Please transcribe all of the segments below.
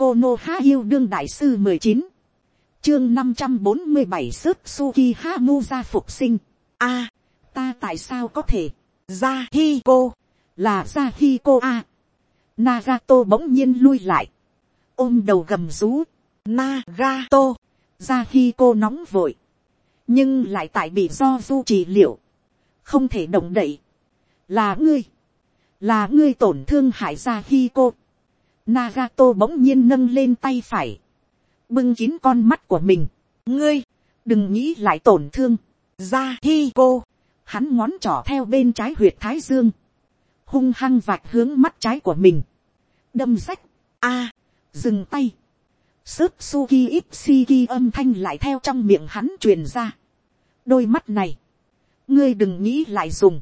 cô nô há yêu đương đại sư mười chín chương năm trăm bốn mươi bảy sức suki ha mu ra phục sinh. a, ta tại sao có thể, ra hi cô, là ra hi cô a. Nagato bỗng nhiên lui lại, ôm đầu gầm rú, Nagato, ra hi cô nóng vội, nhưng lại tại bị do du trị liệu, không thể động đậy, là ngươi, là ngươi tổn thương hại ra hi cô. Nagato bỗng nhiên nâng lên tay phải, bưng kín con mắt của mình. ngươi, đừng nghĩ lại tổn thương. ra hi cô, hắn ngón trỏ theo bên trái huyệt thái dương, hung hăng vạch hướng mắt trái của mình, đâm rách, a, dừng tay, sức suki ipsiki âm thanh lại theo trong miệng hắn truyền ra. đôi mắt này, ngươi đừng nghĩ lại dùng,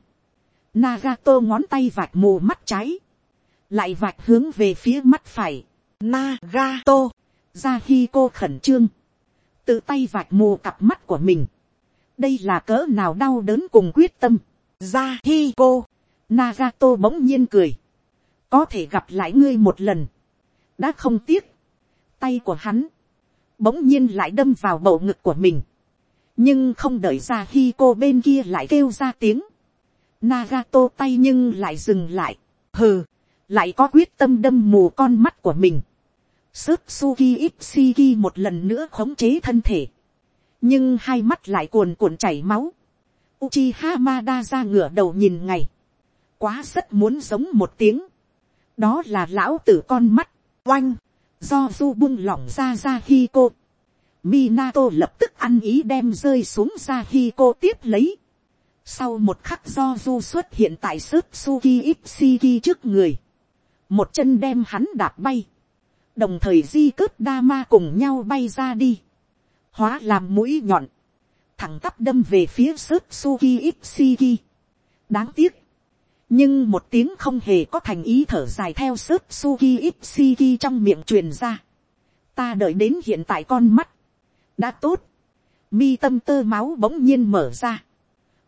Nagato ngón tay vạch mù mắt trái, lại vạch hướng về phía mắt phải. Nagato, ra khi cô khẩn trương, tự tay vạch mù cặp mắt của mình. đây là cỡ nào đau đớn cùng quyết tâm. ra khi cô, Nagato bỗng nhiên cười, có thể gặp lại ngươi một lần, đã không tiếc, tay của hắn, bỗng nhiên lại đâm vào bầu ngực của mình, nhưng không đợi ra khi cô bên kia lại kêu ra tiếng, Nagato tay nhưng lại dừng lại, hừ, lại có quyết tâm đâm mù con mắt của mình, Sức Suki Ipsiki một lần nữa khống chế thân thể. Nhưng hai mắt lại cuồn cuộn chảy máu. Uchiha Hamada ra ngửa đầu nhìn ngày. Quá rất muốn giống một tiếng. Đó là lão tử con mắt. Oanh. Do du bung lỏng ra ra Hiko. Minato lập tức ăn ý đem rơi xuống ra Hiko tiếp lấy. Sau một khắc do du xuất hiện tại sức Suki Ipsiki trước người. Một chân đem hắn đạp bay. Đồng thời di cướp đa ma cùng nhau bay ra đi, hóa làm mũi nhọn, thẳng tắp đâm về phía sức suki ipsiki. đáng tiếc, nhưng một tiếng không hề có thành ý thở dài theo sức suki ipsiki trong miệng truyền ra. ta đợi đến hiện tại con mắt, đã tốt, mi tâm tơ máu bỗng nhiên mở ra,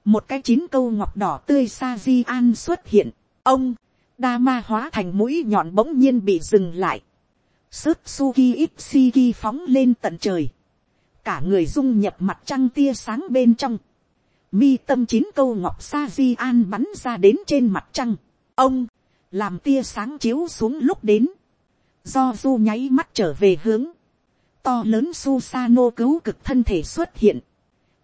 một cái chín câu ngọc đỏ tươi sa di an xuất hiện, ông, đa ma hóa thành mũi nhọn bỗng nhiên bị dừng lại, Sức Suki Ipsiki phóng lên tận trời. Cả người dung nhập mặt trăng tia sáng bên trong. Mi tâm chín câu ngọc sa di an bắn ra đến trên mặt trăng. Ông, làm tia sáng chiếu xuống lúc đến. Do du nháy mắt trở về hướng. To lớn Susano cứu cực thân thể xuất hiện.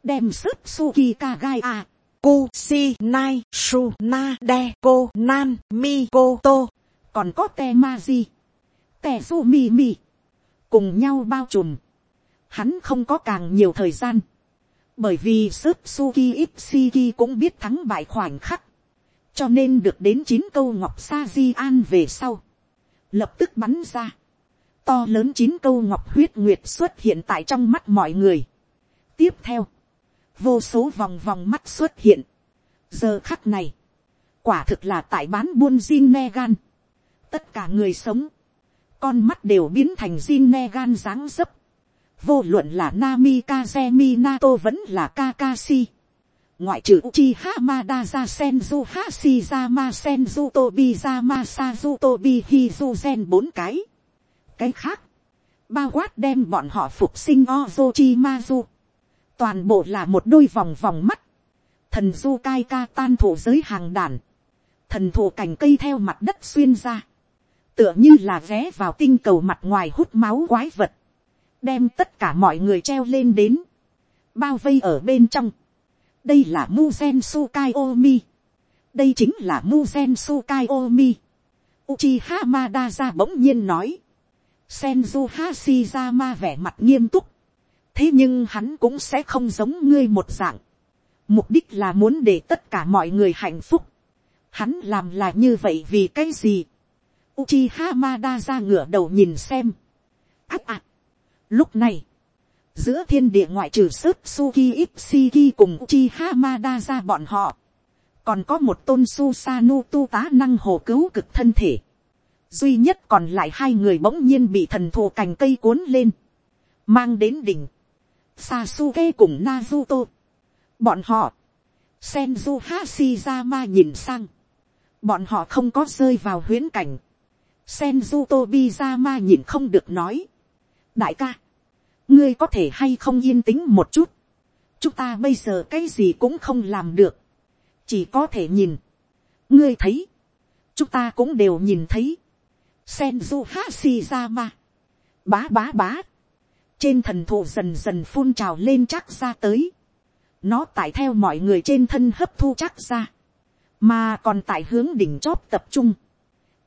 Đem sức Suki Kagai A. Ku Si Nai Su Na De Cô Nan Mi Cô Tô. Còn có Temaji tè su mi mi, cùng nhau bao trùm, hắn không có càng nhiều thời gian, bởi vì sức suki ipsiki cũng biết thắng bại khoảnh khắc, cho nên được đến chín câu ngọc sa di an về sau, lập tức bắn ra, to lớn chín câu ngọc huyết nguyệt xuất hiện tại trong mắt mọi người. tiếp theo, vô số vòng vòng mắt xuất hiện, giờ khắc này, quả thực là tại bán buôn zin ne gan, tất cả người sống, con mắt đều biến thành zin ne gan dáng dấp. vô luận là Nami Kazemi Nato vẫn là Kakashi. ngoại trừ Uchi Hamada ra Senju Hashizama Senju Tobi Zama Sazu Tobi Hizuzen bốn cái. cái khác, bao quát đem bọn họ phục sinh Ozochimazu toàn bộ là một đôi vòng vòng mắt. thần du cai ca tan thổ giới hàng đàn. thần thổ cành cây theo mặt đất xuyên ra tựa như là ghé vào tinh cầu mặt ngoài hút máu quái vật, đem tất cả mọi người treo lên đến, bao vây ở bên trong. đây là Muzen Sukai Omi. đây chính là Muzen Sukai Omi. Uchiha Madara bỗng nhiên nói. Senju Hashirama vẻ mặt nghiêm túc thế nhưng hắn cũng sẽ không giống ngươi một dạng. mục đích là muốn để tất cả mọi người hạnh phúc. hắn làm là như vậy vì cái gì Uchiha Hamada ra ngửa đầu nhìn xem. Ác ạ. Lúc này, giữa thiên địa ngoại trừ sớt Suki Ipsiki cùng Uchiha Hamada ra bọn họ. Còn có một tôn Susanu tu tá năng hồ cứu cực thân thể. Duy nhất còn lại hai người bỗng nhiên bị thần thù cành cây cuốn lên. Mang đến đỉnh. Sasuke cùng Naruto. Bọn họ. Senju Hashirama nhìn sang. Bọn họ không có rơi vào huyến cảnh Senju Tobizama nhìn không được nói. Đại ca, ngươi có thể hay không yên tĩnh một chút. Chúng ta bây giờ cái gì cũng không làm được. Chỉ có thể nhìn. Ngươi thấy. Chúng ta cũng đều nhìn thấy. Senju Hashirama, Bá bá bá. Trên thần thụ dần dần phun trào lên chắc ra tới. Nó tải theo mọi người trên thân hấp thu chắc ra. Mà còn tại hướng đỉnh chóp tập trung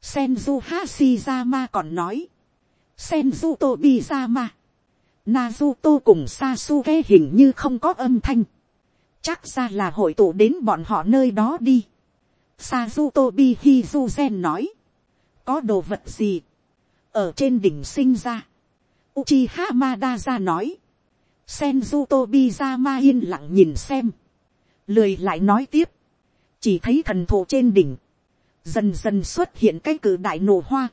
Senju ma còn nói. Senju Tobizama. Naruto cùng Sasuke hình như không có âm thanh. Chắc ra là hội tụ đến bọn họ nơi đó đi. Sazuto Bihizuzen nói. Có đồ vật gì? Ở trên đỉnh sinh ra. Uchiha Madara nói. Senju Tobizama yên lặng nhìn xem. Lười lại nói tiếp. Chỉ thấy thần thụ trên đỉnh dần dần xuất hiện cái cử đại nổ hoa.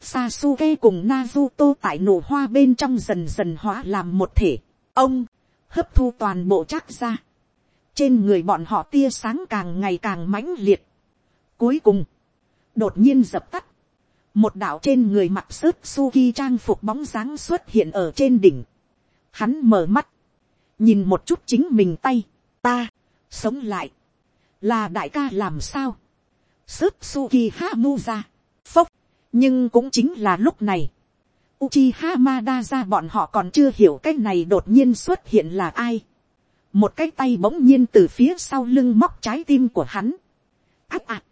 Sasuke cùng Naruto tại nổ hoa bên trong dần dần hóa làm một thể. Ông, hấp thu toàn bộ chắc ra. Trên người bọn họ tia sáng càng ngày càng mãnh liệt. Cuối cùng, đột nhiên dập tắt. Một đạo trên người mặt sớt Suki trang phục bóng dáng xuất hiện ở trên đỉnh. Hắn mở mắt. Nhìn một chút chính mình tay. Ta, sống lại. Là đại ca làm sao? Sớt Suki ha mua ra Phốc. Nhưng cũng chính là lúc này. Uchiha Madara bọn họ còn chưa hiểu cái này đột nhiên xuất hiện là ai. Một cái tay bỗng nhiên từ phía sau lưng móc trái tim của hắn. Ác ạc.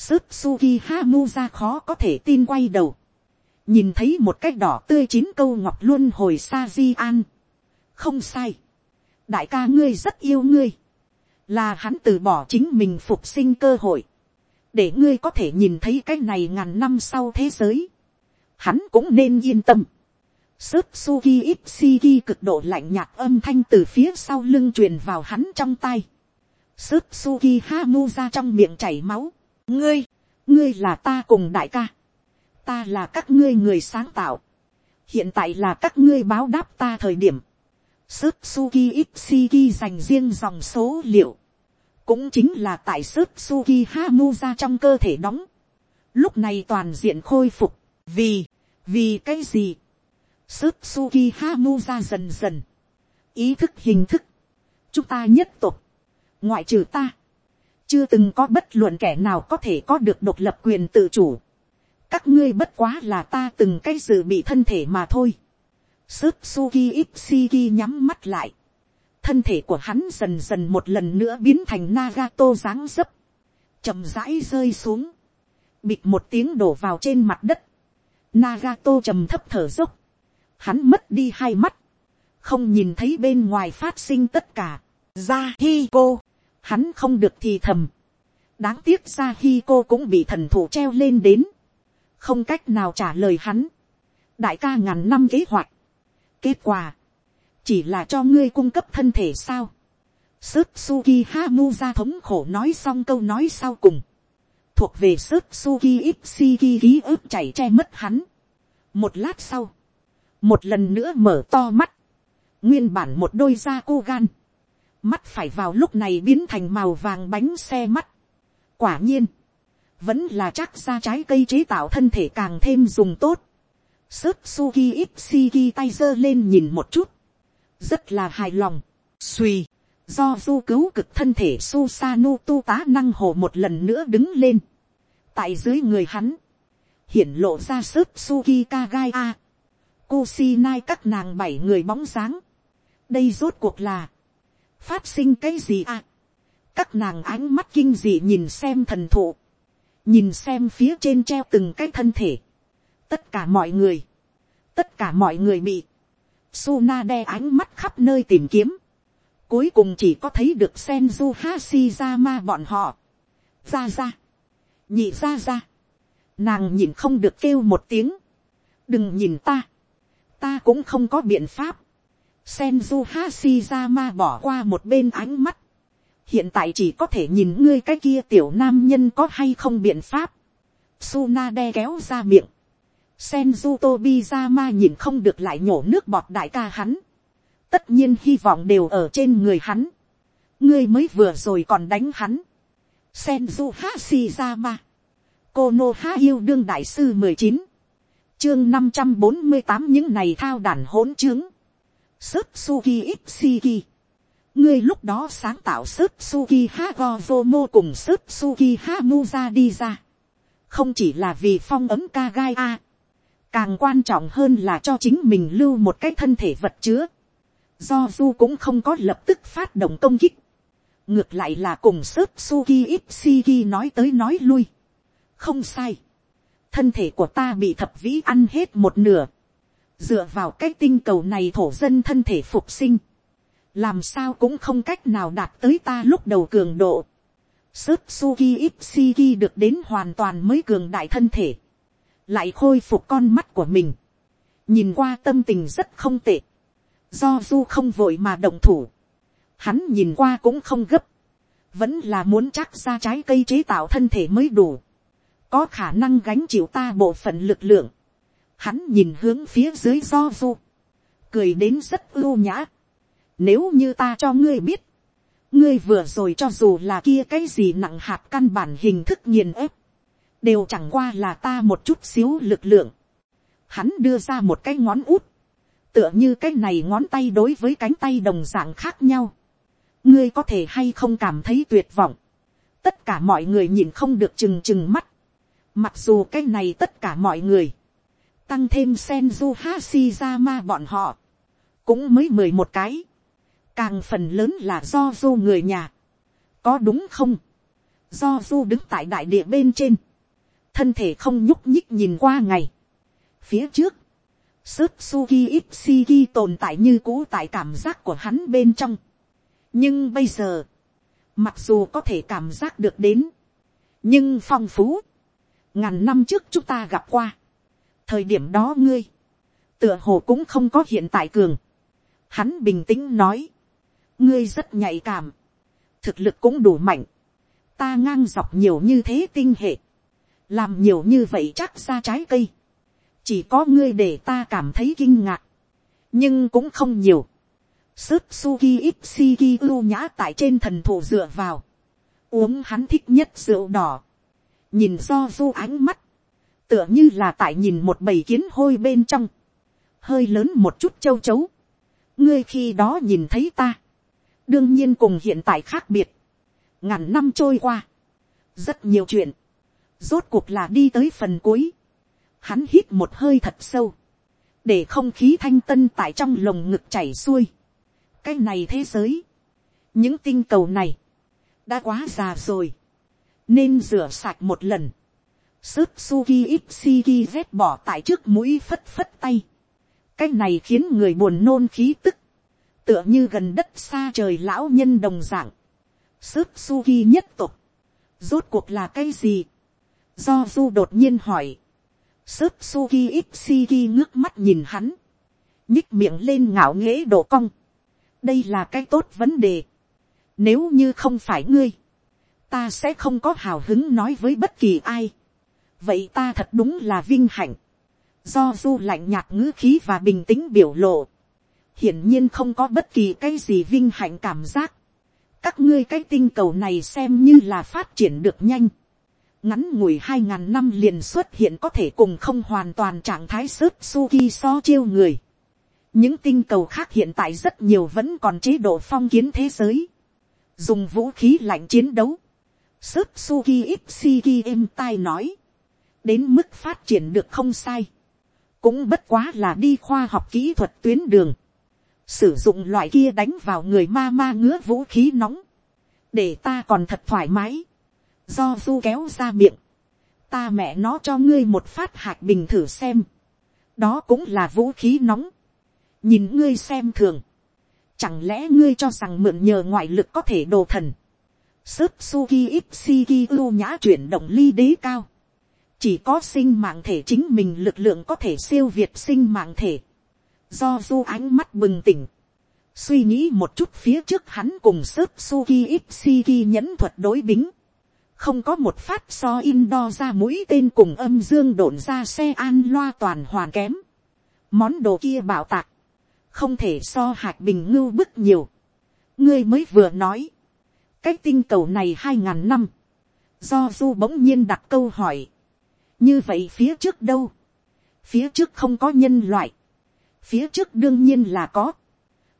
Sức Suki Hamuza khó có thể tin quay đầu. Nhìn thấy một cái đỏ tươi chín câu ngọc luôn hồi xa di an. Không sai. Đại ca ngươi rất yêu ngươi. Là hắn từ bỏ chính mình phục sinh cơ hội để ngươi có thể nhìn thấy cái này ngàn năm sau thế giới, hắn cũng nên yên tâm. Sức Suki Ipsiki cực độ lạnh nhạt âm thanh từ phía sau lưng truyền vào hắn trong tay. Sức Suki Hamu ra trong miệng chảy máu. Ngươi, ngươi là ta cùng đại ca. Ta là các ngươi người sáng tạo. Hiện tại là các ngươi báo đáp ta thời điểm. Sức Suki Ipsiki dành riêng dòng số liệu cũng chính là tại sức Suki Hamuza trong cơ thể đóng. Lúc này toàn diện khôi phục, vì, vì cái gì? Sức Suki Hamuza dần dần, ý thức hình thức, chúng ta nhất tục, ngoại trừ ta, chưa từng có bất luận kẻ nào có thể có được độc lập quyền tự chủ. các ngươi bất quá là ta từng cái dự bị thân thể mà thôi. Sức Suki Ipsiki nhắm mắt lại. Thân thể của hắn dần dần một lần nữa biến thành Nagato dáng dấp, chậm rãi rơi xuống, bịt một tiếng đổ vào trên mặt đất, Nagato trầm thấp thở dốc, hắn mất đi hai mắt, không nhìn thấy bên ngoài phát sinh tất cả, ra hi cô, hắn không được thì thầm, đáng tiếc ra khi cô cũng bị thần thủ treo lên đến, không cách nào trả lời hắn, đại ca ngàn năm kế hoạch, kết quả, chỉ là cho ngươi cung cấp thân thể sao. Sức Suki Hamuza thống khổ nói xong câu nói sau cùng. Thuộc về sức Suki Ipsiki ký ức chảy che mất hắn. Một lát sau. Một lần nữa mở to mắt. Nguyên bản một đôi da cô gan. Mắt phải vào lúc này biến thành màu vàng bánh xe mắt. Quả nhiên. Vẫn là chắc ra trái cây chế tạo thân thể càng thêm dùng tốt. Sớt Suki Ipsiki tay giơ lên nhìn một chút rất là hài lòng. suy, do du cứu cực thân thể Susanu tu tá năng hồ một lần nữa đứng lên. tại dưới người hắn, hiển lộ ra sớt Suki Kagai A. Kusinai các nàng bảy người bóng dáng. đây rốt cuộc là, phát sinh cái gì à. các nàng ánh mắt kinh dị nhìn xem thần thụ, nhìn xem phía trên treo từng cái thân thể. tất cả mọi người, tất cả mọi người bị Suna đe ánh mắt khắp nơi tìm kiếm. Cuối cùng chỉ có thấy được Senju Hashirama bọn họ. Ra ra. Nhị ra ra. Nàng nhìn không được kêu một tiếng. Đừng nhìn ta. Ta cũng không có biện pháp. Senju Hashirama bỏ qua một bên ánh mắt. Hiện tại chỉ có thể nhìn ngươi cái kia tiểu nam nhân có hay không biện pháp. Suna đe kéo ra miệng Senju Tobizama nhìn không được lại nhổ nước bọt đại ca hắn. Tất nhiên hy vọng đều ở trên người hắn. Ngươi mới vừa rồi còn đánh hắn. Senju Hashirama. Konoha yêu đương đại sư mười chín, chương năm trăm bốn mươi tám những này thao đàn hỗn trướng, sớt suki ipsiki, ngươi lúc đó sáng tạo sớt suki ha go mô cùng sớt suki ha muza đi ra, không chỉ là vì phong ấm ka gai a, càng quan trọng hơn là cho chính mình lưu một cái thân thể vật chứa, do du cũng không có lập tức phát động công kích, ngược lại là cùng sớt suki ipsiki nói tới nói lui, không sai, thân thể của ta bị thập vĩ ăn hết một nửa, dựa vào cái tinh cầu này thổ dân thân thể phục sinh, làm sao cũng không cách nào đạt tới ta lúc đầu cường độ. Sớt suki ipsiki được đến hoàn toàn mới cường đại thân thể, lại khôi phục con mắt của mình, nhìn qua tâm tình rất không tệ, do du không vội mà động thủ, hắn nhìn qua cũng không gấp, vẫn là muốn chắc ra trái cây chế tạo thân thể mới đủ, có khả năng gánh chịu ta bộ phận lực lượng, hắn nhìn hướng phía dưới do du, cười đến rất ưu nhã, nếu như ta cho ngươi biết, ngươi vừa rồi cho dù là kia cái gì nặng hạt căn bản hình thức nghiền ép, đều chẳng qua là ta một chút xíu lực lượng. Hắn đưa ra một cái ngón út, tựa như cái này ngón tay đối với cánh tay đồng dạng khác nhau. ngươi có thể hay không cảm thấy tuyệt vọng. tất cả mọi người nhìn không được chừng chừng mắt. mặc dù cái này tất cả mọi người, tăng thêm senju hashizama bọn họ, cũng mới mười một cái. Càng phần lớn là do du người nhà, có đúng không, do du đứng tại đại địa bên trên, thân thể không nhúc nhích nhìn qua ngày, phía trước, sớt suki ipsiki tồn tại như cũ tại cảm giác của hắn bên trong, nhưng bây giờ, mặc dù có thể cảm giác được đến, nhưng phong phú, ngàn năm trước chúng ta gặp qua, thời điểm đó ngươi, tựa hồ cũng không có hiện tại cường, hắn bình tĩnh nói, ngươi rất nhạy cảm, thực lực cũng đủ mạnh, ta ngang dọc nhiều như thế tinh hệ, làm nhiều như vậy chắc ra trái cây, chỉ có ngươi để ta cảm thấy kinh ngạc, nhưng cũng không nhiều. Sớt suki ipsiki ưu nhã tại trên thần thủ dựa vào, uống hắn thích nhất rượu đỏ, nhìn do du ánh mắt, tựa như là tại nhìn một bầy kiến hôi bên trong, hơi lớn một chút châu chấu, ngươi khi đó nhìn thấy ta, đương nhiên cùng hiện tại khác biệt, ngàn năm trôi qua, rất nhiều chuyện, rốt cuộc là đi tới phần cuối, hắn hít một hơi thật sâu, để không khí thanh tân tại trong lồng ngực chảy xuôi, cái này thế giới, những tinh cầu này, đã quá già rồi, nên rửa sạch một lần, Sức suki ipsiki vét bỏ tại trước mũi phất phất tay. Cái này khiến người buồn nôn khí tức. Tựa như gần đất xa trời lão nhân đồng dạng, sức suki nhất tục, rốt cuộc là cái gì, do du đột nhiên hỏi, sức suki ipsiki ngước mắt nhìn hắn, nhích miệng lên ngạo nghễ độ cong, đây là cái tốt vấn đề, nếu như không phải ngươi, ta sẽ không có hào hứng nói với bất kỳ ai, vậy ta thật đúng là vinh hạnh, do du lạnh nhạt ngữ khí và bình tĩnh biểu lộ, hiển nhiên không có bất kỳ cái gì vinh hạnh cảm giác. các ngươi cái tinh cầu này xem như là phát triển được nhanh. ngắn ngủi hai ngàn năm liền xuất hiện có thể cùng không hoàn toàn trạng thái sớt suki so chiêu người. những tinh cầu khác hiện tại rất nhiều vẫn còn chế độ phong kiến thế giới. dùng vũ khí lạnh chiến đấu. sớt suki ipsiki êm tai nói đến mức phát triển được không sai. Cũng bất quá là đi khoa học kỹ thuật tuyến đường. Sử dụng loại kia đánh vào người ma ma ngứa vũ khí nóng, để ta còn thật thoải mái, do du kéo ra miệng, ta mẹ nó cho ngươi một phát hạt bình thử xem, đó cũng là vũ khí nóng, nhìn ngươi xem thường, chẳng lẽ ngươi cho rằng mượn nhờ ngoại lực có thể đồ thần, sớt suki ipsiki ưu nhã chuyển động ly đế cao, chỉ có sinh mạng thể chính mình lực lượng có thể siêu việt sinh mạng thể, do du ánh mắt bừng tỉnh, suy nghĩ một chút phía trước hắn cùng sớt suki ipsiki nhẫn thuật đối bính, không có một phát so in đo ra mũi tên cùng âm dương độn ra xe an loa toàn hoàn kém, món đồ kia bảo tạc, không thể so hạt bình ngưu bức nhiều, ngươi mới vừa nói, cái tinh cầu này hai ngàn năm, do du bỗng nhiên đặt câu hỏi, như vậy phía trước đâu, phía trước không có nhân loại, phía trước đương nhiên là có,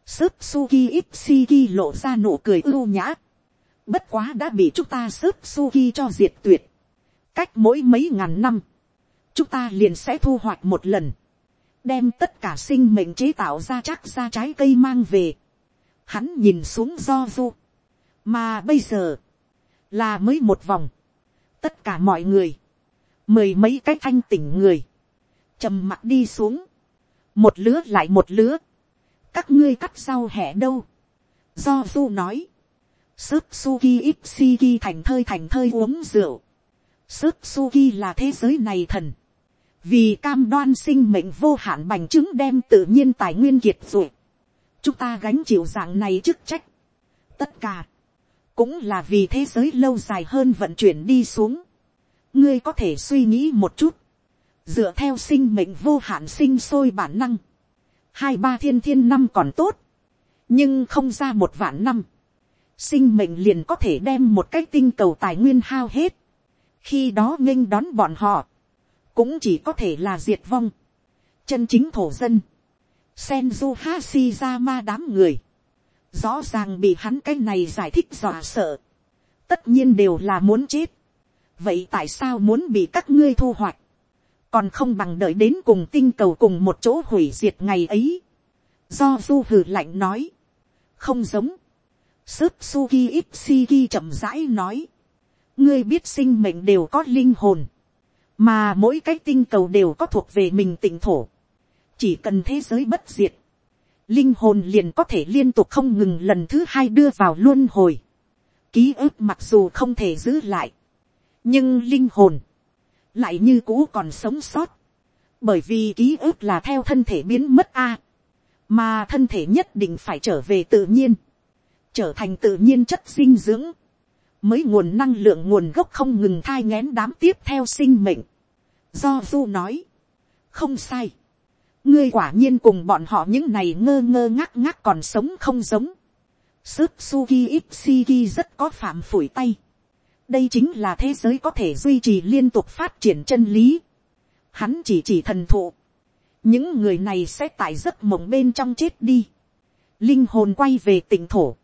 sớp suki ipsiki lộ ra nụ cười ưu nhã, bất quá đã bị chúng ta sớp suki cho diệt tuyệt, cách mỗi mấy ngàn năm, chúng ta liền sẽ thu hoạch một lần, đem tất cả sinh mệnh chế tạo ra chắc ra trái cây mang về. Hắn nhìn xuống do du, mà bây giờ, là mới một vòng, tất cả mọi người, mười mấy cái thanh tỉnh người, trầm mặt đi xuống, một lứa lại một lứa, các ngươi cắt sau hẻ đâu, do du nói, sớp suki ipsiki thành thơi thành thơi uống rượu, sớp suki là thế giới này thần, vì cam đoan sinh mệnh vô hạn bành trướng đem tự nhiên tài nguyên kiệt rồi, chúng ta gánh chịu dạng này chức trách, tất cả, cũng là vì thế giới lâu dài hơn vận chuyển đi xuống, ngươi có thể suy nghĩ một chút, dựa theo sinh mệnh vô hạn sinh sôi bản năng, hai ba thiên thiên năm còn tốt, nhưng không ra một vạn năm, sinh mệnh liền có thể đem một cái tinh cầu tài nguyên hao hết, khi đó nghênh đón bọn họ, cũng chỉ có thể là diệt vong, chân chính thổ dân, Senju Hashirama đám người, rõ ràng bị hắn cái này giải thích dọa sợ, tất nhiên đều là muốn chết, vậy tại sao muốn bị các ngươi thu hoạch, còn không bằng đợi đến cùng tinh cầu cùng một chỗ hủy diệt ngày ấy, do du hừ lạnh nói, không giống, Sớp Suki Ipsiki chậm rãi nói, ngươi biết sinh mệnh đều có linh hồn, mà mỗi cái tinh cầu đều có thuộc về mình tỉnh thổ, chỉ cần thế giới bất diệt, linh hồn liền có thể liên tục không ngừng lần thứ hai đưa vào luân hồi, ký ức mặc dù không thể giữ lại, nhưng linh hồn lại như cũ còn sống sót, bởi vì ký ức là theo thân thể biến mất a, mà thân thể nhất định phải trở về tự nhiên, trở thành tự nhiên chất dinh dưỡng, mới nguồn năng lượng nguồn gốc không ngừng thai ngén đám tiếp theo sinh mệnh. Do du nói, không sai, ngươi quả nhiên cùng bọn họ những này ngơ ngơ ngác ngác còn sống không giống. Sức Suki Ipsiki rất có phạm phủi tay. Đây chính là thế giới có thể duy trì liên tục phát triển chân lý. Hắn chỉ chỉ thần thụ. Những người này sẽ tại giấc mộng bên trong chết đi. Linh hồn quay về tỉnh thổ.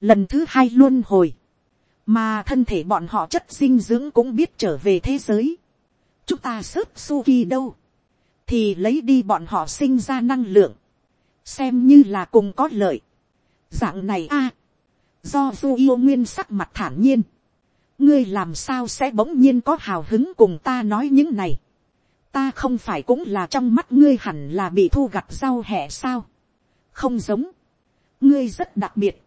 Lần thứ hai luôn hồi. Mà thân thể bọn họ chất dinh dưỡng cũng biết trở về thế giới. Chúng ta sớp Suki đâu thì lấy đi bọn họ sinh ra năng lượng, xem như là cùng có lợi. dạng này a, do du yêu nguyên sắc mặt thản nhiên, ngươi làm sao sẽ bỗng nhiên có hào hứng cùng ta nói những này. ta không phải cũng là trong mắt ngươi hẳn là bị thu gặt rau hẹ sao. không giống, ngươi rất đặc biệt.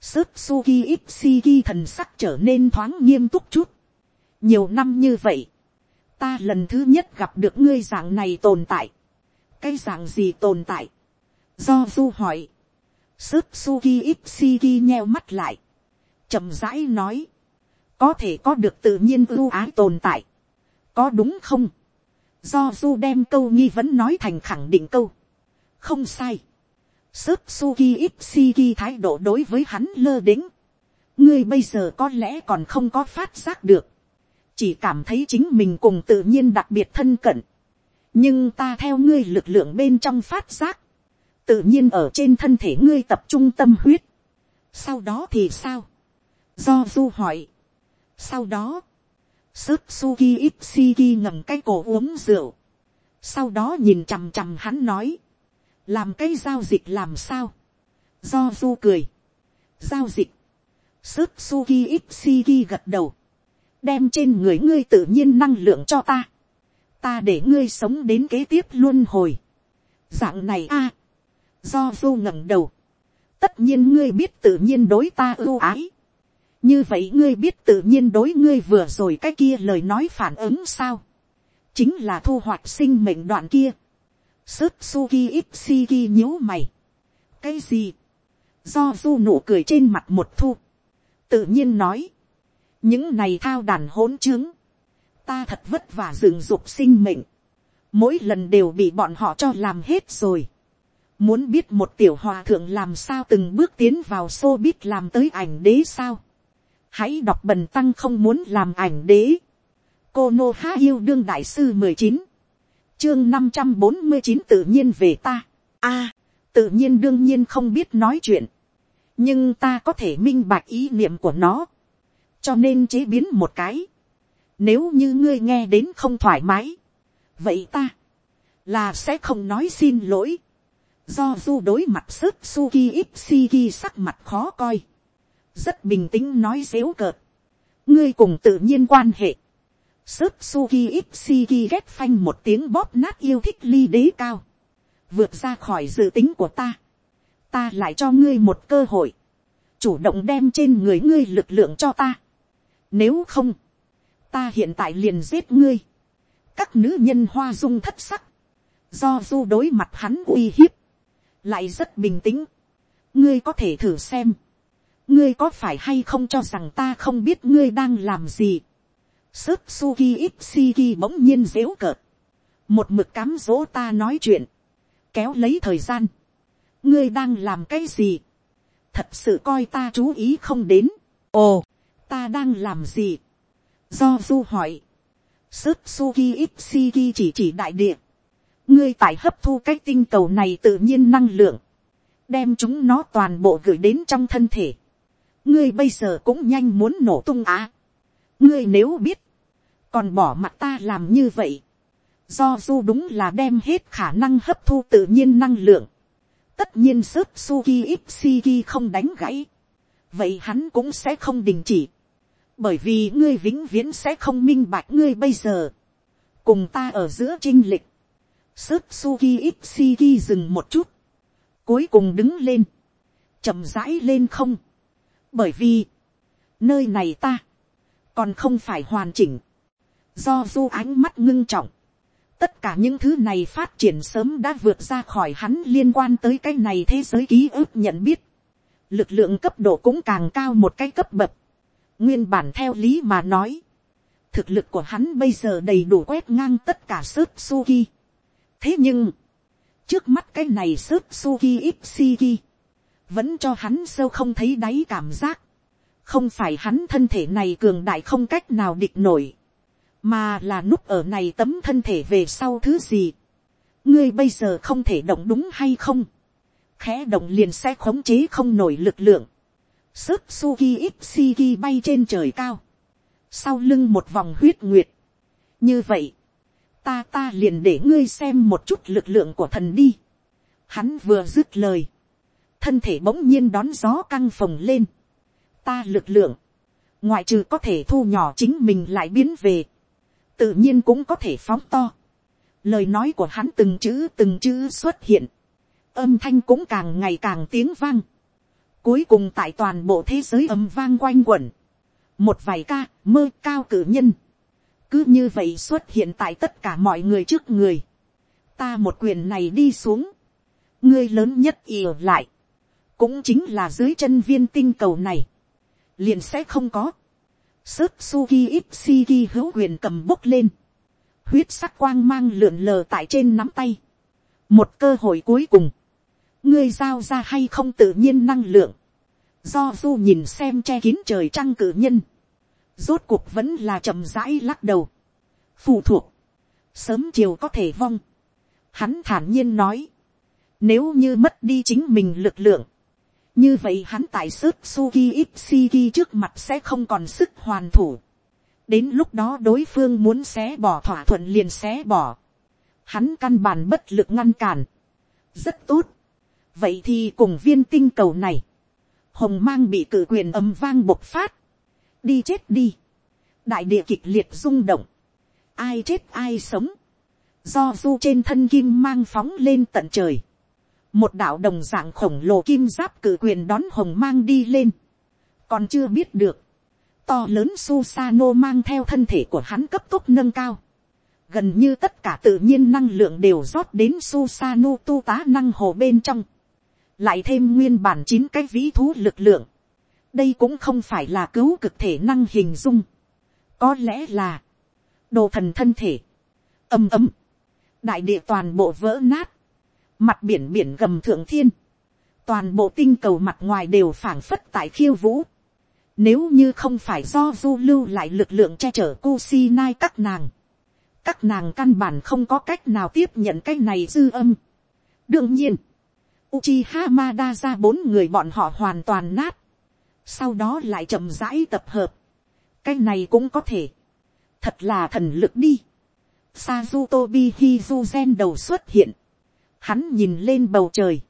Sớp suki ipsiki thần sắc trở nên thoáng nghiêm túc chút. nhiều năm như vậy, ta lần thứ nhất gặp được ngươi dạng này tồn tại. cái dạng gì tồn tại. do du hỏi. sức suki ipsiki nheo mắt lại. chậm rãi nói có thể có được tự nhiên ưu ái tồn tại. có đúng không. do du đem câu nghi vấn nói thành khẳng định câu. không sai. sức suki ipsiki thái độ đối với hắn lơ đĩnh. ngươi bây giờ có lẽ còn không có phát giác được chỉ cảm thấy chính mình cùng tự nhiên đặc biệt thân cận. nhưng ta theo ngươi lực lượng bên trong phát giác, tự nhiên ở trên thân thể ngươi tập trung tâm huyết. sau đó thì sao, do du hỏi sau đó, sớp suki ipsiki ngầm cái cổ uống rượu. sau đó nhìn chằm chằm hắn nói, làm cái giao dịch làm sao. do du cười, giao dịch, Sớp suki ipsiki gật đầu, đem trên người ngươi tự nhiên năng lượng cho ta, ta để ngươi sống đến kế tiếp luôn hồi. dạng này a, do du ngẩng đầu, tất nhiên ngươi biết tự nhiên đối ta ưu ái, như vậy ngươi biết tự nhiên đối ngươi vừa rồi cái kia lời nói phản ứng sao, chính là thu hoạch sinh mệnh đoạn kia, sớt suki ipsiki nhíu mày, cái gì, do du nụ cười trên mặt một thu, tự nhiên nói, những này thao đàn hỗn trướng, ta thật vất vả dừng dục sinh mệnh, mỗi lần đều bị bọn họ cho làm hết rồi. Muốn biết một tiểu hòa thượng làm sao từng bước tiến vào xô biết làm tới ảnh đế sao. Hãy đọc bần tăng không muốn làm ảnh đế. cô nô há yêu đương đại sư mười chín. Chương năm trăm bốn mươi chín tự nhiên về ta. A, tự nhiên đương nhiên không biết nói chuyện. Nhưng ta có thể minh bạch ý niệm của nó. Cho nên chế biến một cái. Nếu như ngươi nghe đến không thoải mái, vậy ta là sẽ không nói xin lỗi. Do du đối mặt sức suki ipsiki sắc mặt khó coi rất bình tĩnh nói dếu cợt. Ngươi cùng tự nhiên quan hệ. Sớp suki ipsiki ghét phanh một tiếng bóp nát yêu thích ly đế cao. Vượt ra khỏi dự tính của ta. Ta lại cho ngươi một cơ hội. Chủ động đem trên người ngươi lực lượng cho ta. Nếu không ta hiện tại liền giết ngươi. Các nữ nhân hoa dung thất sắc. Do du đối mặt hắn uy hiếp. Lại rất bình tĩnh. ngươi có thể thử xem, ngươi có phải hay không cho rằng ta không biết ngươi đang làm gì. Sức suki ipsiki bỗng nhiên dễu cợt, một mực cám dỗ ta nói chuyện, kéo lấy thời gian, ngươi đang làm cái gì, thật sự coi ta chú ý không đến, ồ, ta đang làm gì, do du hỏi, sức suki ipsiki chỉ chỉ đại địa, ngươi tại hấp thu cái tinh cầu này tự nhiên năng lượng, đem chúng nó toàn bộ gửi đến trong thân thể ngươi bây giờ cũng nhanh muốn nổ tung á. ngươi nếu biết, còn bỏ mặt ta làm như vậy, do du đúng là đem hết khả năng hấp thu tự nhiên năng lượng. tất nhiên sớt suki ipsiki không đánh gãy, vậy hắn cũng sẽ không đình chỉ, bởi vì ngươi vĩnh viễn sẽ không minh bạch ngươi bây giờ, cùng ta ở giữa trinh lịch, sớt Suki Ipsiki dừng một chút. Cuối cùng đứng lên. chậm rãi lên không. Bởi vì. Nơi này ta. Còn không phải hoàn chỉnh. Do du ánh mắt ngưng trọng. Tất cả những thứ này phát triển sớm đã vượt ra khỏi hắn liên quan tới cái này thế giới ký ức nhận biết. Lực lượng cấp độ cũng càng cao một cái cấp bậc. Nguyên bản theo lý mà nói. Thực lực của hắn bây giờ đầy đủ quét ngang tất cả sức Suki thế nhưng, trước mắt cái này sức suki ít ipsiki, vẫn cho hắn sâu không thấy đáy cảm giác, không phải hắn thân thể này cường đại không cách nào địch nổi, mà là núp ở này tấm thân thể về sau thứ gì. ngươi bây giờ không thể động đúng hay không, khẽ động liền sẽ khống chế không nổi lực lượng, sức suki ipsiki bay trên trời cao, sau lưng một vòng huyết nguyệt. như vậy, ta ta liền để ngươi xem một chút lực lượng của thần đi. Hắn vừa dứt lời. Thân thể bỗng nhiên đón gió căng phồng lên. Ta lực lượng. Ngoại trừ có thể thu nhỏ chính mình lại biến về. Tự nhiên cũng có thể phóng to. Lời nói của hắn từng chữ từng chữ xuất hiện. Âm thanh cũng càng ngày càng tiếng vang. Cuối cùng tại toàn bộ thế giới âm vang quanh quẩn. Một vài ca mơ cao cử nhân cứ như vậy xuất hiện tại tất cả mọi người trước người. ta một quyền này đi xuống, ngươi lớn nhất ỉa lại, cũng chính là dưới chân viên tinh cầu này, liền sẽ không có. Sức suki ipsiki hữu quyền cầm bốc lên, huyết sắc quang mang lượn lờ tại trên nắm tay, một cơ hội cuối cùng, ngươi giao ra hay không tự nhiên năng lượng, do du nhìn xem che kín trời trăng cử nhân, rốt cuộc vẫn là chậm rãi lắc đầu, phụ thuộc, sớm chiều có thể vong. Hắn thản nhiên nói, nếu như mất đi chính mình lực lượng, như vậy hắn tại sức suki ipsiki trước mặt sẽ không còn sức hoàn thủ. đến lúc đó đối phương muốn xé bỏ thỏa thuận liền xé bỏ. hắn căn bản bất lực ngăn cản. rất tốt. vậy thì cùng viên tinh cầu này, hồng mang bị cử quyền ấm vang bộc phát, đi chết đi, đại địa kịch liệt rung động, ai chết ai sống, do du trên thân kim mang phóng lên tận trời, một đạo đồng dạng khổng lồ kim giáp cử quyền đón hồng mang đi lên, còn chưa biết được, to lớn Susano mang theo thân thể của hắn cấp tốc nâng cao, gần như tất cả tự nhiên năng lượng đều rót đến Susano tu tá năng hồ bên trong, lại thêm nguyên bản chín cái vĩ thú lực lượng, đây cũng không phải là cứu cực thể năng hình dung. có lẽ là, đồ thần thân thể, âm ấm, đại địa toàn bộ vỡ nát, mặt biển biển gầm thượng thiên, toàn bộ tinh cầu mặt ngoài đều phảng phất tại khiêu vũ, Nếu như không phải do du lưu lại lực lượng che chở Kusinai các nàng. Các nàng căn bản không có cách nào tiếp nhận cái này dư âm. Đương nhiên. Uchiha Hamada ra bốn người bọn họ hoàn toàn nát. Sau đó lại chậm rãi tập hợp. Cái này cũng có thể. Thật là thần lực đi. Sazutobi Hizuzen đầu xuất hiện. Hắn nhìn lên bầu trời.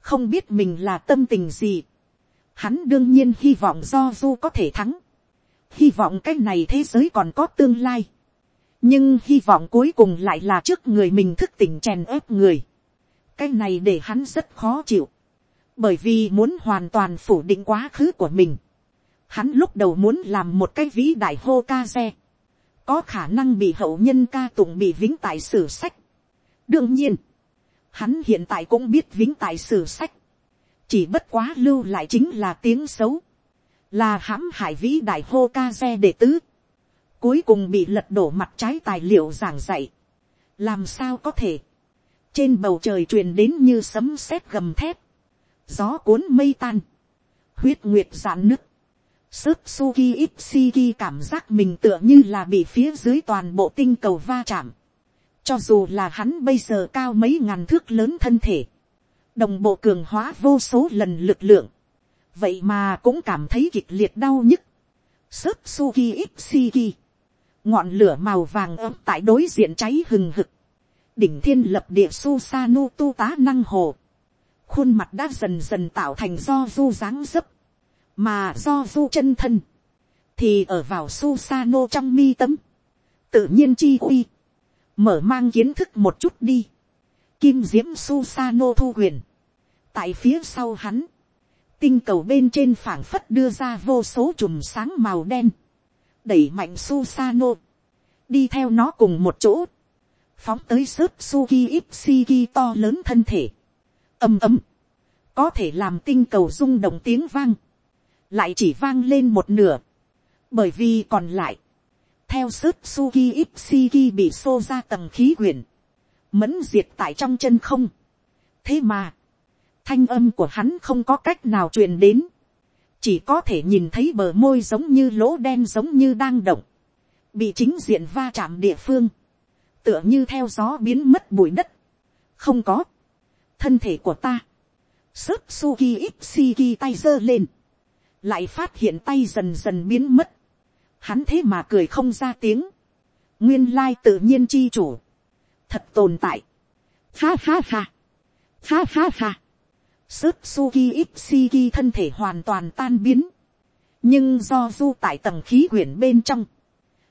Không biết mình là tâm tình gì. Hắn đương nhiên hy vọng do Du có thể thắng. Hy vọng cái này thế giới còn có tương lai. Nhưng hy vọng cuối cùng lại là trước người mình thức tỉnh chèn ép người. Cái này để hắn rất khó chịu. Bởi vì muốn hoàn toàn phủ định quá khứ của mình. Hắn lúc đầu muốn làm một cái vĩ đại hô ca xe có khả năng bị hậu nhân ca tụng bị vĩnh tại sử sách. đương nhiên, hắn hiện tại cũng biết vĩnh tại sử sách, chỉ bất quá lưu lại chính là tiếng xấu, là hãm hại vĩ đại hô ca xe đệ tứ, cuối cùng bị lật đổ mặt trái tài liệu giảng dạy, làm sao có thể, trên bầu trời truyền đến như sấm sét gầm thép, gió cuốn mây tan, huyết nguyệt giãn nứt, Sức Suki Ipsiki cảm giác mình tựa như là bị phía dưới toàn bộ tinh cầu va chạm. Cho dù là hắn bây giờ cao mấy ngàn thước lớn thân thể. Đồng bộ cường hóa vô số lần lực lượng. Vậy mà cũng cảm thấy kịch liệt đau nhức. Sớp Suki Ipsiki. Ngọn lửa màu vàng ấm tại đối diện cháy hừng hực. Đỉnh thiên lập địa Susanu tu tá năng hồ. Khuôn mặt đã dần dần tạo thành do du dáng dấp mà do du chân thân, thì ở vào Susano trong mi tấm, tự nhiên chi uy, mở mang kiến thức một chút đi, kim diễm Susano thu huyền, tại phía sau hắn, tinh cầu bên trên phảng phất đưa ra vô số chùm sáng màu đen, đẩy mạnh Susano, đi theo nó cùng một chỗ, phóng tới sớp Suki Ipsiki to lớn thân thể, ầm ầm, có thể làm tinh cầu rung động tiếng vang, lại chỉ vang lên một nửa, bởi vì còn lại, theo sức suki ipsiki bị xô ra tầng khí quyển, mẫn diệt tại trong chân không. thế mà, thanh âm của hắn không có cách nào truyền đến, chỉ có thể nhìn thấy bờ môi giống như lỗ đen giống như đang động, bị chính diện va chạm địa phương, tựa như theo gió biến mất bụi đất, không có, thân thể của ta, sức suki ipsiki tay giơ lên, lại phát hiện tay dần dần biến mất, hắn thế mà cười không ra tiếng, nguyên lai tự nhiên chi chủ, thật tồn tại, ha ha ha, ha ha ha, sức suki ipsiki thân thể hoàn toàn tan biến, nhưng do du tại tầng khí quyển bên trong,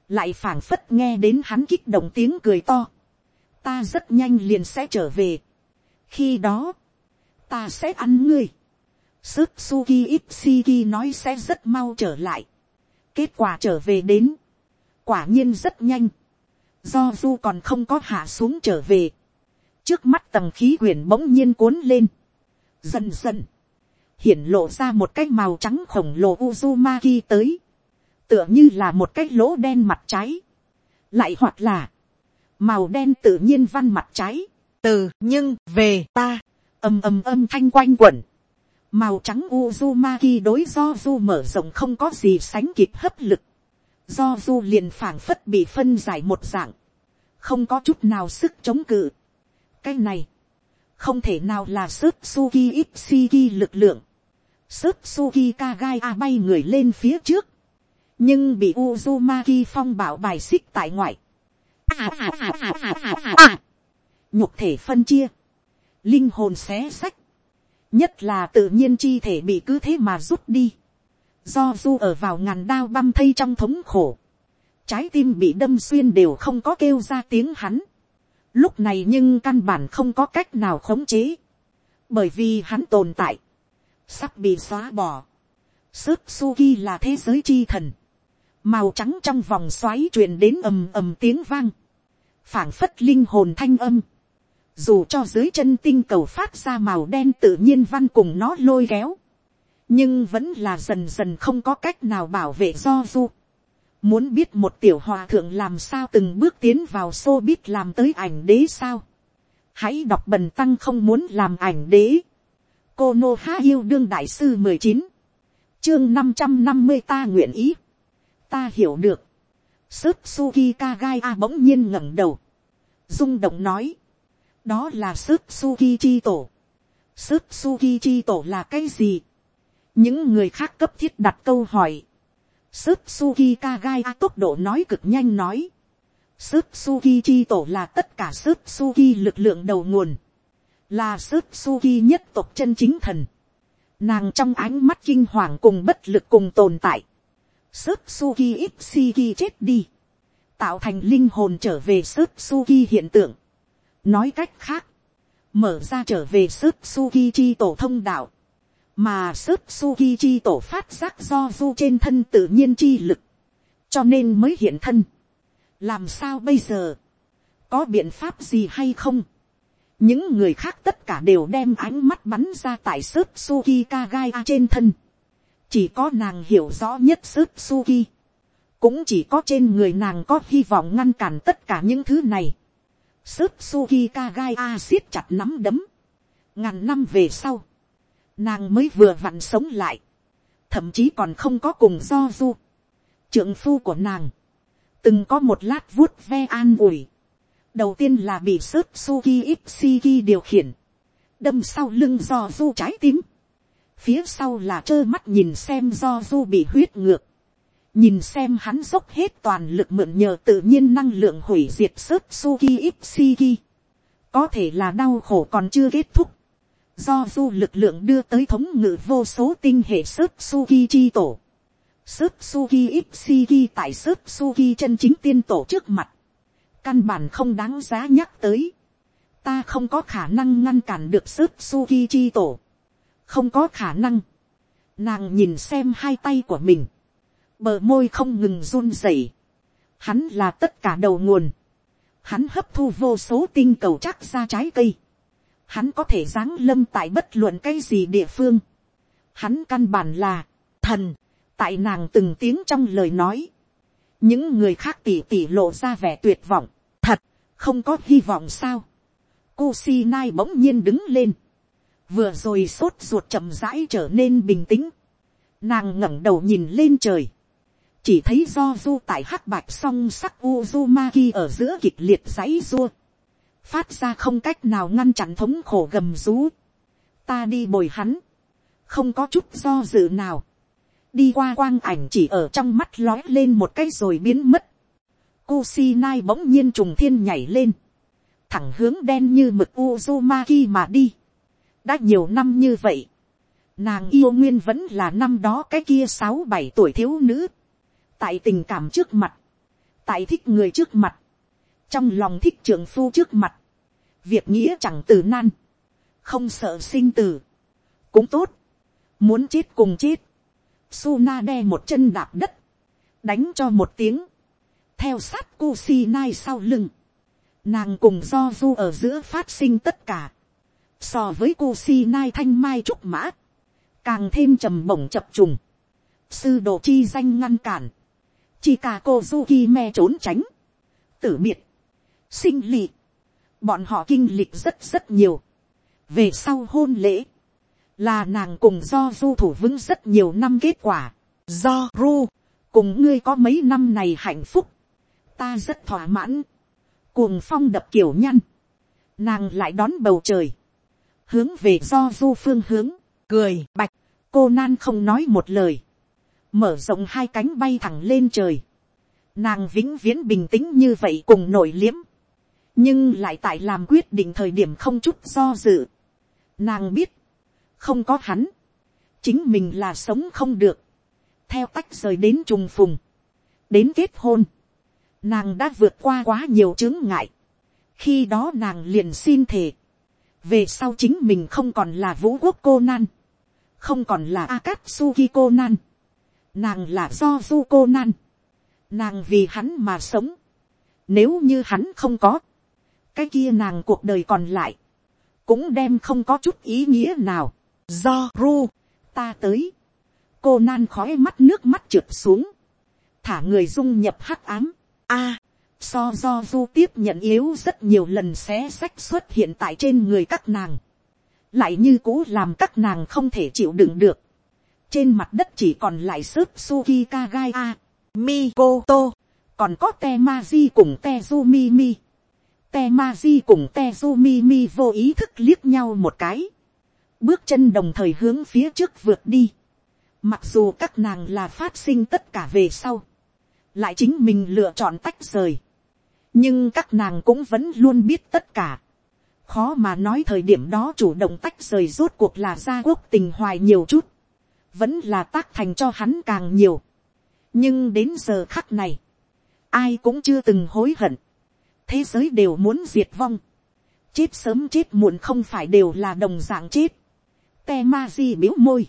lại phảng phất nghe đến hắn kích động tiếng cười to, ta rất nhanh liền sẽ trở về, khi đó, ta sẽ ăn ngươi, Sức Suki Ipsiki nói sẽ rất mau trở lại. Kết quả trở về đến. Quả nhiên rất nhanh. Do Du còn không có hạ xuống trở về. Trước mắt tầng khí quyển bỗng nhiên cuốn lên. Dần dần. Hiển lộ ra một cái màu trắng khổng lồ Uzumaki tới. Tựa như là một cái lỗ đen mặt trái. Lại hoặc là. Màu đen tự nhiên văn mặt trái. Từ, nhưng, về, ta. Âm âm âm thanh quanh quẩn Màu trắng Uzumaki đối do du mở rộng không có gì sánh kịp hấp lực. Do du liền phảng phất bị phân giải một dạng. Không có chút nào sức chống cự. Cái này. Không thể nào là sức Suki Ipsiki lực lượng. Sức Suki Kagai A bay người lên phía trước. Nhưng bị Uzumaki phong bảo bài xích tại ngoại. À, à, à, à, à, à. à. à. Nhục thể phân chia. Linh hồn xé sách nhất là tự nhiên chi thể bị cứ thế mà rút đi, do du ở vào ngàn đao băm thây trong thống khổ, trái tim bị đâm xuyên đều không có kêu ra tiếng hắn, lúc này nhưng căn bản không có cách nào khống chế, bởi vì hắn tồn tại, sắp bị xóa bỏ, sức suki là thế giới chi thần, màu trắng trong vòng xoáy truyền đến ầm ầm tiếng vang, phảng phất linh hồn thanh âm, dù cho dưới chân tinh cầu phát ra màu đen tự nhiên văn cùng nó lôi kéo, nhưng vẫn là dần dần không có cách nào bảo vệ do du. Muốn biết một tiểu hòa thượng làm sao từng bước tiến vào xô biết làm tới ảnh đế sao. Hãy đọc bần tăng không muốn làm ảnh đế. Cô Nô Há Yêu Đương Đại Sư mười chín chương năm trăm năm mươi ta nguyện ý, ta hiểu được, sức suki kagai a bỗng nhiên ngẩng đầu, rung động nói, đó là sức suki chi tổ, sức suki chi tổ là cái gì, những người khác cấp thiết đặt câu hỏi, sức suki kagai tốc độ nói cực nhanh nói, sức suki chi tổ là tất cả sức suki lực lượng đầu nguồn, là sức suki nhất tộc chân chính thần, Nàng trong ánh mắt kinh hoàng cùng bất lực cùng tồn tại. Sức Suki Ipsiki chết đi. Tạo thành linh hồn trở về sức Suki hiện tượng. Nói cách khác. Mở ra trở về sức Suki chi tổ thông đạo. Mà sức Suki chi tổ phát giác do du trên thân tự nhiên chi lực. Cho nên mới hiện thân. Làm sao bây giờ? Có biện pháp gì hay không? những người khác tất cả đều đem ánh mắt bắn ra tại sức suki kagai trên thân. chỉ có nàng hiểu rõ nhất sức suki. cũng chỉ có trên người nàng có hy vọng ngăn cản tất cả những thứ này. Sớp suki kagai a siết chặt nắm đấm. ngàn năm về sau, nàng mới vừa vặn sống lại. thậm chí còn không có cùng do du. trượng phu của nàng, từng có một lát vuốt ve an ủi đầu tiên là bị sớp suki ipsiki điều khiển, đâm sau lưng do du trái tim, phía sau là trơ mắt nhìn xem do du bị huyết ngược, nhìn xem hắn dốc hết toàn lực mượn nhờ tự nhiên năng lượng hủy diệt sớt suki ipsiki, có thể là đau khổ còn chưa kết thúc, do du lực lượng đưa tới thống ngự vô số tinh hệ sớt suki chi tổ, sớt suki ipsiki tại sớt suki chân chính tiên tổ trước mặt, căn bản không đáng giá nhắc tới. ta không có khả năng ngăn cản được sức suki chi tổ. không có khả năng. nàng nhìn xem hai tay của mình bờ môi không ngừng run rẩy. hắn là tất cả đầu nguồn. hắn hấp thu vô số tinh cầu chắc ra trái cây. hắn có thể giáng lâm tại bất luận cái gì địa phương. hắn căn bản là thần. tại nàng từng tiếng trong lời nói những người khác tỉ tỉ lộ ra vẻ tuyệt vọng thật, không có hy vọng sao. Kusinai bỗng nhiên đứng lên. Vừa rồi sốt ruột chậm rãi trở nên bình tĩnh. Nàng ngẩng đầu nhìn lên trời. Chỉ thấy do du tại hắc bạch song sắc Uzumaki ở giữa kịch liệt dãy dua, Phát ra không cách nào ngăn chặn thống khổ gầm rú. Ta đi bồi hắn. Không có chút do dự nào. Đi qua quang ảnh chỉ ở trong mắt lói lên một cái rồi biến mất Kusinai bỗng nhiên trùng thiên nhảy lên. Thẳng hướng đen như mực Uzumaki mà đi. Đã nhiều năm như vậy. Nàng yêu nguyên vẫn là năm đó cái kia sáu bảy tuổi thiếu nữ. Tại tình cảm trước mặt. Tại thích người trước mặt. Trong lòng thích trưởng phu trước mặt. Việc nghĩa chẳng từ nan. Không sợ sinh tử. Cũng tốt. Muốn chết cùng chết. Suna đe một chân đạp đất. Đánh cho một tiếng theo sát cu si nai sau lưng, nàng cùng do du ở giữa phát sinh tất cả, so với cu si nai thanh mai trúc mã, càng thêm trầm bổng chập trùng, sư đồ chi danh ngăn cản, chi cả cô Zuki me trốn tránh, tử biệt, sinh lị, bọn họ kinh lịch rất rất nhiều, về sau hôn lễ, là nàng cùng do du thủ vững rất nhiều năm kết quả, do ru, cùng ngươi có mấy năm này hạnh phúc, ta rất thỏa mãn, cuồng phong đập kiểu nhăn, nàng lại đón bầu trời, hướng về do du phương hướng, cười bạch, cô nan không nói một lời, mở rộng hai cánh bay thẳng lên trời, nàng vĩnh viễn bình tĩnh như vậy cùng nổi liếm, nhưng lại tại làm quyết định thời điểm không chút do dự. Nàng biết, không có hắn, chính mình là sống không được, theo tách rời đến trùng phùng, đến kết hôn, nàng đã vượt qua quá nhiều chướng ngại, khi đó nàng liền xin thề, về sau chính mình không còn là vũ quốc cô nan, không còn là akatsuki cô nan, nàng là do du cô nan, nàng vì hắn mà sống, nếu như hắn không có, cái kia nàng cuộc đời còn lại, cũng đem không có chút ý nghĩa nào, do ru, ta tới, cô nan khói mắt nước mắt trượt xuống, thả người dung nhập hắc ám, a, so do du tiếp nhận yếu rất nhiều lần xé sách xuất hiện tại trên người các nàng, lại như cũ làm các nàng không thể chịu đựng được, trên mặt đất chỉ còn lại sớp suki kagai a, mikoto, còn có te ma di cùng te mi mi, te ma di cùng te mi mi vô ý thức liếc nhau một cái, bước chân đồng thời hướng phía trước vượt đi, mặc dù các nàng là phát sinh tất cả về sau, lại chính mình lựa chọn tách rời, nhưng các nàng cũng vẫn luôn biết tất cả, khó mà nói thời điểm đó chủ động tách rời rốt cuộc là gia quốc tình hoài nhiều chút, vẫn là tác thành cho hắn càng nhiều. nhưng đến giờ khắc này, ai cũng chưa từng hối hận, thế giới đều muốn diệt vong, chết sớm chết muộn không phải đều là đồng dạng chết, te ma di biếu môi,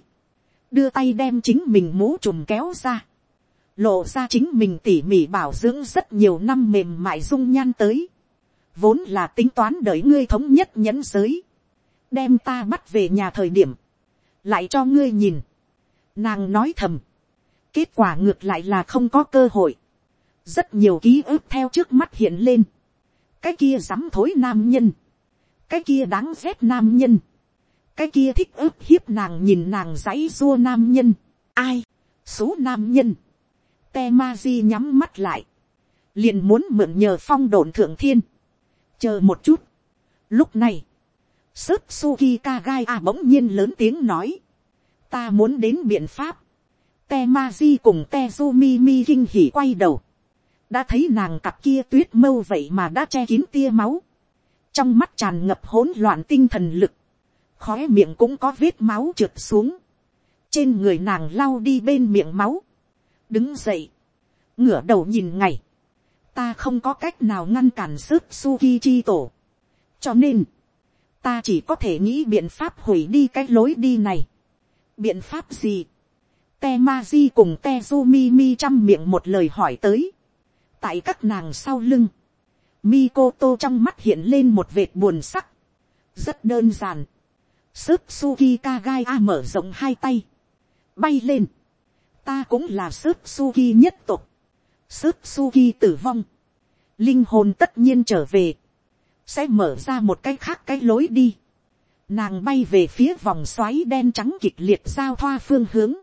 đưa tay đem chính mình mũ trùm kéo ra, lộ ra chính mình tỉ mỉ bảo dưỡng rất nhiều năm mềm mại dung nhan tới, vốn là tính toán đợi ngươi thống nhất nhẫn giới, đem ta bắt về nhà thời điểm, lại cho ngươi nhìn, nàng nói thầm, kết quả ngược lại là không có cơ hội, rất nhiều ký ức theo trước mắt hiện lên, cái kia dám thối nam nhân, cái kia đáng ghét nam nhân, cái kia thích ức hiếp nàng nhìn nàng dãy rua nam nhân, ai, số nam nhân, te ma di nhắm mắt lại, liền muốn mượn nhờ phong độn thượng thiên, chờ một chút. Lúc này, sớp suki kagai a bỗng nhiên lớn tiếng nói, ta muốn đến biện pháp, te ma di cùng te mi mi kinh hỉ quay đầu, đã thấy nàng cặp kia tuyết mâu vậy mà đã che kín tia máu, trong mắt tràn ngập hỗn loạn tinh thần lực, khói miệng cũng có vết máu trượt xuống, trên người nàng lau đi bên miệng máu, đứng dậy, ngửa đầu nhìn ngày, ta không có cách nào ngăn cản sức suki chi tổ. cho nên, ta chỉ có thể nghĩ biện pháp hủy đi cái lối đi này biện pháp gì. te ma di cùng te du mi mi chăm miệng một lời hỏi tới. tại các nàng sau lưng, Mikoto trong mắt hiện lên một vệt buồn sắc. Rất đơn giản. Sức Suki Kagai A mở rộng hai tay. Bay lên. Ta cũng là sức Suki nhất tục sức suki tử vong, linh hồn tất nhiên trở về, sẽ mở ra một cái khác cái lối đi. Nàng bay về phía vòng xoáy đen trắng kịch liệt giao thoa phương hướng,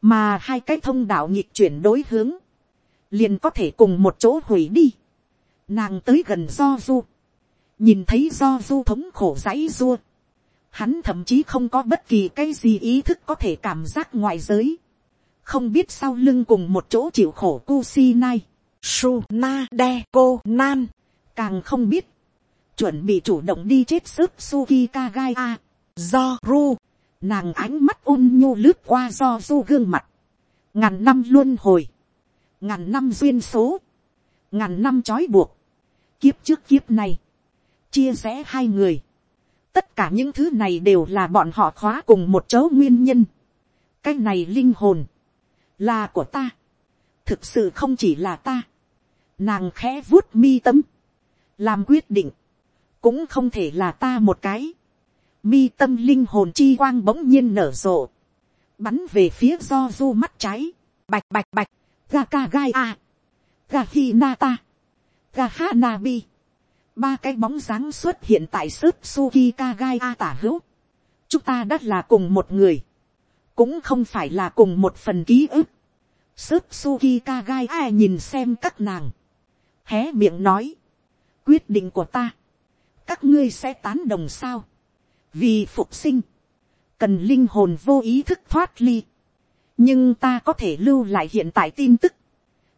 mà hai cái thông đạo nhịp chuyển đối hướng, liền có thể cùng một chỗ hủy đi. Nàng tới gần do du, nhìn thấy do du thống khổ dãy dua, hắn thậm chí không có bất kỳ cái gì ý thức có thể cảm giác ngoại giới. Không biết sau lưng cùng một chỗ chịu khổ cu si nay, su na de cô nan. Càng không biết, chuẩn bị chủ động đi chết sức Suki Kagai A, do ru, nàng ánh mắt ôn nhu lướt qua do du gương mặt, ngàn năm luôn hồi, ngàn năm duyên số, ngàn năm trói buộc, kiếp trước kiếp này, chia rẽ hai người, tất cả những thứ này đều là bọn họ khóa cùng một chỗ nguyên nhân, cái này linh hồn, là của ta, thực sự không chỉ là ta, nàng khẽ vuốt mi tâm, làm quyết định, cũng không thể là ta một cái, mi tâm linh hồn chi quang bỗng nhiên nở rộ, bắn về phía do du mắt trái, bạch bạch bạch, ga ca gai a, ga hi na ta, ga ha na bi, ba cái bóng dáng xuất hiện tại sớp suki ka gai a tả hữu, chúng ta đã là cùng một người, cũng không phải là cùng một phần ký ức. Sớp Suki Kagai a nhìn xem các nàng. Hé miệng nói. Quyết định của ta. Các ngươi sẽ tán đồng sao. Vì phục sinh. Cần linh hồn vô ý thức thoát ly. Nhưng ta có thể lưu lại hiện tại tin tức.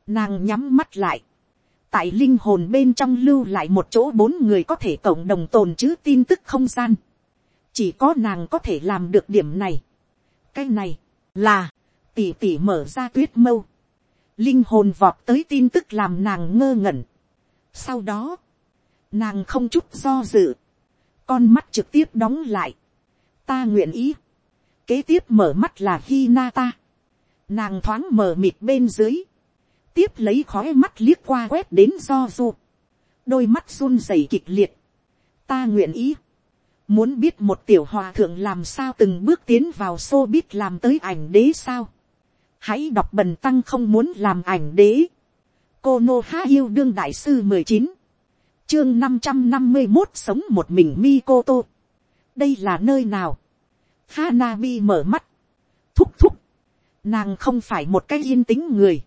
Nàng nhắm mắt lại. Tại linh hồn bên trong lưu lại một chỗ bốn người có thể cộng đồng tồn chứ tin tức không gian. Chỉ có nàng có thể làm được điểm này cái này, là, tỉ tỉ mở ra tuyết mâu, linh hồn vọt tới tin tức làm nàng ngơ ngẩn. sau đó, nàng không chút do dự, con mắt trực tiếp đóng lại, ta nguyện ý, kế tiếp mở mắt là Hinata, nàng thoáng mở mịt bên dưới, tiếp lấy khói mắt liếc qua quét đến do du, đôi mắt run rẩy kịch liệt, ta nguyện ý, Muốn biết một tiểu hòa thượng làm sao từng bước tiến vào xô biết làm tới ảnh đế sao. Hãy đọc bần tăng không muốn làm ảnh đế. Cô Nô Há Yêu Đương Đại Sư mười chín. Chương năm trăm năm mươi một sống một mình Mikoto. Đây là nơi nào? Hanabi mở mắt. Thúc thúc. nàng không phải một cái yên tĩnh người,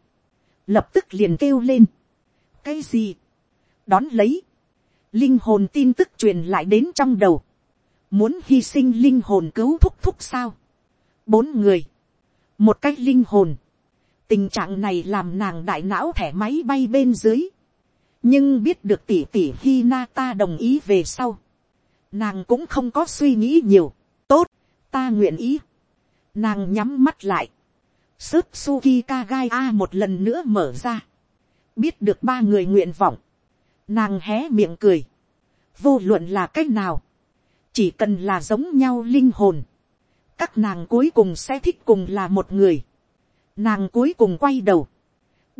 lập tức liền kêu lên, cái gì, đón lấy, linh hồn tin tức truyền lại đến trong đầu, muốn hy sinh linh hồn cứu thúc thúc sao, bốn người, một cách linh hồn, tình trạng này làm nàng đại não thẻ máy bay bên dưới, nhưng biết được tỷ tỷ hi na ta đồng ý về sau, nàng cũng không có suy nghĩ nhiều, tốt, ta nguyện ý, nàng nhắm mắt lại, sức suki kagai a một lần nữa mở ra, biết được ba người nguyện vọng, nàng hé miệng cười, vô luận là c á c h nào, chỉ cần là giống nhau linh hồn, các nàng cuối cùng sẽ thích cùng là một người, nàng cuối cùng quay đầu,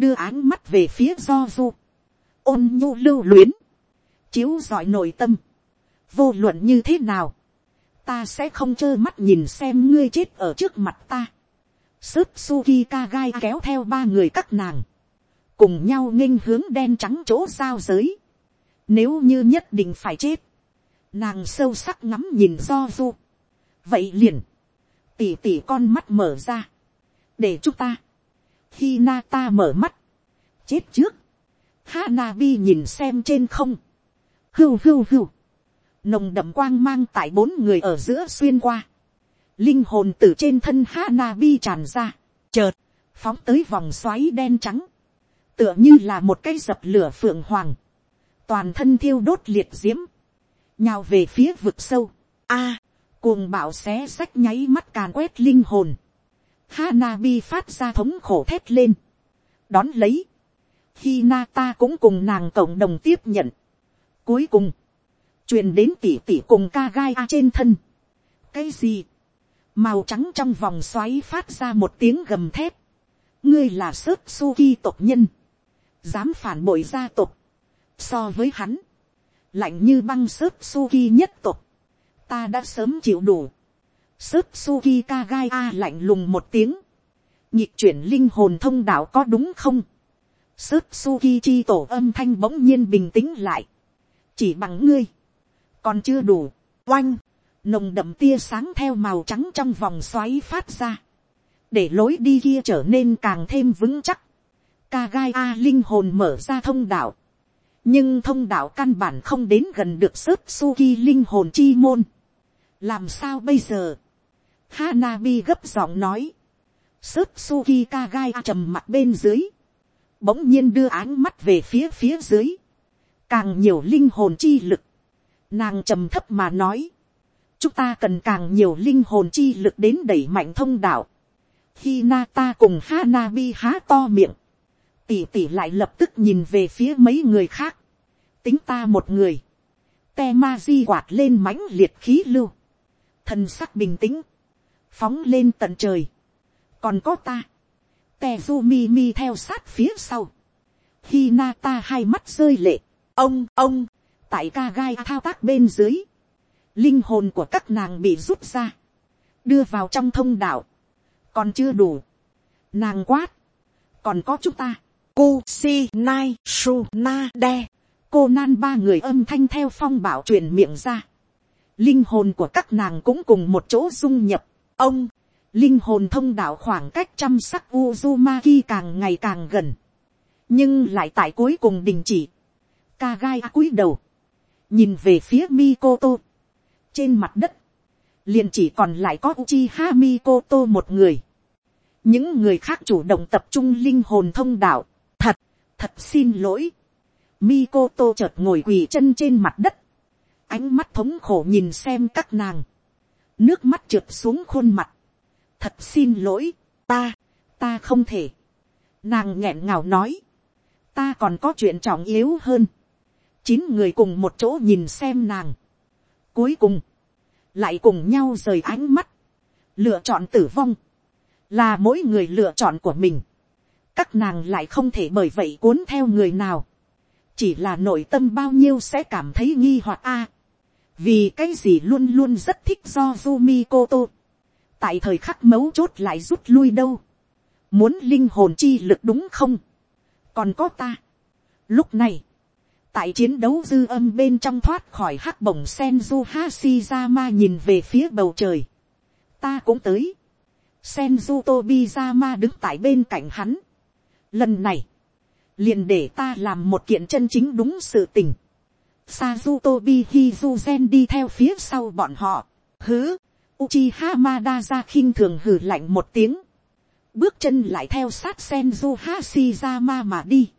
đưa áng mắt về phía do du, ôn nhu lưu luyến, chiếu giỏi nội tâm, vô luận như thế nào, ta sẽ không trơ mắt nhìn xem ngươi chết ở trước mặt ta. Sức Suki Kagai kéo theo ba người các nàng, cùng nhau nghênh hướng đen trắng chỗ giao giới. Nếu như nhất định phải chết. Nàng sâu sắc ngắm nhìn do du. Vậy liền. Tỉ tỉ con mắt mở ra. Để chúng ta. Khi na ta mở mắt. Chết trước. Hanabi nhìn xem trên không. Hưu hưu hưu. Nồng đậm quang mang tại bốn người ở giữa xuyên qua. Linh hồn từ trên thân Hanabi tràn ra. Chợt. Phóng tới vòng xoáy đen trắng. Tựa như là một cây dập lửa phượng hoàng toàn thân thiêu đốt liệt diễm, nhào về phía vực sâu, a, cuồng bạo xé sách nháy mắt càn quét linh hồn, Hanabi phát ra thống khổ thét lên, đón lấy, khi ta cũng cùng nàng cộng đồng tiếp nhận, cuối cùng, truyền đến tỉ tỉ cùng ca gai a trên thân, cái gì, màu trắng trong vòng xoáy phát ra một tiếng gầm thép, ngươi là sớt suki tộc nhân, dám phản bội gia tộc, So với hắn, lạnh như băng sớt suki nhất tộc. Ta đã sớm chịu đủ. Sớt suki kagai a lạnh lùng một tiếng, nhịp chuyển linh hồn thông đạo có đúng không? Sớt suki chi tổ âm thanh bỗng nhiên bình tĩnh lại, chỉ bằng ngươi, còn chưa đủ, oanh, nồng đậm tia sáng theo màu trắng trong vòng xoáy phát ra, để lối đi kia trở nên càng thêm vững chắc. Kagai a linh hồn mở ra thông đạo, nhưng thông đạo căn bản không đến gần được sớt suki linh hồn chi môn. làm sao bây giờ. Hanabi gấp giọng nói. sớt suki kagai trầm mặt bên dưới bỗng nhiên đưa áng mắt về phía phía dưới. càng nhiều linh hồn chi lực. nàng trầm thấp mà nói. chúng ta cần càng nhiều linh hồn chi lực đến đẩy mạnh thông đạo. khi na ta cùng kha na bi há to miệng tỷ tỷ lại lập tức nhìn về phía mấy người khác. tính ta một người. te ma di quạt lên mãnh liệt khí lưu. thân sắc bình tĩnh. phóng lên tận trời. còn có ta te du mi mi theo sát phía sau. khi na ta hai mắt rơi lệ. ông ông tại ca gai thao tác bên dưới. linh hồn của các nàng bị rút ra. đưa vào trong thông đạo. còn chưa đủ. nàng quát. còn có chúng ta Cô si nai su na đe. Cô nan ba người âm thanh theo phong bảo truyền miệng ra. Linh hồn của các nàng cũng cùng một chỗ dung nhập. Ông, linh hồn thông đạo khoảng cách trăm sắc Uzumaki càng ngày càng gần. Nhưng lại tại cuối cùng đình chỉ. Kagai cúi đầu. Nhìn về phía Mikoto. Trên mặt đất. Liền chỉ còn lại có Uchiha Mikoto một người. Những người khác chủ động tập trung linh hồn thông đạo thật thật xin lỗi. Mikoto chợt ngồi quỳ chân trên mặt đất. Ánh mắt thống khổ nhìn xem các nàng. Nước mắt trượt xuống khuôn mặt. Thật xin lỗi, ta, ta không thể. Nàng nghẹn ngào nói. Ta còn có chuyện trọng yếu hơn. Chín người cùng một chỗ nhìn xem nàng. Cuối cùng, lại cùng nhau rời ánh mắt. Lựa chọn tử vong. Là mỗi người lựa chọn của mình các nàng lại không thể bởi vậy cuốn theo người nào, chỉ là nội tâm bao nhiêu sẽ cảm thấy nghi hoặc a, vì cái gì luôn luôn rất thích do Jumi Koto, tại thời khắc mấu chốt lại rút lui đâu, muốn linh hồn chi lực đúng không, còn có ta, lúc này, tại chiến đấu dư âm bên trong thoát khỏi hắc bổng sen du hashizama nhìn về phía bầu trời, ta cũng tới, Senju Tobizama đứng tại bên cạnh hắn. Lần này, liền để ta làm một kiện chân chính đúng sự tình. Sazutobi Hizuzen đi theo phía sau bọn họ. Hứ, Uchiha Madara khinh thường hử lạnh một tiếng. Bước chân lại theo sát Senju Hashirama mà đi.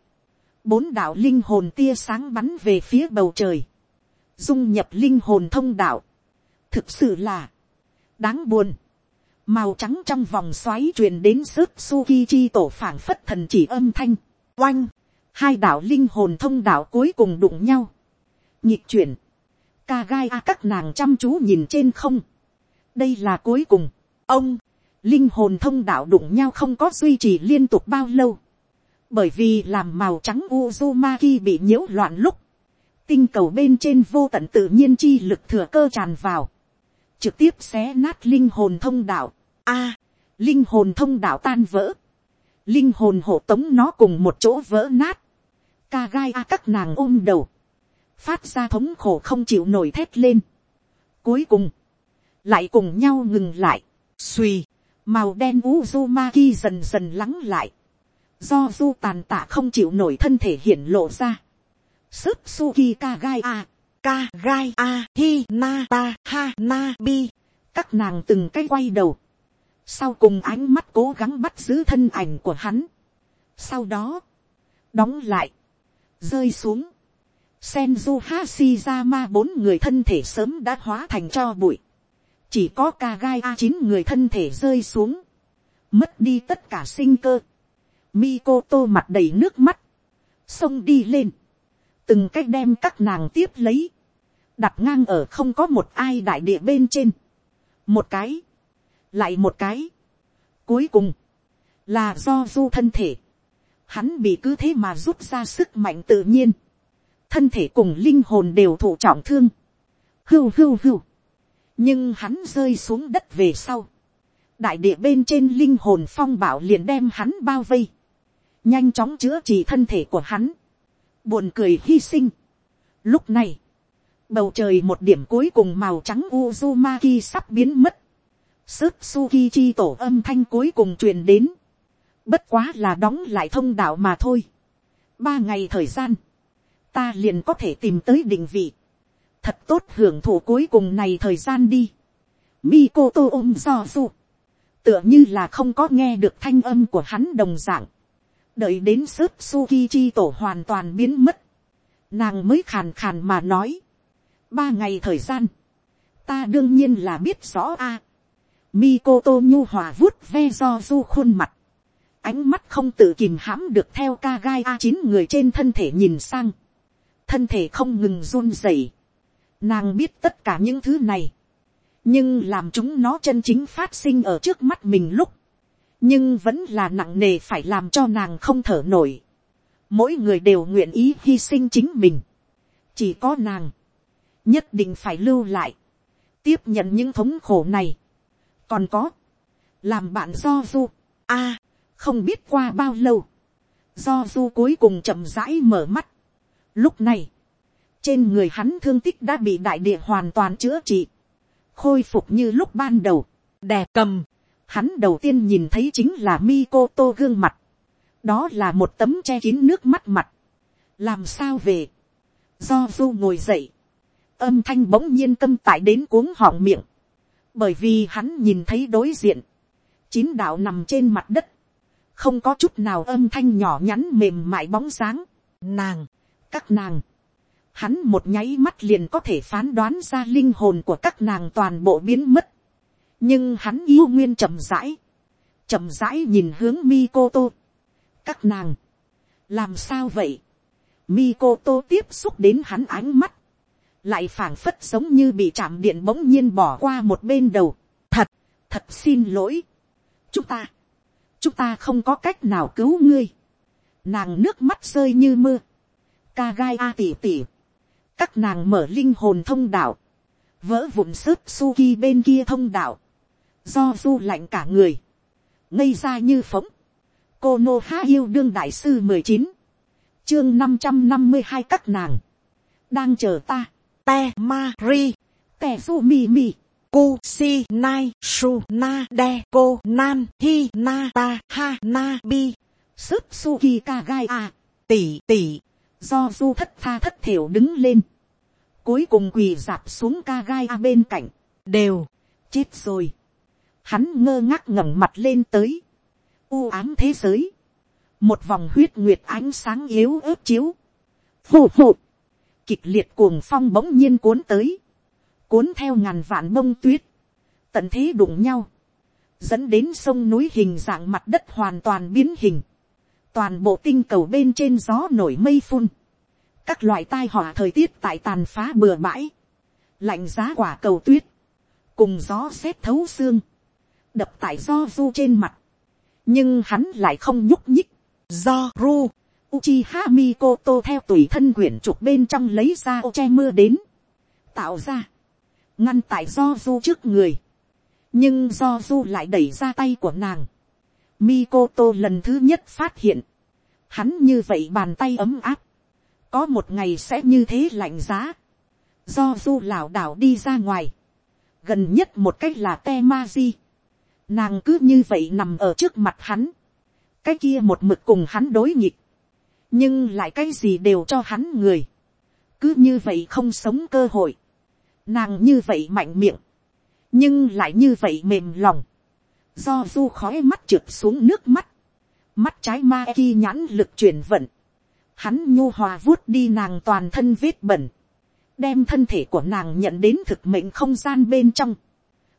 Bốn đạo linh hồn tia sáng bắn về phía bầu trời. Dung nhập linh hồn thông đạo. Thực sự là đáng buồn. Màu trắng trong vòng xoáy truyền đến sức Sukichi tổ phảng phất thần chỉ âm thanh. Oanh! Hai đạo linh hồn thông đạo cuối cùng đụng nhau. Nhịp chuyển. Kagai a các nàng chăm chú nhìn trên không. Đây là cuối cùng. Ông! Linh hồn thông đạo đụng nhau không có duy trì liên tục bao lâu. Bởi vì làm màu trắng Uzumaki bị nhiễu loạn lúc. Tinh cầu bên trên vô tận tự nhiên chi lực thừa cơ tràn vào. Trực tiếp xé nát linh hồn thông đạo. A! linh hồn thông đạo tan vỡ. Linh hồn hộ tống nó cùng một chỗ vỡ nát. Ca gai a các nàng ôm đầu. Phát ra thống khổ không chịu nổi thét lên. Cuối cùng. Lại cùng nhau ngừng lại. suy màu đen Uzumaki dần dần lắng lại, do du tàn tạ không chịu nổi thân thể hiển lộ ra, sức suki kagai a, kagai a hi na ta ha na bi, các nàng từng cái quay đầu, sau cùng ánh mắt cố gắng bắt giữ thân ảnh của hắn, sau đó, đóng lại, rơi xuống, Senju Hashirama bốn người thân thể sớm đã hóa thành cho bụi chỉ có ca gai a chín người thân thể rơi xuống, mất đi tất cả sinh cơ, Mi cô tô mặt đầy nước mắt, xông đi lên, từng cách đem các nàng tiếp lấy, đặt ngang ở không có một ai đại địa bên trên, một cái, lại một cái, cuối cùng, là do du thân thể, hắn bị cứ thế mà rút ra sức mạnh tự nhiên, thân thể cùng linh hồn đều thụ trọng thương, hưu hưu hưu, nhưng hắn rơi xuống đất về sau, đại địa bên trên linh hồn phong bảo liền đem hắn bao vây, nhanh chóng chữa trị thân thể của hắn, buồn cười hy sinh. Lúc này, bầu trời một điểm cuối cùng màu trắng Uzumaki sắp biến mất, sức suki chi tổ âm thanh cuối cùng truyền đến, bất quá là đóng lại thông đạo mà thôi. ba ngày thời gian, ta liền có thể tìm tới định vị, thật tốt hưởng thụ cuối cùng này thời gian đi. Mikoto ôm do su, tựa như là không có nghe được thanh âm của hắn đồng dạng, đợi đến sức suki chi tổ hoàn toàn biến mất, nàng mới khàn khàn mà nói, ba ngày thời gian, ta đương nhiên là biết rõ a. Mikoto nhu hòa vuốt ve do du khuôn mặt, ánh mắt không tự kìm hãm được theo ca gai a chín người trên thân thể nhìn sang, thân thể không ngừng run rẩy, Nàng biết tất cả những thứ này. Nhưng làm chúng nó chân chính phát sinh ở trước mắt mình lúc. Nhưng vẫn là nặng nề phải làm cho nàng không thở nổi. Mỗi người đều nguyện ý hy sinh chính mình. Chỉ có nàng. Nhất định phải lưu lại. Tiếp nhận những thống khổ này. Còn có. Làm bạn do du. a không biết qua bao lâu. Do du cuối cùng chậm rãi mở mắt. Lúc này trên người hắn thương tích đã bị đại địa hoàn toàn chữa trị. Khôi phục như lúc ban đầu. Đè cầm. Hắn đầu tiên nhìn thấy chính là Mikoto gương mặt. Đó là một tấm che kín nước mắt mặt. Làm sao về? Do du ngồi dậy. Âm thanh bỗng nhiên câm tại đến cuống họng miệng. Bởi vì hắn nhìn thấy đối diện. Chín đạo nằm trên mặt đất. Không có chút nào âm thanh nhỏ nhắn mềm mại bóng sáng. Nàng. Các nàng hắn một nháy mắt liền có thể phán đoán ra linh hồn của các nàng toàn bộ biến mất. nhưng hắn yêu nguyên chậm rãi, chậm rãi nhìn hướng Mikoto. các nàng, làm sao vậy. Mikoto tiếp xúc đến hắn ánh mắt, lại phảng phất giống như bị chạm điện bỗng nhiên bỏ qua một bên đầu. thật, thật xin lỗi. chúng ta, chúng ta không có cách nào cứu ngươi. nàng nước mắt rơi như mưa. ca gai a tỉ tỉ các nàng mở linh hồn thông đạo, vỡ vụn sớt suki bên kia thông đạo, do du lạnh cả người, ngây ra như phóng, cô nô há yêu đương đại sư mười chín, chương năm trăm năm mươi hai các nàng, đang chờ ta, te ma ri, te su mi mi, ku si nai su na de ko nan hi na ta ha na bi. Sức suki ka gai à, a tỷ tỷ do du thất tha thất thiểu đứng lên cuối cùng quỳ dạp xuống ca gai a bên cạnh, đều, chết rồi. Hắn ngơ ngác ngẩng mặt lên tới. U ám thế giới. Một vòng huyết nguyệt ánh sáng yếu ớt chiếu. Phù phù kịch liệt cuồng phong bỗng nhiên cuốn tới. Cuốn theo ngàn vạn bông tuyết. Tận thế đụng nhau. Dẫn đến sông núi hình dạng mặt đất hoàn toàn biến hình. Toàn bộ tinh cầu bên trên gió nổi mây phun các loại tai họa thời tiết tại tàn phá bừa bãi, lạnh giá quả cầu tuyết, cùng gió xét thấu xương, đập tại do du trên mặt nhưng hắn lại không nhúc nhích do ru, Uchiha Mikoto theo tùy thân quyển trục bên trong lấy ra ô che mưa đến. Tạo ra. Ngăn tại do du trước người. Nhưng do du lại đẩy ra tay của nàng. Mikoto lần thứ nhất phát hiện. Hắn như vậy bàn tay ấm áp. Có một ngày sẽ như thế lạnh giá. Do du lảo đảo đi ra ngoài. Gần nhất một cách là te ma di, Nàng cứ như vậy nằm ở trước mặt hắn. Cái kia một mực cùng hắn đối nghịch. Nhưng lại cái gì đều cho hắn người, cứ như vậy không sống cơ hội, nàng như vậy mạnh miệng, nhưng lại như vậy mềm lòng, do du khói mắt trượt xuống nước mắt, mắt trái ma ki nhãn lực chuyển vận, hắn nhu hòa vuốt đi nàng toàn thân vết bẩn, đem thân thể của nàng nhận đến thực mệnh không gian bên trong,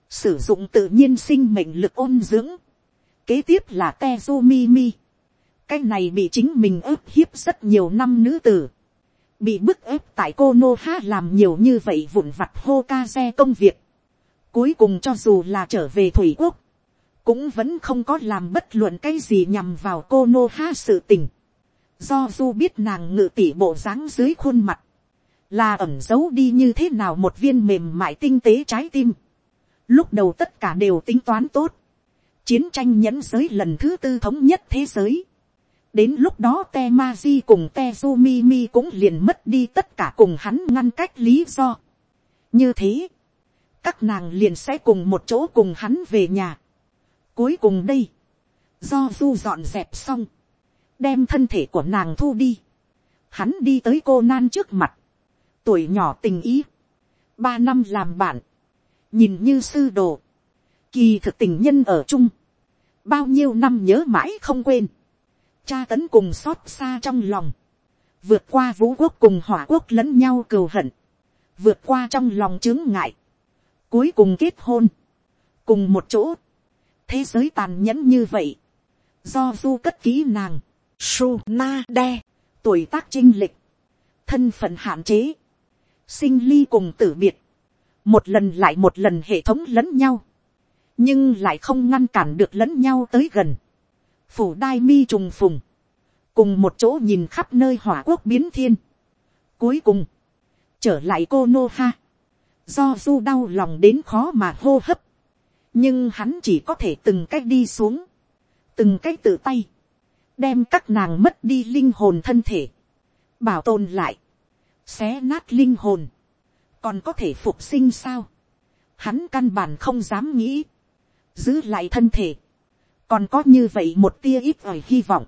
sử dụng tự nhiên sinh mệnh lực ôn dưỡng, kế tiếp là Tezumi mi, cái này bị chính mình ức hiếp rất nhiều năm nữ tử, bị bức ép tại cô nô ha làm nhiều như vậy vụn vặt hô ca xe công việc, cuối cùng cho dù là trở về thủy quốc, cũng vẫn không có làm bất luận cái gì nhằm vào cô nô ha sự tình, do du biết nàng ngự tỉ bộ dáng dưới khuôn mặt, là ẩm giấu đi như thế nào một viên mềm mại tinh tế trái tim. Lúc đầu tất cả đều tính toán tốt. Chiến tranh nhẫn giới lần thứ tư thống nhất thế giới đến lúc đó te ma di cùng te su mi mi cũng liền mất đi tất cả cùng hắn ngăn cách lý do. như thế, các nàng liền sẽ cùng một chỗ cùng hắn về nhà. cuối cùng đây, do du dọn dẹp xong, đem thân thể của nàng thu đi, hắn đi tới cô nan trước mặt, tuổi nhỏ tình ý, ba năm làm bạn, nhìn như sư đồ, kỳ thực tình nhân ở chung, bao nhiêu năm nhớ mãi không quên, cha tấn cùng xót xa trong lòng, vượt qua vũ quốc cùng hỏa quốc lẫn nhau cừu hận, vượt qua trong lòng chướng ngại, cuối cùng kết hôn, cùng một chỗ, thế giới tàn nhẫn như vậy, do du cất kỹ nàng, Su Na De, tuổi tác trinh lịch, thân phận hạn chế, sinh ly cùng tử biệt, một lần lại một lần hệ thống lẫn nhau, nhưng lại không ngăn cản được lẫn nhau tới gần. Phủ đai mi trùng phùng, cùng một chỗ nhìn khắp nơi hỏa quốc biến thiên. Cuối cùng, trở lại cô nô ha, do du đau lòng đến khó mà hô hấp, nhưng hắn chỉ có thể từng cách đi xuống, từng cách tự tay, đem các nàng mất đi linh hồn thân thể, bảo tồn lại, xé nát linh hồn, còn có thể phục sinh sao, hắn căn bản không dám nghĩ, giữ lại thân thể, còn có như vậy một tia ít ỏi hy vọng.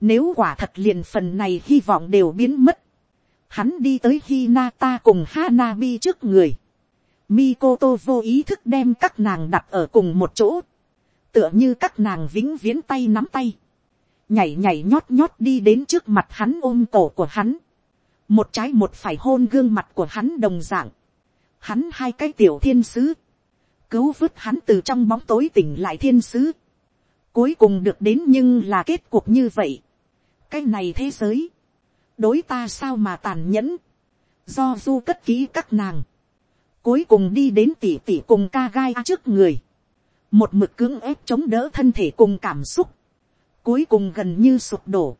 Nếu quả thật liền phần này hy vọng đều biến mất. Hắn đi tới Hinata cùng Hanabi trước người. Mikoto vô ý thức đem các nàng đặt ở cùng một chỗ. Tựa như các nàng vĩnh viễn tay nắm tay. Nhảy nhảy nhót nhót đi đến trước mặt hắn ôm cổ của hắn. Một trái một phải hôn gương mặt của hắn đồng dạng. Hắn hai cái tiểu thiên sứ. Cứu vứt hắn từ trong bóng tối tỉnh lại thiên sứ cuối cùng được đến nhưng là kết cuộc như vậy. cái này thế giới, đối ta sao mà tàn nhẫn, do du cất ký các nàng, cuối cùng đi đến tỉ tỉ cùng ca gai trước người, một mực cưỡng ép chống đỡ thân thể cùng cảm xúc, cuối cùng gần như sụp đổ.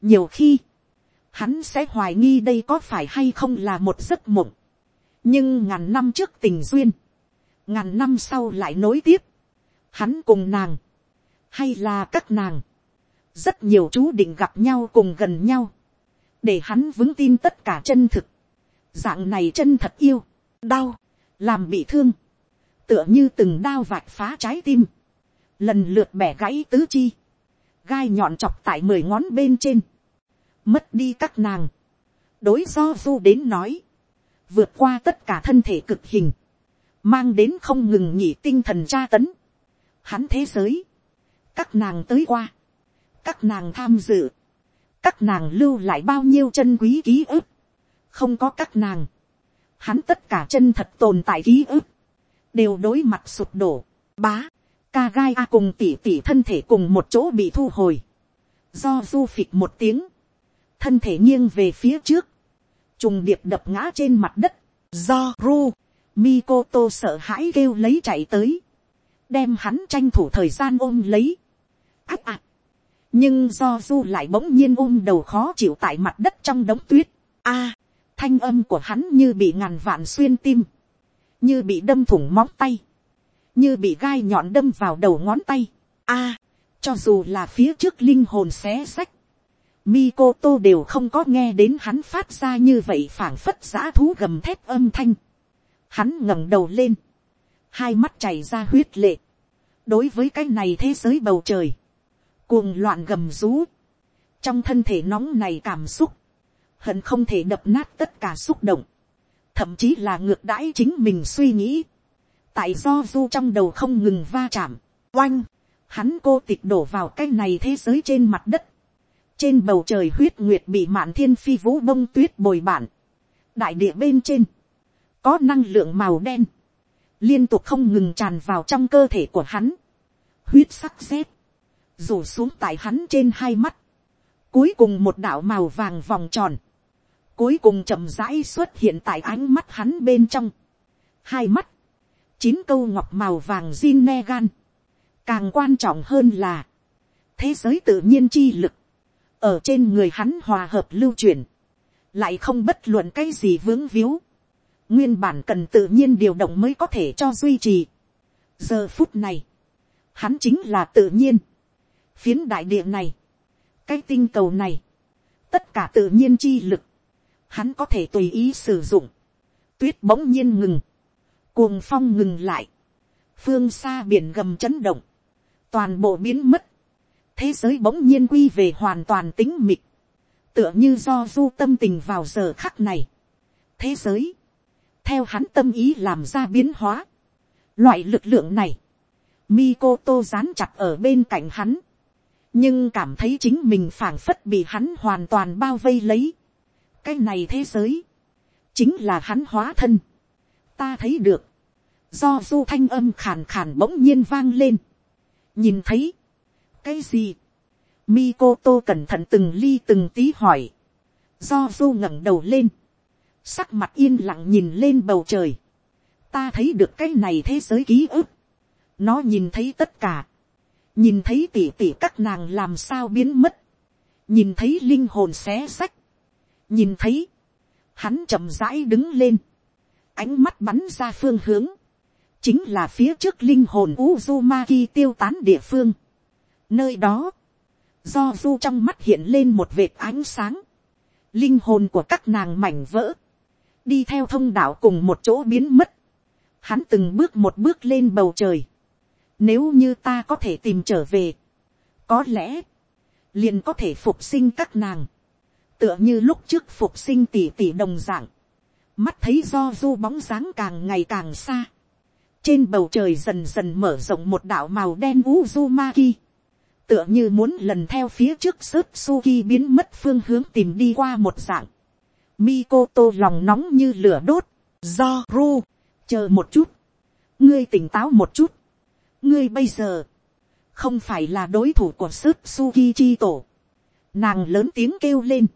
nhiều khi, hắn sẽ hoài nghi đây có phải hay không là một giấc mộng, nhưng ngàn năm trước tình duyên, ngàn năm sau lại nối tiếp, hắn cùng nàng, hay là các nàng, rất nhiều chú định gặp nhau cùng gần nhau, để hắn vững tin tất cả chân thực, dạng này chân thật yêu, đau, làm bị thương, tựa như từng đao vạch phá trái tim, lần lượt bẻ gãy tứ chi, gai nhọn chọc tại mười ngón bên trên, mất đi các nàng, đối do du đến nói, vượt qua tất cả thân thể cực hình, mang đến không ngừng nhỉ tinh thần tra tấn, hắn thế giới, các nàng tới qua, các nàng tham dự, các nàng lưu lại bao nhiêu chân quý ký ức, không có các nàng, hắn tất cả chân thật tồn tại ký ức, đều đối mặt sụp đổ, bá, ca gai a cùng tỉ tỉ thân thể cùng một chỗ bị thu hồi, do du phịch một tiếng, thân thể nghiêng về phía trước, trùng điệp đập ngã trên mặt đất, do ru, Mikoto sợ hãi kêu lấy chạy tới, đem hắn tranh thủ thời gian ôm lấy, áp ạc, nhưng do du lại bỗng nhiên ôm đầu khó chịu tại mặt đất trong đống tuyết, a, thanh âm của hắn như bị ngàn vạn xuyên tim, như bị đâm thủng móng tay, như bị gai nhọn đâm vào đầu ngón tay. A, cho dù là phía trước linh hồn xé sách, Mikoto đều không có nghe đến hắn phát ra như vậy phảng phất giã thú gầm thép âm thanh. Hắn ngẩng đầu lên, hai mắt chảy ra huyết lệ. đối với cái này thế giới bầu trời, cuồng loạn gầm rú, trong thân thể nóng này cảm xúc, hận không thể đập nát tất cả xúc động, thậm chí là ngược đãi chính mình suy nghĩ, tại do du trong đầu không ngừng va chạm, oanh, hắn cô tịch đổ vào cái này thế giới trên mặt đất, trên bầu trời huyết nguyệt bị mạn thiên phi vũ bông tuyết bồi bản, đại địa bên trên, có năng lượng màu đen, liên tục không ngừng tràn vào trong cơ thể của hắn, huyết sắc rét, rủ xuống tại hắn trên hai mắt, cuối cùng một đạo màu vàng vòng tròn, cuối cùng chậm rãi xuất hiện tại ánh mắt hắn bên trong. Hai mắt, chín câu ngọc màu vàng zin ne gan. Càng quan trọng hơn là, thế giới tự nhiên chi lực, ở trên người hắn hòa hợp lưu truyền, lại không bất luận cái gì vướng víu. Nguyên bản cần tự nhiên điều động mới có thể cho duy trì. Giờ phút này, hắn chính là tự nhiên. Phiến đại địa này, cái tinh cầu này, tất cả tự nhiên chi lực, hắn có thể tùy ý sử dụng. Tuyết bỗng nhiên ngừng, cuồng phong ngừng lại, phương xa biển gầm chấn động, toàn bộ biến mất, thế giới bỗng nhiên quy về hoàn toàn tính mịt, tựa như do du tâm tình vào giờ khắc này. thế giới, theo hắn tâm ý làm ra biến hóa, loại lực lượng này, Mikoto dán chặt ở bên cạnh hắn, nhưng cảm thấy chính mình phảng phất bị hắn hoàn toàn bao vây lấy. Cái này thế giới, chính là hắn hóa thân ta thấy được, do du thanh âm khàn khàn bỗng nhiên vang lên. nhìn thấy, cái gì, Mikoto cẩn thận từng ly từng tí hỏi, do du ngẩng đầu lên, sắc mặt yên lặng nhìn lên bầu trời, ta thấy được cái này thế giới ký ức, nó nhìn thấy tất cả, nhìn thấy tỉ tỉ các nàng làm sao biến mất, nhìn thấy linh hồn xé sách, nhìn thấy, hắn chậm rãi đứng lên, ánh mắt bắn ra phương hướng, chính là phía trước linh hồn Uzumaki tiêu tán địa phương. Nơi đó, do du trong mắt hiện lên một vệt ánh sáng, linh hồn của các nàng mảnh vỡ, đi theo thông đạo cùng một chỗ biến mất, hắn từng bước một bước lên bầu trời, nếu như ta có thể tìm trở về, có lẽ, liền có thể phục sinh các nàng, tựa như lúc trước phục sinh tỷ tỷ đồng dạng, mắt thấy do du bóng dáng càng ngày càng xa, trên bầu trời dần dần mở rộng một đạo màu đen Uzumaki, tựa như muốn lần theo phía trước sớt suki biến mất phương hướng tìm đi qua một dạng, Mikoto lòng nóng như lửa đốt, do ru, chờ một chút, ngươi tỉnh táo một chút, ngươi bây giờ, không phải là đối thủ của sớt suki chi tổ, nàng lớn tiếng kêu lên,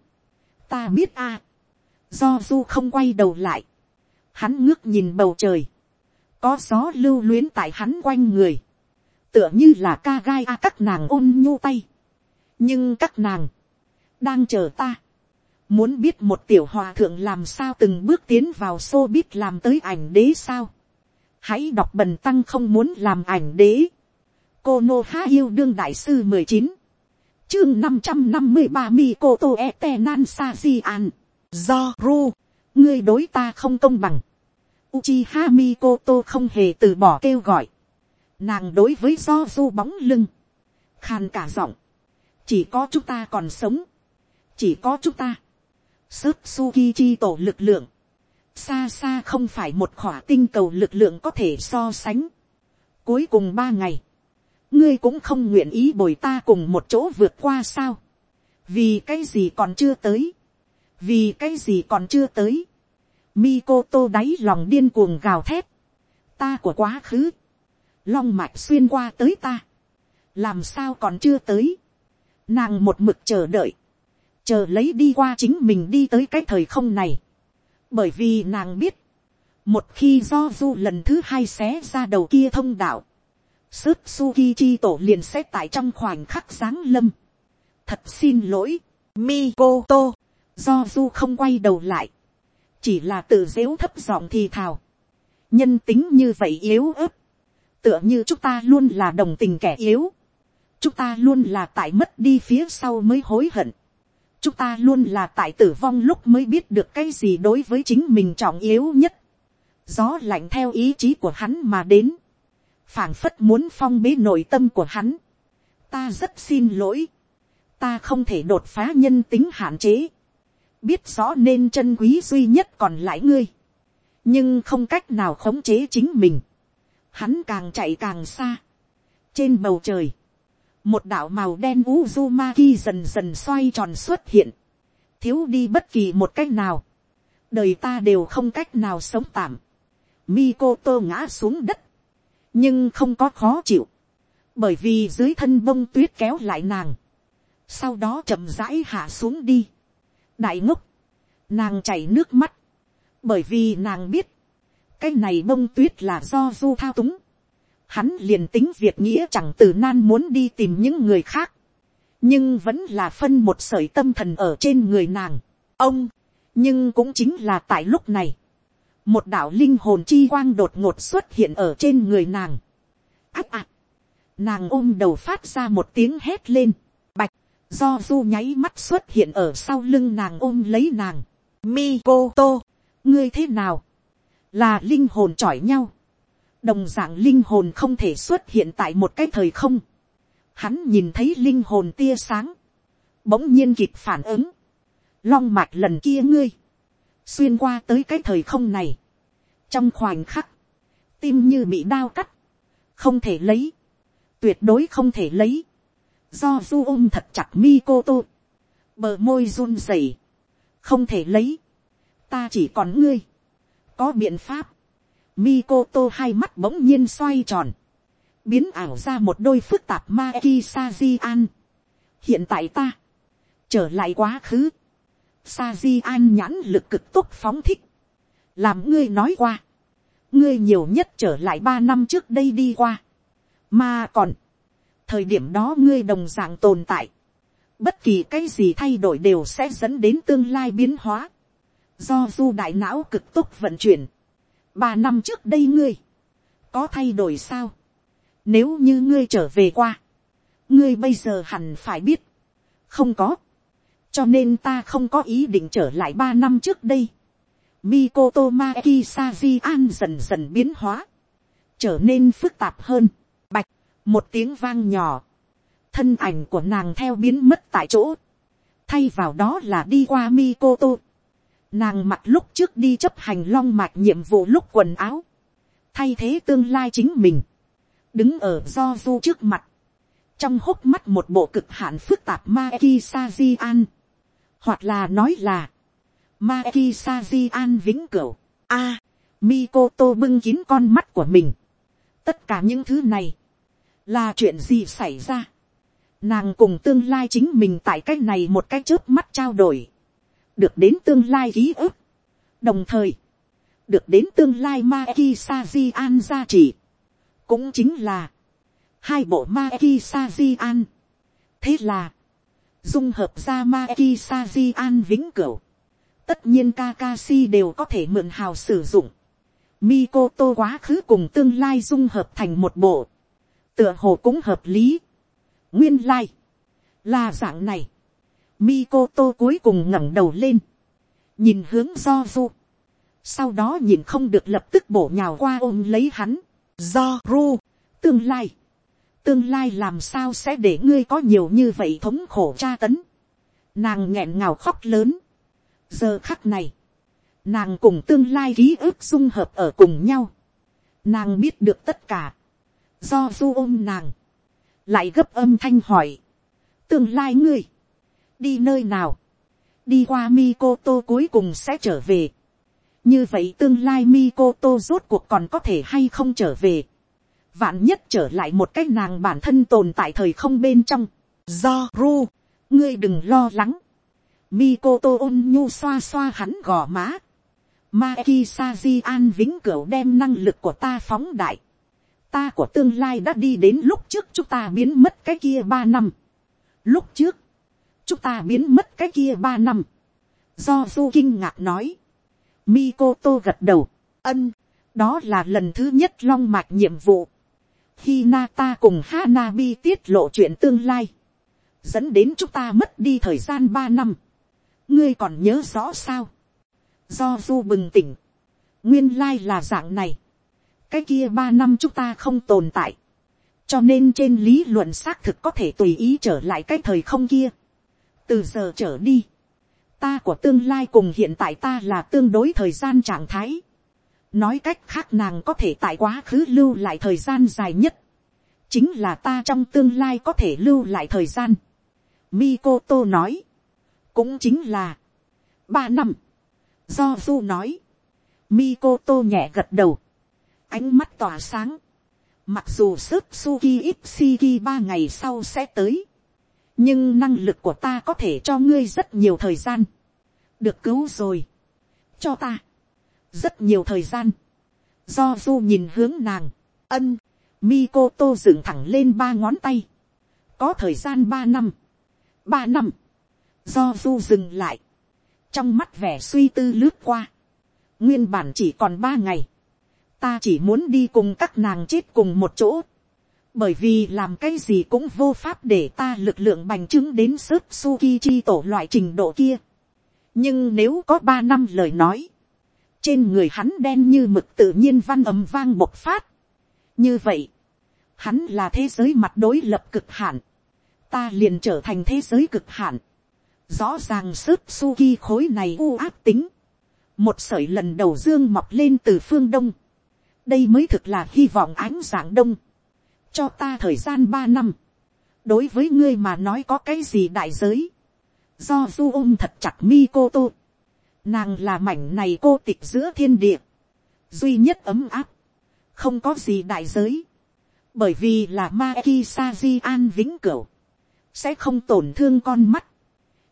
ta biết a do du không quay đầu lại. hắn ngước nhìn bầu trời. có gió lưu luyến tại hắn quanh người. tựa như là ca gai a các nàng ôn nhu tay. nhưng các nàng đang chờ ta. muốn biết một tiểu hòa thượng làm sao từng bước tiến vào xô biết làm tới ảnh đế sao. hãy đọc bần tăng không muốn làm ảnh đế. cô nô há yêu đương đại sư mười chín chương năm trăm năm mươi ba mi cô tô e te nan sa di an, do ru, ngươi đối ta không công bằng, Uchiha Mikoto không hề từ bỏ kêu gọi. Nàng đối với do du bóng lưng. Khàn cả giọng. Chỉ có chúng ta còn sống. Chỉ có chúng ta. Sức chi tổ lực lượng. Xa xa không phải một khỏa tinh cầu lực lượng có thể so sánh. Cuối cùng ba ngày. Ngươi cũng không nguyện ý bồi ta cùng một chỗ vượt qua sao. Vì cái gì còn chưa tới. Vì cái gì còn chưa tới Mikoto đáy lòng điên cuồng gào thét. Ta của quá khứ. Long mạch xuyên qua tới ta. Làm sao còn chưa tới. Nàng một mực chờ đợi. Chờ lấy đi qua chính mình đi tới cái thời không này. Bởi vì nàng biết. Một khi do du lần thứ hai xé ra đầu kia thông đạo. Sức Suki chi tổ liền sẽ tại trong khoảnh khắc sáng lâm. Thật xin lỗi. mi cô tô Do du không quay đầu lại. Chỉ là tự dếu thấp giọng thì thào, nhân tính như vậy yếu ớt, tựa như chúng ta luôn là đồng tình kẻ yếu, chúng ta luôn là tại mất đi phía sau mới hối hận, chúng ta luôn là tại tử vong lúc mới biết được cái gì đối với chính mình trọng yếu nhất, gió lạnh theo ý chí của hắn mà đến, phảng phất muốn phong bế nội tâm của hắn, ta rất xin lỗi, ta không thể đột phá nhân tính hạn chế, biết rõ nên chân quý duy nhất còn lại ngươi, nhưng không cách nào khống chế chính mình, hắn càng chạy càng xa, trên bầu trời, một đạo màu đen Uzumaki dần dần xoay tròn xuất hiện, thiếu đi bất kỳ một cách nào, đời ta đều không cách nào sống tạm, Mikoto ngã xuống đất, nhưng không có khó chịu, bởi vì dưới thân bông tuyết kéo lại nàng, sau đó chậm rãi hạ xuống đi, đại ngốc, nàng chảy nước mắt, bởi vì nàng biết, cái này bông tuyết là do du thao túng, hắn liền tính việc nghĩa chẳng từ nan muốn đi tìm những người khác, nhưng vẫn là phân một sởi tâm thần ở trên người nàng, ông, nhưng cũng chính là tại lúc này, một đạo linh hồn chi quang đột ngột xuất hiện ở trên người nàng, ác ạ. Nàng ôm đầu phát ra một tiếng hét lên, do du nháy mắt xuất hiện ở sau lưng nàng ôm lấy nàng. Mikoto, ngươi thế nào, là linh hồn chỏi nhau. đồng d ạ n g linh hồn không thể xuất hiện tại một cái thời không. hắn nhìn thấy linh hồn tia sáng, bỗng nhiên kịp phản ứng, long mạch lần kia ngươi, xuyên qua tới cái thời không này, trong khoảnh khắc, tim như bị đao cắt, không thể lấy, tuyệt đối không thể lấy, do du ôm thật chặt mi cô tô bờ môi run rẩy, không thể lấy, ta chỉ còn ngươi, có biện pháp, mi cô tô hai mắt bỗng nhiên xoay tròn, biến ảo ra một đôi phức tạp ma ki sa an. hiện tại ta, trở lại quá khứ, sa an nhãn lực cực tốt phóng thích, làm ngươi nói qua, ngươi nhiều nhất trở lại ba năm trước đây đi qua, mà còn, thời điểm đó ngươi đồng dạng tồn tại, bất kỳ cái gì thay đổi đều sẽ dẫn đến tương lai biến hóa, do du đại não cực tốc vận chuyển, ba năm trước đây ngươi, có thay đổi sao, nếu như ngươi trở về qua, ngươi bây giờ hẳn phải biết, không có, cho nên ta không có ý định trở lại ba năm trước đây. Mikoto Maki Saji An dần dần biến hóa, trở nên phức tạp hơn một tiếng vang nhỏ, thân ảnh của nàng theo biến mất tại chỗ, thay vào đó là đi qua Mikoto. Nàng mặc lúc trước đi chấp hành long mạch nhiệm vụ lúc quần áo, thay thế tương lai chính mình, đứng ở do du trước mặt, trong hốc mắt một bộ cực hạn phức tạp Maeki Saji An, hoặc là nói là Maeki Saji An vĩnh cửu, a, Mikoto bưng kín con mắt của mình, tất cả những thứ này, là chuyện gì xảy ra. Nàng cùng tương lai chính mình tại cái này một cái trước mắt trao đổi, được đến tương lai ký ức, đồng thời, được đến tương lai Maeki Saji sa di an gia trị, cũng chính là, hai bộ Maeki Saji sa di an. thế là, dung hợp ra Maeki Saji sa di an vĩnh cửu, tất nhiên Kakashi đều có thể mượn hào sử dụng. Mikoto quá khứ cùng tương lai dung hợp thành một bộ tựa hồ cũng hợp lý. nguyên lai, là dạng này. Mikoto cuối cùng ngẩng đầu lên, nhìn hướng do du. sau đó nhìn không được lập tức bổ nhào qua ôm lấy hắn, do ru, tương lai, tương lai làm sao sẽ để ngươi có nhiều như vậy thống khổ tra tấn, nàng nghẹn ngào khóc lớn, giờ khắc này, nàng cùng tương lai ký ức dung hợp ở cùng nhau, nàng biết được tất cả, do du ôm nàng, lại gấp âm thanh hỏi, tương lai ngươi, đi nơi nào, đi qua Mikoto cuối cùng sẽ trở về. như vậy tương lai Mikoto rốt cuộc còn có thể hay không trở về. vạn nhất trở lại một cách nàng bản thân tồn tại thời không bên trong. do ru, ngươi đừng lo lắng. Mikoto ôn nhu xoa xoa hắn gò má. Maki Saji an vĩnh cửu đem năng lực của ta phóng đại. Ta của tương lai đã đi đến lúc trước chúng ta biến mất cái kia ba năm. Lúc trước, chúng ta biến mất cái kia ba năm. Do du kinh ngạc nói. Mikoto gật đầu, ân, đó là lần thứ nhất long mạch nhiệm vụ. Khi Nata cùng Hanabi tiết lộ chuyện tương lai. Dẫn đến chúng ta mất đi thời gian ba năm. Ngươi còn nhớ rõ sao? Do du bừng tỉnh. Nguyên lai là dạng này. Cái kia ba năm chúng ta không tồn tại. Cho nên trên lý luận xác thực có thể tùy ý trở lại cái thời không kia từ giờ trở đi, ta của tương lai cùng hiện tại ta là tương đối thời gian trạng thái. nói cách khác nàng có thể tại quá khứ lưu lại thời gian dài nhất, chính là ta trong tương lai có thể lưu lại thời gian. Mikoto nói, cũng chính là, ba năm, do du nói, Mikoto nhẹ gật đầu, ánh mắt tỏa sáng, mặc dù sức suki Ipsiki ba ngày sau sẽ tới, nhưng năng lực của ta có thể cho ngươi rất nhiều thời gian, được cứu rồi, cho ta, rất nhiều thời gian, do du nhìn hướng nàng, ân, Mikoto dựng thẳng lên ba ngón tay, có thời gian ba năm, ba năm, do du dừng lại, trong mắt vẻ suy tư lướt qua, nguyên bản chỉ còn ba ngày, ta chỉ muốn đi cùng các nàng chết cùng một chỗ, bởi vì làm cái gì cũng vô pháp để ta lực lượng bành trướng đến sức suki chi tổ loại trình độ kia. nhưng nếu có ba năm lời nói, trên người hắn đen như mực tự nhiên văn ầm vang bộc phát. như vậy, hắn là thế giới mặt đối lập cực hạn, ta liền trở thành thế giới cực hạn. rõ ràng sức suki khối này u áp tính, một sởi lần đầu dương mọc lên từ phương đông, đây mới thực là hy vọng ánh dạng đông. Cho ta thời gian ba năm, đối với ngươi mà nói có cái gì đại giới, do du ôm thật chặt mi cô tô, nàng là mảnh này cô tịch giữa thiên địa, duy nhất ấm áp, không có gì đại giới, bởi vì là ma ki sa di an vĩnh cửu, sẽ không tổn thương con mắt,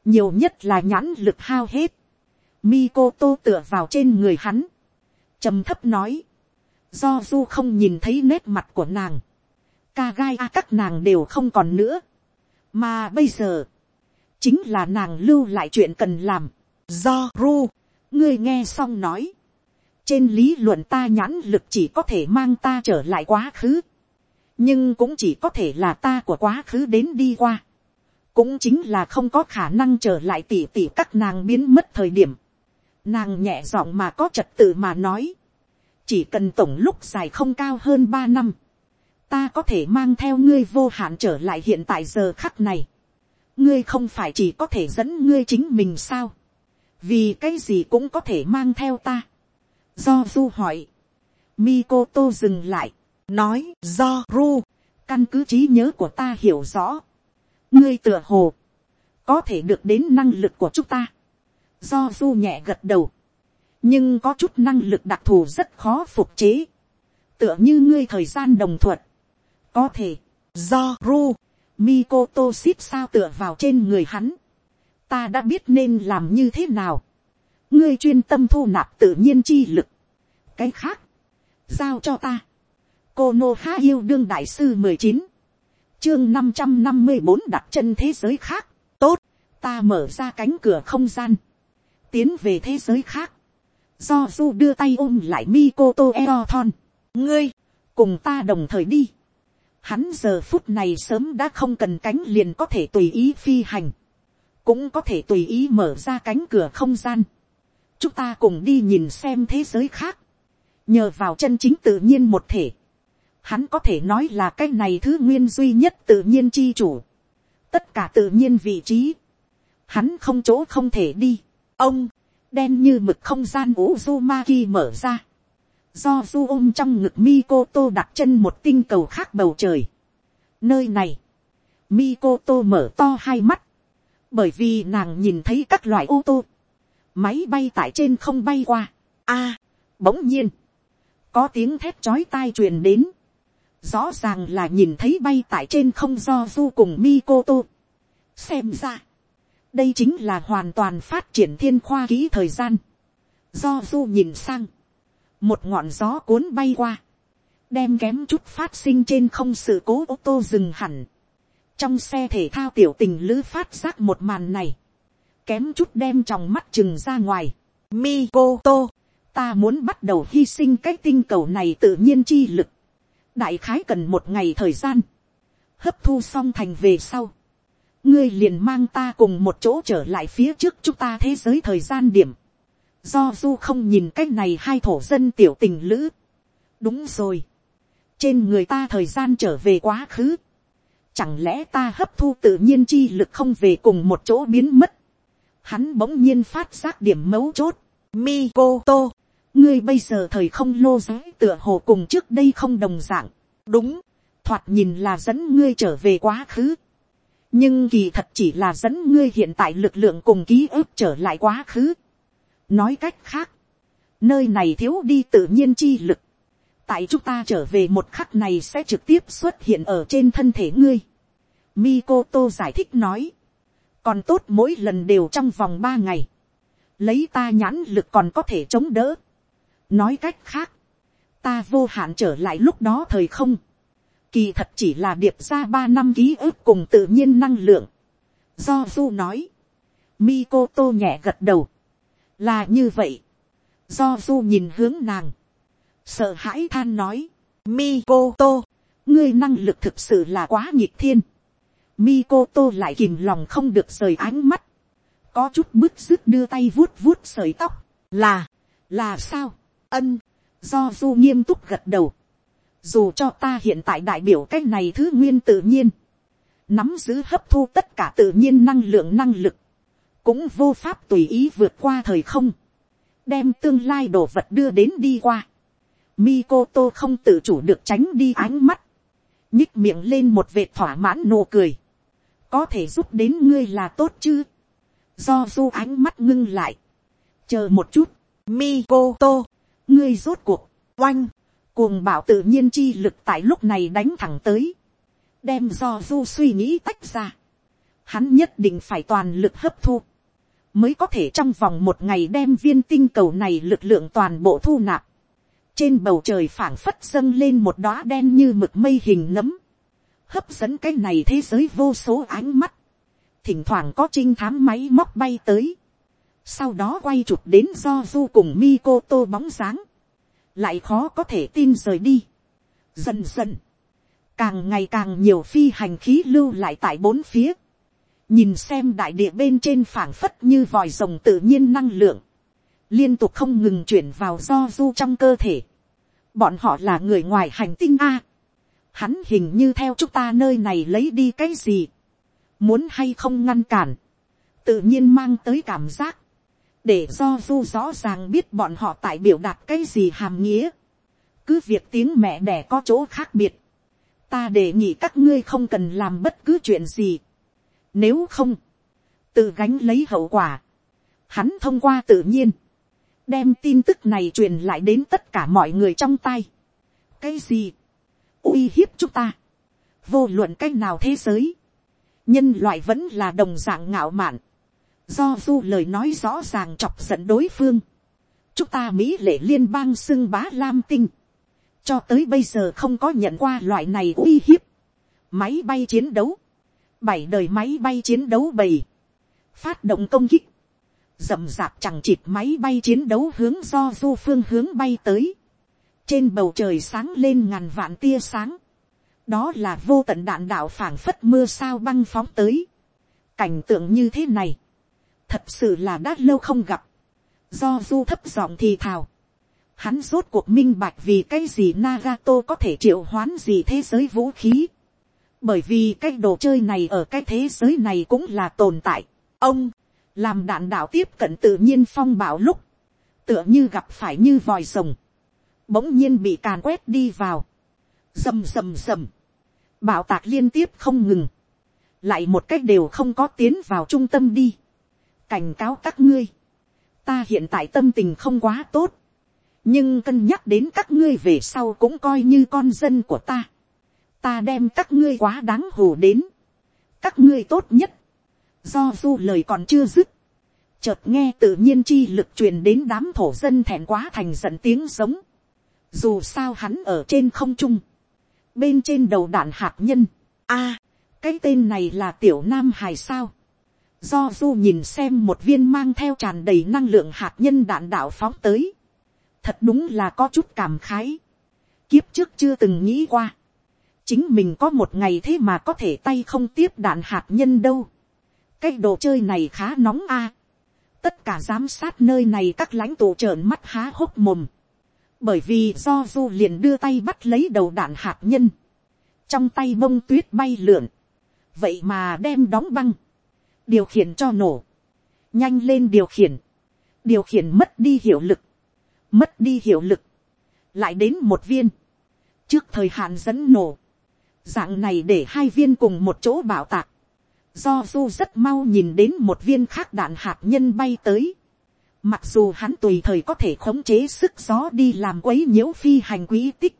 nhiều nhất là nhãn lực hao hết, mi cô tô tựa vào trên người hắn, trầm thấp nói, do du không nhìn thấy nét mặt của nàng, ca gai a các nàng đều không còn nữa. mà bây giờ, chính là nàng lưu lại chuyện cần làm. do ru, ngươi nghe xong nói. trên lý luận ta nhãn lực chỉ có thể mang ta trở lại quá khứ. nhưng cũng chỉ có thể là ta của quá khứ đến đi qua. cũng chính là không có khả năng trở lại tỉ tỉ các nàng biến mất thời điểm. nàng nhẹ giọng mà có trật tự mà nói chỉ cần tổng lúc dài không cao hơn ba năm ta có thể mang theo ngươi vô hạn trở lại hiện tại giờ khắc này. ngươi không phải chỉ có thể dẫn ngươi chính mình sao. vì cái gì cũng có thể mang theo ta. do du hỏi. Mikoto dừng lại, nói do ru, căn cứ trí nhớ của ta hiểu rõ. ngươi tựa hồ, có thể được đến năng lực của chúng ta. do du nhẹ gật đầu, nhưng có chút năng lực đặc thù rất khó phục chế. tựa như ngươi thời gian đồng thuận, có thể, do ru, mikoto ship sao tựa vào trên người hắn. ta đã biết nên làm như thế nào. ngươi chuyên tâm thu nạp tự nhiên chi lực. cái khác, giao cho ta. cô nô yêu đương đại sư mười chín, chương năm trăm năm mươi bốn đặt chân thế giới khác. tốt, ta mở ra cánh cửa không gian, tiến về thế giới khác do du đưa tay ôm lại mikoto eothon. ngươi, cùng ta đồng thời đi Hắn giờ phút này sớm đã không cần cánh liền có thể tùy ý phi hành. Cũng có thể tùy ý mở ra cánh cửa không gian. chúng ta cùng đi nhìn xem thế giới khác, nhờ vào chân chính tự nhiên một thể, hắn có thể nói là cái này thứ nguyên duy nhất tự nhiên chi chủ, tất cả tự nhiên vị trí, hắn không chỗ không thể đi, ông, đen như mực không gian Uzumaki mở ra, do du ôm trong ngực Mikoto đặt chân một tinh cầu khác bầu trời. Nơi này, Mikoto mở to hai mắt, bởi vì nàng nhìn thấy các loại ô tô, máy bay tại trên không bay qua. A, bỗng nhiên, có tiếng thét chói tai truyền đến, rõ ràng là nhìn thấy bay tại trên không do du cùng Mikoto. xem ra, đây chính là hoàn toàn phát triển thiên khoa kỹ thời gian. do du nhìn sang, một ngọn gió cuốn bay qua, đem kém chút phát sinh trên không sự cố ô tô dừng hẳn. trong xe thể thao tiểu tình lữ phát giác một màn này, kém chút đem trong mắt chừng ra ngoài. mi cô tô ta muốn bắt đầu hy sinh cái tinh cầu này tự nhiên chi lực. đại khái cần một ngày thời gian, hấp thu xong thành về sau ngươi liền mang ta cùng một chỗ trở lại phía trước chúng ta thế giới thời gian điểm do du không nhìn cách này hai thổ dân tiểu tình lữ. đúng rồi. trên người ta thời gian trở về quá khứ. chẳng lẽ ta hấp thu tự nhiên chi lực không về cùng một chỗ biến mất. hắn bỗng nhiên phát giác điểm mấu chốt. Mikoto, ngươi bây giờ thời không lô giới tựa hồ cùng trước đây không đồng dạng. đúng, thoạt nhìn là dẫn ngươi trở về quá khứ nhưng kỳ thật chỉ là dẫn ngươi hiện tại lực lượng cùng ký ức trở lại quá khứ nói cách khác, nơi này thiếu đi tự nhiên chi lực, tại chúng ta trở về một khắc này sẽ trực tiếp xuất hiện ở trên thân thể ngươi. Mikoto giải thích nói, còn tốt mỗi lần đều trong vòng ba ngày, lấy ta nhãn lực còn có thể chống đỡ. nói cách khác, ta vô hạn trở lại lúc đó thời không, kỳ thật chỉ là điệp ra ba năm ký ức cùng tự nhiên năng lượng. do du nói, Mikoto nhẹ gật đầu, là như vậy, do du nhìn hướng nàng, sợ hãi than nói, Mikoto, ngươi năng lực thực sự là quá nhịp thiên. Mikoto lại kìm lòng không được rời ánh mắt, có chút bứt rứt đưa tay vuốt vuốt sợi tóc, là, là sao, ân, do du nghiêm túc gật đầu, dù cho ta hiện tại đại biểu cái này thứ nguyên tự nhiên, nắm giữ hấp thu tất cả tự nhiên năng lượng năng lực, cũng vô pháp tùy ý vượt qua thời không, đem tương lai đồ vật đưa đến đi qua. Mikoto không tự chủ được tránh đi ánh mắt, nhích miệng lên một vệt thỏa mãn nụ cười, có thể giúp đến ngươi là tốt chứ, do du ánh mắt ngưng lại, chờ một chút, Mikoto, ngươi rốt cuộc, oanh, cuồng bảo tự nhiên chi lực tại lúc này đánh thẳng tới, đem do du suy nghĩ tách ra, hắn nhất định phải toàn lực hấp thu, mới có thể trong vòng một ngày đem viên tinh cầu này lực lượng toàn bộ thu nạp. trên bầu trời phảng phất dâng lên một đóa đen như mực mây hình nấm, hấp dẫn cái này thế giới vô số ánh mắt, thỉnh thoảng có trinh thám máy móc bay tới, sau đó quay chụp đến do du cùng Mikoto bóng dáng, lại khó có thể tin rời đi. Dần dần, càng ngày càng nhiều phi hành khí lưu lại tại bốn phía, nhìn xem đại địa bên trên phảng phất như vòi rồng tự nhiên năng lượng, liên tục không ngừng chuyển vào do du trong cơ thể. bọn họ là người ngoài hành tinh a. hắn hình như theo chúng ta nơi này lấy đi cái gì, muốn hay không ngăn cản, tự nhiên mang tới cảm giác, để do du rõ ràng biết bọn họ tại biểu đạt cái gì hàm nghĩa. cứ việc tiếng mẹ đẻ có chỗ khác biệt, ta đề nghị các ngươi không cần làm bất cứ chuyện gì nếu không, tự gánh lấy hậu quả. Hắn thông qua tự nhiên, đem tin tức này truyền lại đến tất cả mọi người trong tay. Cái gì? uy hiếp chúng ta. Vô luận cách nào thế giới. Nhân loại vẫn là đồng dạng ngạo mạn. Do du lời nói rõ ràng chọc giận đối phương. Chúng ta Mỹ lệ liên bang xưng bá lam tinh. Cho tới bây giờ không có nhận qua loại này uy hiếp. Máy bay chiến đấu. Bảy đời máy bay chiến đấu bầy, phát động công kích, rậm rạp chẳng chịt máy bay chiến đấu hướng do du phương hướng bay tới, trên bầu trời sáng lên ngàn vạn tia sáng, đó là vô tận đạn đạo phảng phất mưa sao băng phóng tới, cảnh tượng như thế này, thật sự là đã lâu không gặp, do du thấp giọng thì thào, hắn rốt cuộc minh bạch vì cái gì Nagato có thể triệu hoán gì thế giới vũ khí, bởi vì cái đồ chơi này ở cái thế giới này cũng là tồn tại. ông, làm đạn đạo tiếp cận tự nhiên phong bảo lúc, tựa như gặp phải như vòi rồng, bỗng nhiên bị càn quét đi vào, rầm rầm rầm, bảo tạc liên tiếp không ngừng, lại một cách đều không có tiến vào trung tâm đi, cảnh cáo các ngươi, ta hiện tại tâm tình không quá tốt, nhưng cân nhắc đến các ngươi về sau cũng coi như con dân của ta, ta đem các ngươi quá đáng hổ đến, các ngươi tốt nhất, do du lời còn chưa dứt, chợt nghe tự nhiên chi lực truyền đến đám thổ dân thẹn quá thành giận tiếng giống, dù sao hắn ở trên không trung, bên trên đầu đạn hạt nhân, a, cái tên này là tiểu nam hài sao, do du nhìn xem một viên mang theo tràn đầy năng lượng hạt nhân đạn đạo phóng tới, thật đúng là có chút cảm khái, kiếp trước chưa từng nghĩ qua, chính mình có một ngày thế mà có thể tay không tiếp đạn hạt nhân đâu, cái đồ chơi này khá nóng a, tất cả giám sát nơi này các lãnh tụ trợn mắt há hốc mồm, bởi vì do du liền đưa tay bắt lấy đầu đạn hạt nhân, trong tay bông tuyết bay lượn, vậy mà đem đóng băng, điều khiển cho nổ, nhanh lên điều khiển, điều khiển mất đi hiệu lực, mất đi hiệu lực, lại đến một viên, trước thời hạn dẫn nổ, dạng này để hai viên cùng một chỗ bảo tạc, do du rất mau nhìn đến một viên khác đạn hạt nhân bay tới, mặc dù hắn tùy thời có thể khống chế sức gió đi làm quấy nhiễu phi hành quý tích,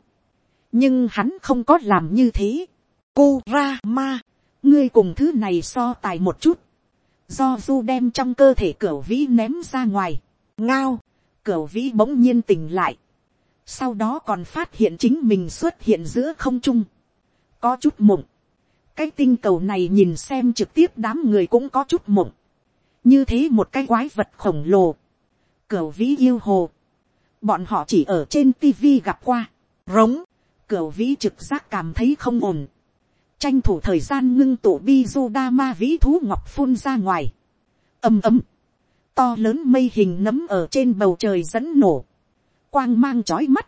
nhưng hắn không có làm như thế. Cô ra ma, ngươi cùng thứ này so tài một chút, do du đem trong cơ thể cửa vĩ ném ra ngoài, ngao, cửa vĩ bỗng nhiên tỉnh lại, sau đó còn phát hiện chính mình xuất hiện giữa không trung, có chút mộng, cái tinh cầu này nhìn xem trực tiếp đám người cũng có chút mộng, như thế một cái quái vật khổng lồ, cửa vĩ yêu hồ, bọn họ chỉ ở trên tivi gặp qua, rống, cửa vĩ trực giác cảm thấy không ổn, tranh thủ thời gian ngưng tụ bi du đa ma vĩ thú ngọc phun ra ngoài, ầm ầm, to lớn mây hình nấm ở trên bầu trời dẫn nổ, quang mang trói mắt,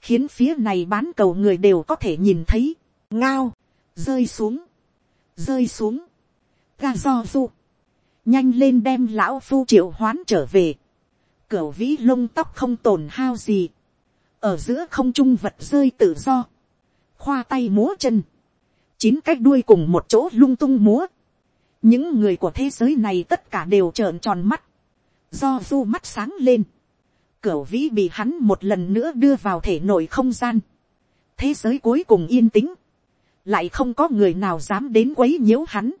khiến phía này bán cầu người đều có thể nhìn thấy, ngao, rơi xuống, rơi xuống, ga do du, nhanh lên đem lão phu triệu hoán trở về, cửa vĩ lông tóc không tổn hao gì, ở giữa không trung vật rơi tự do, khoa tay múa chân, chín cái đuôi cùng một chỗ lung tung múa, những người của thế giới này tất cả đều trợn tròn mắt, do du mắt sáng lên, cửu vĩ bị hắn một lần nữa đưa vào thể nội không gian, thế giới cuối cùng yên tĩnh, lại không có người nào dám đến quấy nhiễu hắn,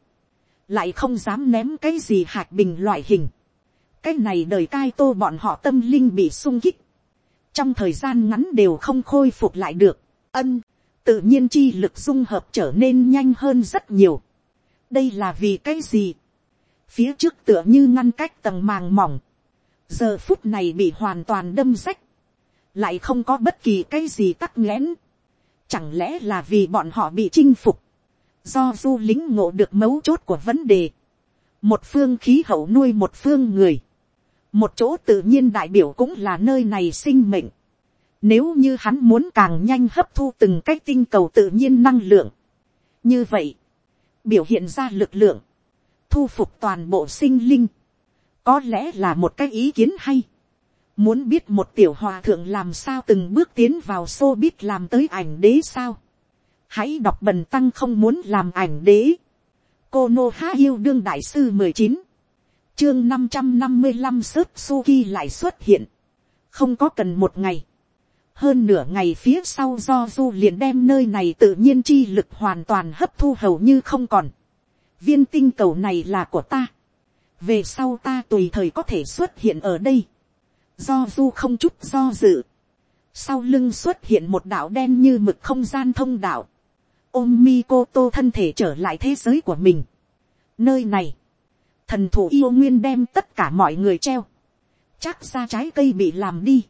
lại không dám ném cái gì hạt bình loại hình, cái này đời cai tô bọn họ tâm linh bị sung kích, trong thời gian ngắn đều không khôi phục lại được, ân, tự nhiên chi lực dung hợp trở nên nhanh hơn rất nhiều. đây là vì cái gì, phía trước tựa như ngăn cách tầng màng mỏng, giờ phút này bị hoàn toàn đâm rách, lại không có bất kỳ cái gì tắc nghẽn, chẳng lẽ là vì bọn họ bị chinh phục, do du lính ngộ được mấu chốt của vấn đề, một phương khí hậu nuôi một phương người, một chỗ tự nhiên đại biểu cũng là nơi này sinh mệnh. Nếu như hắn muốn càng nhanh hấp thu từng cái tinh cầu tự nhiên năng lượng. Như vậy, biểu hiện ra lực lượng, thu phục toàn bộ sinh linh. Có lẽ là một cái ý kiến hay. Muốn biết một tiểu hòa thượng làm sao từng bước tiến vào xô biết làm tới ảnh đế sao. Hãy đọc bần tăng không muốn làm ảnh đế. Cô Nô Há Yêu Đương Đại Sư mười chín chương năm trăm năm mươi năm sớt suki lại xuất hiện. không có cần một ngày hơn nửa ngày phía sau do du liền đem nơi này tự nhiên chi lực hoàn toàn hấp thu hầu như không còn. viên tinh cầu này là của ta. về sau ta tùy thời có thể xuất hiện ở đây. do du không chút do dự. sau lưng xuất hiện một đạo đen như mực không gian thông đạo. ôm mi cô tô thân thể trở lại thế giới của mình. nơi này thần thủ yêu nguyên đem tất cả mọi người treo, chắc ra trái cây bị làm đi,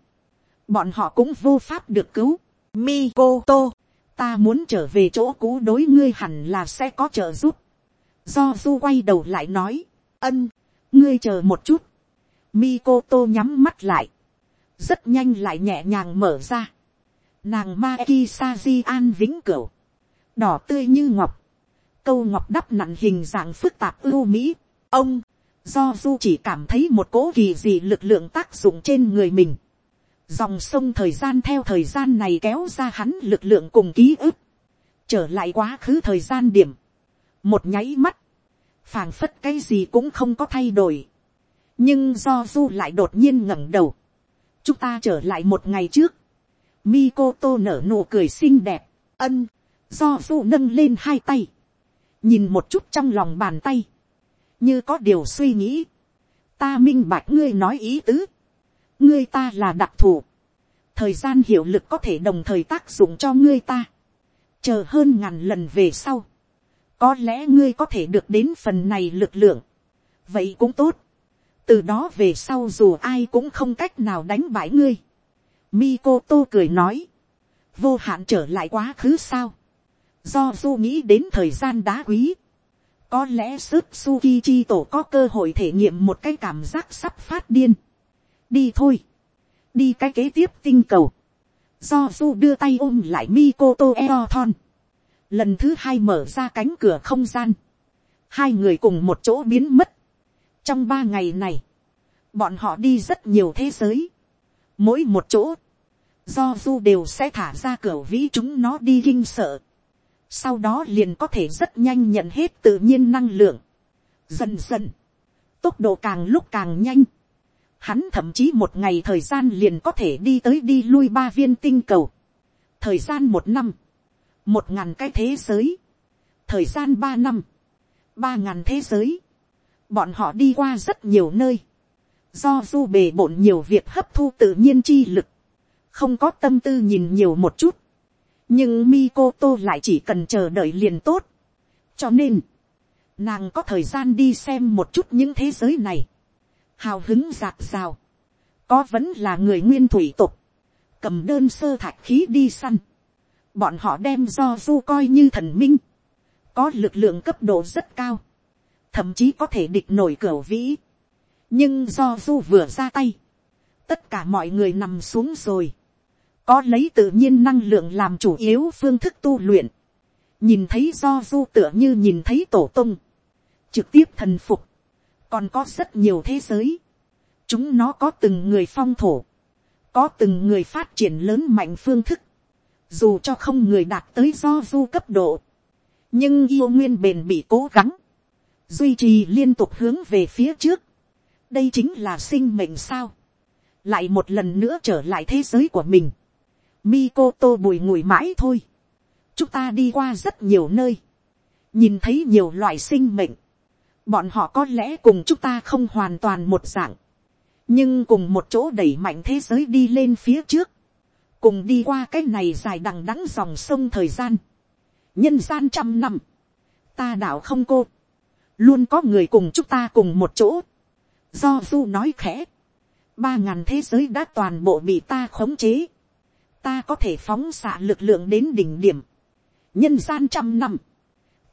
bọn họ cũng vô pháp được cứu, Mikoto, ta muốn trở về chỗ cũ đối ngươi hẳn là sẽ có trợ giúp, do du quay đầu lại nói, ân, ngươi chờ một chút, Mikoto nhắm mắt lại. Rất nhanh lại nhẹ nhàng mở ra. Nàng ma Saji an vĩnh cửu. Đỏ tươi như ngọc. Câu ngọc đắp nặn hình dạng phức tạp ưu mỹ. Ông, do du chỉ cảm thấy một cố kỳ gì lực lượng tác dụng trên người mình. Dòng sông thời gian theo thời gian này kéo ra hắn lực lượng cùng ký ức. Trở lại quá khứ thời gian điểm. Một nháy mắt. phảng phất cái gì cũng không có thay đổi. Nhưng do du lại đột nhiên ngẩng đầu, chúng ta trở lại một ngày trước, Mikoto nở nụ cười xinh đẹp, ân, do du nâng lên hai tay, nhìn một chút trong lòng bàn tay, như có điều suy nghĩ, ta minh bạch ngươi nói ý tứ, ngươi ta là đặc thù, thời gian hiệu lực có thể đồng thời tác dụng cho ngươi ta, chờ hơn ngàn lần về sau, có lẽ ngươi có thể được đến phần này lực lượng, vậy cũng tốt, từ đó về sau dù ai cũng không cách nào đánh bại ngươi. Mikoto cười nói, vô hạn trở lại quá khứ sao, do du nghĩ đến thời gian đá quý, có lẽ sức suki chi tổ có cơ hội thể nghiệm một cái cảm giác sắp phát điên đi thôi, đi cái kế tiếp tinh cầu, do du đưa tay ôm lại Mikoto Eothon, lần thứ hai mở ra cánh cửa không gian, hai người cùng một chỗ biến mất, trong ba ngày này, bọn họ đi rất nhiều thế giới, mỗi một chỗ, do du đều sẽ thả ra cửa vĩ chúng nó đi kinh sợ, sau đó liền có thể rất nhanh nhận hết tự nhiên năng lượng, dần dần, tốc độ càng lúc càng nhanh, hắn thậm chí một ngày thời gian liền có thể đi tới đi lui ba viên tinh cầu, thời gian một năm, một ngàn cái thế giới, thời gian ba năm, ba ngàn thế giới, bọn họ đi qua rất nhiều nơi, do du bề bộn nhiều việc hấp thu tự nhiên chi lực, không có tâm tư nhìn nhiều một chút, nhưng Mikoto lại chỉ cần chờ đợi liền tốt, cho nên, nàng có thời gian đi xem một chút những thế giới này, hào hứng giạt rào, có vẫn là người nguyên thủy tục, cầm đơn sơ thạch khí đi săn, bọn họ đem do du coi như thần minh, có lực lượng cấp độ rất cao, thậm chí có thể địch nổi cửa vĩ. nhưng do du vừa ra tay, tất cả mọi người nằm xuống rồi, có lấy tự nhiên năng lượng làm chủ yếu phương thức tu luyện, nhìn thấy do du tựa như nhìn thấy tổ tung, trực tiếp thần phục, còn có rất nhiều thế giới, chúng nó có từng người phong thổ, có từng người phát triển lớn mạnh phương thức, dù cho không người đạt tới do du cấp độ, nhưng yêu nguyên bền bị cố gắng, duy trì liên tục hướng về phía trước. đây chính là sinh mệnh sao. lại một lần nữa trở lại thế giới của mình. Mikoto bùi ngùi mãi thôi. chúng ta đi qua rất nhiều nơi. nhìn thấy nhiều loại sinh mệnh bọn họ có lẽ cùng chúng ta không hoàn toàn một dạng. nhưng cùng một chỗ đẩy mạnh thế giới đi lên phía trước. cùng đi qua cái này dài đằng đẵng dòng sông thời gian. nhân gian trăm năm. ta đạo không cô luôn có người cùng chúng ta cùng một chỗ. do du nói khẽ, ba ngàn thế giới đã toàn bộ bị ta khống chế. ta có thể phóng xạ lực lượng đến đỉnh điểm. nhân gian trăm năm,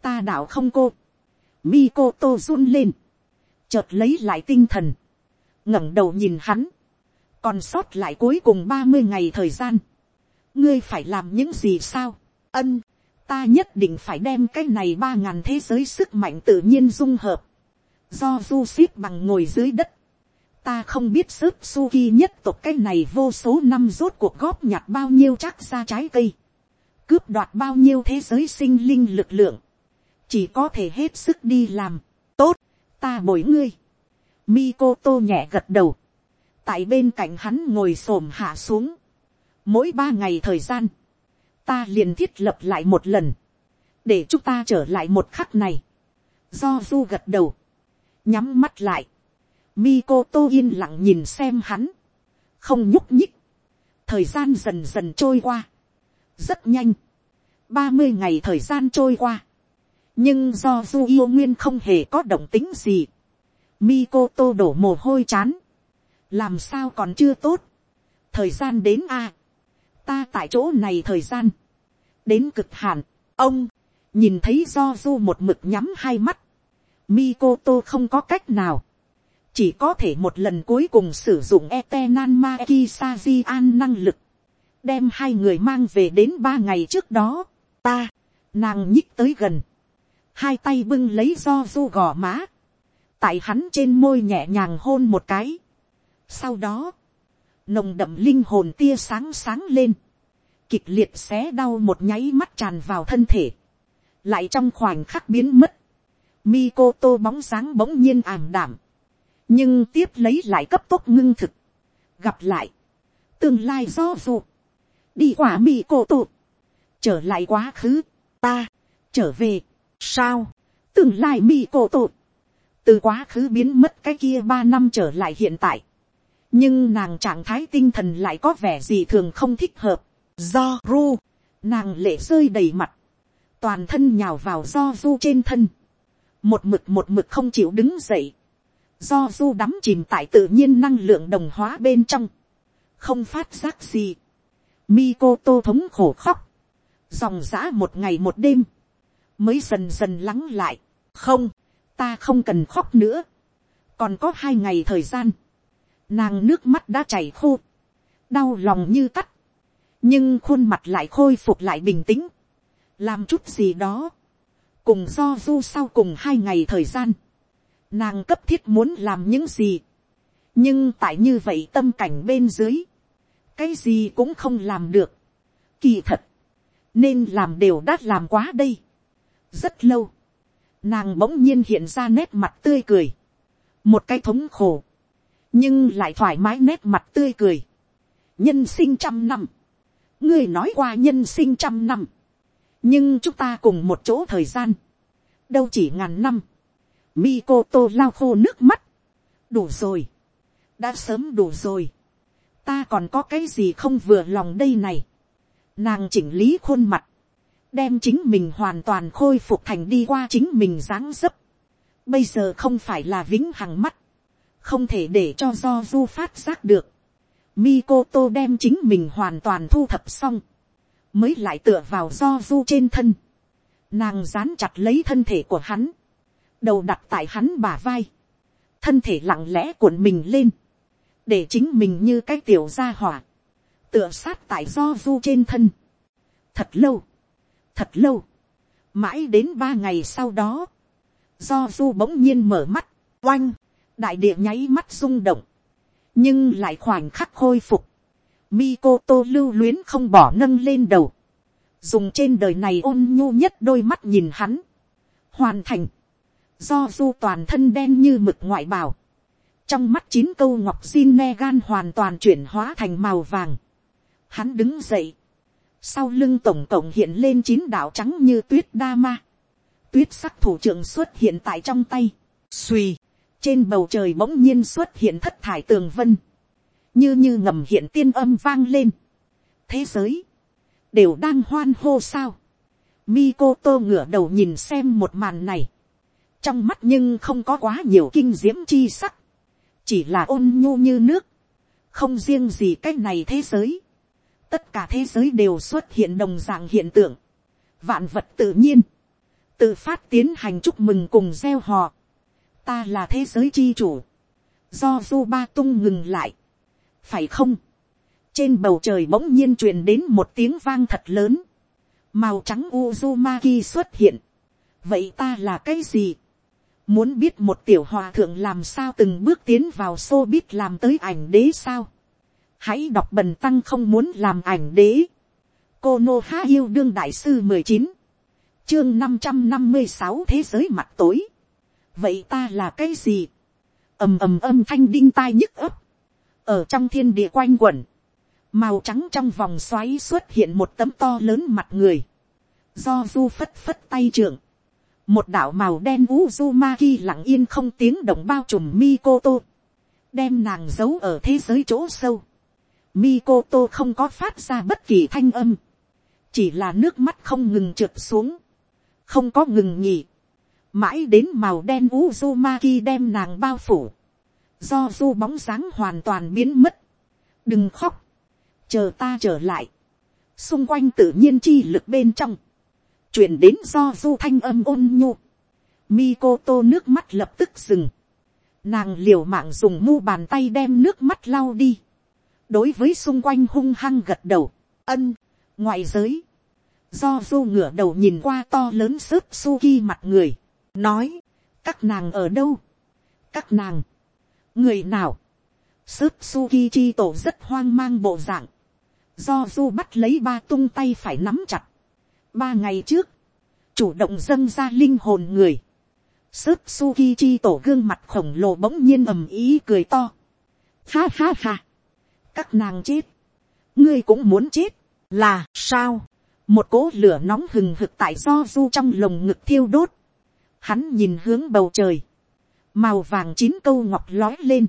ta đạo không cô mi cô tô run lên, chợt lấy lại tinh thần, ngẩng đầu nhìn hắn, còn sót lại cuối cùng ba mươi ngày thời gian, ngươi phải làm những gì sao, ân, ta nhất định phải đem cái này ba ngàn thế giới sức mạnh tự nhiên dung hợp, do du ship bằng ngồi dưới đất, ta không biết sớp suki nhất tục cái này vô số năm rốt cuộc góp nhặt bao nhiêu chắc ra trái cây, cướp đoạt bao nhiêu thế giới sinh linh lực lượng, chỉ có thể hết sức đi làm, tốt, ta bồi ngươi, Mikoto nhẹ gật đầu, tại bên cạnh hắn ngồi s ổ m hạ xuống, mỗi ba ngày thời gian, ta liền thiết lập lại một lần, để chúng ta trở lại một khắc này, do du gật đầu, nhắm mắt lại, Mikoto yên lặng nhìn xem hắn, không nhúc nhích, thời gian dần dần trôi qua, rất nhanh, ba mươi ngày thời gian trôi qua, nhưng do du yêu nguyên không hề có động tính gì, Mikoto đổ mồ hôi chán, làm sao còn chưa tốt, thời gian đến a, ta tại chỗ này thời gian, đến cực hạn, ông, nhìn thấy do du một mực nhắm hai mắt, Mikoto không có cách nào, chỉ có thể một lần cuối cùng sử dụng Etenan Maki Sajian năng lực, đem hai người mang về đến ba ngày trước đó, ta, nàng nhích tới gần, hai tay bưng lấy do du gò má, tại hắn trên môi nhẹ nhàng hôn một cái. Sau đó, nồng đậm linh hồn tia sáng sáng lên, kịch liệt xé đau một nháy mắt tràn vào thân thể, lại trong khoảnh khắc biến mất, Mikoto bóng sáng bỗng nhiên ảm đảm, nhưng tiếp lấy lại cấp tốc ngưng thực, gặp lại, tương lai do dù, đi qua Mikoto, trở lại quá khứ, ta, trở về, sao, tương lai Mikoto, từ quá khứ biến mất cái kia ba năm trở lại hiện tại, nhưng nàng trạng thái tinh thần lại có vẻ gì thường không thích hợp, do ru, nàng lệ rơi đầy mặt, toàn thân nhào vào do ru trên thân, một mực một mực không chịu đứng dậy, do du đắm chìm tại tự nhiên năng lượng đồng hóa bên trong, không phát giác gì, Mikoto thống khổ khóc, dòng giã một ngày một đêm, mới dần dần lắng lại, không, ta không cần khóc nữa, còn có hai ngày thời gian, nàng nước mắt đã chảy khô, đau lòng như cắt, nhưng khuôn mặt lại khôi phục lại bình tĩnh, làm chút gì đó, cùng do du sau cùng hai ngày thời gian, nàng cấp thiết muốn làm những gì, nhưng tại như vậy tâm cảnh bên dưới, cái gì cũng không làm được, kỳ thật, nên làm đều đã làm quá đây, rất lâu, nàng bỗng nhiên hiện ra nét mặt tươi cười, một cái thống khổ, nhưng lại thoải mái nét mặt tươi cười, nhân sinh trăm năm, ngươi nói qua nhân sinh trăm năm, nhưng chúng ta cùng một chỗ thời gian, đâu chỉ ngàn năm, Mikoto lao khô nước mắt, đủ rồi, đã sớm đủ rồi, ta còn có cái gì không vừa lòng đây này, nàng chỉnh lý khuôn mặt, đem chính mình hoàn toàn khôi phục thành đi qua chính mình dáng dấp, bây giờ không phải là vĩnh hằng mắt, không thể để cho do du phát giác được, Mikoto đem chính mình hoàn toàn thu thập xong, mới lại tựa vào do du trên thân, nàng dán chặt lấy thân thể của hắn, đầu đặt tại hắn bả vai, thân thể lặng lẽ cuộn mình lên, để chính mình như cái tiểu gia hỏa, tựa sát tại do du trên thân. Thật lâu, thật lâu, mãi đến ba ngày sau đó, do du bỗng nhiên mở mắt, oanh, đại địa nháy mắt rung động, nhưng lại khoảnh khắc khôi phục, Mikoto lưu luyến không bỏ nâng lên đầu, dùng trên đời này ôn nhu nhất đôi mắt nhìn hắn, hoàn thành, do du toàn thân đen như mực ngoại bào, trong mắt chín câu ngọc xin ne gan hoàn toàn chuyển hóa thành màu vàng, hắn đứng dậy, sau lưng tổng cộng hiện lên chín đạo trắng như tuyết đa ma, tuyết sắc thủ trưởng xuất hiện tại trong tay, suy, trên bầu trời bỗng nhiên xuất hiện thất thải tường vân, như như ngầm hiện tiên âm vang lên. thế giới, đều đang hoan hô sao. Mikoto ngửa đầu nhìn xem một màn này, trong mắt nhưng không có quá nhiều kinh diễm chi sắc, chỉ là ôn nhu như nước, không riêng gì cái này thế giới, tất cả thế giới đều xuất hiện đồng dạng hiện tượng, vạn vật tự nhiên, tự phát tiến hành chúc mừng cùng gieo hò, ta là thế giới chi chủ, do du ba tung ngừng lại, phải không, trên bầu trời bỗng nhiên truyền đến một tiếng vang thật lớn, màu trắng Uzumaki xuất hiện, vậy ta là cái gì, muốn biết một tiểu hòa thượng làm sao từng bước tiến vào xô biết làm tới ảnh đế sao, hãy đọc bần tăng không muốn làm ảnh đế, cô nô há yêu đương đại sư mười chín, chương năm trăm năm mươi sáu thế giới mặt tối, vậy ta là cái gì, ầm ầm âm thanh đinh tai nhức ấp, ở trong thiên địa quanh quẩn, màu trắng trong vòng xoáy xuất hiện một tấm to lớn mặt người, do du phất phất tay trưởng, một đạo màu đen vũ du ma Uzumaki lặng yên không tiếng động bao trùm mi cô tô. Đem nàng giấu ở thế giới chỗ sâu. Mikoto không có phát ra bất kỳ thanh âm, chỉ là nước mắt không ngừng trượt xuống, không có ngừng nhỉ. mãi đến màu đen Uzumaki đem nàng bao phủ, do du bóng dáng hoàn toàn biến mất, đừng khóc, chờ ta trở lại, xung quanh tự nhiên chi lực bên trong, chuyển đến do du thanh âm ôn nhu, Mikoto nước mắt lập tức dừng, nàng liều mạng dùng mu bàn tay đem nước mắt lau đi, đối với xung quanh hung hăng gật đầu, ân, ngoại giới, do du ngửa đầu nhìn qua to lớn sức suki mặt người, nói, các nàng ở đâu, các nàng, người nào, sức suki chi tổ rất hoang mang bộ dạng, do du bắt lấy ba tung tay phải nắm chặt, ba ngày trước, chủ động dâng ra linh hồn người, sức suki chi tổ gương mặt khổng lồ bỗng nhiên ầm ý cười to, ha ha ha, các nàng chết, ngươi cũng muốn chết, là sao, một cỗ lửa nóng hừng hực tại do du trong lồng ngực thiêu đốt, hắn nhìn hướng bầu trời, màu vàng chín câu ngọc lói lên,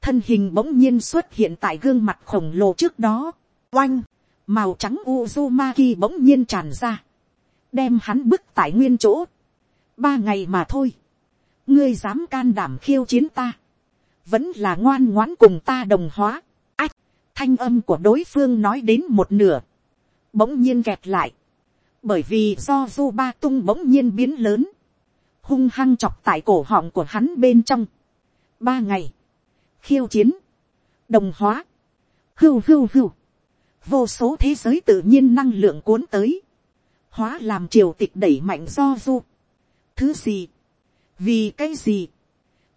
thân hình bỗng nhiên xuất hiện tại gương mặt khổng lồ trước đó, oanh, màu trắng Uzumaki bỗng nhiên tràn ra, đem hắn bức tại nguyên chỗ, ba ngày mà thôi, ngươi dám can đảm khiêu chiến ta, vẫn là ngoan ngoãn cùng ta đồng hóa, thanh âm của đối phương nói đến một nửa, bỗng nhiên kẹt lại, bởi vì do du ba tung bỗng nhiên biến lớn, hung hăng chọc tại cổ họng của hắn bên trong. ba ngày, khiêu chiến, đồng hóa, hưu hưu hưu, vô số thế giới tự nhiên năng lượng cuốn tới, hóa làm triều tịch đẩy mạnh do du. thứ gì, vì cái gì,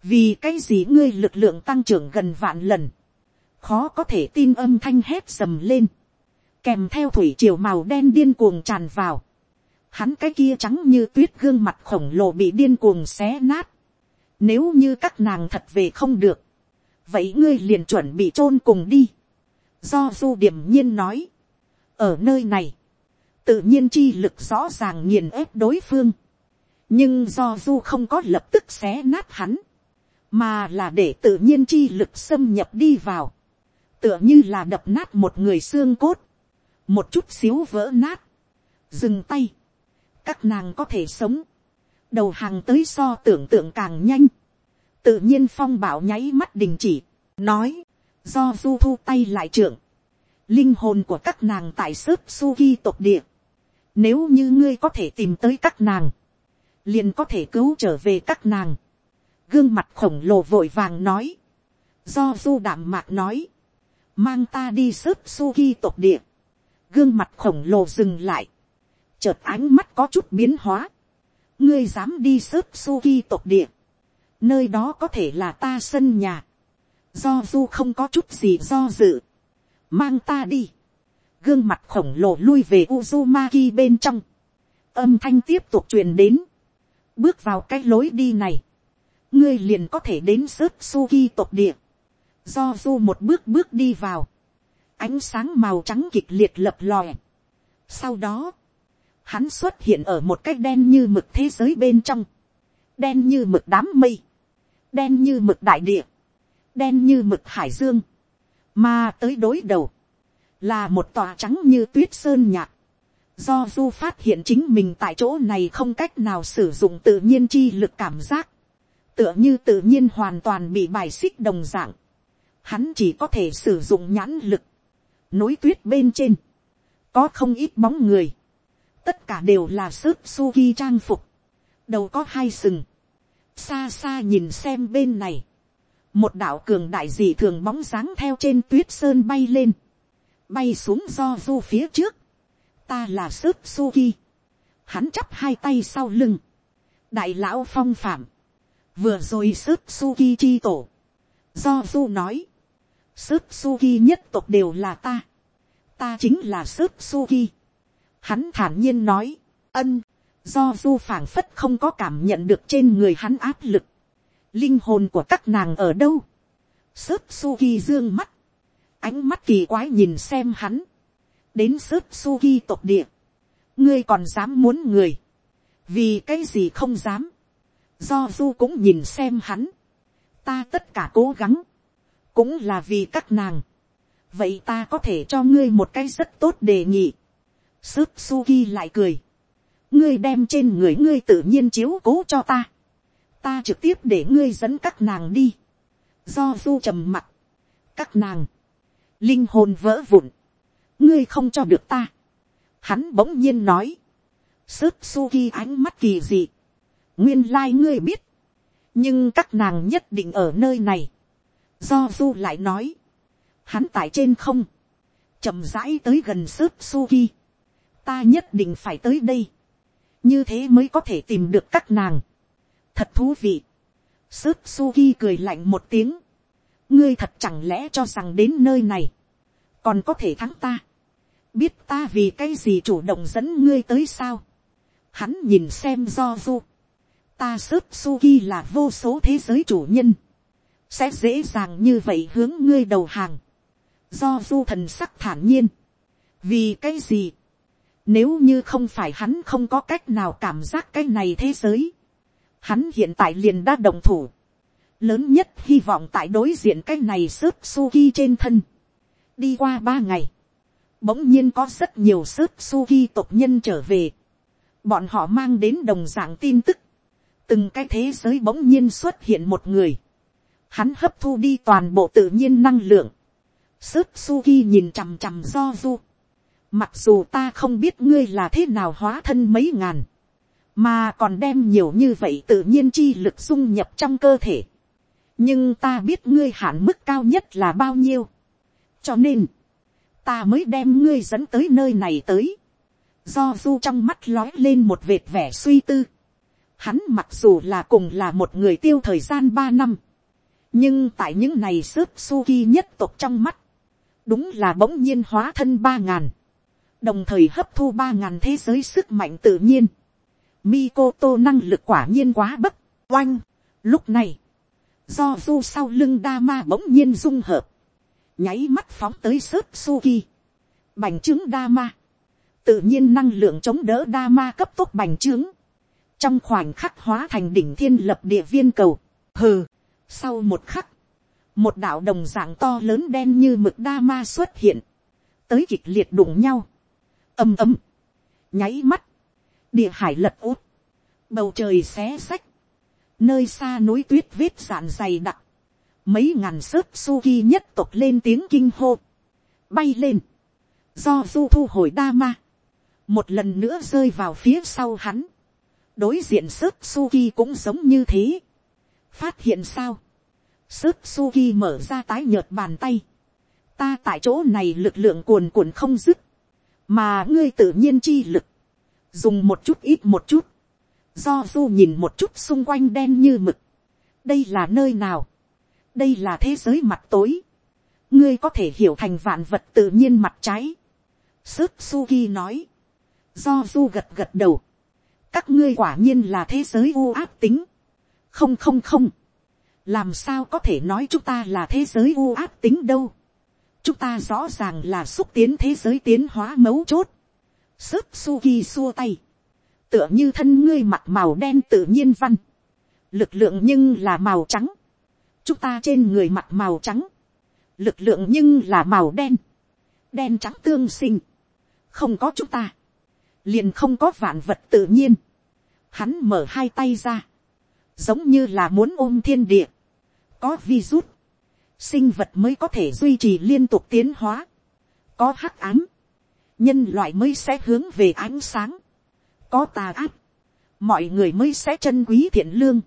vì cái gì ngươi lực lượng tăng trưởng gần vạn lần, khó có thể tin âm thanh hét sầm lên, kèm theo thủy triều màu đen điên cuồng tràn vào, hắn cái kia trắng như tuyết gương mặt khổng lồ bị điên cuồng xé nát, nếu như các nàng thật về không được, vậy ngươi liền chuẩn bị chôn cùng đi, do du điểm nhiên nói, ở nơi này, tự nhiên chi lực rõ ràng nghiền ép đối phương, nhưng do du không có lập tức xé nát hắn, mà là để tự nhiên chi lực xâm nhập đi vào, tựa như là đập nát một người xương cốt, một chút xíu vỡ nát, dừng tay, các nàng có thể sống, đầu hàng tới so tưởng tượng càng nhanh, tự nhiên phong bảo nháy mắt đình chỉ, nói, do du thu tay lại trưởng, linh hồn của các nàng tại sớp suki tộc địa, nếu như ngươi có thể tìm tới các nàng, liền có thể cứu trở về các nàng, gương mặt khổng lồ vội vàng nói, do du đảm mạc nói, mang ta đi sớp suki tộc địa, gương mặt khổng lồ dừng lại, chợt ánh mắt có chút biến hóa, ngươi dám đi sớp suki tộc địa, nơi đó có thể là ta sân nhà, do du không có chút gì do dự, mang ta đi, gương mặt khổng lồ lui về Uzumaki bên trong, âm thanh tiếp tục truyền đến, bước vào cái lối đi này, ngươi liền có thể đến sớp suki tộc địa, do du một bước bước đi vào, ánh sáng màu trắng kịch liệt lập lòe. Sau đó, hắn xuất hiện ở một cái đen như mực thế giới bên trong, đen như mực đám mây, đen như mực đại địa, đen như mực hải dương, mà tới đối đầu, là một tòa trắng như tuyết sơn nhạc, do du phát hiện chính mình tại chỗ này không cách nào sử dụng tự nhiên chi lực cảm giác, tựa như tự nhiên hoàn toàn bị bài xích đồng dạng, hắn chỉ có thể sử dụng nhãn lực, núi tuyết bên trên, có không ít bóng người, tất cả đều là sức suki trang phục, đầu có hai sừng, xa xa nhìn xem bên này, một đạo cường đại dị thường bóng dáng theo trên tuyết sơn bay lên, bay xuống do du phía trước, ta là sức suki, hắn chắp hai tay sau lưng, đại lão phong phạm, vừa rồi sức suki chi tổ, do du nói, sức suki nhất tộc đều là ta, ta chính là sức suki, Hắn thản nhiên nói, ân, do du phảng phất không có cảm nhận được trên người hắn áp lực. Linh hồn của các nàng ở đâu? Sớp Suki dương mắt. Ánh mắt kỳ quái nhìn xem hắn. Đến sớp Suki tộc địa. Ngươi còn dám muốn người. Vì cái gì không dám. Do du cũng nhìn xem hắn. Ta tất cả cố gắng. Cũng là vì các nàng. Vậy ta có thể cho ngươi một cái rất tốt đề nghị Sớp Suki lại cười. Ngươi đem trên người ngươi tự nhiên chiếu cố cho ta. Ta trực tiếp để ngươi dẫn các nàng đi. Do du trầm mặt. Các nàng. Linh hồn vỡ vụn. Ngươi không cho được ta. Hắn bỗng nhiên nói. Sớp Suki ánh mắt kỳ dị. Nguyên lai like ngươi biết. nhưng các nàng nhất định ở nơi này, do du lại nói, hắn tại trên không, chậm rãi tới gần sớp suki, ta nhất định phải tới đây, như thế mới có thể tìm được các nàng, thật thú vị, sớp suki cười lạnh một tiếng, ngươi thật chẳng lẽ cho rằng đến nơi này, còn có thể thắng ta, biết ta vì cái gì chủ động dẫn ngươi tới sao, hắn nhìn xem do du, ta sớp suki là vô số thế giới chủ nhân, sẽ dễ dàng như vậy hướng ngươi đầu hàng, do du thần sắc thản nhiên, vì cái gì, nếu như không phải hắn không có cách nào cảm giác cái này thế giới, hắn hiện tại liền đã đồng thủ, lớn nhất hy vọng tại đối diện cái này sớp suki trên thân, đi qua ba ngày, bỗng nhiên có rất nhiều sớp suki tộc nhân trở về, bọn họ mang đến đồng dạng tin tức, từng cái thế giới bỗng nhiên xuất hiện một người, hắn hấp thu đi toàn bộ tự nhiên năng lượng, Sớt suki nhìn chằm chằm do du, mặc dù ta không biết ngươi là thế nào hóa thân mấy ngàn, mà còn đem nhiều như vậy tự nhiên chi lực dung nhập trong cơ thể, nhưng ta biết ngươi hạn mức cao nhất là bao nhiêu, cho nên, ta mới đem ngươi dẫn tới nơi này tới, do du trong mắt lói lên một vệt vẻ suy tư, Hắn mặc dù là cùng là một người tiêu thời gian ba năm. Nhưng tại những này sớp suki nhất tộc trong mắt. Đúng là bỗng nhiên hóa thân ba ngàn. Đồng thời hấp thu ba ngàn thế giới sức mạnh tự nhiên. Mikoto năng lực quả nhiên quá bất, oanh. Lúc này, do du sau lưng đa ma bỗng nhiên dung hợp. Nháy mắt phóng tới sớp suki. Bành trướng ma Tự nhiên năng lượng chống đỡ đa ma cấp tốc bành trướng trong khoảnh khắc hóa thành đỉnh thiên lập địa viên cầu, hừ, sau một khắc, một đạo đồng dạng to lớn đen như mực đa ma xuất hiện, tới kịch liệt đụng nhau, ầm ầm, nháy mắt, địa hải lật út, bầu trời xé xách, nơi xa núi tuyết vết dạn dày đặc, mấy ngàn sớt suki nhất tục lên tiếng kinh hô, bay lên, do du thu hồi đa ma, một lần nữa rơi vào phía sau hắn, đối diện sớt suki cũng giống như thế phát hiện sao, sớp suki mở ra tái nhợt bàn tay, ta tại chỗ này lực lượng cuồn cuộn không dứt, mà ngươi tự nhiên chi lực, dùng một chút ít một chút, do du nhìn một chút xung quanh đen như mực, đây là nơi nào, đây là thế giới mặt tối, ngươi có thể hiểu thành vạn vật tự nhiên mặt trái, sớp suki nói, do du gật gật đầu, các ngươi quả nhiên là thế giới u ác tính không không không. làm sao có thể nói chúng ta là thế giới u áp tính đâu. chúng ta rõ ràng là xúc tiến thế giới tiến hóa mấu chốt. sức suki xua tay. tựa như thân ngươi mặt màu đen tự nhiên văn. lực lượng nhưng là màu trắng. chúng ta trên người mặt màu trắng. lực lượng nhưng là màu đen. đen trắng tương sinh. không có chúng ta liền không có vạn vật tự nhiên. Hắn mở hai tay ra, giống như là muốn ôm thiên địa, có virus, sinh vật mới có thể duy trì liên tục tiến hóa, có hắc ám, nhân loại mới sẽ hướng về ánh sáng, có tà áp, mọi người mới sẽ chân quý thiện lương,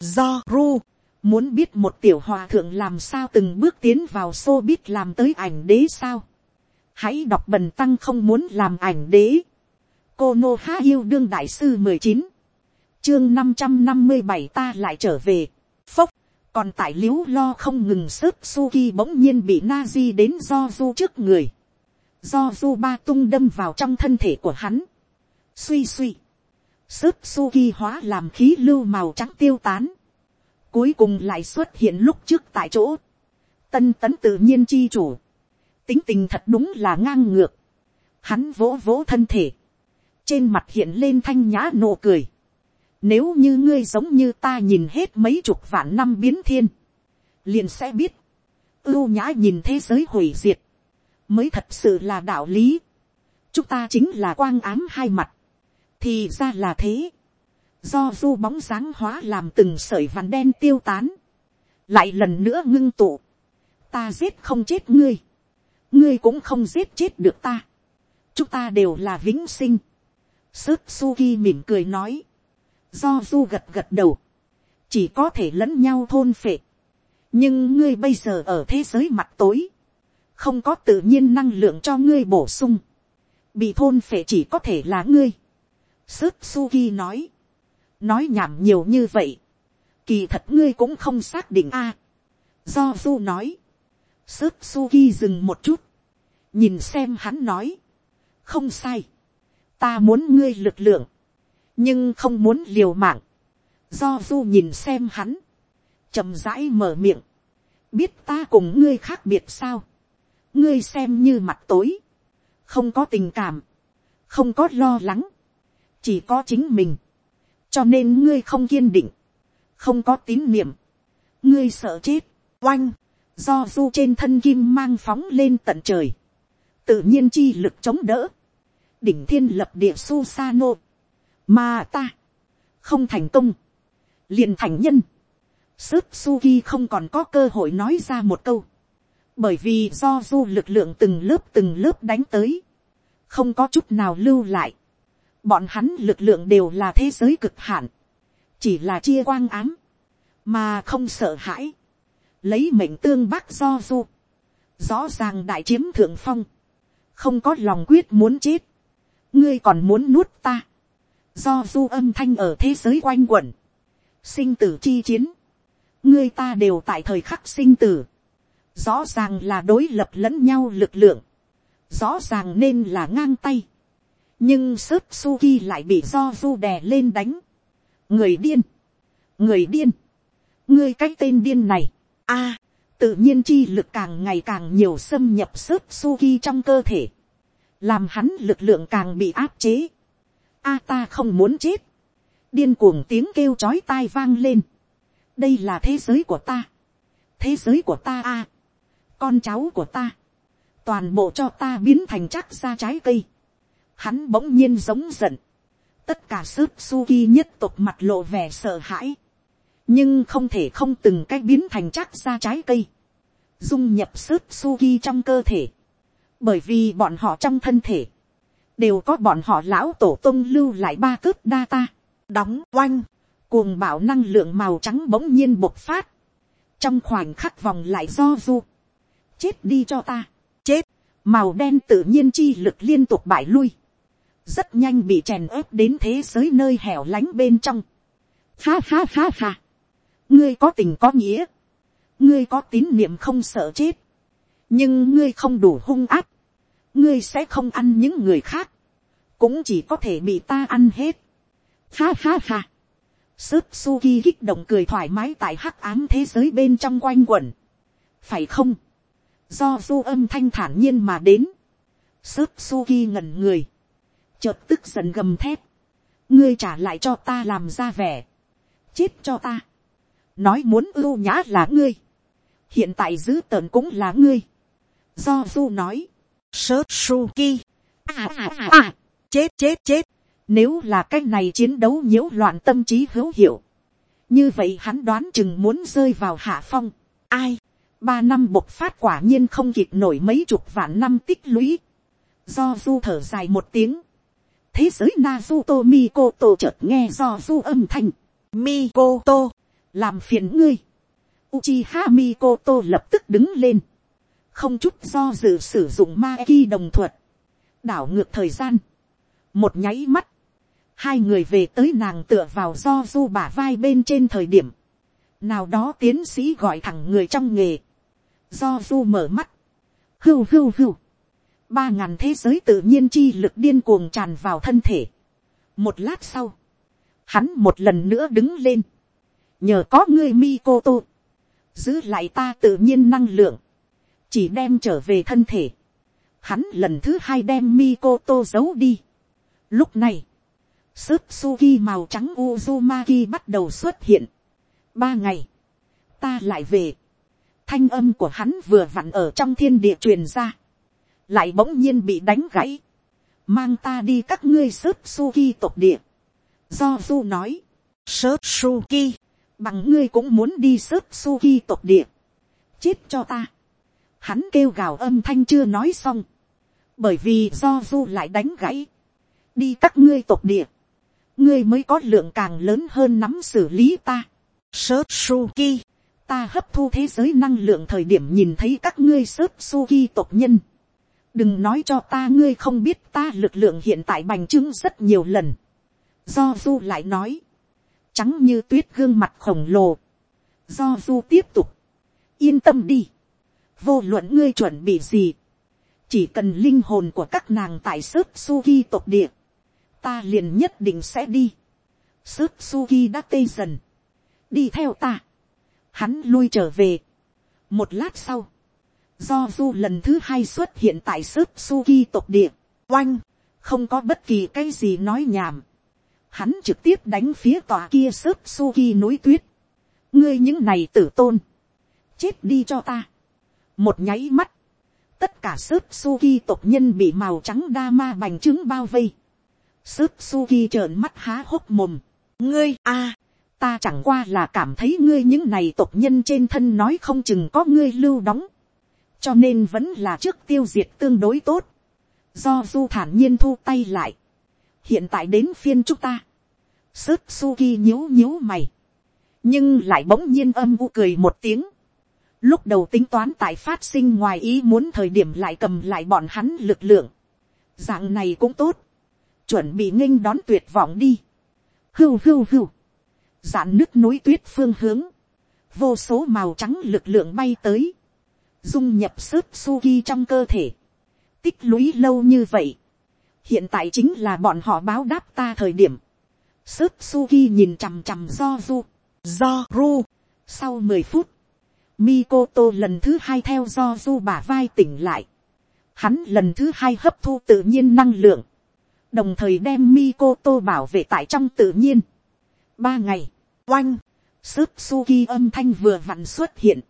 do ru, muốn biết một tiểu hòa thượng làm sao từng bước tiến vào xô biết làm tới ảnh đế sao, hãy đọc bần tăng không muốn làm ảnh đế, cô nô há yêu đương đại sư mười chín chương năm trăm năm mươi bảy ta lại trở về. phốc, còn tại l i u lo không ngừng sớt suki bỗng nhiên bị na di đến do du trước người. do du ba tung đâm vào trong thân thể của hắn. suy suy, sớt suki hóa làm khí lưu màu trắng tiêu tán. cuối cùng lại xuất hiện lúc trước tại chỗ. tân tấn tự nhiên chi chủ. tính tình thật đúng là ngang ngược. hắn vỗ vỗ thân thể. trên mặt hiện lên thanh nhã nụ cười nếu như ngươi giống như ta nhìn hết mấy chục vạn năm biến thiên. Liền sẽ biết. Ưu nhã nhìn thế giới hủy diệt. Mới thật sự là đạo lý. Chúng ta chính là quang ám hai mặt. Thì ra là thế. Do du bóng dáng hóa làm từng sợi vằn đen tiêu tán. Lại lần nữa ngưng tụ. Ta giết không chết ngươi. Ngươi cũng không giết chết được ta. Chúng ta đều là vĩnh sinh. Sức Suki mỉm cười nói do du gật gật đầu, chỉ có thể lẫn nhau thôn phệ. nhưng ngươi bây giờ ở thế giới mặt tối, không có tự nhiên năng lượng cho ngươi bổ sung, bị thôn phệ chỉ có thể là ngươi. Sớt Suki nói, nói nhảm nhiều như vậy, kỳ thật ngươi cũng không xác định a. do du nói, Sớt Suki dừng một chút, nhìn xem hắn nói, không sai, ta muốn ngươi lực lượng, nhưng không muốn liều mạng, do du nhìn xem hắn, chậm rãi mở miệng, biết ta cùng ngươi khác biệt sao, ngươi xem như mặt tối, không có tình cảm, không có lo lắng, chỉ có chính mình, cho nên ngươi không kiên định, không có tín niệm, ngươi sợ chết, oanh, do du trên thân kim mang phóng lên tận trời, tự nhiên chi lực chống đỡ, đỉnh thiên lập địa su sa nô, mà ta, không thành công, liền thành nhân, sức suki không còn có cơ hội nói ra một câu, bởi vì do du lực lượng từng lớp từng lớp đánh tới, không có chút nào lưu lại, bọn hắn lực lượng đều là thế giới cực hạn, chỉ là chia quang ám, mà không sợ hãi, lấy mệnh tương bác do du, rõ ràng đại chiếm thượng phong, không có lòng quyết muốn chết, ngươi còn muốn nuốt ta, do du âm thanh ở thế giới quanh quẩn, sinh tử chi chiến, ngươi ta đều tại thời khắc sinh tử, rõ ràng là đối lập lẫn nhau lực lượng, rõ ràng nên là ngang tay, nhưng sớt suki lại bị do du đè lên đánh, người điên, người điên, ngươi cái tên điên này, a, tự nhiên chi lực càng ngày càng nhiều xâm nhập sớt suki trong cơ thể, làm hắn lực lượng càng bị áp chế, a ta không muốn chết, điên cuồng tiếng kêu chói tai vang lên, đây là thế giới của ta, thế giới của ta a, con cháu của ta, toàn bộ cho ta biến thành chắc ra trái cây, hắn bỗng nhiên giống giận, tất cả sức suki nhất tục mặt lộ vẻ sợ hãi, nhưng không thể không từng cách biến thành chắc ra trái cây, dung nhập sức suki trong cơ thể, bởi vì bọn họ trong thân thể, đều có bọn họ lão tổ tông lưu lại ba cướp đa ta, đóng oanh, cuồng bảo năng lượng màu trắng bỗng nhiên bộc phát, trong khoảnh khắc vòng lại do du, chết đi cho ta, chết, màu đen tự nhiên chi lực liên tục bại lui, rất nhanh bị chèn ớp đến thế giới nơi hẻo lánh bên trong. Ha ha ha ha, ngươi có tình có nghĩa, ngươi có tín niệm không sợ chết, nhưng ngươi không đủ hung áp, ngươi sẽ không ăn những người khác, cũng chỉ có thể bị ta ăn hết. Ha ha ha. Sớt Suki kích động cười thoải mái tại hắc ám thế giới bên trong quanh quẩn. Phải không? Do du âm thanh thản nhiên mà đến. Sớt Suki ngẩn người. Chợt tức giận gầm thép. Ngươi trả lại cho ta làm ra vẻ. Chết cho ta. Nói muốn ưu nhã là ngươi. Hiện tại giữ tợn cũng là ngươi. Do du nói. Sớt Suki. À à à à. Chết chết chết. Nếu là cái này chiến đấu nhiễu loạn tâm trí hữu hiệu. Như vậy hắn đoán chừng muốn rơi vào hạ phong. Ai? Ba năm bộc phát quả nhiên không kịp nổi mấy chục vạn năm tích lũy. Do du thở dài một tiếng. Thế giới Naruto Mikoto chợt nghe do du âm thanh. Mikoto. Làm phiền ngươi. Uchiha Mikoto lập tức đứng lên. Không chút do dự sử dụng ma ki đồng thuật. Đảo ngược thời gian. Một nháy mắt. Hai người về tới nàng tựa vào do du bả vai bên trên thời điểm, nào đó tiến sĩ gọi thẳng người trong nghề, do du mở mắt, hưu hưu hưu, ba ngàn thế giới tự nhiên chi lực điên cuồng tràn vào thân thể. một lát sau, hắn một lần nữa đứng lên, nhờ có ngươi mi cô tô, giữ lại ta tự nhiên năng lượng, chỉ đem trở về thân thể, hắn lần thứ hai đem mi cô tô giấu đi. lúc này, Sức Suki màu trắng Uzumaki bắt đầu xuất hiện. Ba ngày. Ta lại về. Thanh âm của hắn vừa vặn ở trong thiên địa truyền ra. Lại bỗng nhiên bị đánh gãy. Mang ta đi các ngươi Sức Suki tộc địa. Do Du nói. Sức Suki. Bằng ngươi cũng muốn đi Sức Suki tộc địa. Chết cho ta. Hắn kêu gào âm thanh chưa nói xong. Bởi vì do Du lại đánh gãy. Đi các ngươi tộc địa ngươi mới có lượng càng lớn hơn nắm xử lý ta. sớt suki, ta hấp thu thế giới năng lượng thời điểm nhìn thấy các ngươi sớt suki tộc nhân. đừng nói cho ta ngươi không biết ta lực lượng hiện tại bành trướng rất nhiều lần. do du lại nói, trắng như tuyết gương mặt khổng lồ. do du tiếp tục, yên tâm đi, vô luận ngươi chuẩn bị gì, chỉ cần linh hồn của các nàng tại sớt suki tộc địa, ta liền nhất định sẽ đi. sớt suki đã tê dần, đi theo ta, hắn lui trở về. một lát sau, do du lần thứ hai xuất hiện tại sớt suki tộc địa, oanh, không có bất kỳ cái gì nói nhảm. hắn trực tiếp đánh phía tòa kia sớt suki núi tuyết. ngươi những này tử tôn, chết đi cho ta một nháy mắt, tất cả sớt suki tộc nhân bị màu trắng đa ma bành trướng bao vây. sớt suki trợn mắt há hốc mồm. ngươi a, ta chẳng qua là cảm thấy ngươi những này tộc nhân trên thân nói không chừng có ngươi lưu đóng. cho nên vẫn là trước tiêu diệt tương đối tốt. do du thản nhiên thu tay lại. hiện tại đến phiên chúng ta. sớt suki nhíu nhíu mày. nhưng lại bỗng nhiên âm u cười một tiếng Lúc đầu tính toán tại phát sinh ngoài ý muốn thời điểm lại cầm lại bọn hắn lực lượng. Dạng này cũng tốt. Chuẩn bị nghinh đón tuyệt vọng đi. Hưu hưu hưu. Dạn nước núi tuyết phương hướng. Vô số màu trắng lực lượng bay tới. Dung nhập sớt suki trong cơ thể. Tích lũy lâu như vậy. Hiện tại chính là bọn họ báo đáp ta thời điểm. Sớt suki nhìn chằm chằm do du. Do ru. Sau mười phút Mikoto lần thứ hai theo do du bả vai tỉnh lại. Hắn lần thứ hai hấp thu tự nhiên năng lượng. Đồng thời đem Mikoto bảo vệ tại trong tự nhiên. Ba ngày, oanh, sức suki âm thanh vừa vặn xuất hiện.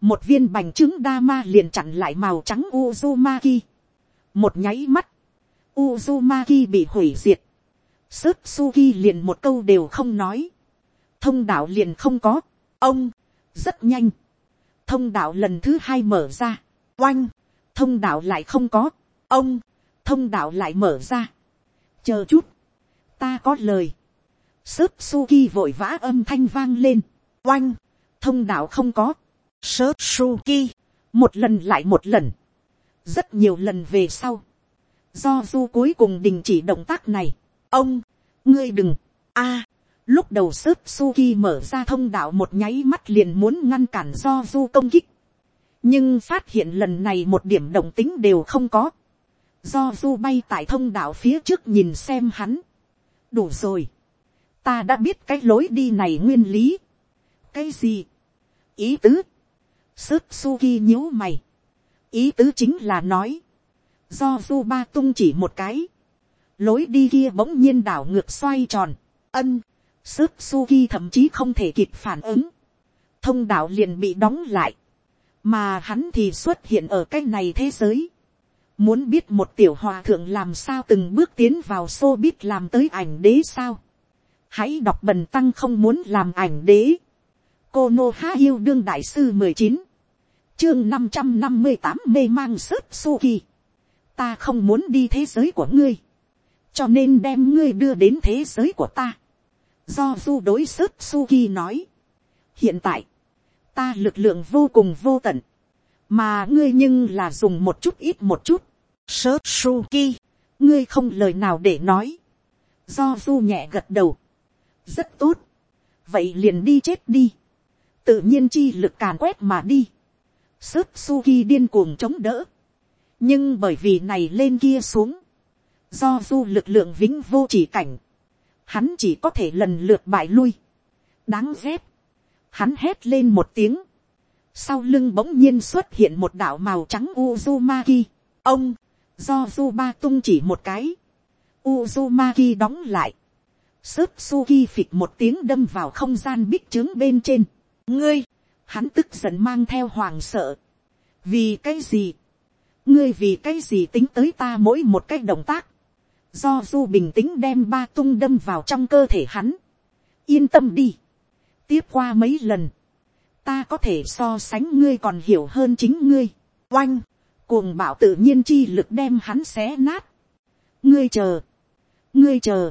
Một viên bành trứng Dama liền chặn lại màu trắng Uzumaki. Một nháy mắt, Uzumaki bị hủy diệt. Sức suki liền một câu đều không nói. Thông đạo liền không có. Ông, rất nhanh thông đạo lần thứ hai mở ra, oanh, thông đạo lại không có, ông, thông đạo lại mở ra, chờ chút, ta có lời, sớp suki vội vã âm thanh vang lên, oanh, thông đạo không có, sớp suki, một lần lại một lần, rất nhiều lần về sau, do du cuối cùng đình chỉ động tác này, ông, ngươi đừng, a, Lúc đầu sớp Suki mở ra thông đạo một nháy mắt liền muốn ngăn cản do du công kích. Nhưng phát hiện lần này một điểm động tính đều không có. Do du bay tại thông đạo phía trước nhìn xem hắn. Đủ rồi. Ta đã biết cái lối đi này nguyên lý. Cái gì? Ý tứ. Sớp Suki nhíu mày. Ý tứ chính là nói. Do du ba tung chỉ một cái. Lối đi kia bỗng nhiên đảo ngược xoay tròn. Ân Sức Suki thậm chí không thể kịp phản ứng. Thông đạo liền bị đóng lại. Mà hắn thì xuất hiện ở cái này thế giới. Muốn biết một tiểu hòa thượng làm sao từng bước tiến vào xô biết làm tới ảnh đế sao. Hãy đọc bần tăng không muốn làm ảnh đế. Cô Nô Há Yêu Đương Đại Sư mười chín Chương năm trăm năm mươi tám mê mang sức Suki. Ta không muốn đi thế giới của ngươi. Cho nên đem ngươi đưa đến thế giới của ta Do du đối sức Suki nói. Hiện tại, ta lực lượng vô cùng vô tận. Mà ngươi nhưng là dùng một chút ít một chút. Sớt Suki, ngươi không lời nào để nói. Do du nhẹ gật đầu. Rất tốt. Vậy liền đi chết đi. Tự nhiên chi lực càn quét mà đi. Sớt Suki điên cuồng chống đỡ. Nhưng bởi vì này lên kia xuống. Do du lực lượng vĩnh vô chỉ cảnh hắn chỉ có thể lần lượt bại lui. đáng ghét, hắn hét lên một tiếng, sau lưng bỗng nhiên xuất hiện một đạo màu trắng Uzumaki. ông, do Zuba tung chỉ một cái, Uzumaki đóng lại, sớp suki phịch một tiếng đâm vào không gian bích trướng bên trên. ngươi, hắn tức giận mang theo hoàng sợ. vì cái gì, ngươi vì cái gì tính tới ta mỗi một cái động tác, do du bình tĩnh đem ba tung đâm vào trong cơ thể hắn. yên tâm đi. tiếp qua mấy lần, ta có thể so sánh ngươi còn hiểu hơn chính ngươi. oanh, cuồng bảo tự nhiên chi lực đem hắn xé nát. ngươi chờ, ngươi chờ,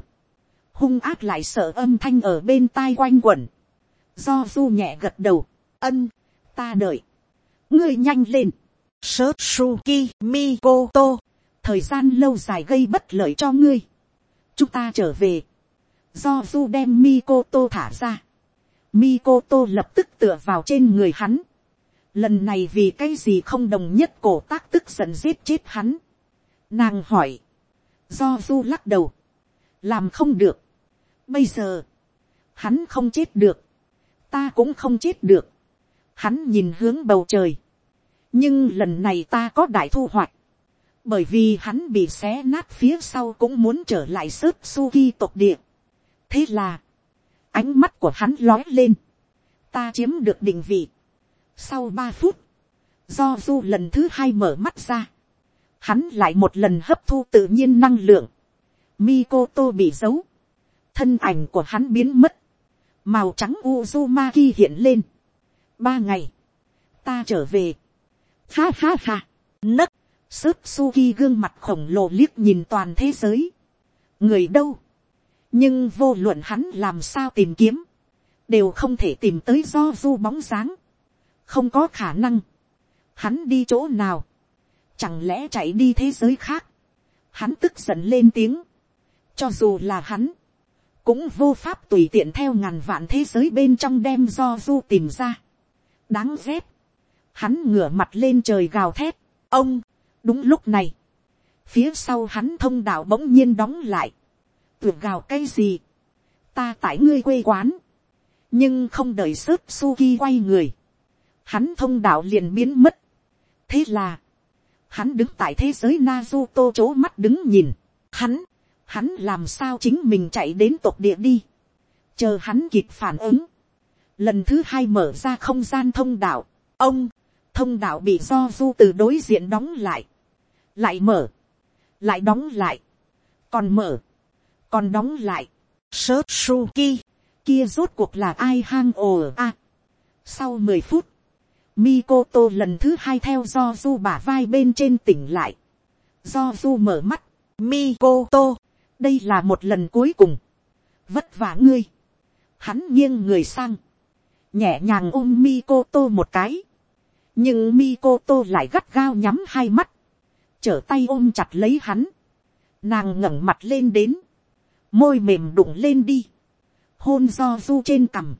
hung ác lại sợ âm thanh ở bên tai quanh quẩn. do du nhẹ gật đầu, ân, ta đợi, ngươi nhanh lên, sớt suki mikoto, thời gian lâu dài gây bất lợi cho ngươi, chúng ta trở về, do du đem mikoto thả ra, mikoto lập tức tựa vào trên người hắn, lần này vì cái gì không đồng nhất cổ tác tức giận giết chết hắn, nàng hỏi, do du lắc đầu, làm không được, bây giờ, hắn không chết được, ta cũng không chết được, hắn nhìn hướng bầu trời, nhưng lần này ta có đại thu hoạch, bởi vì hắn bị xé nát phía sau cũng muốn trở lại sớt suki tộc địa. thế là, ánh mắt của hắn lói lên, ta chiếm được định vị. sau ba phút, do du lần thứ hai mở mắt ra, hắn lại một lần hấp thu tự nhiên năng lượng, Mikoto bị giấu, thân ảnh của hắn biến mất, màu trắng Uzumaki hiện lên. ba ngày, ta trở về, ha ha ha, nấc, sức suki gương mặt khổng lồ liếc nhìn toàn thế giới, người đâu, nhưng vô luận hắn làm sao tìm kiếm, đều không thể tìm tới do du bóng dáng, không có khả năng, hắn đi chỗ nào, chẳng lẽ chạy đi thế giới khác, hắn tức giận lên tiếng, cho dù là hắn, cũng vô pháp tùy tiện theo ngàn vạn thế giới bên trong đem do du tìm ra. đáng ghét, hắn ngửa mặt lên trời gào thét, ông, đúng lúc này, phía sau hắn thông đạo bỗng nhiên đóng lại, tưởng gào cái gì, ta tại ngươi quê quán, nhưng không đợi sớt suki quay người, hắn thông đạo liền biến mất, thế là, hắn đứng tại thế giới Naruto chỗ mắt đứng nhìn, hắn, hắn làm sao chính mình chạy đến tộc địa đi, chờ hắn kịp phản ứng, lần thứ hai mở ra không gian thông đạo, ông, thông đạo bị do du từ đối diện đóng lại, lại mở, lại đóng lại, còn mở, còn đóng lại, sớt suki, kia rốt cuộc là ai hang ồ a. sau mười phút, Mikoto lần thứ hai theo do du bả vai bên trên tỉnh lại, do du mở mắt, Mikoto, đây là một lần cuối cùng, vất vả ngươi, hắn nghiêng người sang, nhẹ nhàng ôm Mikoto một cái, nhưng Mikoto lại gắt gao nhắm hai mắt, trở tay ôm chặt lấy hắn, nàng ngẩng mặt lên đến, môi mềm đụng lên đi, hôn do du trên cằm,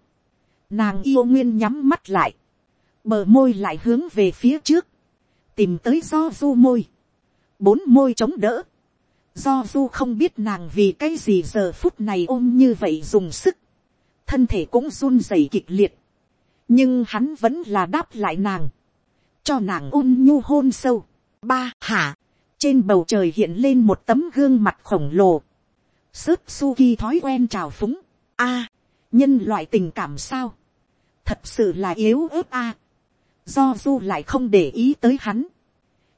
nàng yêu nguyên nhắm mắt lại, bờ môi lại hướng về phía trước, tìm tới do du môi, bốn môi chống đỡ, do du không biết nàng vì cái gì giờ phút này ôm như vậy dùng sức, thân thể cũng run rẩy kịch liệt, nhưng hắn vẫn là đáp lại nàng, cho nàng ôn nhu hôn sâu. ba hả, trên bầu trời hiện lên một tấm gương mặt khổng lồ, sức suki thói quen trào phúng, a, nhân loại tình cảm sao, thật sự là yếu ớt a, do du lại không để ý tới hắn,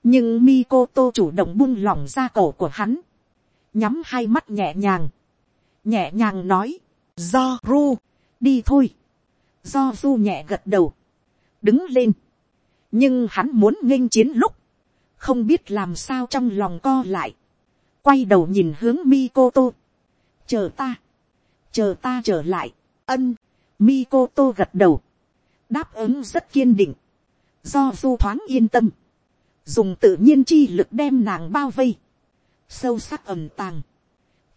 nhưng Mikoto chủ động buông lỏng ra cổ của hắn, nhắm hai mắt nhẹ nhàng, nhẹ nhàng nói, do ru, đi thôi, do du nhẹ gật đầu, đứng lên, nhưng hắn muốn nghênh chiến lúc, không biết làm sao trong lòng co lại, quay đầu nhìn hướng Mikoto, chờ ta, chờ ta trở lại, ân, Mikoto gật đầu, đáp ứng rất kiên định, do du thoáng yên tâm, dùng tự nhiên chi lực đem nàng bao vây, sâu sắc ẩm tàng,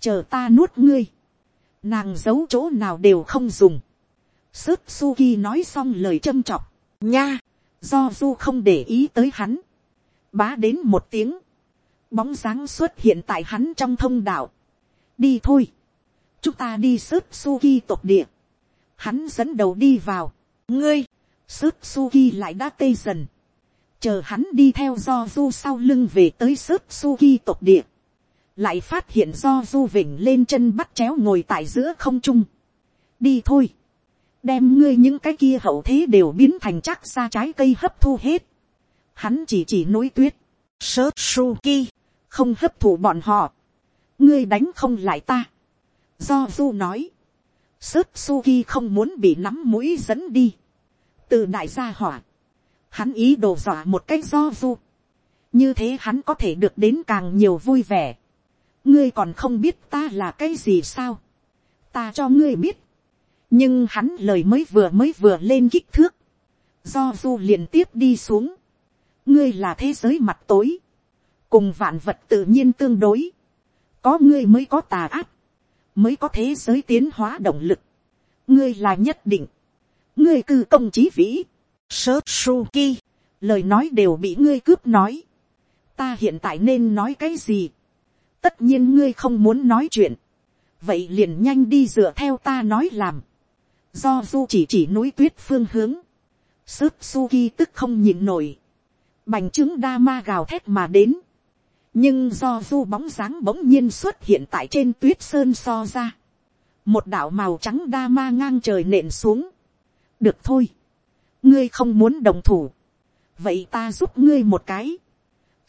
chờ ta nuốt ngươi, nàng giấu chỗ nào đều không dùng, sớt suki nói xong lời châm chọc, nha, do du không để ý tới hắn, bá đến một tiếng, bóng dáng xuất hiện tại hắn trong thông đạo, đi thôi, chúng ta đi sớt suki tộc địa, hắn dẫn đầu đi vào, ngươi, sớt suki lại đã tê dần, chờ hắn đi theo do du sau lưng về tới sớt suki tộc địa, lại phát hiện do du vỉnh lên chân bắt chéo ngồi tại giữa không trung. đi thôi, đem ngươi những cái kia hậu thế đều biến thành chắc ra trái cây hấp thu hết hắn chỉ chỉ núi tuyết, sớt suki, không hấp thụ bọn họ, ngươi đánh không lại ta. do du nói, sớt suki không muốn bị nắm mũi dẫn đi, từ đại gia hỏa, hắn ý đồ dọa một cách do du, như thế hắn có thể được đến càng nhiều vui vẻ. Ngươi còn không biết ta là cái gì sao, ta cho ngươi biết, nhưng hắn lời mới vừa mới vừa lên kích thước, do du liền tiếp đi xuống, ngươi là thế giới mặt tối, cùng vạn vật tự nhiên tương đối, có ngươi mới có tà ác, mới có thế giới tiến hóa động lực, ngươi là nhất định, ngươi cư công chí vĩ, sơ su ki, lời nói đều bị ngươi cướp nói, ta hiện tại nên nói cái gì, tất nhiên ngươi không muốn nói chuyện, vậy liền nhanh đi dựa theo ta nói làm, do du chỉ chỉ núi tuyết phương hướng, sớt suki tức không nhịn nổi, bành trướng đa ma gào thét mà đến, nhưng do du bóng dáng bỗng nhiên xuất hiện tại trên tuyết sơn so ra, một đạo màu trắng đa ma ngang trời nện xuống, được thôi, ngươi không muốn đồng thủ, vậy ta giúp ngươi một cái,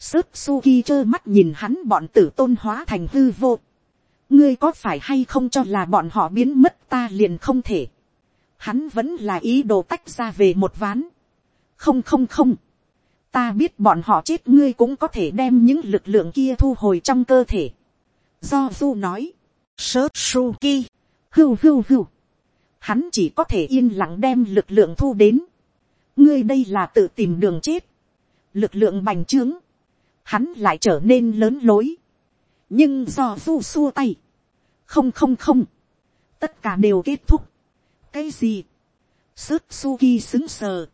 Sớt Suki trơ mắt nhìn hắn bọn tử tôn hóa thành hư vô. Ngươi có phải hay không cho là bọn họ biến mất ta liền không thể. Hắn vẫn là ý đồ tách ra về một ván. Không không không. Ta biết bọn họ chết ngươi cũng có thể đem những lực lượng kia thu hồi trong cơ thể. Do Du nói. Sớt Suki. Hưu hưu hưu. Hắn chỉ có thể yên lặng đem lực lượng thu đến. Ngươi đây là tự tìm đường chết. Lực lượng bành trướng hắn lại trở nên lớn lối. nhưng do du xua tay, không không không, tất cả đều kết thúc. cái gì, sức suki xứng sờ,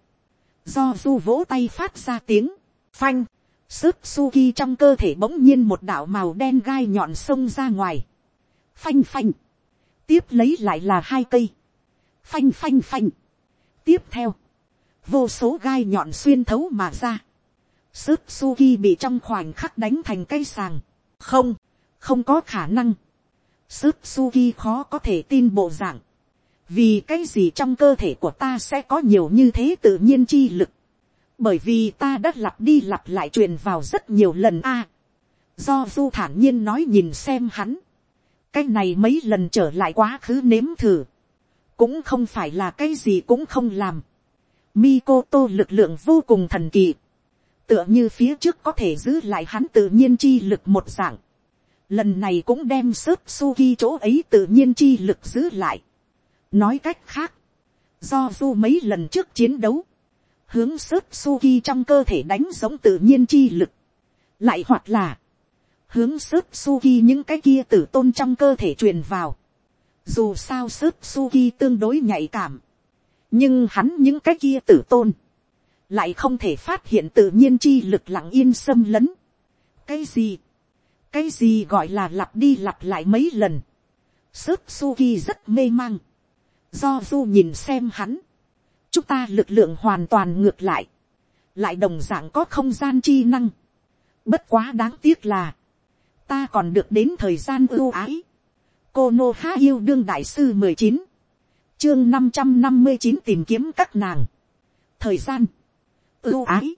do du vỗ tay phát ra tiếng, phanh, sức suki trong cơ thể bỗng nhiên một đạo màu đen gai nhọn sông ra ngoài, phanh phanh, tiếp lấy lại là hai cây, phanh phanh phanh, tiếp theo, vô số gai nhọn xuyên thấu mà ra, Sức Suki bị trong khoảnh khắc đánh thành cây sàng. Không, không có khả năng. Sức Suki khó có thể tin bộ dạng. Vì cái gì trong cơ thể của ta sẽ có nhiều như thế tự nhiên chi lực. Bởi vì ta đã lặp đi lặp lại truyền vào rất nhiều lần a. do Du thản nhiên nói nhìn xem hắn. Cái này mấy lần trở lại quá khứ nếm thử. Cũng không phải là cái gì cũng không làm. Mikoto lực lượng vô cùng thần kỳ tựa như phía trước có thể giữ lại hắn tự nhiên chi lực một dạng. Lần này cũng đem sớt suki chỗ ấy tự nhiên chi lực giữ lại. Nói cách khác, do du mấy lần trước chiến đấu, hướng sớt suki trong cơ thể đánh giống tự nhiên chi lực. Lại hoặc là, hướng sớt suki những cái kia tử tôn trong cơ thể truyền vào. Dù sao sớt suki tương đối nhạy cảm, nhưng hắn những cái kia tử tôn, lại không thể phát hiện tự nhiên chi lực lặng yên xâm lấn. cái gì, cái gì gọi là lặp đi lặp lại mấy lần. Sớt Suki rất mê mang. Do du nhìn xem hắn. Chúng ta lực lượng hoàn toàn ngược lại. Lại đồng dạng có không gian chi năng. Bất quá đáng tiếc là. Ta còn được đến thời gian ưu ái. Cô Nô Há Yêu Đương Đại Sư mười chín, Chương năm trăm năm mươi chín tìm kiếm các nàng. Thời gian, ưu ái.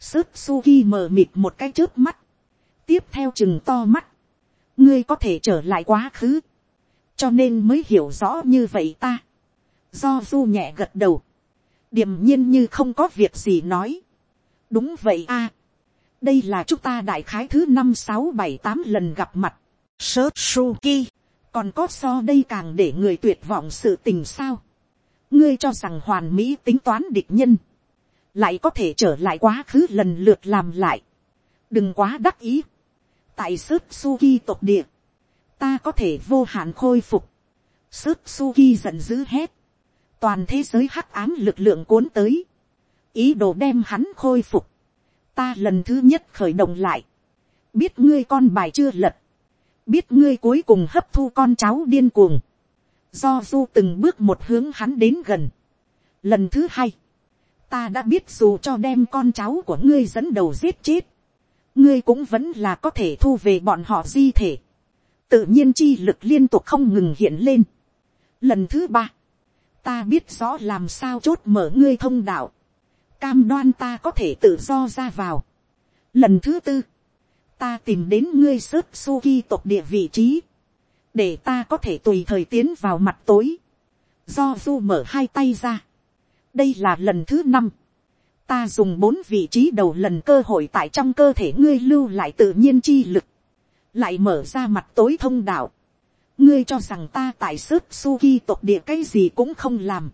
Sức Suki mờ mịt một cái trước mắt. Tiếp theo chừng to mắt. Ngươi có thể trở lại quá khứ. Cho nên mới hiểu rõ như vậy ta. Do du nhẹ gật đầu. Điềm nhiên như không có việc gì nói. Đúng vậy a Đây là chúng ta đại khái thứ năm sáu bảy tám lần gặp mặt. Sớt Suki. Còn có so đây càng để người tuyệt vọng sự tình sao. Ngươi cho rằng hoàn mỹ tính toán địch nhân lại có thể trở lại quá khứ lần lượt làm lại, đừng quá đắc ý, tại sức suki tộc địa, ta có thể vô hạn khôi phục, sức suki giận dữ hét, toàn thế giới hắc ám lực lượng cuốn tới, ý đồ đem hắn khôi phục, ta lần thứ nhất khởi động lại, biết ngươi con bài chưa lật, biết ngươi cuối cùng hấp thu con cháu điên cuồng, do du từng bước một hướng hắn đến gần. Lần thứ hai, ta đã biết dù cho đem con cháu của ngươi dẫn đầu giết chết, ngươi cũng vẫn là có thể thu về bọn họ di thể tự nhiên chi lực liên tục không ngừng hiện lên. lần thứ ba, ta biết rõ làm sao chốt mở ngươi thông đạo, cam đoan ta có thể tự do ra vào. lần thứ tư, ta tìm đến ngươi sớt suki tộc địa vị trí, để ta có thể tùy thời tiến vào mặt tối, do du mở hai tay ra, đây là lần thứ năm, ta dùng bốn vị trí đầu lần cơ hội tại trong cơ thể ngươi lưu lại tự nhiên chi lực, lại mở ra mặt tối thông đạo, ngươi cho rằng ta tại sớt suki tộc địa cái gì cũng không làm.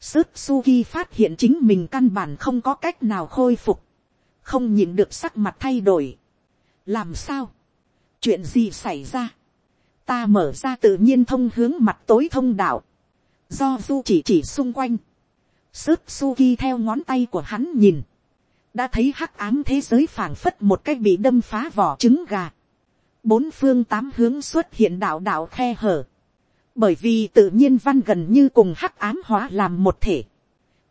sớt suki phát hiện chính mình căn bản không có cách nào khôi phục, không nhìn được sắc mặt thay đổi. làm sao, chuyện gì xảy ra, ta mở ra tự nhiên thông hướng mặt tối thông đạo, do du chỉ chỉ xung quanh, sớt suki theo ngón tay của hắn nhìn, đã thấy hắc ám thế giới phảng phất một cách bị đâm phá vỏ trứng gà, bốn phương tám hướng xuất hiện đạo đạo khe hở, bởi vì tự nhiên văn gần như cùng hắc ám hóa làm một thể,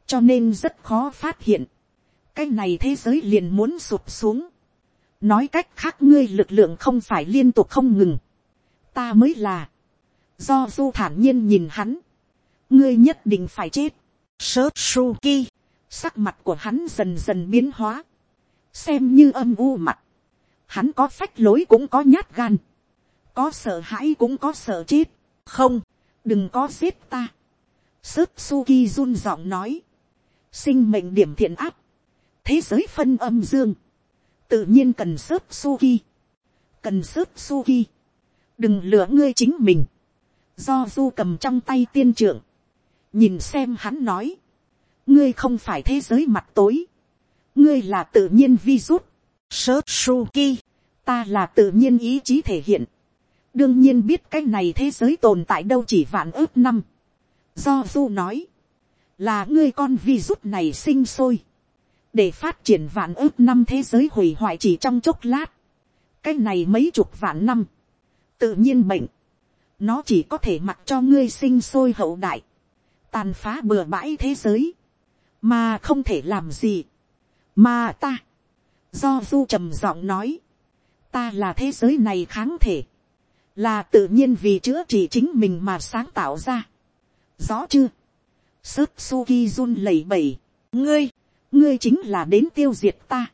cho nên rất khó phát hiện, cái này thế giới liền muốn sụp xuống, nói cách khác ngươi lực lượng không phải liên tục không ngừng, ta mới là, do du thản nhiên nhìn hắn, ngươi nhất định phải chết, sớt suki, sắc mặt của hắn dần dần biến hóa, xem như âm u mặt, hắn có phách lối cũng có nhát gan, có sợ hãi cũng có sợ chết, không, đừng có giết ta. Sớt suki run giọng nói, sinh mệnh điểm thiện áp, thế giới phân âm dương, tự nhiên cần sớt suki, cần sớt suki, đừng lừa ngươi chính mình, do du cầm trong tay tiên trưởng, nhìn xem hắn nói, ngươi không phải thế giới mặt tối, ngươi là tự nhiên virus, sơ suki, ta là tự nhiên ý chí thể hiện, đương nhiên biết cái này thế giới tồn tại đâu chỉ vạn ước năm, do du nói, là ngươi con virus này sinh sôi, để phát triển vạn ước năm thế giới hủy hoại chỉ trong chốc lát, cái này mấy chục vạn năm, tự nhiên bệnh, nó chỉ có thể mặc cho ngươi sinh sôi hậu đại, tàn phá bừa bãi thế giới, mà không thể làm gì, mà ta, do du trầm giọng nói, ta là thế giới này kháng thể, là tự nhiên vì chữa trị chính mình mà sáng tạo ra. rõ chưa, sớt suki run lẩy bẩy, ngươi, ngươi chính là đến tiêu diệt ta.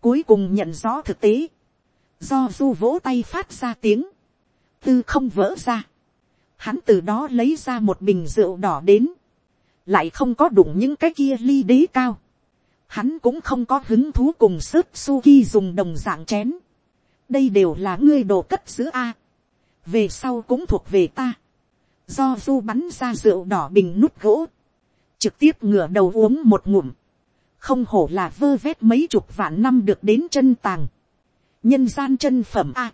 cuối cùng nhận rõ thực tế, do du vỗ tay phát ra tiếng, tư không vỡ ra, hắn từ đó lấy ra một bình rượu đỏ đến, lại không có đụng những cái kia ly đế cao, hắn cũng không có hứng thú cùng sớt suki dùng đồng dạng chén, đây đều là ngươi đồ cất giữ a, về sau cũng thuộc về ta, do du bắn ra rượu đỏ bình nút gỗ, trực tiếp ngửa đầu uống một ngụm, không hổ là vơ vét mấy chục vạn năm được đến chân tàng, nhân gian chân phẩm a,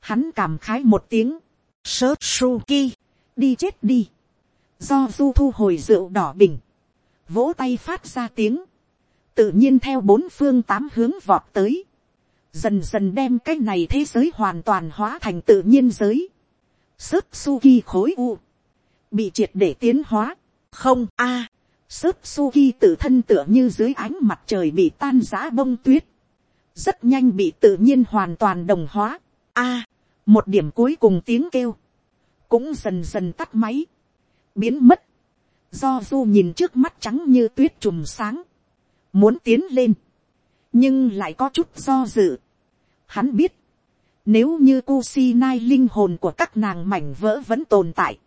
hắn cảm khái một tiếng, sớt suki, đi chết đi, do du thu hồi rượu đỏ bình, vỗ tay phát ra tiếng, tự nhiên theo bốn phương tám hướng vọt tới, dần dần đem cái này thế giới hoàn toàn hóa thành tự nhiên giới, sớp suki khối u, bị triệt để tiến hóa, không a, à, sớp suki tự thân tựa như dưới ánh mặt trời bị tan giã bông tuyết, rất nhanh bị tự nhiên hoàn toàn đồng hóa, a, một điểm cuối cùng tiếng kêu, cũng dần dần tắt máy, biến mất, do du nhìn trước mắt trắng như tuyết trùm sáng, muốn tiến lên, nhưng lại có chút do dự. Hắn biết, nếu như Kusinai linh hồn của các nàng mảnh vỡ vẫn tồn tại,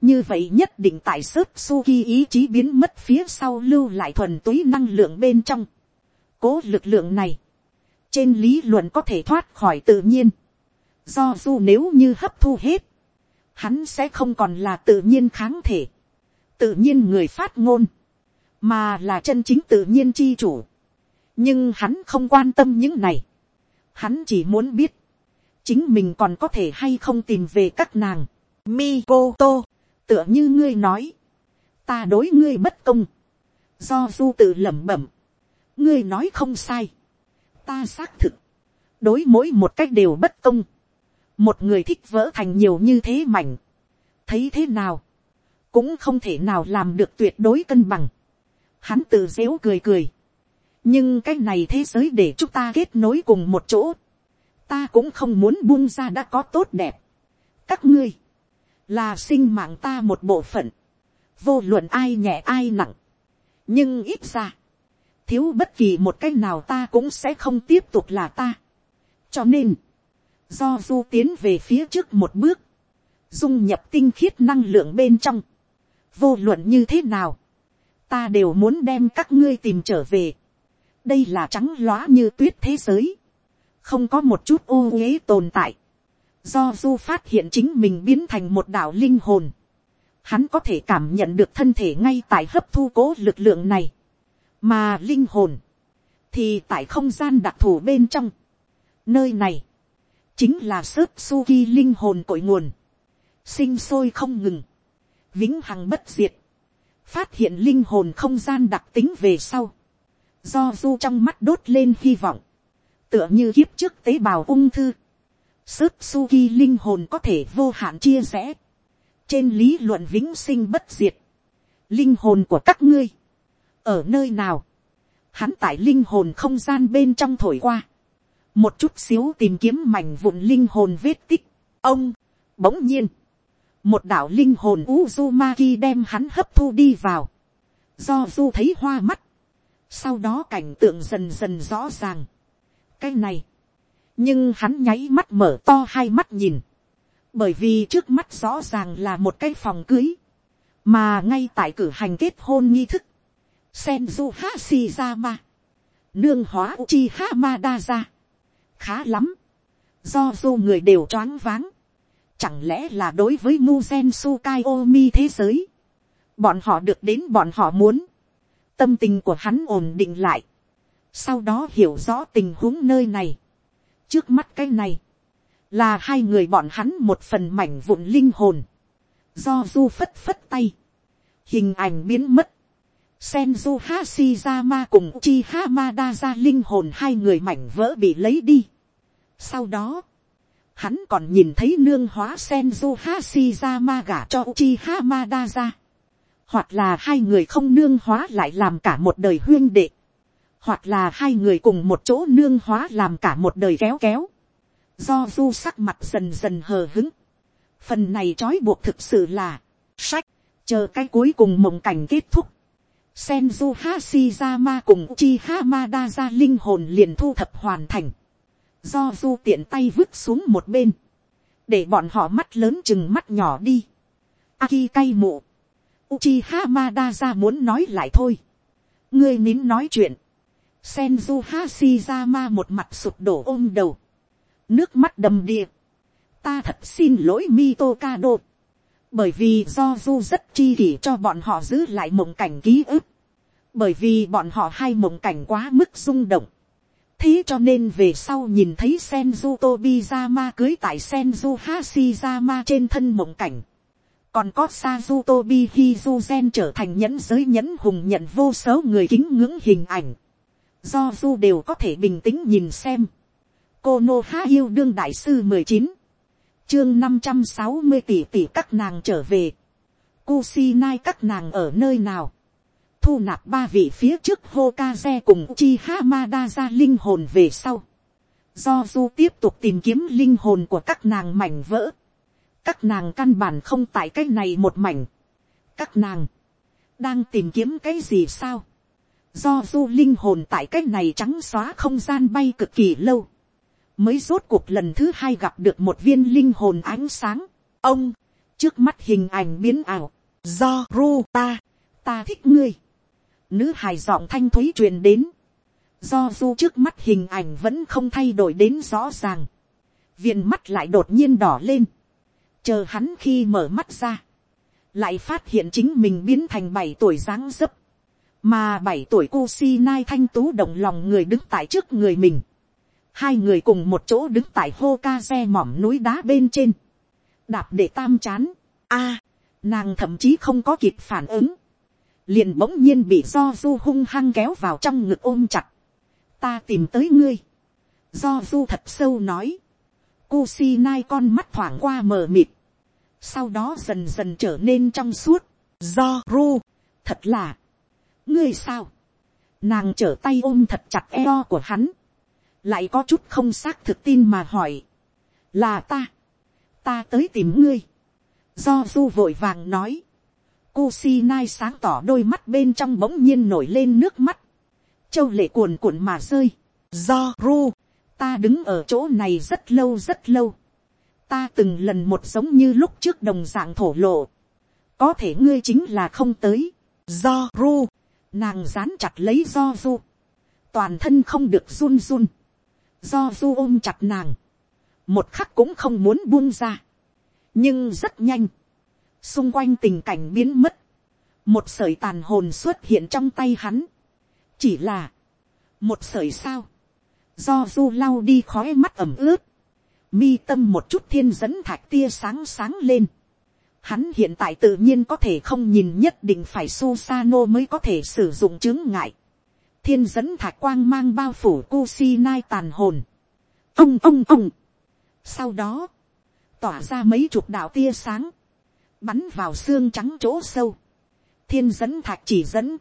như vậy nhất định tại sớp suki ý chí biến mất phía sau lưu lại thuần túy năng lượng bên trong. Cố lực lượng này, trên lý luận có thể thoát khỏi tự nhiên. Do dù nếu như hấp thu hết, hắn sẽ không còn là tự nhiên kháng thể, tự nhiên người phát ngôn, mà là chân chính tự nhiên chi chủ. nhưng hắn không quan tâm những này, hắn chỉ muốn biết, chính mình còn có thể hay không tìm về các nàng. Mikoto, tựa như ngươi nói, ta đối ngươi bất công, do du tự lẩm bẩm, ngươi nói không sai, ta xác thực, đối mỗi một cách đều bất công, một người thích vỡ thành nhiều như thế mảnh, thấy thế nào, cũng không thể nào làm được tuyệt đối cân bằng. Hắn tự dễu cười cười, nhưng cái này thế giới để chúng ta kết nối cùng một chỗ, ta cũng không muốn buông ra đã có tốt đẹp. các ngươi, là sinh mạng ta một bộ phận, vô luận ai nhẹ ai nặng, nhưng ít ra, thiếu bất kỳ một cái nào ta cũng sẽ không tiếp tục là ta. cho nên, do du tiến về phía trước một bước, dung nhập tinh khiết năng lượng bên trong, vô luận như thế nào, ta đều muốn đem các ngươi tìm trở về. đây là trắng lóa như tuyết thế giới, không có một chút ô uế tồn tại, do du phát hiện chính mình biến thành một đạo linh hồn, hắn có thể cảm nhận được thân thể ngay tại hấp thu cố lực lượng này, mà linh hồn, thì tại không gian đặc thù bên trong, nơi này, chính là sớt suki linh hồn cội nguồn, sinh sôi không ngừng, vĩnh hằng bất diệt, phát hiện linh hồn không gian đặc tính về sau, do du trong mắt đốt lên hy vọng, tựa như kiếp trước tế bào ung thư, sớt suki linh hồn có thể vô hạn chia rẽ, trên lý luận vĩnh sinh bất diệt, linh hồn của các ngươi, ở nơi nào, hắn tại linh hồn không gian bên trong thổi qua, một chút xíu tìm kiếm mảnh vụn linh hồn vết tích, ông, bỗng nhiên, một đạo linh hồn Uzumaki đem hắn hấp thu đi vào, do du thấy hoa mắt, sau đó cảnh tượng dần dần rõ ràng, cái này, nhưng hắn nháy mắt mở to hai mắt nhìn, bởi vì trước mắt rõ ràng là một cái phòng cưới, mà ngay tại cử hành kết hôn nghi thức, Senju Hashirama, nương hóa Uchi Madara, ra, khá lắm, do du người đều choáng váng, chẳng lẽ là đối với Muzen Sukaiomi thế giới, bọn họ được đến bọn họ muốn, tâm tình của hắn ổn định lại, sau đó hiểu rõ tình huống nơi này, trước mắt cái này, là hai người bọn hắn một phần mảnh vụn linh hồn, do du phất phất tay, hình ảnh biến mất, Senju Hashirama cùng Uchi Hamada ra linh hồn hai người mảnh vỡ bị lấy đi. Sau đó, hắn còn nhìn thấy nương hóa Senju Hashirama gả cho Uchi Hamada ra. Hoặc là hai người không nương hóa lại làm cả một đời huyên đệ. Hoặc là hai người cùng một chỗ nương hóa làm cả một đời kéo kéo. Do du sắc mặt dần dần hờ hứng. Phần này trói buộc thực sự là sách. Chờ cái cuối cùng mộng cảnh kết thúc. Senju Hashirama cùng uchiha madara linh hồn liền thu thập hoàn thành. Do du tiện tay vứt xuống một bên. Để bọn họ mắt lớn chừng mắt nhỏ đi. Aki cay mụ. Uchi Hamada ra muốn nói lại thôi. Ngươi nín nói chuyện. Senju Hashirama một mặt sụp đổ ôm đầu. Nước mắt đầm đìa. Ta thật xin lỗi Mitokado. Bởi vì do du rất chi kỷ cho bọn họ giữ lại mộng cảnh ký ức. Bởi vì bọn họ hai mộng cảnh quá mức rung động. Thế cho nên về sau nhìn thấy Senju Tobizama cưới tại Senju hashizama trên thân mộng cảnh còn có Sazutobi Hizuzen trở thành nhẫn giới nhẫn hùng nhận vô số người kính ngưỡng hình ảnh. Do du đều có thể bình tĩnh nhìn xem. Cô Nô Há yêu đương đại sư mười chín Chương năm trăm sáu mươi tỷ tỷ các nàng trở về. Kusinai các nàng ở nơi nào? Thu nạp ba vị phía trước Hokage cùng Chi Hamada ra linh hồn về sau. Do du tiếp tục tìm kiếm linh hồn của các nàng mảnh vỡ. Các nàng căn bản không tại cái này một mảnh, các nàng đang tìm kiếm cái gì sao, do du linh hồn tại cái này trắng xóa không gian bay cực kỳ lâu, mới rốt cuộc lần thứ hai gặp được một viên linh hồn ánh sáng, ông, trước mắt hình ảnh biến ảo, do ru ta, ta thích ngươi, nữ hài giọng thanh thúy truyền đến, do du trước mắt hình ảnh vẫn không thay đổi đến rõ ràng, viện mắt lại đột nhiên đỏ lên, chờ hắn khi mở mắt ra, lại phát hiện chính mình biến thành bảy tuổi dáng dấp, mà bảy tuổi cô si nai thanh tú động lòng người đứng tại trước người mình, hai người cùng một chỗ đứng tại hô ca xe mỏm núi đá bên trên, đạp để tam chán, a, nàng thậm chí không có kịp phản ứng, liền bỗng nhiên bị do du hung hăng kéo vào trong ngực ôm chặt, ta tìm tới ngươi, do du thật sâu nói, Kusinai con mắt thoảng qua mờ mịt. Sau đó dần dần trở nên trong suốt. Do ru. Thật là. Ngươi sao? Nàng trở tay ôm thật chặt eo của hắn. Lại có chút không xác thực tin mà hỏi. Là ta. Ta tới tìm ngươi. Do du vội vàng nói. Kusinai sáng tỏ đôi mắt bên trong bỗng nhiên nổi lên nước mắt. Châu lệ cuồn cuộn mà rơi. Do ru ta đứng ở chỗ này rất lâu rất lâu. ta từng lần một giống như lúc trước đồng dạng thổ lộ. có thể ngươi chính là không tới. do ru, nàng dán chặt lấy do ru. toàn thân không được run run. do ru ôm chặt nàng. một khắc cũng không muốn buông ra, nhưng rất nhanh, xung quanh tình cảnh biến mất, một sợi tàn hồn xuất hiện trong tay hắn, chỉ là, một sợi sao, do du lau đi khói mắt ẩm ướt, mi tâm một chút thiên dẫn thạch tia sáng sáng lên, hắn hiện tại tự nhiên có thể không nhìn nhất định phải Susano mới có thể sử dụng chứng ngại. Thiên dẫn thạch quang mang bao phủ Kusinai tàn hồn. Ông ông ông. Sau đó, tỏa ra mấy chục đạo tia sáng, bắn vào xương trắng chỗ sâu. Thiên dẫn thạch chỉ dẫn,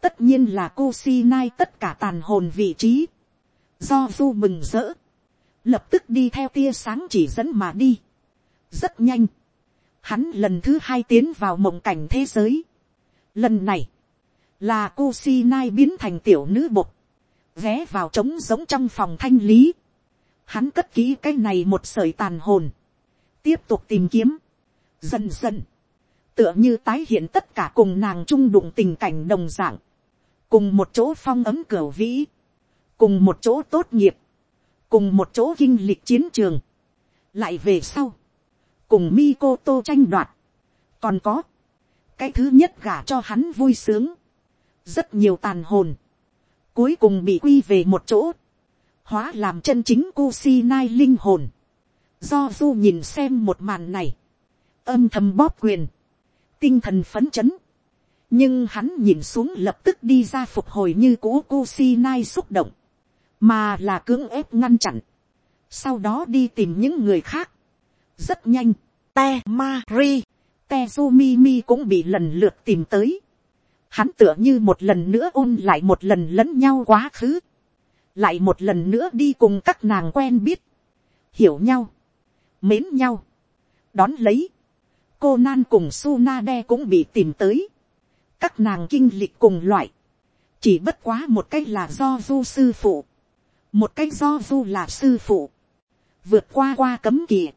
tất nhiên là Kusinai tất cả tàn hồn vị trí. Do du mừng rỡ, lập tức đi theo tia sáng chỉ dẫn mà đi. Rất nhanh hắn lần thứ hai tiến vào mộng cảnh thế giới. Lần này, là Kusinai biến thành tiểu nữ bột, ghé vào trống giống trong phòng thanh lý. Hắn cất kỹ cái này một sợi tàn hồn, tiếp tục tìm kiếm. Dần dần, tựa như tái hiện tất cả cùng nàng chung đụng tình cảnh đồng dạng, cùng một chỗ phong ấm cửa vĩ, cùng một chỗ tốt nghiệp, cùng một chỗ kinh lịch chiến trường. Lại về sau, cùng mi cô tô tranh đoạt. Còn có, cái thứ nhất gả cho hắn vui sướng. Rất nhiều tàn hồn. Cuối cùng bị quy về một chỗ. Hóa làm chân chính u si nai linh hồn. Do Du nhìn xem một màn này. Âm thầm bóp quyền. Tinh thần phấn chấn. Nhưng hắn nhìn xuống lập tức đi ra phục hồi như cũ nai xúc động. Mà là cưỡng ép ngăn chặn. Sau đó đi tìm những người khác rất nhanh, te ma ri, te mi cũng bị lần lượt tìm tới. Hắn tựa như một lần nữa ôn lại một lần lẫn nhau quá khứ. Lại một lần nữa đi cùng các nàng quen biết. Hiểu nhau. Mến nhau. Đón lấy. Cô Nan cùng Su Na Đe cũng bị tìm tới. Các nàng kinh lịch cùng loại. Chỉ bất quá một cách là do du sư phụ. Một cách do du là sư phụ. Vượt qua qua cấm kỵ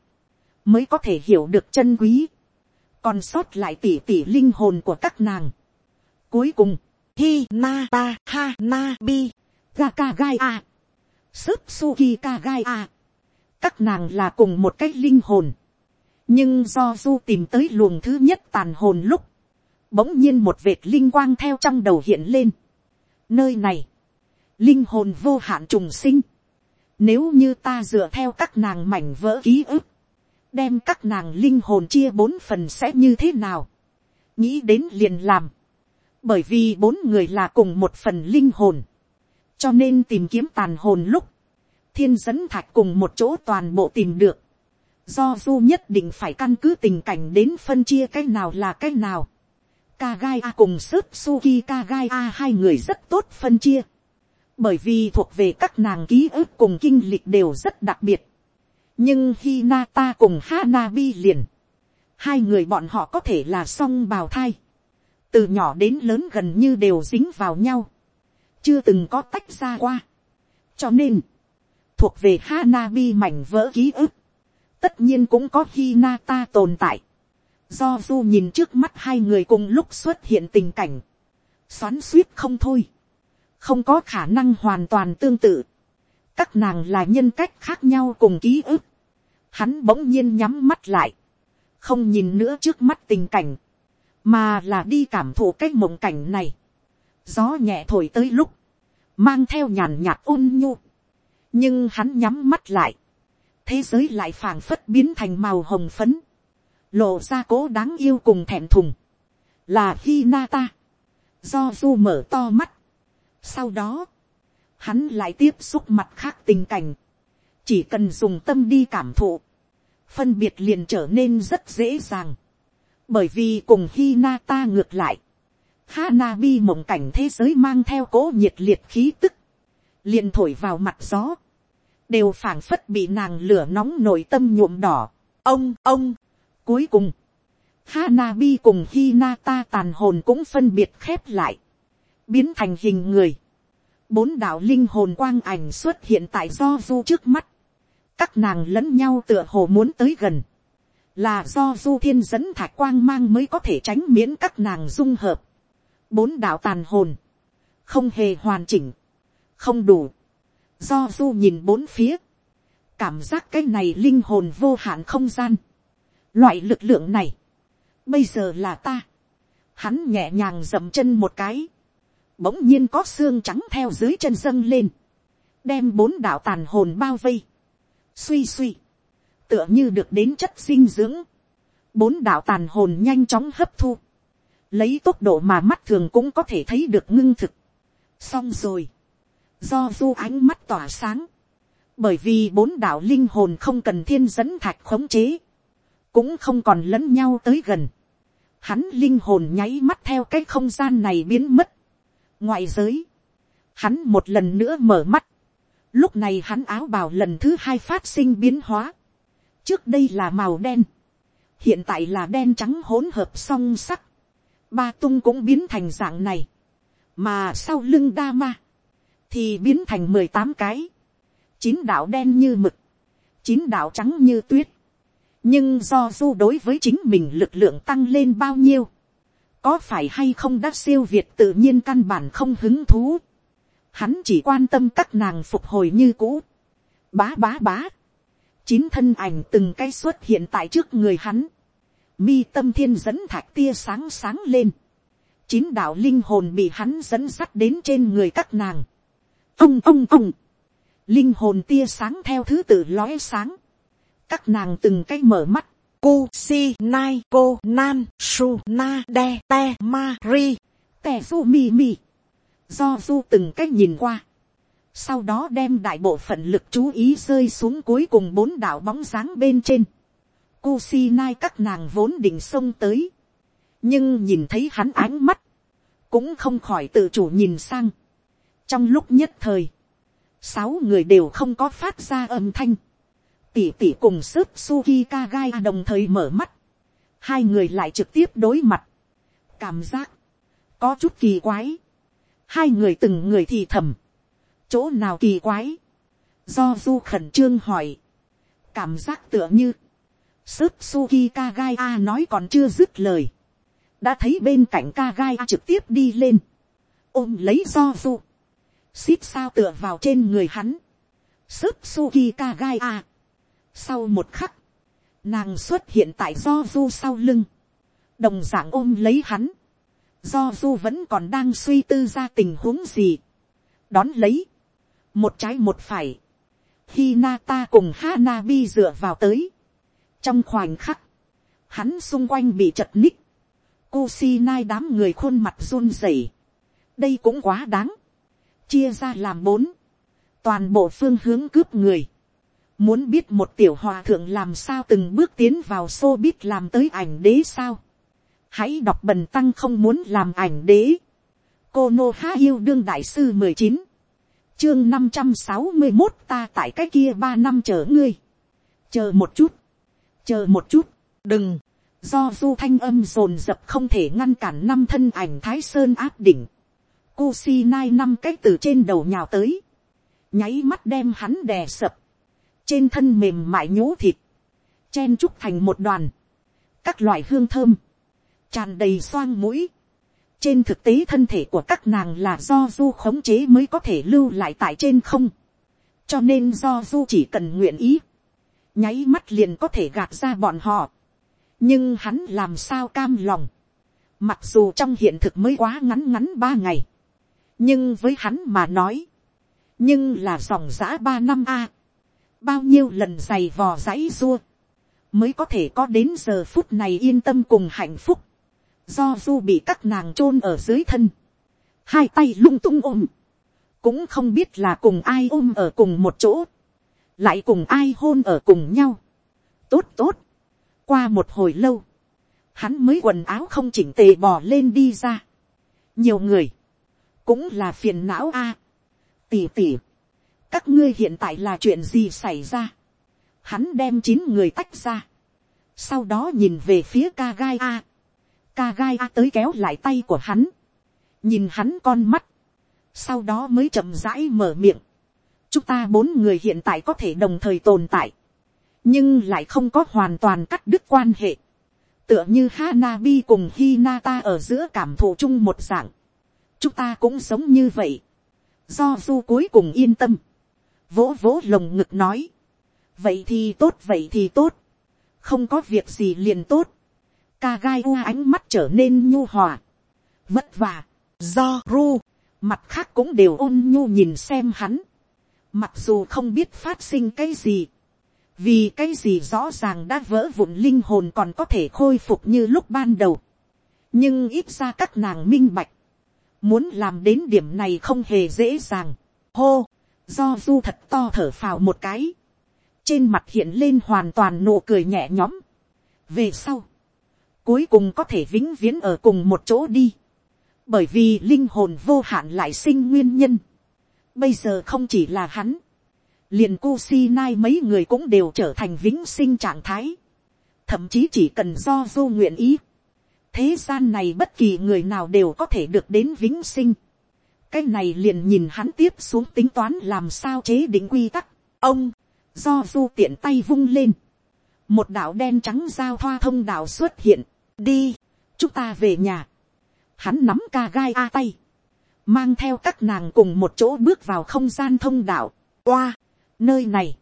mới có thể hiểu được chân quý, còn sót lại tỉ tỉ linh hồn của các nàng. Cuối cùng, hi na ta ha na bi, ga ka gai a, sức suki ka gai a, các nàng là cùng một cách linh hồn, nhưng do du tìm tới luồng thứ nhất tàn hồn lúc, bỗng nhiên một vệt linh quang theo trong đầu hiện lên. Nơi này, linh hồn vô hạn trùng sinh. Nếu như ta dựa theo các nàng mảnh vỡ ký ức, đem các nàng linh hồn chia bốn phần sẽ như thế nào, nghĩ đến liền làm, bởi vì bốn người là cùng một phần linh hồn, cho nên tìm kiếm tàn hồn lúc, thiên dẫn thạch cùng một chỗ toàn bộ tìm được, do du nhất định phải căn cứ tình cảnh đến phân chia cái nào là cái nào. Kagai A cùng Sức Suki Kagai A hai người rất tốt phân chia. Bởi vì thuộc về các nàng ký ức cùng kinh lịch đều rất đặc biệt nhưng Hinata cùng Hanabi liền, hai người bọn họ có thể là song bào thai, từ nhỏ đến lớn gần như đều dính vào nhau, chưa từng có tách ra qua. cho nên, thuộc về Hanabi mảnh vỡ ký ức, tất nhiên cũng có Hinata tồn tại. Do du nhìn trước mắt hai người cùng lúc xuất hiện tình cảnh, xoắn suýt không thôi, không có khả năng hoàn toàn tương tự. các nàng là nhân cách khác nhau cùng ký ức, hắn bỗng nhiên nhắm mắt lại, không nhìn nữa trước mắt tình cảnh, mà là đi cảm thụ cái mộng cảnh này. gió nhẹ thổi tới lúc, mang theo nhàn nhạt ôn nhu, nhưng hắn nhắm mắt lại, thế giới lại phảng phất biến thành màu hồng phấn, lộ ra cố đáng yêu cùng thẹn thùng, là Hinata, do du mở to mắt, sau đó, hắn lại tiếp xúc mặt khác tình cảnh, chỉ cần dùng tâm đi cảm thụ, phân biệt liền trở nên rất dễ dàng, bởi vì cùng Hinata ngược lại, Hanabi mộng cảnh thế giới mang theo cố nhiệt liệt khí tức, liền thổi vào mặt gió, đều phảng phất bị nàng lửa nóng nội tâm nhuộm đỏ. ông ông, cuối cùng, Hanabi cùng Hinata tàn hồn cũng phân biệt khép lại, biến thành hình người. Bốn đạo linh hồn quang ảnh xuất hiện tại do du trước mắt. Các nàng lẫn nhau tựa hồ muốn tới gần, là do du thiên dẫn thạch quang mang mới có thể tránh miễn các nàng dung hợp. bốn đạo tàn hồn, không hề hoàn chỉnh, không đủ, do du nhìn bốn phía, cảm giác cái này linh hồn vô hạn không gian, loại lực lượng này, bây giờ là ta, hắn nhẹ nhàng dậm chân một cái, bỗng nhiên có xương trắng theo dưới chân dâng lên, đem bốn đạo tàn hồn bao vây, suy suy, tựa như được đến chất dinh dưỡng, bốn đạo tàn hồn nhanh chóng hấp thu, lấy tốc độ mà mắt thường cũng có thể thấy được ngưng thực. xong rồi, do du ánh mắt tỏa sáng, bởi vì bốn đạo linh hồn không cần thiên dẫn thạch khống chế, cũng không còn lẫn nhau tới gần, hắn linh hồn nháy mắt theo cái không gian này biến mất, ngoại giới, hắn một lần nữa mở mắt, lúc này hắn áo bào lần thứ hai phát sinh biến hóa, trước đây là màu đen, hiện tại là đen trắng hỗn hợp song sắc, ba tung cũng biến thành dạng này, mà sau lưng đa ma, thì biến thành mười tám cái, chín đạo đen như mực, chín đạo trắng như tuyết, nhưng do du đối với chính mình lực lượng tăng lên bao nhiêu, có phải hay không đã siêu việt tự nhiên căn bản không hứng thú, hắn chỉ quan tâm các nàng phục hồi như cũ, bá bá bá, chín thân ảnh từng cái xuất hiện tại trước người hắn, mi tâm thiên dẫn thạch tia sáng sáng lên, chín đạo linh hồn bị hắn dẫn sắt đến trên người các nàng, ông ông ông, linh hồn tia sáng theo thứ tự lóe sáng, các nàng từng cái mở mắt, cu si nai cô nan su na de te ma ri. Te su mi mi. Do du từng cách nhìn qua, sau đó đem đại bộ phận lực chú ý rơi xuống cuối cùng bốn đạo bóng dáng bên trên, Kusinai các nàng vốn định xông tới. Nhưng nhìn thấy hắn ánh mắt. Cũng không khỏi tự chủ nhìn sang. Trong lúc nhất thời. Sáu người đều không có phát ra âm thanh. Tỷ tỷ cùng sức Suki Kagai đồng thời mở mắt. Hai người lại trực tiếp đối mặt. Cảm giác. Có chút kỳ quái. Hai người từng người thì thầm. Chỗ nào kỳ quái. Do du khẩn trương hỏi. Cảm giác tựa như Sức Suki Kagaya nói còn chưa dứt lời. Đã thấy bên cạnh Kagaya trực tiếp đi lên. Ôm lấy do du. Xít sao tựa vào trên người hắn. Sức Suki Kagaya. À. Sau một khắc. Nàng xuất hiện tại do du sau lưng. Đồng dạng ôm lấy hắn. Do du vẫn còn đang suy tư ra tình huống gì. Đón lấy. Một trái một phải. Hinata cùng Hanabi dựa vào tới trong khoảnh khắc, hắn xung quanh bị chật ních, Kusinai đám người khuôn mặt run rẩy. đây cũng quá đáng, chia ra làm bốn, toàn bộ phương hướng cướp người, muốn biết một tiểu hòa thượng làm sao từng bước tiến vào xô biết làm tới ảnh đế sao, hãy đọc bần tăng không muốn làm ảnh đế, cô nô há yêu đương đại sư mười chín, chương năm trăm sáu mươi một ta tại cái kia ba năm chờ ngươi, chờ một chút, chờ một chút, đừng, do du thanh âm rồn rập không thể ngăn cản năm thân ảnh thái sơn áp đỉnh, Kusi nai năm cái từ trên đầu nhào tới, nháy mắt đem hắn đè sập, trên thân mềm mại nhũ thịt, chen trúc thành một đoàn, các loại hương thơm, tràn đầy xoang mũi, trên thực tế thân thể của các nàng là do du khống chế mới có thể lưu lại tại trên không, cho nên do du chỉ cần nguyện ý, nháy mắt liền có thể gạt ra bọn họ. nhưng hắn làm sao cam lòng. mặc dù trong hiện thực mới quá ngắn ngắn ba ngày nhưng với hắn mà nói, nhưng là dòng giã ba năm a. bao nhiêu lần giày vò dãy dua, mới có thể có đến giờ phút này yên tâm cùng hạnh phúc. do du bị các nàng chôn ở dưới thân, hai tay lung tung ôm, cũng không biết là cùng ai ôm ở cùng một chỗ lại cùng ai hôn ở cùng nhau. tốt tốt, qua một hồi lâu, hắn mới quần áo không chỉnh tề bò lên đi ra. nhiều người, cũng là phiền não a. tỉ tỉ, các ngươi hiện tại là chuyện gì xảy ra. hắn đem chín người tách ra. sau đó nhìn về phía ca gai a. ca gai a tới kéo lại tay của hắn. nhìn hắn con mắt. sau đó mới chậm rãi mở miệng chúng ta bốn người hiện tại có thể đồng thời tồn tại, nhưng lại không có hoàn toàn cắt đứt quan hệ, tựa như Hanabi cùng Hinata ở giữa cảm thụ chung một dạng, chúng ta cũng sống như vậy, do du cuối cùng yên tâm, vỗ vỗ lồng ngực nói, vậy thì tốt vậy thì tốt, không có việc gì liền tốt, ca gai u ánh mắt trở nên nhu hòa, vất vả, do ru, mặt khác cũng đều ôn nhu nhìn xem hắn, mặc dù không biết phát sinh cái gì, vì cái gì rõ ràng đã vỡ vụn linh hồn còn có thể khôi phục như lúc ban đầu, nhưng ít ra các nàng minh bạch, muốn làm đến điểm này không hề dễ dàng, hô, do du thật to thở phào một cái, trên mặt hiện lên hoàn toàn nụ cười nhẹ nhõm, về sau, cuối cùng có thể vĩnh viễn ở cùng một chỗ đi, bởi vì linh hồn vô hạn lại sinh nguyên nhân, bây giờ không chỉ là hắn, liền cu si nai mấy người cũng đều trở thành vĩnh sinh trạng thái. Thậm chí chỉ cần do du nguyện ý. Thế gian này bất kỳ người nào đều có thể được đến vĩnh sinh. Cái này liền nhìn hắn tiếp xuống tính toán làm sao chế định quy tắc. Ông, do du tiện tay vung lên. Một đạo đen trắng giao thoa thông đạo xuất hiện. Đi, chúng ta về nhà. Hắn nắm ca gai a tay. Mang theo các nàng cùng một chỗ bước vào không gian thông đạo. Oa, nơi này,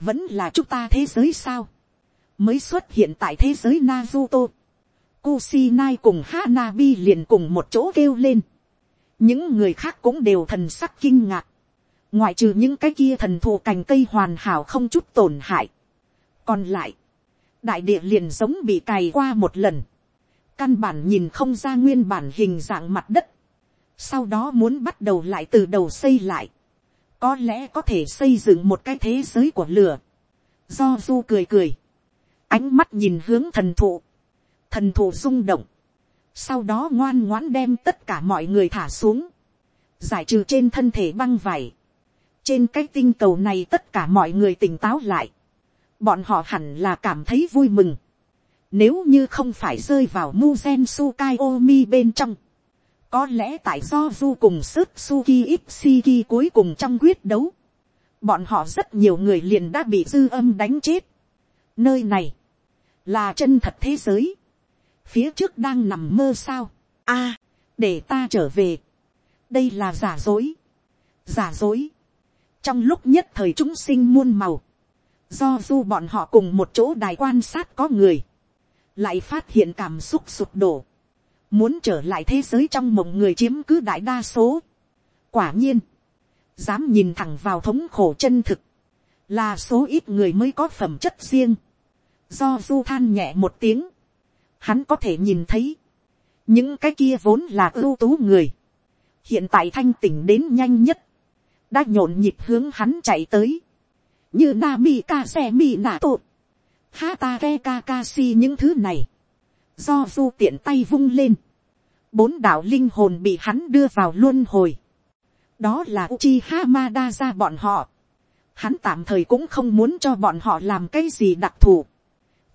vẫn là chúng ta thế giới sao. Mới xuất hiện tại thế giới Nazuto Kusinai cùng Hanabi liền cùng một chỗ kêu lên. Những người khác cũng đều thần sắc kinh ngạc. Ngoại trừ những cái kia thần thụ cành cây hoàn hảo không chút tổn hại. Còn lại, đại địa liền giống bị cày qua một lần. Căn bản nhìn không ra nguyên bản hình dạng mặt đất. Sau đó muốn bắt đầu lại từ đầu xây lại. Có lẽ có thể xây dựng một cái thế giới của lửa. Do du cười cười. Ánh mắt nhìn hướng thần thụ thần thụ rung động, sau đó ngoan ngoãn đem tất cả mọi người thả xuống, giải trừ trên thân thể băng vải, trên cái tinh cầu này tất cả mọi người tỉnh táo lại, bọn họ hẳn là cảm thấy vui mừng, nếu như không phải rơi vào Muzen Sukai Omi bên trong, có lẽ tại do du cùng sức Suki Ipsiki cuối cùng trong quyết đấu, bọn họ rất nhiều người liền đã bị dư âm đánh chết. Nơi này, là chân thật thế giới phía trước đang nằm mơ sao, a, để ta trở về, đây là giả dối, giả dối, trong lúc nhất thời chúng sinh muôn màu, do du bọn họ cùng một chỗ đài quan sát có người, lại phát hiện cảm xúc sụp đổ, muốn trở lại thế giới trong mộng người chiếm cứ đại đa số. quả nhiên, dám nhìn thẳng vào thống khổ chân thực, là số ít người mới có phẩm chất riêng, do du than nhẹ một tiếng, hắn có thể nhìn thấy, những cái kia vốn là ưu tú người, hiện tại thanh tỉnh đến nhanh nhất, đã nhộn nhịp hướng hắn chạy tới, như na mi ka xe mi na tột, ha ta ke ka ka si những thứ này, do du tiện tay vung lên, bốn đạo linh hồn bị hắn đưa vào luân hồi, đó là Uchi Hamada ra bọn họ, hắn tạm thời cũng không muốn cho bọn họ làm cái gì đặc thù,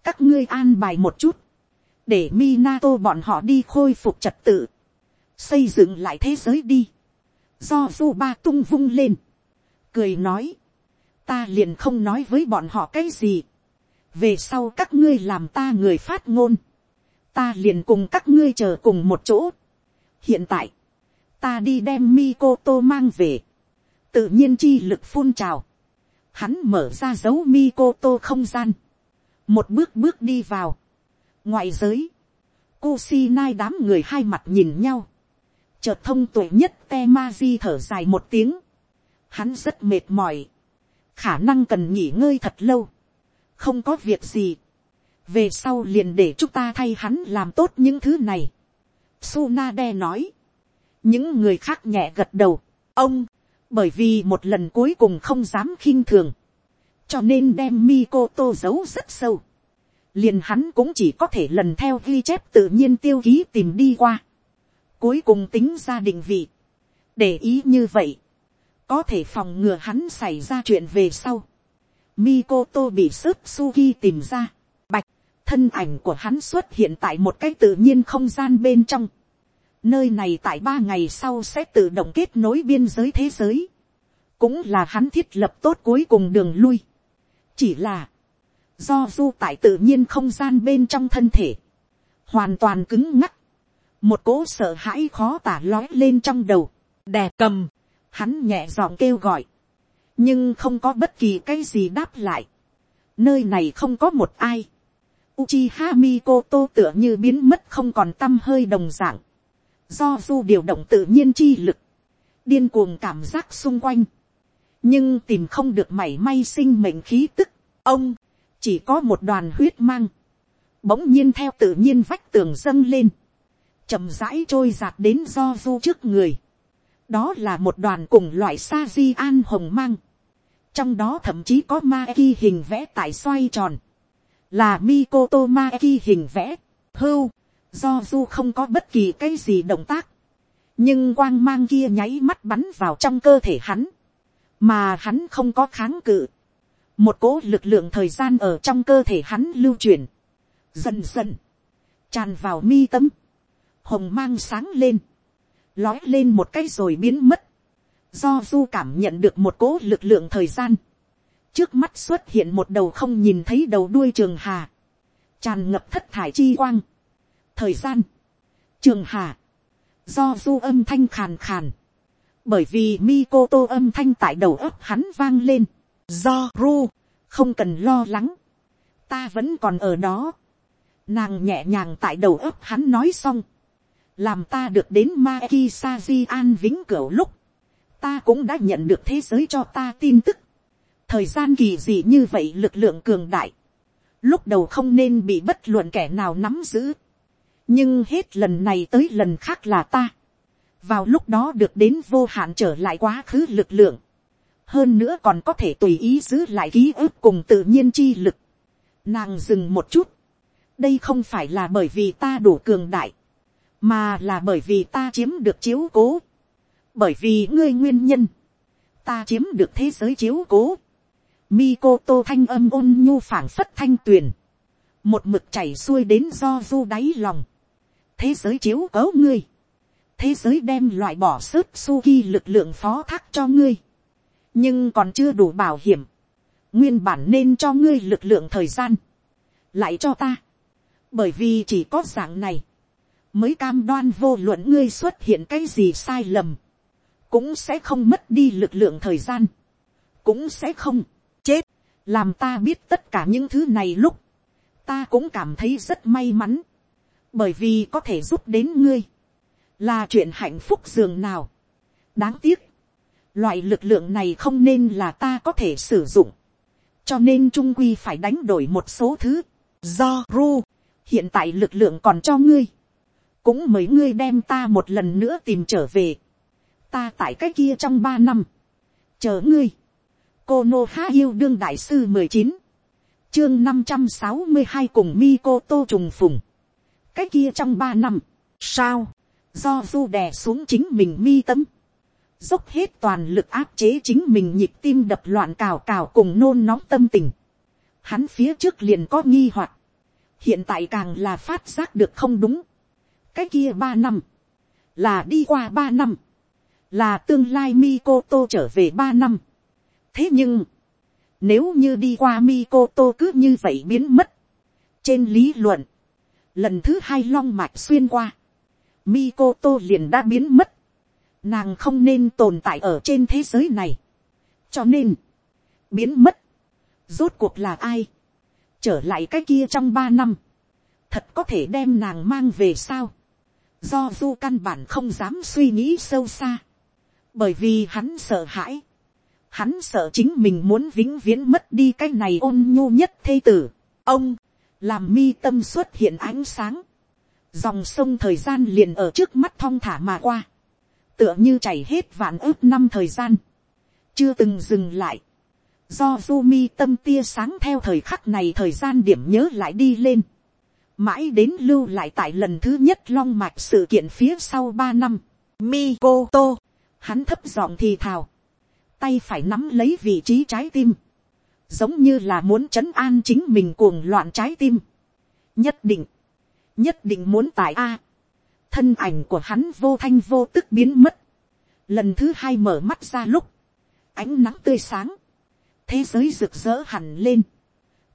các ngươi an bài một chút, để Minato bọn họ đi khôi phục trật tự, xây dựng lại thế giới đi, do du ba tung vung lên, cười nói, ta liền không nói với bọn họ cái gì, về sau các ngươi làm ta người phát ngôn, ta liền cùng các ngươi chờ cùng một chỗ. hiện tại, ta đi đem Mikoto mang về, tự nhiên chi lực phun trào, hắn mở ra dấu Mikoto không gian, một bước bước đi vào, ngoại giới, Kusinai đám người hai mặt nhìn nhau, chợt thông tuệ nhất te ma di thở dài một tiếng, hắn rất mệt mỏi, khả năng cần nghỉ ngơi thật lâu, không có việc gì, về sau liền để chúng ta thay hắn làm tốt những thứ này. Suna đe nói, những người khác nhẹ gật đầu, ông, bởi vì một lần cuối cùng không dám khinh thường, cho nên đem Mikoto giấu rất sâu liền hắn cũng chỉ có thể lần theo ghi chép tự nhiên tiêu ký tìm đi qua. Cuối cùng tính ra định vị. Để ý như vậy. Có thể phòng ngừa hắn xảy ra chuyện về sau. Mikoto bị sức Suki tìm ra. Bạch, thân ảnh của hắn xuất hiện tại một cái tự nhiên không gian bên trong. Nơi này tại ba ngày sau sẽ tự động kết nối biên giới thế giới. Cũng là hắn thiết lập tốt cuối cùng đường lui. Chỉ là do du tại tự nhiên không gian bên trong thân thể, hoàn toàn cứng ngắc, một cỗ sợ hãi khó tả lói lên trong đầu, đè cầm, hắn nhẹ giọng kêu gọi, nhưng không có bất kỳ cái gì đáp lại, nơi này không có một ai, Uchiha Mikoto tựa như biến mất không còn tâm hơi đồng dạng. Do du điều động tự nhiên chi lực. Điên cuồng cảm giác xung quanh. Nhưng tìm không được mảy may sinh mệnh khí tức. Ông, chỉ có một đoàn huyết mang. Bỗng nhiên theo tự nhiên vách tường dâng lên. chậm rãi trôi giạt đến do du trước người. Đó là một đoàn cùng loại sa di an hồng mang. Trong đó thậm chí có ma ki hình vẽ tại xoay tròn là Mikoto Maki hình vẽ, hưu, do du không có bất kỳ cái gì động tác, nhưng quang mang kia nháy mắt bắn vào trong cơ thể hắn, mà hắn không có kháng cự, một cỗ lực lượng thời gian ở trong cơ thể hắn lưu chuyển, dần dần, tràn vào mi tâm, hồng mang sáng lên, lói lên một cái rồi biến mất, do du cảm nhận được một cỗ lực lượng thời gian, trước mắt xuất hiện một đầu không nhìn thấy đầu đuôi trường hà, tràn ngập thất thải chi quang. thời gian, trường hà, do du âm thanh khàn khàn, bởi vì mi cô tô âm thanh tại đầu ấp hắn vang lên, do ru, không cần lo lắng, ta vẫn còn ở đó, nàng nhẹ nhàng tại đầu ấp hắn nói xong, làm ta được đến ma Saji an vĩnh cửu lúc, ta cũng đã nhận được thế giới cho ta tin tức, thời gian kỳ dị như vậy lực lượng cường đại, lúc đầu không nên bị bất luận kẻ nào nắm giữ, nhưng hết lần này tới lần khác là ta, vào lúc đó được đến vô hạn trở lại quá khứ lực lượng, hơn nữa còn có thể tùy ý giữ lại ký ức cùng tự nhiên chi lực. Nàng dừng một chút, đây không phải là bởi vì ta đủ cường đại, mà là bởi vì ta chiếm được chiếu cố, bởi vì ngươi nguyên nhân, ta chiếm được thế giới chiếu cố, Mikoto thanh âm ôn nhu phảng phất thanh tuyền. Một mực chảy xuôi đến do du đáy lòng. Thế giới chiếu cố ngươi. Thế giới đem loại bỏ sức suki lực lượng phó thác cho ngươi. Nhưng còn chưa đủ bảo hiểm. Nguyên bản nên cho ngươi lực lượng thời gian. Lại cho ta. Bởi vì chỉ có dạng này. Mới cam đoan vô luận ngươi xuất hiện cái gì sai lầm. Cũng sẽ không mất đi lực lượng thời gian. Cũng sẽ không chết, làm ta biết tất cả những thứ này lúc, ta cũng cảm thấy rất may mắn, bởi vì có thể giúp đến ngươi, là chuyện hạnh phúc dường nào. đáng tiếc, loại lực lượng này không nên là ta có thể sử dụng, cho nên trung quy phải đánh đổi một số thứ, do ru, hiện tại lực lượng còn cho ngươi, cũng mấy ngươi đem ta một lần nữa tìm trở về, ta tại cái kia trong ba năm, chờ ngươi, cô nô há yêu đương đại sư mười chín. Chương năm trăm sáu mươi hai cùng mi cô tô trùng phùng. Cái kia trong ba năm. Sao? Do du đè xuống chính mình mi tâm dốc hết toàn lực áp chế chính mình nhịp tim đập loạn cào cào cùng nôn nóng tâm tình. Hắn phía trước liền có nghi hoặc. Hiện tại càng là phát giác được không đúng. Cái kia ba năm. Là đi qua ba năm. Là tương lai mikoto trở về ba năm. Thế nhưng, nếu như đi qua Mikoto cứ như vậy biến mất, trên lý luận, lần thứ hai long mạch xuyên qua, Mikoto liền đã biến mất, nàng không nên tồn tại ở trên thế giới này, cho nên, biến mất, rốt cuộc là ai, trở lại cái kia trong ba năm, thật có thể đem nàng mang về sao, do du căn bản không dám suy nghĩ sâu xa, bởi vì hắn sợ hãi, Hắn sợ chính mình muốn vĩnh viễn mất đi cái này ôn nhu nhất thê tử. Ông, làm mi tâm xuất hiện ánh sáng. Dòng sông thời gian liền ở trước mắt thong thả mà qua. Tựa như chảy hết vạn ước năm thời gian. Chưa từng dừng lại. Do du mi tâm tia sáng theo thời khắc này thời gian điểm nhớ lại đi lên. Mãi đến lưu lại tại lần thứ nhất long mạch sự kiện phía sau ba năm. Mi cô tô. Hắn thấp giọng thì thào tay phải nắm lấy vị trí trái tim, giống như là muốn chấn an chính mình cuồng loạn trái tim. nhất định, nhất định muốn tại a thân ảnh của hắn vô thanh vô tức biến mất. lần thứ hai mở mắt ra lúc, ánh nắng tươi sáng, thế giới rực rỡ hẳn lên,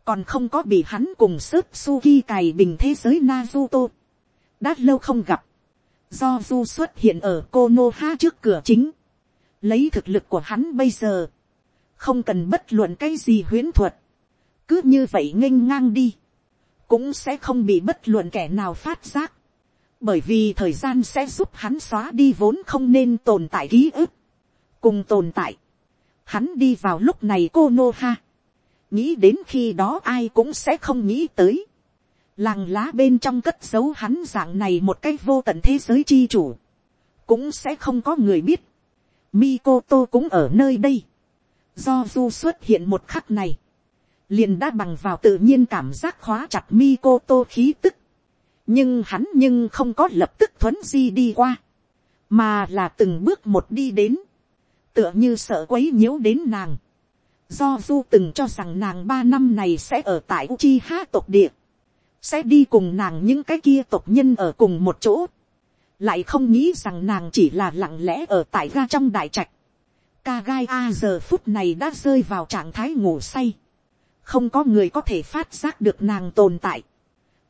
còn không có bị hắn cùng sớt suki cày bình thế giới Naruto. đã lâu không gặp, do du xuất hiện ở Konoha trước cửa chính, lấy thực lực của hắn bây giờ, không cần bất luận cái gì huyễn thuật, cứ như vậy nghênh ngang đi, cũng sẽ không bị bất luận kẻ nào phát giác, bởi vì thời gian sẽ giúp hắn xóa đi vốn không nên tồn tại ký ức, cùng tồn tại, hắn đi vào lúc này cô nô ha, nghĩ đến khi đó ai cũng sẽ không nghĩ tới, làng lá bên trong cất giấu hắn dạng này một cách vô tận thế giới chi chủ, cũng sẽ không có người biết, Mikoto cũng ở nơi đây, do du xuất hiện một khắc này, liền đã bằng vào tự nhiên cảm giác khóa chặt Mikoto khí tức, nhưng hắn nhưng không có lập tức thuấn di đi qua, mà là từng bước một đi đến, tựa như sợ quấy nhiễu đến nàng. Do du từng cho rằng nàng ba năm này sẽ ở tại Uchiha tộc địa, sẽ đi cùng nàng những cái kia tộc nhân ở cùng một chỗ, lại không nghĩ rằng nàng chỉ là lặng lẽ ở tại ga trong đại trạch. Kagai A giờ phút này đã rơi vào trạng thái ngủ say, không có người có thể phát giác được nàng tồn tại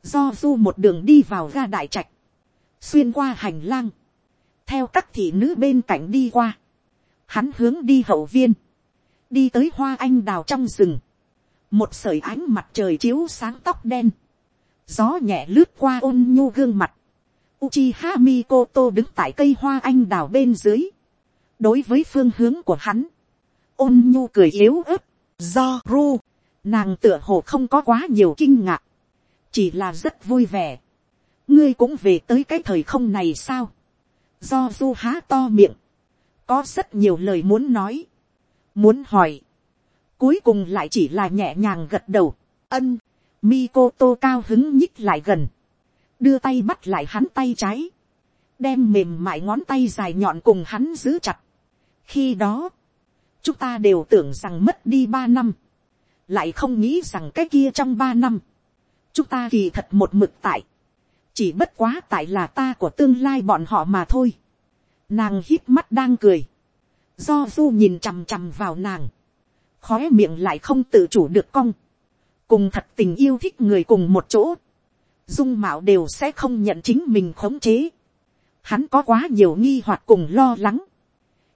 do du một đường đi vào ga đại trạch, xuyên qua hành lang, theo các thị nữ bên cạnh đi qua, hắn hướng đi hậu viên, đi tới hoa anh đào trong rừng, một sợi ánh mặt trời chiếu sáng tóc đen, gió nhẹ lướt qua ôn nhu gương mặt, Uchiha Mikoto đứng tại cây hoa anh đào bên dưới, đối với phương hướng của hắn, ôn nhu cười yếu ớt, do ru, nàng tựa hồ không có quá nhiều kinh ngạc, chỉ là rất vui vẻ. ngươi cũng về tới cái thời không này sao. do du há to miệng, có rất nhiều lời muốn nói, muốn hỏi, cuối cùng lại chỉ là nhẹ nhàng gật đầu, ân, Mikoto cao hứng nhích lại gần, đưa tay bắt lại hắn tay trái, đem mềm mại ngón tay dài nhọn cùng hắn giữ chặt. khi đó, chúng ta đều tưởng rằng mất đi ba năm, lại không nghĩ rằng cái kia trong ba năm, chúng ta kỳ thật một mực tại, chỉ bất quá tại là ta của tương lai bọn họ mà thôi. Nàng hít mắt đang cười, do du nhìn chằm chằm vào nàng, khó miệng lại không tự chủ được cong, cùng thật tình yêu thích người cùng một chỗ, dung mạo đều sẽ không nhận chính mình khống chế. Hắn có quá nhiều nghi hoặc cùng lo lắng,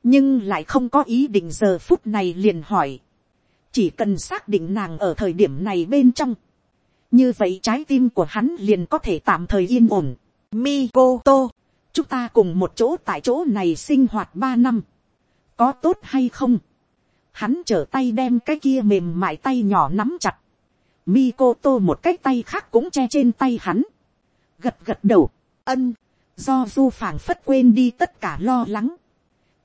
nhưng lại không có ý định giờ phút này liền hỏi, chỉ cần xác định nàng ở thời điểm này bên trong, như vậy trái tim của hắn liền có thể tạm thời yên ổn. Mikoto, chúng ta cùng một chỗ tại chỗ này sinh hoạt ba năm, có tốt hay không. Hắn trở tay đem cái kia mềm mại tay nhỏ nắm chặt. Mikoto một cái tay khác cũng che trên tay hắn. Gật gật đầu, ân, do du phảng phất quên đi tất cả lo lắng.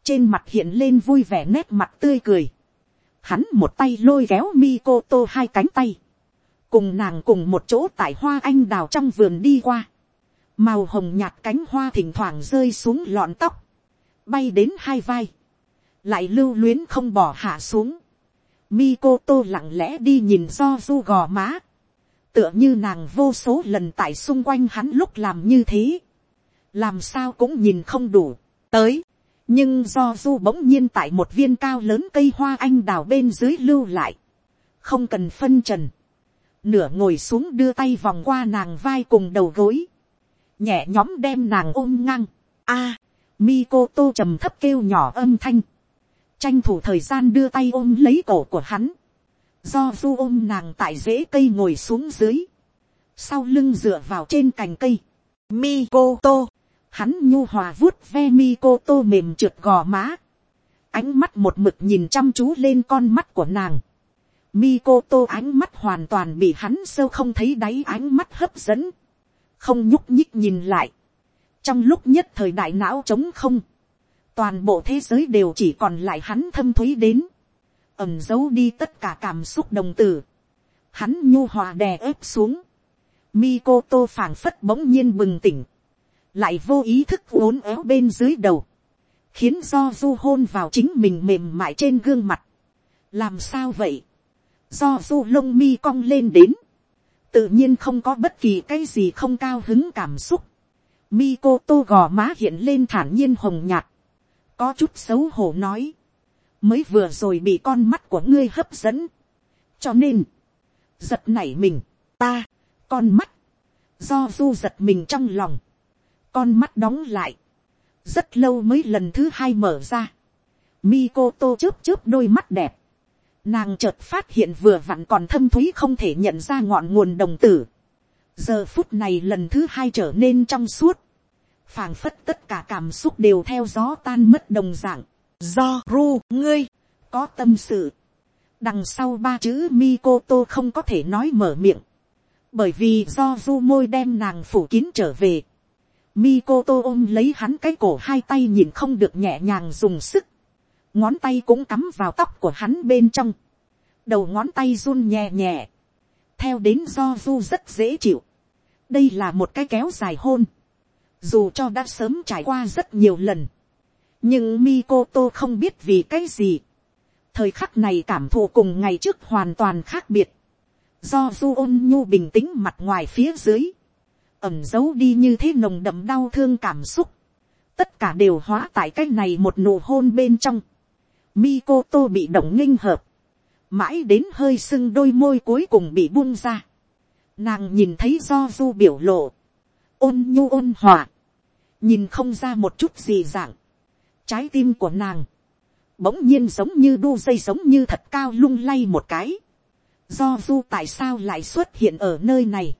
Trên mặt hiện lên vui vẻ nét mặt tươi cười. Hắn một tay lôi kéo Mikoto hai cánh tay cùng nàng cùng một chỗ tại hoa anh đào trong vườn đi qua, màu hồng nhạt cánh hoa thỉnh thoảng rơi xuống lọn tóc, bay đến hai vai, lại lưu luyến không bỏ hạ xuống, Mikoto lặng lẽ đi nhìn do du gò má, tựa như nàng vô số lần tại xung quanh hắn lúc làm như thế, làm sao cũng nhìn không đủ, tới, nhưng do du bỗng nhiên tại một viên cao lớn cây hoa anh đào bên dưới lưu lại, không cần phân trần, nửa ngồi xuống đưa tay vòng qua nàng vai cùng đầu gối, nhẹ nhóm đem nàng ôm ngang, a, à, Mikoto trầm thấp kêu nhỏ âm thanh, tranh thủ thời gian đưa tay ôm lấy cổ của hắn, do du ôm nàng tại rễ cây ngồi xuống dưới, sau lưng dựa vào trên cành cây, Mikoto, hắn nhu hòa vuốt ve Mikoto mềm trượt gò má, ánh mắt một mực nhìn chăm chú lên con mắt của nàng, Mikoto ánh mắt hoàn toàn bị hắn sâu không thấy đáy ánh mắt hấp dẫn. Không nhúc nhích nhìn lại. Trong lúc nhất thời đại não trống không. Toàn bộ thế giới đều chỉ còn lại hắn thâm thúy đến. Ẩm giấu đi tất cả cảm xúc đồng tử. Hắn nhu hòa đè ép xuống. Mikoto phảng phất bỗng nhiên bừng tỉnh. Lại vô ý thức uốn éo bên dưới đầu. Khiến do du hôn vào chính mình mềm mại trên gương mặt. Làm sao vậy? Do du lông mi cong lên đến, tự nhiên không có bất kỳ cái gì không cao hứng cảm xúc. Mi cô tô gò má hiện lên thản nhiên hồng nhạt, có chút xấu hổ nói, mới vừa rồi bị con mắt của ngươi hấp dẫn, cho nên, giật nảy mình, ta, con mắt, do du giật mình trong lòng, con mắt đóng lại, rất lâu mới lần thứ hai mở ra, mi cô tô chớp chớp đôi mắt đẹp, nàng chợt phát hiện vừa vặn còn thâm thúy không thể nhận ra ngọn nguồn đồng tử. giờ phút này lần thứ hai trở nên trong suốt, phảng phất tất cả cảm xúc đều theo gió tan mất đồng dạng, do ru ngươi, có tâm sự. đằng sau ba chữ mikoto không có thể nói mở miệng, bởi vì do du môi đem nàng phủ kín trở về. Mikoto ôm lấy hắn cái cổ hai tay nhìn không được nhẹ nhàng dùng sức. Ngón tay cũng cắm vào tóc của hắn bên trong. Đầu ngón tay run nhẹ nhẹ. Theo đến do du rất dễ chịu. Đây là một cái kéo dài hôn. Dù cho đã sớm trải qua rất nhiều lần. Nhưng Mikoto không biết vì cái gì. Thời khắc này cảm thụ cùng ngày trước hoàn toàn khác biệt. Do du ôn nhu bình tĩnh mặt ngoài phía dưới ẩm giấu đi như thế nồng đậm đau thương cảm xúc, tất cả đều hóa tại cái này một nụ hôn bên trong, Mikoto bị động nghinh hợp, mãi đến hơi sưng đôi môi cuối cùng bị buông ra, nàng nhìn thấy do du biểu lộ, ôn nhu ôn hòa, nhìn không ra một chút gì dạng, trái tim của nàng, bỗng nhiên giống như đu dây giống như thật cao lung lay một cái, do du tại sao lại xuất hiện ở nơi này,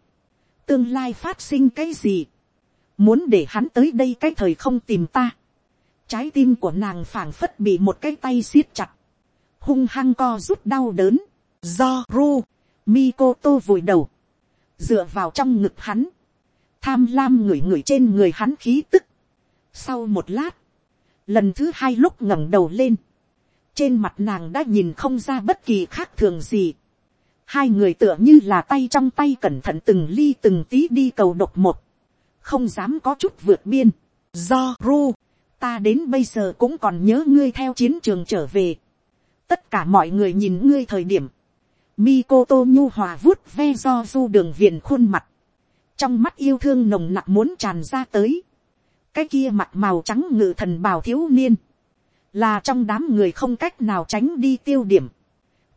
tương lai phát sinh cái gì, muốn để hắn tới đây cái thời không tìm ta, trái tim của nàng phảng phất bị một cái tay siết chặt, hung hăng co rút đau đớn, do ru, mikoto vùi đầu, dựa vào trong ngực hắn, tham lam ngửi ngửi trên người hắn khí tức. Sau một lát, lần thứ hai lúc ngẩng đầu lên, trên mặt nàng đã nhìn không ra bất kỳ khác thường gì. Hai người tựa như là tay trong tay cẩn thận từng ly từng tí đi cầu độc một. Không dám có chút vượt biên. Do ru, ta đến bây giờ cũng còn nhớ ngươi theo chiến trường trở về. Tất cả mọi người nhìn ngươi thời điểm. Mikoto nhu hòa vuốt ve do du đường viền khuôn mặt. Trong mắt yêu thương nồng nặc muốn tràn ra tới. Cái kia mặt màu trắng ngự thần bào thiếu niên. Là trong đám người không cách nào tránh đi tiêu điểm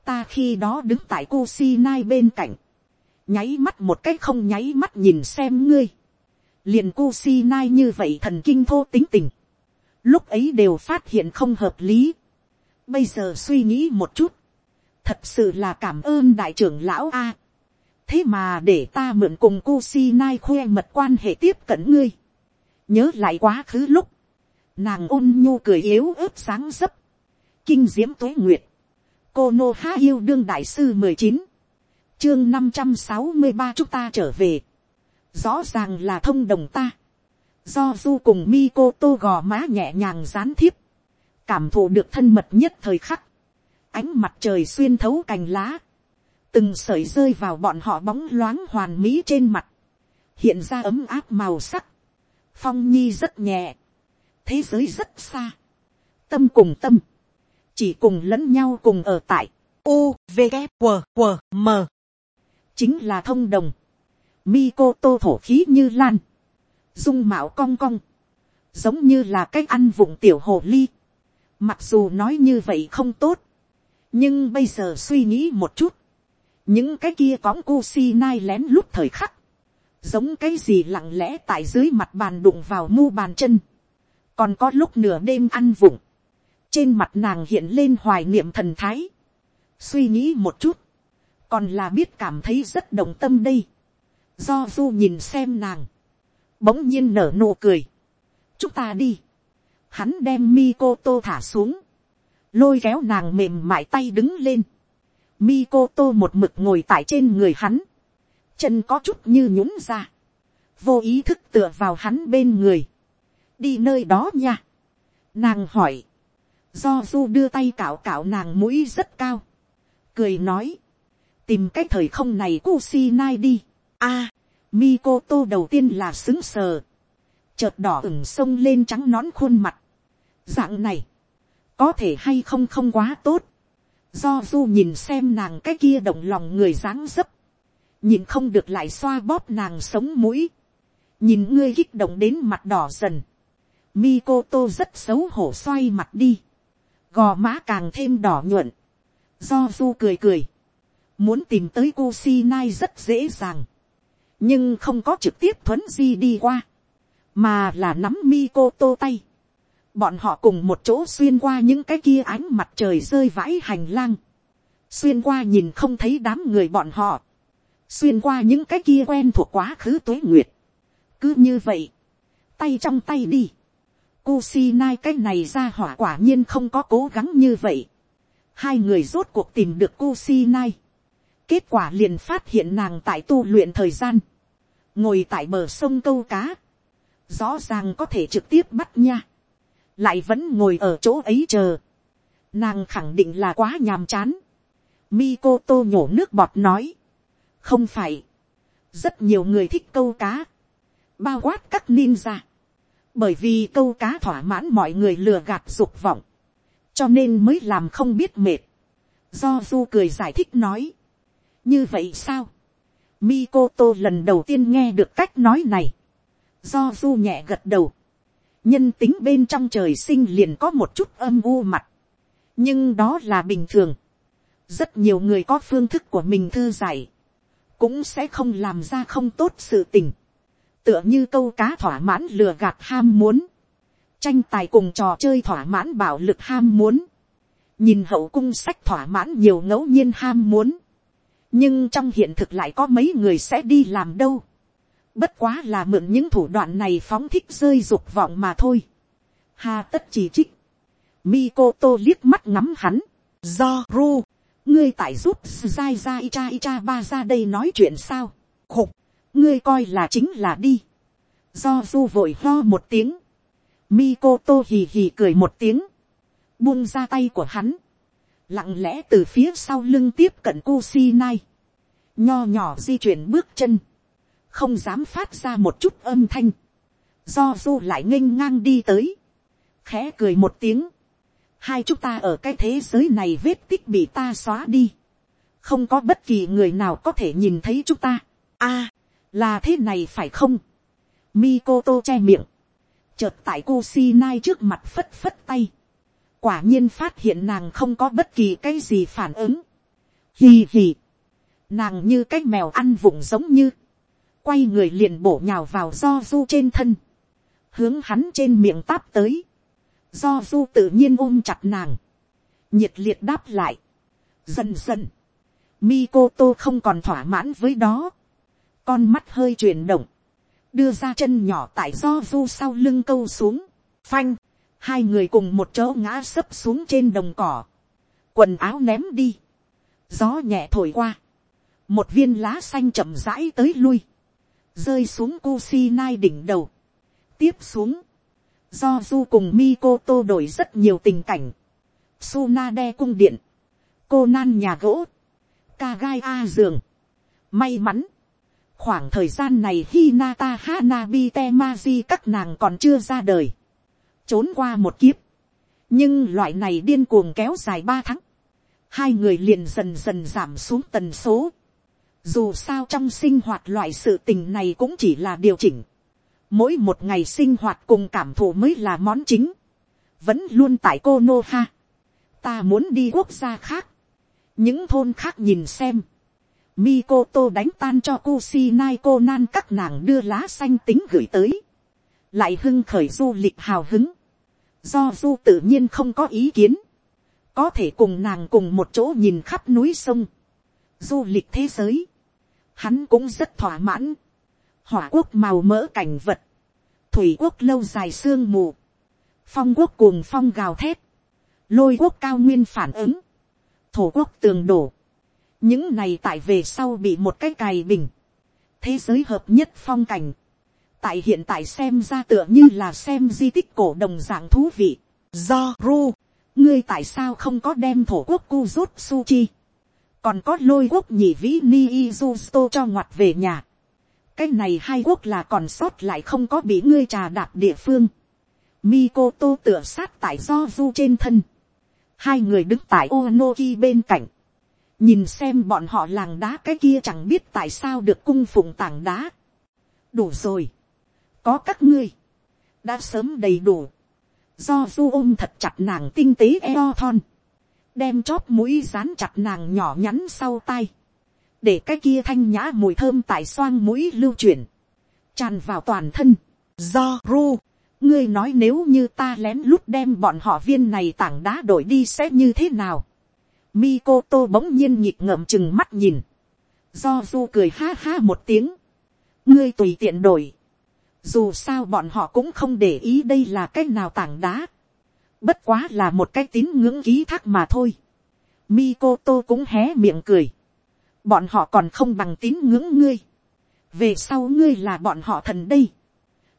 ta khi đó đứng tại cô si nai bên cạnh, nháy mắt một cách không nháy mắt nhìn xem ngươi, liền cô si nai như vậy thần kinh thô tính tình, lúc ấy đều phát hiện không hợp lý, bây giờ suy nghĩ một chút, thật sự là cảm ơn đại trưởng lão a, thế mà để ta mượn cùng cu si nai khoe mật quan hệ tiếp cận ngươi, nhớ lại quá khứ lúc, nàng ôn nhu cười yếu ớt sáng dấp, kinh diễm tuế nguyệt, cô nô há yêu đương đại sư mười chín. Chương năm trăm sáu mươi ba chúng ta trở về. Rõ ràng là thông đồng ta do du cùng mi cô tô gò má nhẹ nhàng gián thiếp cảm thụ được thân mật nhất thời khắc. Ánh mặt trời xuyên thấu cành lá. Từng sợi rơi vào bọn họ bóng loáng hoàn mỹ trên mặt. Hiện ra ấm áp màu sắc. Phong nhi rất nhẹ. Thế giới rất xa. Tâm cùng tâm. Chỉ cùng lẫn nhau cùng ở tại. U, v, g q q m. Chính là thông đồng. Mi cô tô thổ khí như lan dung mạo cong cong giống như là cách ăn vụng tiểu hồ ly. Mặc dù nói như vậy không tốt nhưng bây giờ suy nghĩ một chút những cái kia cõng cu si nai lén lút thời khắc giống cái gì lặng lẽ tại dưới mặt bàn đụng vào mu bàn chân. Còn có lúc nửa đêm ăn vụng trên mặt nàng hiện lên hoài niệm thần thái, suy nghĩ một chút, còn là biết cảm thấy rất đồng tâm đây, do du nhìn xem nàng, bỗng nhiên nở nụ cười, chúng ta đi, hắn đem Mikoto thả xuống, lôi kéo nàng mềm mại tay đứng lên, Mikoto một mực ngồi tại trên người hắn, chân có chút như nhũng ra, vô ý thức tựa vào hắn bên người, đi nơi đó nha. Nàng hỏi, do du đưa tay cạo cạo nàng mũi rất cao, cười nói, tìm cái thời không này si nai đi, a, à, Mikoto đầu tiên là xứng sờ, chợt đỏ ửng sông lên trắng nón khuôn mặt, dạng này, có thể hay không không quá tốt, do du nhìn xem nàng cái kia động lòng người dáng dấp, nhìn không được lại xoa bóp nàng sống mũi, nhìn ngươi kích động đến mặt đỏ dần, Mikoto rất xấu hổ xoay mặt đi. Gò má càng thêm đỏ nhuận, do du cười cười, muốn tìm tới cô si nai rất dễ dàng, nhưng không có trực tiếp thuấn di đi qua, mà là nắm mi cô tô tay, bọn họ cùng một chỗ xuyên qua những cái kia ánh mặt trời rơi vãi hành lang, xuyên qua nhìn không thấy đám người bọn họ, xuyên qua những cái kia quen thuộc quá khứ tuế nguyệt, cứ như vậy, tay trong tay đi, Kusinai cái này ra hỏa quả nhiên không có cố gắng như vậy. Hai người rốt cuộc tìm được Kusinai. Kết quả liền phát hiện nàng tại tu luyện thời gian. Ngồi tại bờ sông câu cá. Rõ ràng có thể trực tiếp bắt nha. Lại vẫn ngồi ở chỗ ấy chờ. Nàng khẳng định là quá nhàm chán. Mikoto nhổ nước bọt nói. Không phải. Rất nhiều người thích câu cá. Bao quát các ninja bởi vì câu cá thỏa mãn mọi người lừa gạt dục vọng, cho nên mới làm không biết mệt. do du cười giải thích nói, như vậy sao, Mikoto lần đầu tiên nghe được cách nói này, do du nhẹ gật đầu, nhân tính bên trong trời sinh liền có một chút âm u mặt, nhưng đó là bình thường, rất nhiều người có phương thức của mình thư giải, cũng sẽ không làm ra không tốt sự tình. Tựa như câu cá thỏa mãn lừa gạt ham muốn, tranh tài cùng trò chơi thỏa mãn bạo lực ham muốn, nhìn hậu cung sách thỏa mãn nhiều ngẫu nhiên ham muốn, nhưng trong hiện thực lại có mấy người sẽ đi làm đâu, bất quá là mượn những thủ đoạn này phóng thích rơi dục vọng mà thôi, hà tất chỉ trích, Mikoto liếc mắt ngắm hắn, do ru, ngươi tại giúp sai ra icha icha ba ra đây nói chuyện sao, khục, ngươi coi là chính là đi. do Ru vội ho một tiếng, Mikoto hì hì cười một tiếng, buông ra tay của hắn, lặng lẽ từ phía sau lưng tiếp cận Kusinai, nho nhỏ di chuyển bước chân, không dám phát ra một chút âm thanh, do du lại nghênh ngang đi tới, khẽ cười một tiếng, hai chúng ta ở cái thế giới này vết tích bị ta xóa đi, không có bất kỳ người nào có thể nhìn thấy chúng ta. a, là thế này phải không, Mikoto che miệng, chợt tại Kusinai trước mặt phất phất tay, quả nhiên phát hiện nàng không có bất kỳ cái gì phản ứng, hì hì, nàng như cái mèo ăn vụng giống như, quay người liền bổ nhào vào do du trên thân, hướng hắn trên miệng táp tới, do du tự nhiên ôm chặt nàng, nhiệt liệt đáp lại, dần dần, Mikoto không còn thỏa mãn với đó, con mắt hơi chuyển động, đưa ra chân nhỏ tại do du sau lưng câu xuống, phanh, hai người cùng một chỗ ngã sấp xuống trên đồng cỏ, quần áo ném đi, gió nhẹ thổi qua, một viên lá xanh chậm rãi tới lui, rơi xuống Kusinai đỉnh đầu, tiếp xuống, do du cùng Mikoto đổi rất nhiều tình cảnh, suna đe cung điện, cô nan nhà gỗ, Kagai A giường, may mắn, khoảng thời gian này Hinata Hanabi Temaji các nàng còn chưa ra đời. Trốn qua một kiếp. Nhưng loại này điên cuồng kéo dài ba tháng. Hai người liền dần dần giảm xuống tần số. Dù sao trong sinh hoạt loại sự tình này cũng chỉ là điều chỉnh. Mỗi một ngày sinh hoạt cùng cảm thụ mới là món chính. Vẫn luôn tại cô Nô Ha. Ta muốn đi quốc gia khác. Những thôn khác nhìn xem Mikoto đánh tan cho Kusinai Conan các nàng đưa lá xanh tính gửi tới. Lại hưng khởi du lịch hào hứng. Do du tự nhiên không có ý kiến. Có thể cùng nàng cùng một chỗ nhìn khắp núi sông. Du lịch thế giới. Hắn cũng rất thỏa mãn. Hỏa quốc màu mỡ cảnh vật. Thủy quốc lâu dài sương mù. Phong quốc cuồng phong gào thét. Lôi quốc cao nguyên phản ứng. Thổ quốc tường đổ những này tại về sau bị một cái cài bình, thế giới hợp nhất phong cảnh, tại hiện tại xem ra tựa như là xem di tích cổ đồng dạng thú vị, do ru, ngươi tại sao không có đem thổ quốc cu rút suchi, còn có lôi quốc nhị vĩ ni izusto cho ngoặt về nhà, cái này hai quốc là còn sót lại không có bị ngươi trà đạp địa phương, Mikoto tựa sát tại do du trên thân, hai người đứng tại Onoki bên cạnh, nhìn xem bọn họ làng đá cái kia chẳng biết tại sao được cung phụng tảng đá. đủ rồi, có các ngươi, đã sớm đầy đủ, do du ôm thật chặt nàng tinh tế eo thon, đem chóp mũi dán chặt nàng nhỏ nhắn sau tay, để cái kia thanh nhã mùi thơm tại xoang mũi lưu chuyển, tràn vào toàn thân, do ru, ngươi nói nếu như ta lén lút đem bọn họ viên này tảng đá đổi đi sẽ như thế nào, Mikoto bỗng nhiên nhịp ngậm chừng mắt nhìn. Do du cười ha ha một tiếng. Ngươi tùy tiện đổi. Dù sao bọn họ cũng không để ý đây là cái nào tảng đá. Bất quá là một cái tín ngưỡng ký thác mà thôi. Mikoto cũng hé miệng cười. Bọn họ còn không bằng tín ngưỡng ngươi. Về sau ngươi là bọn họ thần đây.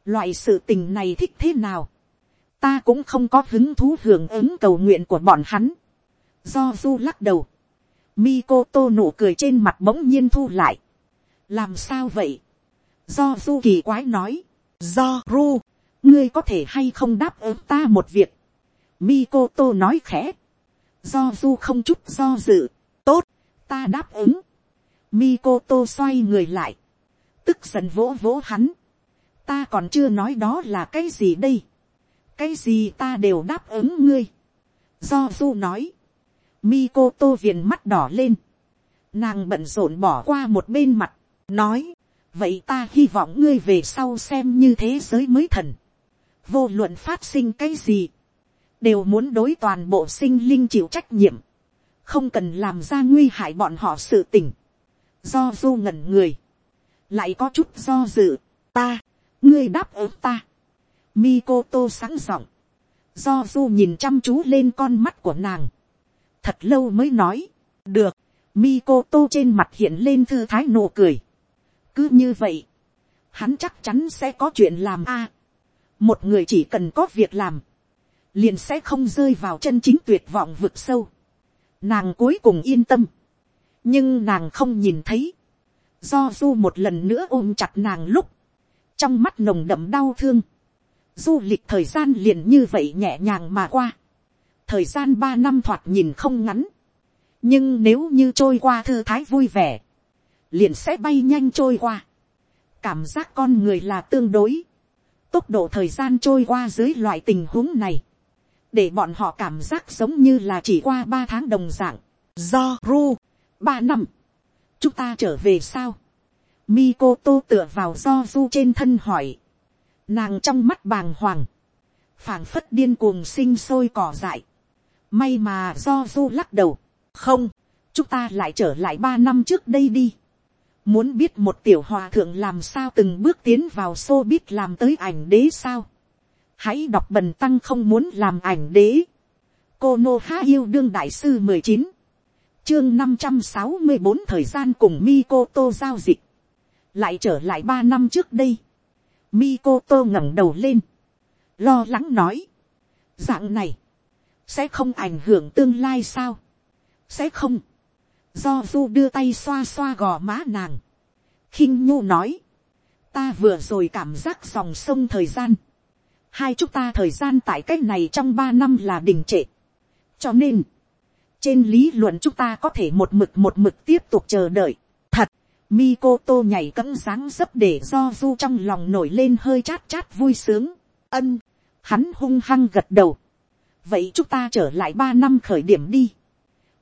Loại sự tình này thích thế nào? Ta cũng không có hứng thú hưởng ứng cầu nguyện của bọn hắn. Do du lắc đầu. Mikoto nụ cười trên mặt bỗng nhiên thu lại. Làm sao vậy? Do du kỳ quái nói. Do ru, ngươi có thể hay không đáp ứng ta một việc. Mikoto nói khẽ. Do du không chút do dự. Tốt, ta đáp ứng. Mikoto xoay người lại. Tức giận vỗ vỗ hắn. Ta còn chưa nói đó là cái gì đây. Cái gì ta đều đáp ứng ngươi. Do du nói. Mikoto viền mắt đỏ lên. Nàng bận rộn bỏ qua một bên mặt. Nói. Vậy ta hy vọng ngươi về sau xem như thế giới mới thần. Vô luận phát sinh cái gì. Đều muốn đối toàn bộ sinh linh chịu trách nhiệm. Không cần làm ra nguy hại bọn họ sự tình. Do du ngẩn người. Lại có chút do dự. Ta. Ngươi đáp ứng ta. Mikoto sáng giọng. Do du nhìn chăm chú lên con mắt của nàng thật lâu mới nói, được, Mikoto trên mặt hiện lên thư thái nụ cười cứ như vậy, hắn chắc chắn sẽ có chuyện làm a. một người chỉ cần có việc làm, liền sẽ không rơi vào chân chính tuyệt vọng vực sâu. Nàng cuối cùng yên tâm, nhưng nàng không nhìn thấy, do du một lần nữa ôm chặt nàng lúc, trong mắt nồng đậm đau thương, du lịch thời gian liền như vậy nhẹ nhàng mà qua. Thời gian ba năm thoạt nhìn không ngắn, nhưng nếu như trôi qua thư thái vui vẻ, liền sẽ bay nhanh trôi qua. cảm giác con người là tương đối, tốc độ thời gian trôi qua dưới loại tình huống này, để bọn họ cảm giác giống như là chỉ qua ba tháng đồng dạng, do ru, ba năm, chúng ta trở về sao, Mikoto tựa vào do du trên thân hỏi, nàng trong mắt bàng hoàng, phảng phất điên cuồng sinh sôi cỏ dại, May mà do du lắc đầu. Không, chúng ta lại trở lại ba năm trước đây đi. Muốn biết một tiểu hòa thượng làm sao từng bước tiến vào xô biết làm tới ảnh đế sao. Hãy đọc bần tăng không muốn làm ảnh đế. Cô Nô Há Yêu Đương Đại Sư mười chín Chương năm trăm sáu mươi bốn thời gian cùng Mikoto giao dịch. Lại trở lại ba năm trước đây. Mikoto ngẩng đầu lên. Lo lắng nói. Dạng này sẽ không ảnh hưởng tương lai sao, sẽ không, do du đưa tay xoa xoa gò má nàng, khinh nhu nói, ta vừa rồi cảm giác dòng sông thời gian, hai chúng ta thời gian tại cách này trong ba năm là đình trệ, cho nên, trên lý luận chúng ta có thể một mực một mực tiếp tục chờ đợi, thật, Mikoto nhảy cẫng dáng dấp để do du trong lòng nổi lên hơi chát chát vui sướng. Ân, hắn hung hăng gật đầu. Vậy chúng ta trở lại ba năm khởi điểm đi.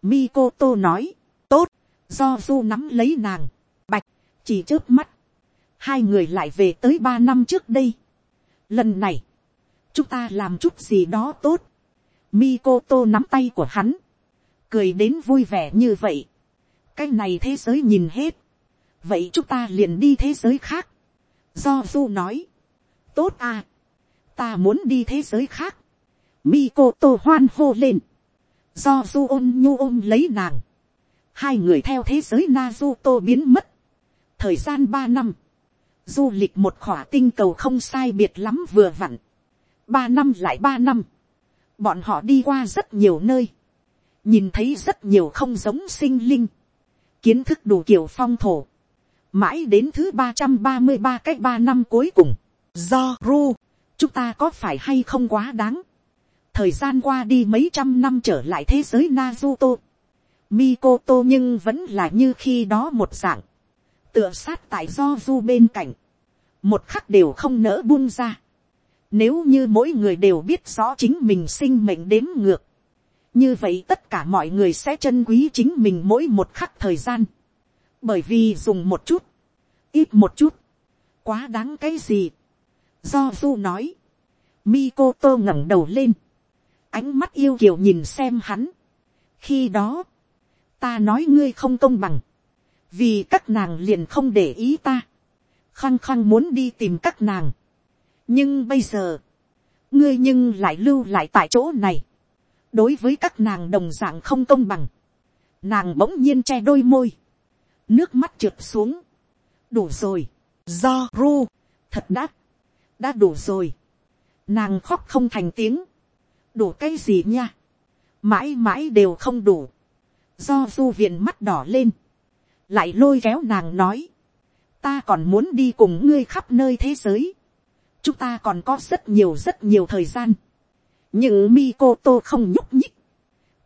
Mikoto nói, tốt, do du nắm lấy nàng, bạch, chỉ trước mắt, hai người lại về tới ba năm trước đây. Lần này, chúng ta làm chút gì đó tốt. Mikoto nắm tay của hắn, cười đến vui vẻ như vậy. cái này thế giới nhìn hết, vậy chúng ta liền đi thế giới khác. Do du nói, tốt à, ta muốn đi thế giới khác. Mikoto hoan hô lên. Do du ôm nhu ôm lấy nàng. Hai người theo thế giới Naruto biến mất. Thời gian ba năm. Du lịch một khỏa tinh cầu không sai biệt lắm vừa vặn. Ba năm lại ba năm. Bọn họ đi qua rất nhiều nơi. Nhìn thấy rất nhiều không giống sinh linh. Kiến thức đủ kiểu phong thổ. Mãi đến thứ ba trăm ba mươi ba cách ba năm cuối cùng. Do Ru. Chúng ta có phải hay không quá đáng thời gian qua đi mấy trăm năm trở lại thế giới Naruto. Mikoto nhưng vẫn là như khi đó một dạng. Tựa sát tại do du bên cạnh. Một khắc đều không nỡ buông ra. Nếu như mỗi người đều biết rõ chính mình sinh mệnh đếm ngược. Như vậy tất cả mọi người sẽ trân quý chính mình mỗi một khắc thời gian. Bởi vì dùng một chút. Ít một chút. Quá đáng cái gì. Do du nói. Mikoto ngẩng đầu lên ánh mắt yêu kiều nhìn xem hắn. khi đó, ta nói ngươi không công bằng, vì các nàng liền không để ý ta, khăng khăng muốn đi tìm các nàng. nhưng bây giờ, ngươi nhưng lại lưu lại tại chỗ này, đối với các nàng đồng d ạ n g không công bằng, nàng bỗng nhiên che đôi môi, nước mắt trượt xuống, đủ rồi, do ru, thật đắt, đã đủ rồi, nàng khóc không thành tiếng, đủ cái gì nha, mãi mãi đều không đủ, do du viện mắt đỏ lên, lại lôi kéo nàng nói, ta còn muốn đi cùng ngươi khắp nơi thế giới, chúng ta còn có rất nhiều rất nhiều thời gian, nhưng Mikoto không nhúc nhích,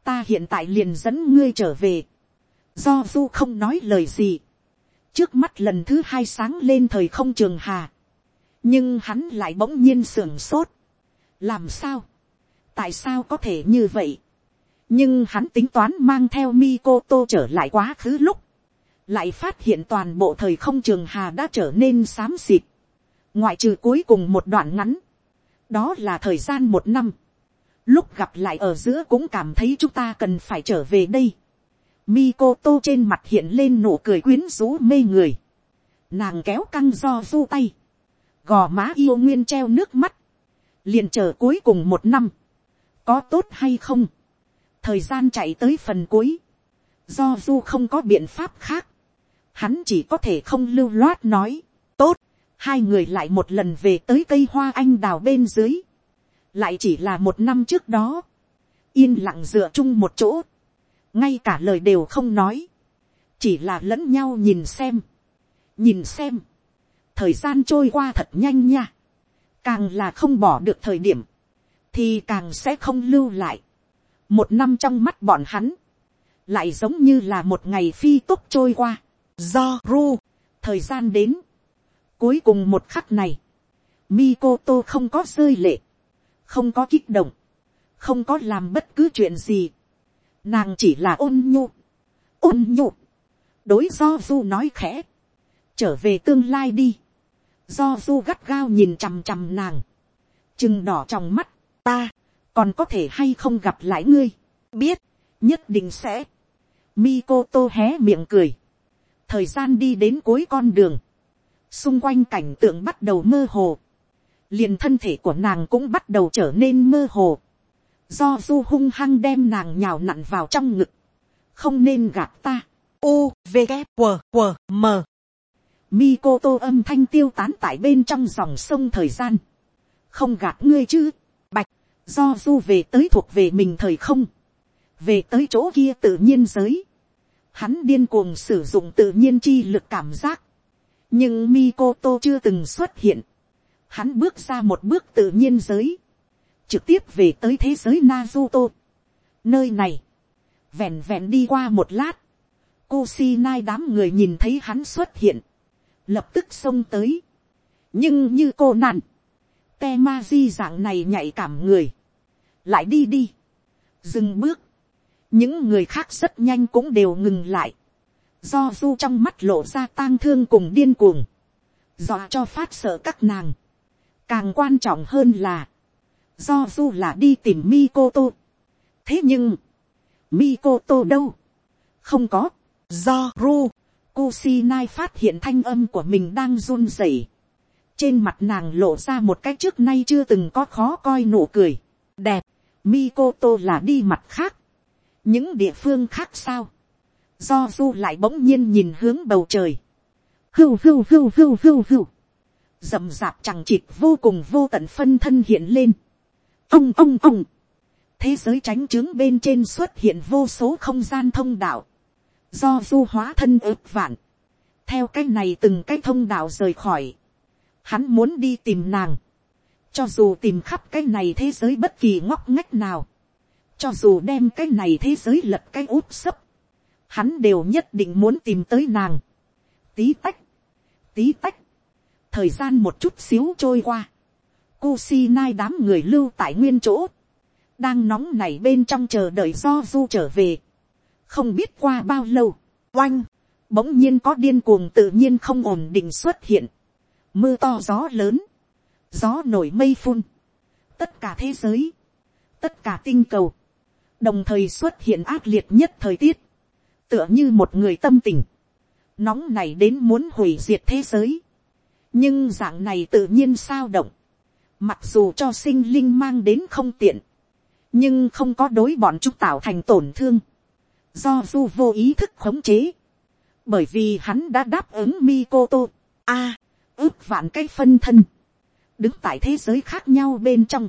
ta hiện tại liền dẫn ngươi trở về. Do du không nói lời gì. Trước mắt lần thứ hai sáng lên thời không trường hà. Nhưng hắn lại bỗng nhiên sưởng sốt. Làm sao? Tại sao có thể như vậy? Nhưng hắn tính toán mang theo Mikoto trở lại quá khứ lúc. Lại phát hiện toàn bộ thời không trường hà đã trở nên xám xịt. Ngoại trừ cuối cùng một đoạn ngắn. Đó là thời gian một năm lúc gặp lại ở giữa cũng cảm thấy chúng ta cần phải trở về đây. Mikoto trên mặt hiện lên nụ cười quyến rũ mê người. Nàng kéo căng do du tay. Gò má yêu nguyên treo nước mắt. liền chờ cuối cùng một năm. Có tốt hay không? Thời gian chạy tới phần cuối. Do du không có biện pháp khác. Hắn chỉ có thể không lưu loát nói. Tốt. Hai người lại một lần về tới cây hoa anh đào bên dưới lại chỉ là một năm trước đó, yên lặng dựa chung một chỗ, ngay cả lời đều không nói, chỉ là lẫn nhau nhìn xem, nhìn xem, thời gian trôi qua thật nhanh nha, càng là không bỏ được thời điểm, thì càng sẽ không lưu lại, một năm trong mắt bọn hắn, lại giống như là một ngày phi tốc trôi qua, do ru, thời gian đến, cuối cùng một khắc này, Mikoto không có rơi lệ, không có kích động, không có làm bất cứ chuyện gì, nàng chỉ là ôn nhu, ôn nhu, đối do du nói khẽ, trở về tương lai đi, do du gắt gao nhìn chằm chằm nàng, chừng đỏ trong mắt, ta, còn có thể hay không gặp lại ngươi, biết, nhất định sẽ, Mikoto hé miệng cười, thời gian đi đến cuối con đường, xung quanh cảnh tượng bắt đầu mơ hồ, liền thân thể của nàng cũng bắt đầu trở nên mơ hồ, do du hung hăng đem nàng nhào nặn vào trong ngực, không nên gạt ta, u v g q q m. Mikoto âm thanh tiêu tán tại bên trong dòng sông thời gian. Không gạt ngươi chứ. Do du về tới thuộc về mình thời không. Về tới chỗ kia tự nhiên giới. Hắn điên cuồng sử dụng tự nhiên chi lực cảm giác. Nhưng Mikoto chưa từng xuất hiện hắn bước ra một bước tự nhiên giới, trực tiếp về tới thế giới Nazuto. Nơi này, vẹn vẹn đi qua một lát, Kusinai đám người nhìn thấy hắn xuất hiện, lập tức xông tới. nhưng như cô nặn, te ma di dạng này nhạy cảm người, lại đi đi, dừng bước, những người khác rất nhanh cũng đều ngừng lại, do du trong mắt lộ ra tang thương cùng điên cuồng, dọa cho phát sợ các nàng, Càng quan trọng hơn là, do du là đi tìm Mikoto. Thế nhưng, Mikoto đâu? Không có, do Ru, Kusinai phát hiện thanh âm của mình đang run rẩy. Trên mặt nàng lộ ra một cách trước nay chưa từng có khó coi nụ cười. Đẹp, Mikoto là đi mặt khác. Những địa phương khác sao? Do du lại bỗng nhiên nhìn hướng bầu trời. Hưu hưu hưu hưu hưu hưu Dầm dạp chẳng chịt vô cùng vô tận phân thân hiện lên. ông ông ông, thế giới tránh trướng bên trên xuất hiện vô số không gian thông đạo, do du hóa thân ước vạn, theo cách này từng cách thông đạo rời khỏi, hắn muốn đi tìm nàng, cho dù tìm khắp cái này thế giới bất kỳ ngóc ngách nào, cho dù đem cái này thế giới lật cái úp sấp, hắn đều nhất định muốn tìm tới nàng. Tí tách, tí tách, thời gian một chút xíu trôi qua, Kusinai đám người lưu tại nguyên chỗ, đang nóng nảy bên trong chờ đợi do du trở về, không biết qua bao lâu, oanh, bỗng nhiên có điên cuồng tự nhiên không ổn định xuất hiện, mưa to gió lớn, gió nổi mây phun, tất cả thế giới, tất cả tinh cầu, đồng thời xuất hiện ác liệt nhất thời tiết, tựa như một người tâm tình, nóng này đến muốn hủy diệt thế giới, nhưng dạng này tự nhiên sao động, mặc dù cho sinh linh mang đến không tiện, nhưng không có đối bọn chúng tạo thành tổn thương, do du vô ý thức khống chế, bởi vì hắn đã đáp ứng mi cô tô a, ước vạn cái phân thân, đứng tại thế giới khác nhau bên trong,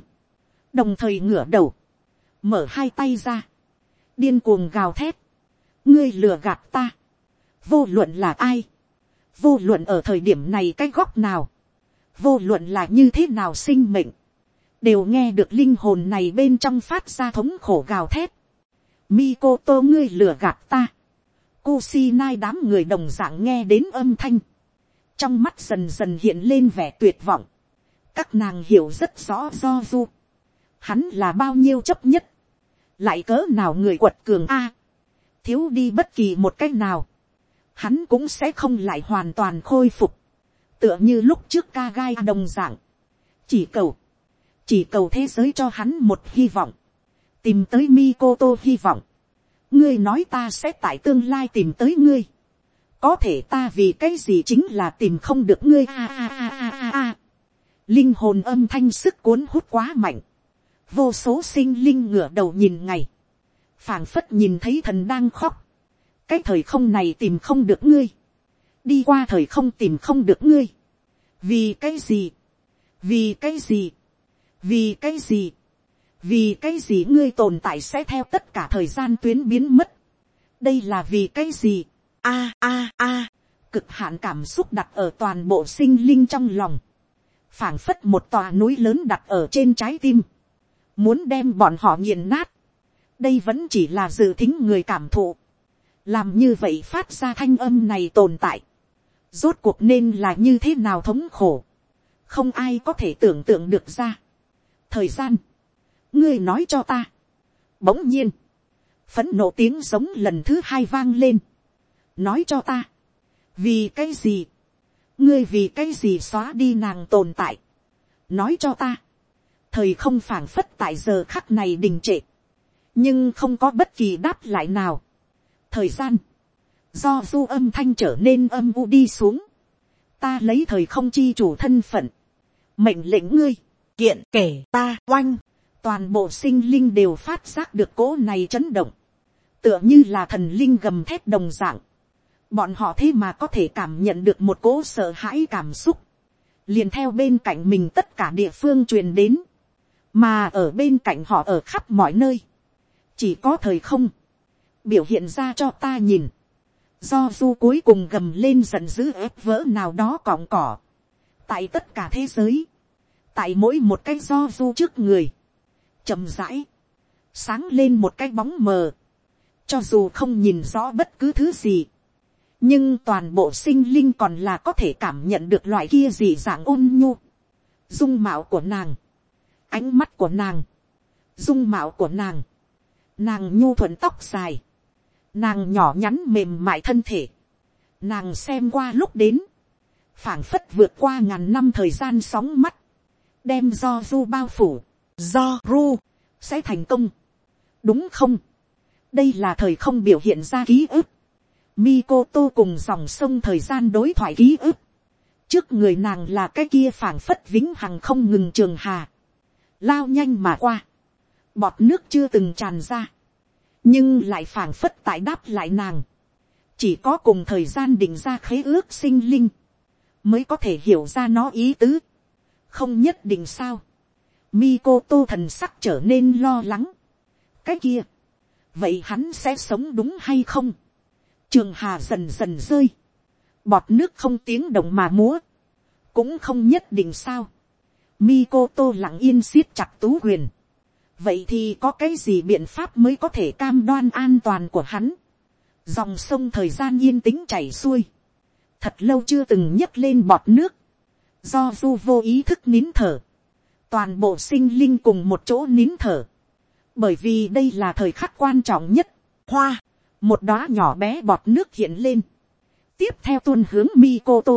đồng thời ngửa đầu, mở hai tay ra, điên cuồng gào thét, ngươi lừa gạt ta, vô luận là ai, vô luận ở thời điểm này cái góc nào, vô luận là như thế nào sinh mệnh, đều nghe được linh hồn này bên trong phát ra thống khổ gào thét. Mikoto ngươi lừa gạt ta. Kusinai đám người đồng dạng nghe đến âm thanh. Trong mắt dần dần hiện lên vẻ tuyệt vọng. Các nàng hiểu rất rõ do du. Hắn là bao nhiêu chấp nhất. Lại cỡ nào người quật cường a Thiếu đi bất kỳ một cách nào. Hắn cũng sẽ không lại hoàn toàn khôi phục. Tựa như lúc trước ca gai đồng dạng. Chỉ cầu chỉ cầu thế giới cho hắn một hy vọng, tìm tới Mikoto hy vọng, ngươi nói ta sẽ tại tương lai tìm tới ngươi, có thể ta vì cái gì chính là tìm không được ngươi a a a a a linh hồn âm thanh sức cuốn hút quá mạnh, vô số sinh linh ngửa đầu nhìn ngày, phảng phất nhìn thấy thần đang khóc, cái thời không này tìm không được ngươi, đi qua thời không tìm không được ngươi, vì cái gì, vì cái gì, vì cái gì, vì cái gì ngươi tồn tại sẽ theo tất cả thời gian tuyến biến mất, đây là vì cái gì, a a a, cực hạn cảm xúc đặt ở toàn bộ sinh linh trong lòng, phảng phất một tòa núi lớn đặt ở trên trái tim, muốn đem bọn họ nghiền nát, đây vẫn chỉ là dự thính người cảm thụ, làm như vậy phát ra thanh âm này tồn tại, rốt cuộc nên là như thế nào thống khổ, không ai có thể tưởng tượng được ra. Thời gian, ngươi nói cho ta. Bỗng nhiên, phấn nộ tiếng giống lần thứ hai vang lên. nói cho ta, vì cái gì, ngươi vì cái gì xóa đi nàng tồn tại. nói cho ta, thời không phảng phất tại giờ khắc này đình trệ, nhưng không có bất kỳ đáp lại nào. thời gian, do du âm thanh trở nên âm u đi xuống, ta lấy thời không chi chủ thân phận, mệnh lệnh ngươi, kiện kể ta oanh, toàn bộ sinh linh đều phát giác được cỗ này chấn động, tựa như là thần linh gầm thép đồng dạng, bọn họ thế mà có thể cảm nhận được một cỗ sợ hãi cảm xúc, liền theo bên cạnh mình tất cả địa phương truyền đến, mà ở bên cạnh họ ở khắp mọi nơi, chỉ có thời không, biểu hiện ra cho ta nhìn, do du cuối cùng gầm lên giận dữ ép vỡ nào đó cọng cỏ, tại tất cả thế giới, tại mỗi một cái do du trước người, chậm rãi, sáng lên một cái bóng mờ, cho dù không nhìn rõ bất cứ thứ gì, nhưng toàn bộ sinh linh còn là có thể cảm nhận được loại kia gì dạng ôn nhu, dung mạo của nàng, ánh mắt của nàng, dung mạo của nàng, nàng nhu thuận tóc dài, nàng nhỏ nhắn mềm mại thân thể, nàng xem qua lúc đến, phảng phất vượt qua ngàn năm thời gian sóng mắt, đem do du bao phủ, do ru, sẽ thành công. đúng không, đây là thời không biểu hiện ra ký ức, Mikoto cùng dòng sông thời gian đối thoại ký ức. Trước người nàng là cái kia phảng phất vĩnh hằng không ngừng trường hà. Lao nhanh mà qua. Bọt nước chưa từng tràn ra. Nhưng lại phảng phất tại đáp lại nàng. Chỉ có cùng thời gian định ra khế ước sinh linh. Mới có thể hiểu ra nó ý tứ không nhất định sao. Mikoto thần sắc trở nên lo lắng. cái kia, vậy hắn sẽ sống đúng hay không trường hà dần dần rơi. bọt nước không tiếng động mà múa. cũng không nhất định sao. Mikoto lặng yên siết chặt tú quyền. vậy thì có cái gì biện pháp mới có thể cam đoan an toàn của hắn. dòng sông thời gian yên tĩnh chảy xuôi. thật lâu chưa từng nhấc lên bọt nước do du vô ý thức nín thở, toàn bộ sinh linh cùng một chỗ nín thở, bởi vì đây là thời khắc quan trọng nhất, hoa, một đóa nhỏ bé bọt nước hiện lên, tiếp theo tuôn hướng Mikoto,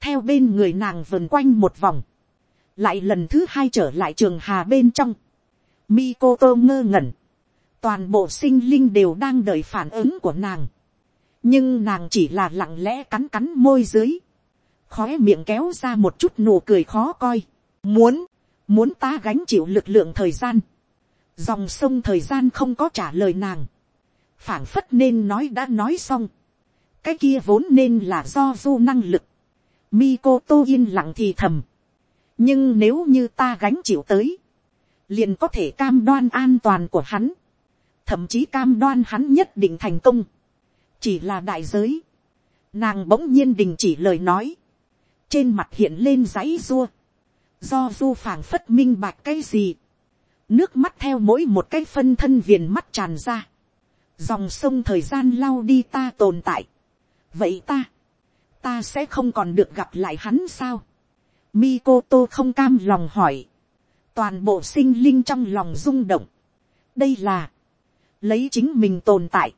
theo bên người nàng vần quanh một vòng, lại lần thứ hai trở lại trường hà bên trong, Mikoto ngơ ngẩn, toàn bộ sinh linh đều đang đợi phản ứng của nàng, nhưng nàng chỉ là lặng lẽ cắn cắn môi dưới, khói miệng kéo ra một chút nụ cười khó coi, muốn, muốn ta gánh chịu lực lượng thời gian, dòng sông thời gian không có trả lời nàng, phảng phất nên nói đã nói xong, cái kia vốn nên là do du năng lực, mikoto yên lặng thì thầm, nhưng nếu như ta gánh chịu tới, liền có thể cam đoan an toàn của hắn, thậm chí cam đoan hắn nhất định thành công, chỉ là đại giới, nàng bỗng nhiên đình chỉ lời nói, trên mặt hiện lên dãy dua, do du phảng phất minh bạch cái gì, nước mắt theo mỗi một cái phân thân viền mắt tràn ra, dòng sông thời gian lau đi ta tồn tại, vậy ta, ta sẽ không còn được gặp lại hắn sao, Mikoto không cam lòng hỏi, toàn bộ sinh linh trong lòng rung động, đây là, lấy chính mình tồn tại,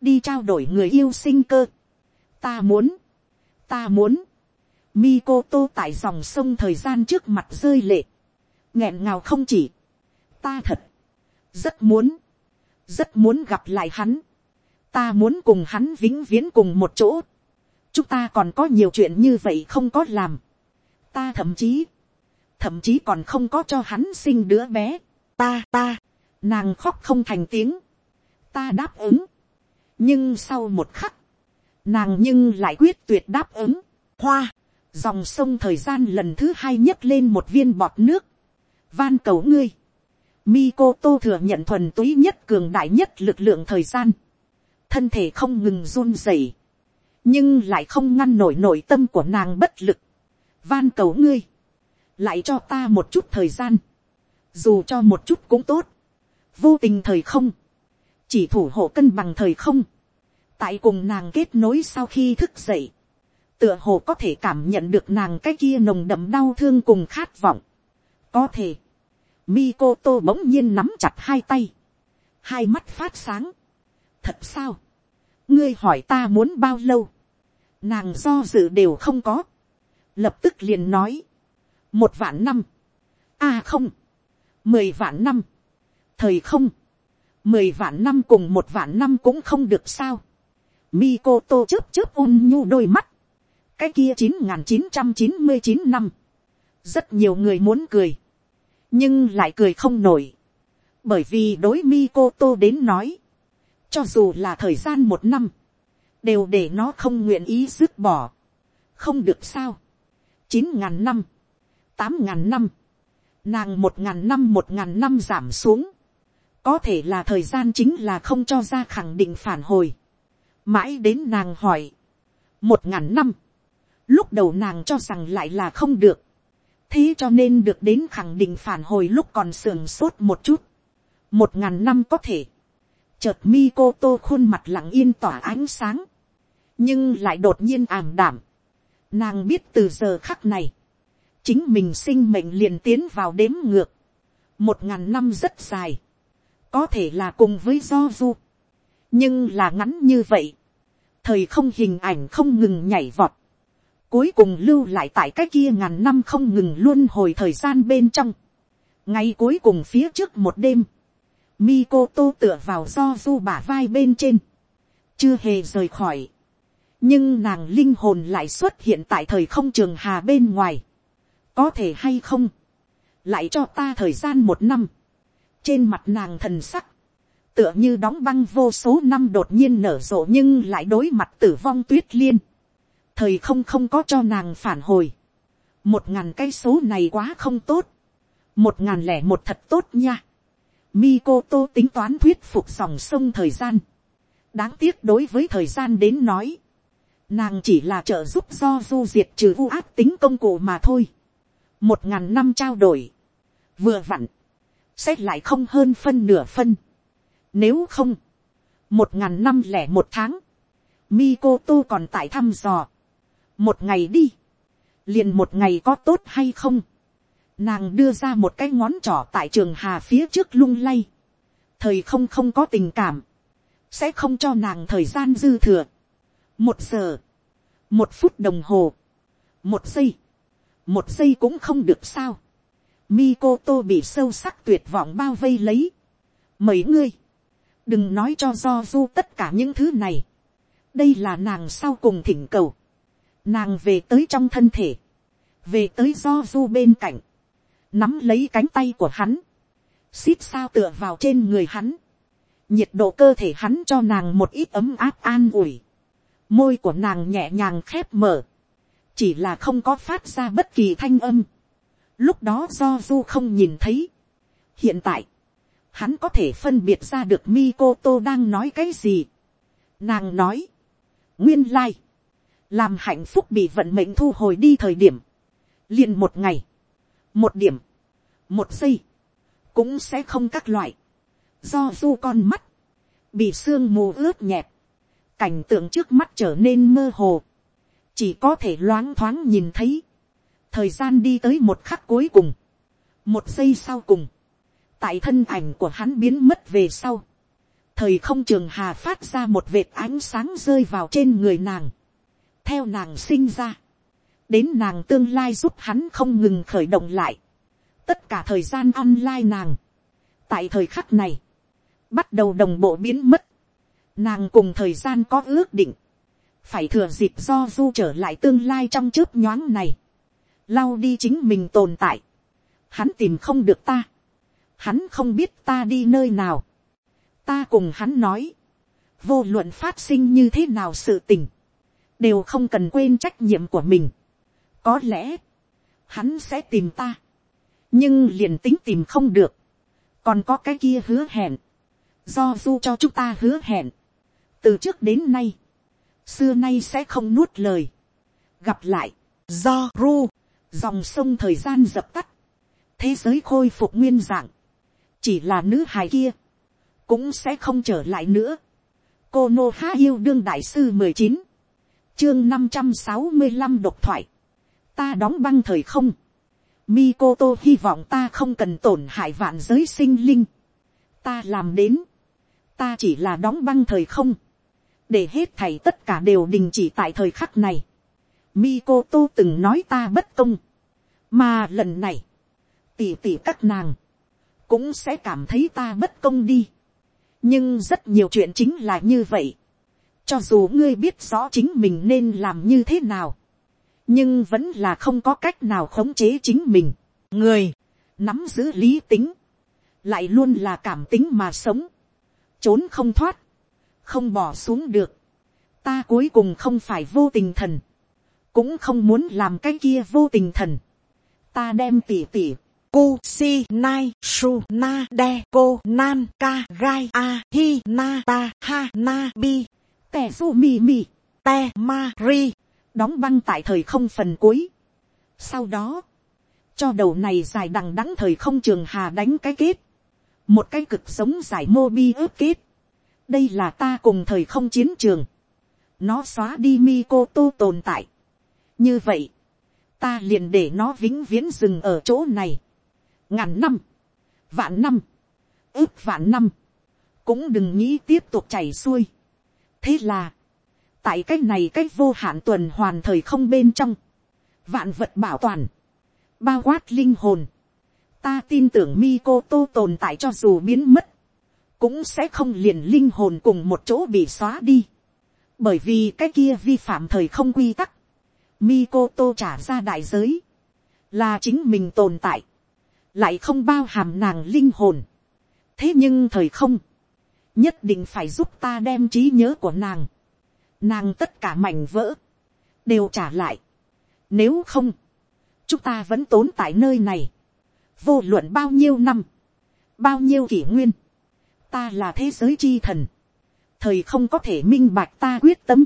đi trao đổi người yêu sinh cơ, ta muốn, ta muốn, Mikoto tại dòng sông thời gian trước mặt rơi lệ. nghẹn ngào không chỉ. Ta thật. Rất muốn. Rất muốn gặp lại hắn. Ta muốn cùng hắn vĩnh viễn cùng một chỗ. Chúng ta còn có nhiều chuyện như vậy không có làm. Ta thậm chí. Thậm chí còn không có cho hắn sinh đứa bé. Ta ta. Nàng khóc không thành tiếng. Ta đáp ứng. Nhưng sau một khắc. Nàng nhưng lại quyết tuyệt đáp ứng. Hoa dòng sông thời gian lần thứ hai nhấc lên một viên bọt nước, van cầu ngươi, Mikoto thừa nhận thuần túy nhất cường đại nhất lực lượng thời gian, thân thể không ngừng run rẩy, nhưng lại không ngăn nổi nội tâm của nàng bất lực, van cầu ngươi, lại cho ta một chút thời gian, dù cho một chút cũng tốt, vô tình thời không, chỉ thủ hộ cân bằng thời không, tại cùng nàng kết nối sau khi thức dậy, tựa hồ có thể cảm nhận được nàng cái kia nồng đậm đau thương cùng khát vọng. có thể, Mikoto bỗng nhiên nắm chặt hai tay, hai mắt phát sáng. thật sao, ngươi hỏi ta muốn bao lâu, nàng do dự đều không có, lập tức liền nói, một vạn năm, a à không, mười vạn năm, thời không, mười vạn năm cùng một vạn năm cũng không được sao. Mikoto chớp chớp ôn nhu đôi mắt, cái kia chín nghìn chín trăm chín mươi chín năm, rất nhiều người muốn cười, nhưng lại cười không nổi, bởi vì đối mi cô tô đến nói, cho dù là thời gian một năm, đều để nó không nguyện ý dứt bỏ, không được sao, chín ngàn năm, tám ngàn năm, nàng một ngàn năm một ngàn năm giảm xuống, có thể là thời gian chính là không cho ra khẳng định phản hồi, mãi đến nàng hỏi, một ngàn năm, Lúc đầu nàng cho rằng lại là không được. Thế cho nên được đến khẳng định phản hồi lúc còn sườn sốt một chút. Một ngàn năm có thể. Chợt mi cô tô khuôn mặt lặng yên tỏa ánh sáng. Nhưng lại đột nhiên ảm đảm. Nàng biết từ giờ khắc này. Chính mình sinh mệnh liền tiến vào đếm ngược. Một ngàn năm rất dài. Có thể là cùng với do du. Nhưng là ngắn như vậy. Thời không hình ảnh không ngừng nhảy vọt cuối cùng lưu lại tại cái kia ngàn năm không ngừng luôn hồi thời gian bên trong. ngay cuối cùng phía trước một đêm, Mikoto tựa vào do du bả vai bên trên, chưa hề rời khỏi. nhưng nàng linh hồn lại xuất hiện tại thời không trường hà bên ngoài. có thể hay không, lại cho ta thời gian một năm. trên mặt nàng thần sắc, tựa như đóng băng vô số năm đột nhiên nở rộ nhưng lại đối mặt tử vong tuyết liên thời không không có cho nàng phản hồi. một ngàn cây số này quá không tốt. một ngàn lẻ một thật tốt nha. Mikoto tính toán thuyết phục dòng sông thời gian. đáng tiếc đối với thời gian đến nói. nàng chỉ là trợ giúp do du diệt trừ vu áp tính công cụ mà thôi. một ngàn năm trao đổi. vừa vặn. xét lại không hơn phân nửa phân. nếu không, một ngàn năm lẻ một tháng, Mikoto còn tại thăm dò một ngày đi, liền một ngày có tốt hay không, nàng đưa ra một cái ngón trỏ tại trường hà phía trước lung lay, thời không không có tình cảm, sẽ không cho nàng thời gian dư thừa, một giờ, một phút đồng hồ, một giây, một giây cũng không được sao, Mikoto bị sâu sắc tuyệt vọng bao vây lấy. Mấy ngươi, đừng nói cho do du tất cả những thứ này. đây là nàng sau cùng thỉnh cầu, nàng về tới trong thân thể, về tới do du bên cạnh, nắm lấy cánh tay của hắn, xít sao tựa vào trên người hắn, nhiệt độ cơ thể hắn cho nàng một ít ấm áp an ủi, môi của nàng nhẹ nhàng khép mở, chỉ là không có phát ra bất kỳ thanh âm, lúc đó do du không nhìn thấy, hiện tại, hắn có thể phân biệt ra được mi cô tô đang nói cái gì. Nàng nói, nguyên lai, làm hạnh phúc bị vận mệnh thu hồi đi thời điểm, liền một ngày, một điểm, một giây, cũng sẽ không các loại, do du con mắt, bị sương mù ướt nhẹp, cảnh tượng trước mắt trở nên mơ hồ, chỉ có thể loáng thoáng nhìn thấy, thời gian đi tới một khắc cuối cùng, một giây sau cùng, tại thân ảnh của hắn biến mất về sau, thời không trường hà phát ra một vệt ánh sáng rơi vào trên người nàng, theo nàng sinh ra, đến nàng tương lai giúp hắn không ngừng khởi động lại, tất cả thời gian online nàng, tại thời khắc này, bắt đầu đồng bộ biến mất, nàng cùng thời gian có ước định, phải thừa dịp do du trở lại tương lai trong chớp nhoáng này, lau đi chính mình tồn tại, hắn tìm không được ta, hắn không biết ta đi nơi nào, ta cùng hắn nói, vô luận phát sinh như thế nào sự tình, đều không cần quên trách nhiệm của mình. có lẽ, hắn sẽ tìm ta, nhưng liền tính tìm không được, còn có cái kia hứa hẹn, do du cho chúng ta hứa hẹn, từ trước đến nay, xưa nay sẽ không nuốt lời, gặp lại, do ru, dòng sông thời gian dập tắt, thế giới khôi phục nguyên dạng, chỉ là nữ hài kia, cũng sẽ không trở lại nữa. cô nô há yêu đương đại sư mười chín, chương năm trăm sáu mươi năm độc thoại, ta đóng băng thời không, Mikoto hy vọng ta không cần tổn hại vạn giới sinh linh, ta làm đến, ta chỉ là đóng băng thời không, để hết thảy tất cả đều đình chỉ tại thời khắc này. Mikoto từng nói ta bất công, mà lần này, tỉ tỉ các nàng, cũng sẽ cảm thấy ta bất công đi. nhưng rất nhiều chuyện chính là như vậy cho dù ngươi biết rõ chính mình nên làm như thế nào, nhưng vẫn là không có cách nào khống chế chính mình. người, nắm giữ lý tính, lại luôn là cảm tính mà sống, trốn không thoát, không bỏ xuống được. ta cuối cùng không phải vô tình thần, cũng không muốn làm cái kia vô tình thần. ta đem tỉ tỉ Ku si nai su na de ko nan ka gai a hi na ta ha na bi tè su mi mi te ma ri đóng băng tại thời không phần cuối. Sau đó, cho đầu này dài đằng đẵng thời không trường hà đánh cái kết. Một cái cực sống giải mô bi ước kết. Đây là ta cùng thời không chiến trường. Nó xóa đi mi cô tô tồn tại. Như vậy, ta liền để nó vĩnh viễn dừng ở chỗ này ngàn năm, vạn năm, ước vạn năm, cũng đừng nghĩ tiếp tục chảy xuôi thế là, tại cái này cái vô hạn tuần hoàn thời không bên trong, vạn vật bảo toàn, bao quát linh hồn, ta tin tưởng mi cô tô tồn tại cho dù biến mất, cũng sẽ không liền linh hồn cùng một chỗ bị xóa đi, bởi vì cái kia vi phạm thời không quy tắc, mi cô tô trả ra đại giới, là chính mình tồn tại, lại không bao hàm nàng linh hồn. thế nhưng thời không, nhất định phải giúp ta đem trí nhớ của nàng, nàng tất cả mảnh vỡ, đều trả lại. nếu không, chúng ta vẫn tốn tại nơi này, vô luận bao nhiêu năm, bao nhiêu kỷ nguyên, ta là thế giới chi thần, thời không có thể minh bạch ta quyết tâm.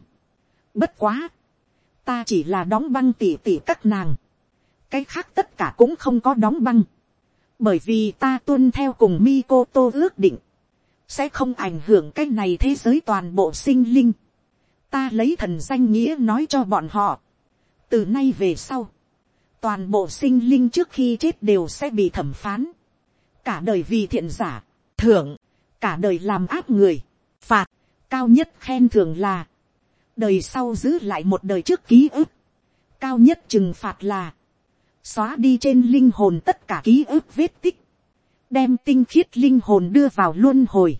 bất quá, ta chỉ là đóng băng tỉ tỉ các nàng, cái khác tất cả cũng không có đóng băng. Bởi vì ta tuân theo cùng Mikoto ước định, sẽ không ảnh hưởng cái này thế giới toàn bộ sinh linh. Ta lấy thần danh nghĩa nói cho bọn họ. Từ nay về sau, toàn bộ sinh linh trước khi chết đều sẽ bị thẩm phán. Cả đời vì thiện giả, thưởng, cả đời làm ác người, phạt, cao nhất khen thưởng là, đời sau giữ lại một đời trước ký ức, cao nhất trừng phạt là, xóa đi trên linh hồn tất cả ký ức vết tích, đem tinh khiết linh hồn đưa vào luân hồi,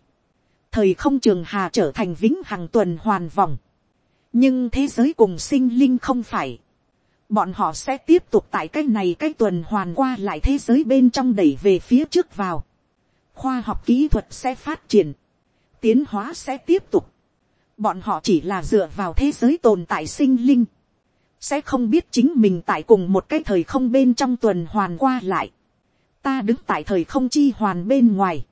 thời không trường hà trở thành vĩnh hằng tuần hoàn vòng, nhưng thế giới cùng sinh linh không phải, bọn họ sẽ tiếp tục tại cái này cái tuần hoàn qua lại thế giới bên trong đẩy về phía trước vào, khoa học kỹ thuật sẽ phát triển, tiến hóa sẽ tiếp tục, bọn họ chỉ là dựa vào thế giới tồn tại sinh linh, sẽ không biết chính mình tại cùng một cái thời không bên trong tuần hoàn qua lại, ta đứng tại thời không chi hoàn bên ngoài,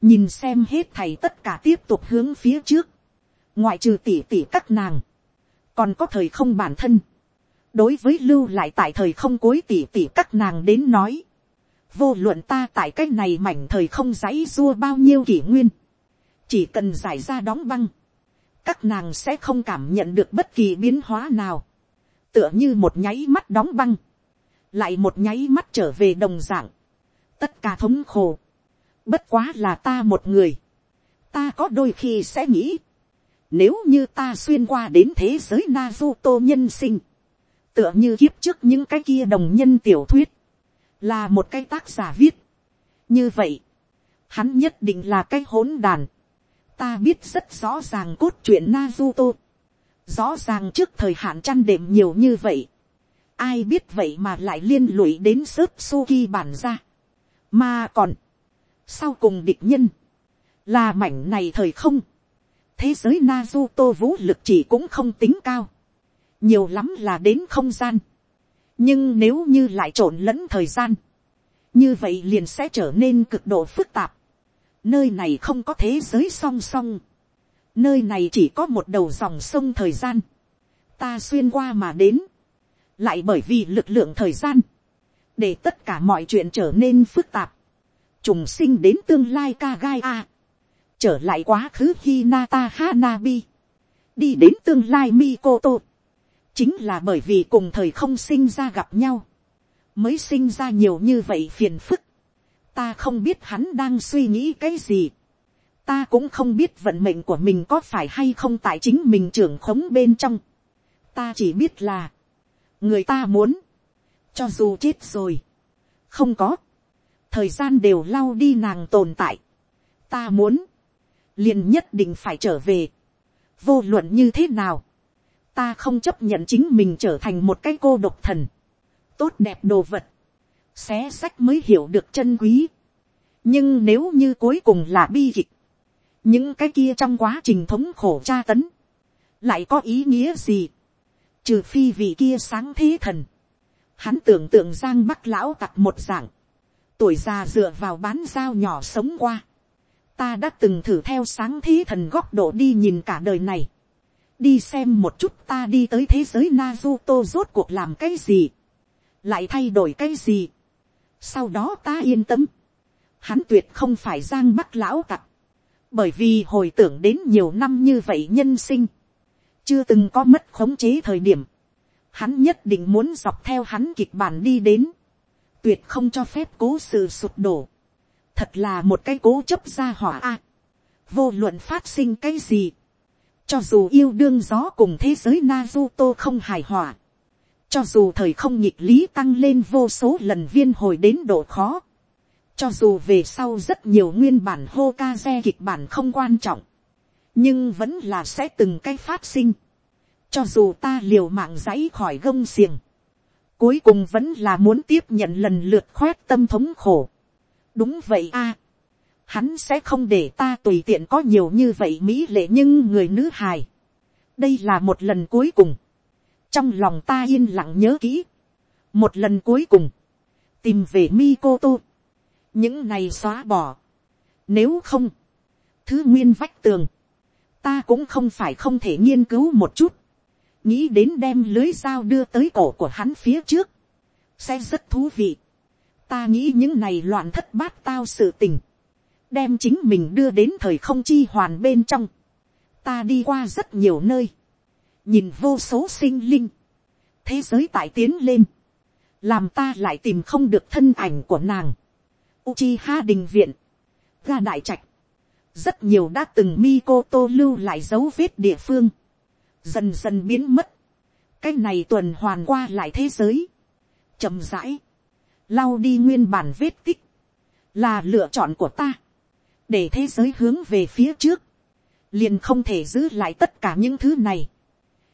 nhìn xem hết thầy tất cả tiếp tục hướng phía trước, ngoại trừ tỉ tỉ các nàng, còn có thời không bản thân, đối với lưu lại tại thời không cuối tỉ tỉ các nàng đến nói, vô luận ta tại cái này mảnh thời không dãy dua bao nhiêu kỷ nguyên, chỉ cần giải ra đóng băng, các nàng sẽ không cảm nhận được bất kỳ biến hóa nào, tựa như một nháy mắt đóng băng, lại một nháy mắt trở về đồng dạng, tất cả thống khổ, bất quá là ta một người, ta có đôi khi sẽ nghĩ, nếu như ta xuyên qua đến thế giới Naruto nhân sinh, tựa như kiếp trước những cái kia đồng nhân tiểu thuyết, là một cái tác giả viết. như vậy, hắn nhất định là cái hỗn đàn. ta biết rất rõ ràng cốt truyện Naruto. rõ ràng trước thời hạn chăn đệm nhiều như vậy. ai biết vậy mà lại liên lụy đến sớp suki bản ra mà còn, sau cùng địch nhân, là mảnh này thời không. thế giới Naruto vũ lực chỉ cũng không tính cao. nhiều lắm là đến không gian. Nhưng nếu như lại trộn lẫn thời gian, như vậy liền sẽ trở nên cực độ phức tạp. nơi này không có thế giới song song, nơi này chỉ có một đầu dòng sông thời gian, ta xuyên qua mà đến, lại bởi vì lực lượng thời gian, để tất cả mọi chuyện trở nên phức tạp, trùng sinh đến tương lai ca gai a, trở lại quá khứ Hinata Hanabi, đi đến tương lai Mikoto, chính là bởi vì cùng thời không sinh ra gặp nhau, mới sinh ra nhiều như vậy phiền phức. ta không biết hắn đang suy nghĩ cái gì. ta cũng không biết vận mệnh của mình có phải hay không tại chính mình trưởng khống bên trong. ta chỉ biết là, người ta muốn, cho dù chết rồi, không có, thời gian đều lau đi nàng tồn tại. ta muốn, liền nhất định phải trở về, vô luận như thế nào, ta không chấp nhận chính mình trở thành một cái cô độc thần, tốt đẹp đồ vật, xé sách mới hiểu được chân quý. nhưng nếu như cuối cùng là bi kịch, những cái kia trong quá trình thống khổ tra tấn, lại có ý nghĩa gì, trừ phi vị kia sáng thế thần, hắn tưởng tượng giang bắc lão tặc một dạng, tuổi già dựa vào bán dao nhỏ sống qua, ta đã từng thử theo sáng thế thần góc độ đi nhìn cả đời này, đi xem một chút ta đi tới thế giới Naruto rốt cuộc làm cái gì, lại thay đổi cái gì. Sau đó ta yên tâm, hắn tuyệt không phải giang bắc lão tặc, bởi vì hồi tưởng đến nhiều năm như vậy nhân sinh, chưa từng có mất khống chế thời điểm, hắn nhất định muốn dọc theo hắn kịch bản đi đến, tuyệt không cho phép cố sự sụp đổ, thật là một cái cố chấp ra hỏa a, vô luận phát sinh cái gì, cho dù yêu đương gió cùng thế giới Naruto không hài hòa. Cho dù thời không nhịp lý tăng lên vô số lần viên hồi đến độ khó. Cho dù về sau rất nhiều nguyên bản Hokage kịch bản không quan trọng. Nhưng vẫn là sẽ từng cái phát sinh. Cho dù ta liều mạng giấy khỏi gông xiềng. Cuối cùng vẫn là muốn tiếp nhận lần lượt khoét tâm thống khổ. Đúng vậy a hắn sẽ không để ta tùy tiện có nhiều như vậy mỹ lệ nhưng người nữ hài. đây là một lần cuối cùng. trong lòng ta yên lặng nhớ kỹ. một lần cuối cùng. tìm về Mikoto. những này xóa bỏ. nếu không, thứ nguyên vách tường, ta cũng không phải không thể nghiên cứu một chút nghĩ đến đem lưới dao đưa tới cổ của hắn phía trước. sẽ rất thú vị. ta nghĩ những này loạn thất bát tao sự tình đem chính mình đưa đến thời không chi hoàn bên trong. Ta đi qua rất nhiều nơi, nhìn vô số sinh linh, thế giới tại tiến lên, làm ta lại tìm không được thân ảnh của nàng. Uchiha đình viện, ga đại trạch, rất nhiều đã từng Mikoto lưu lại dấu vết địa phương, dần dần biến mất. cái này tuần hoàn qua lại thế giới, chậm rãi, lau đi nguyên bản vết tích, là lựa chọn của ta. Để thế giới hướng về phía trước, liền không thể giữ lại tất cả những thứ này.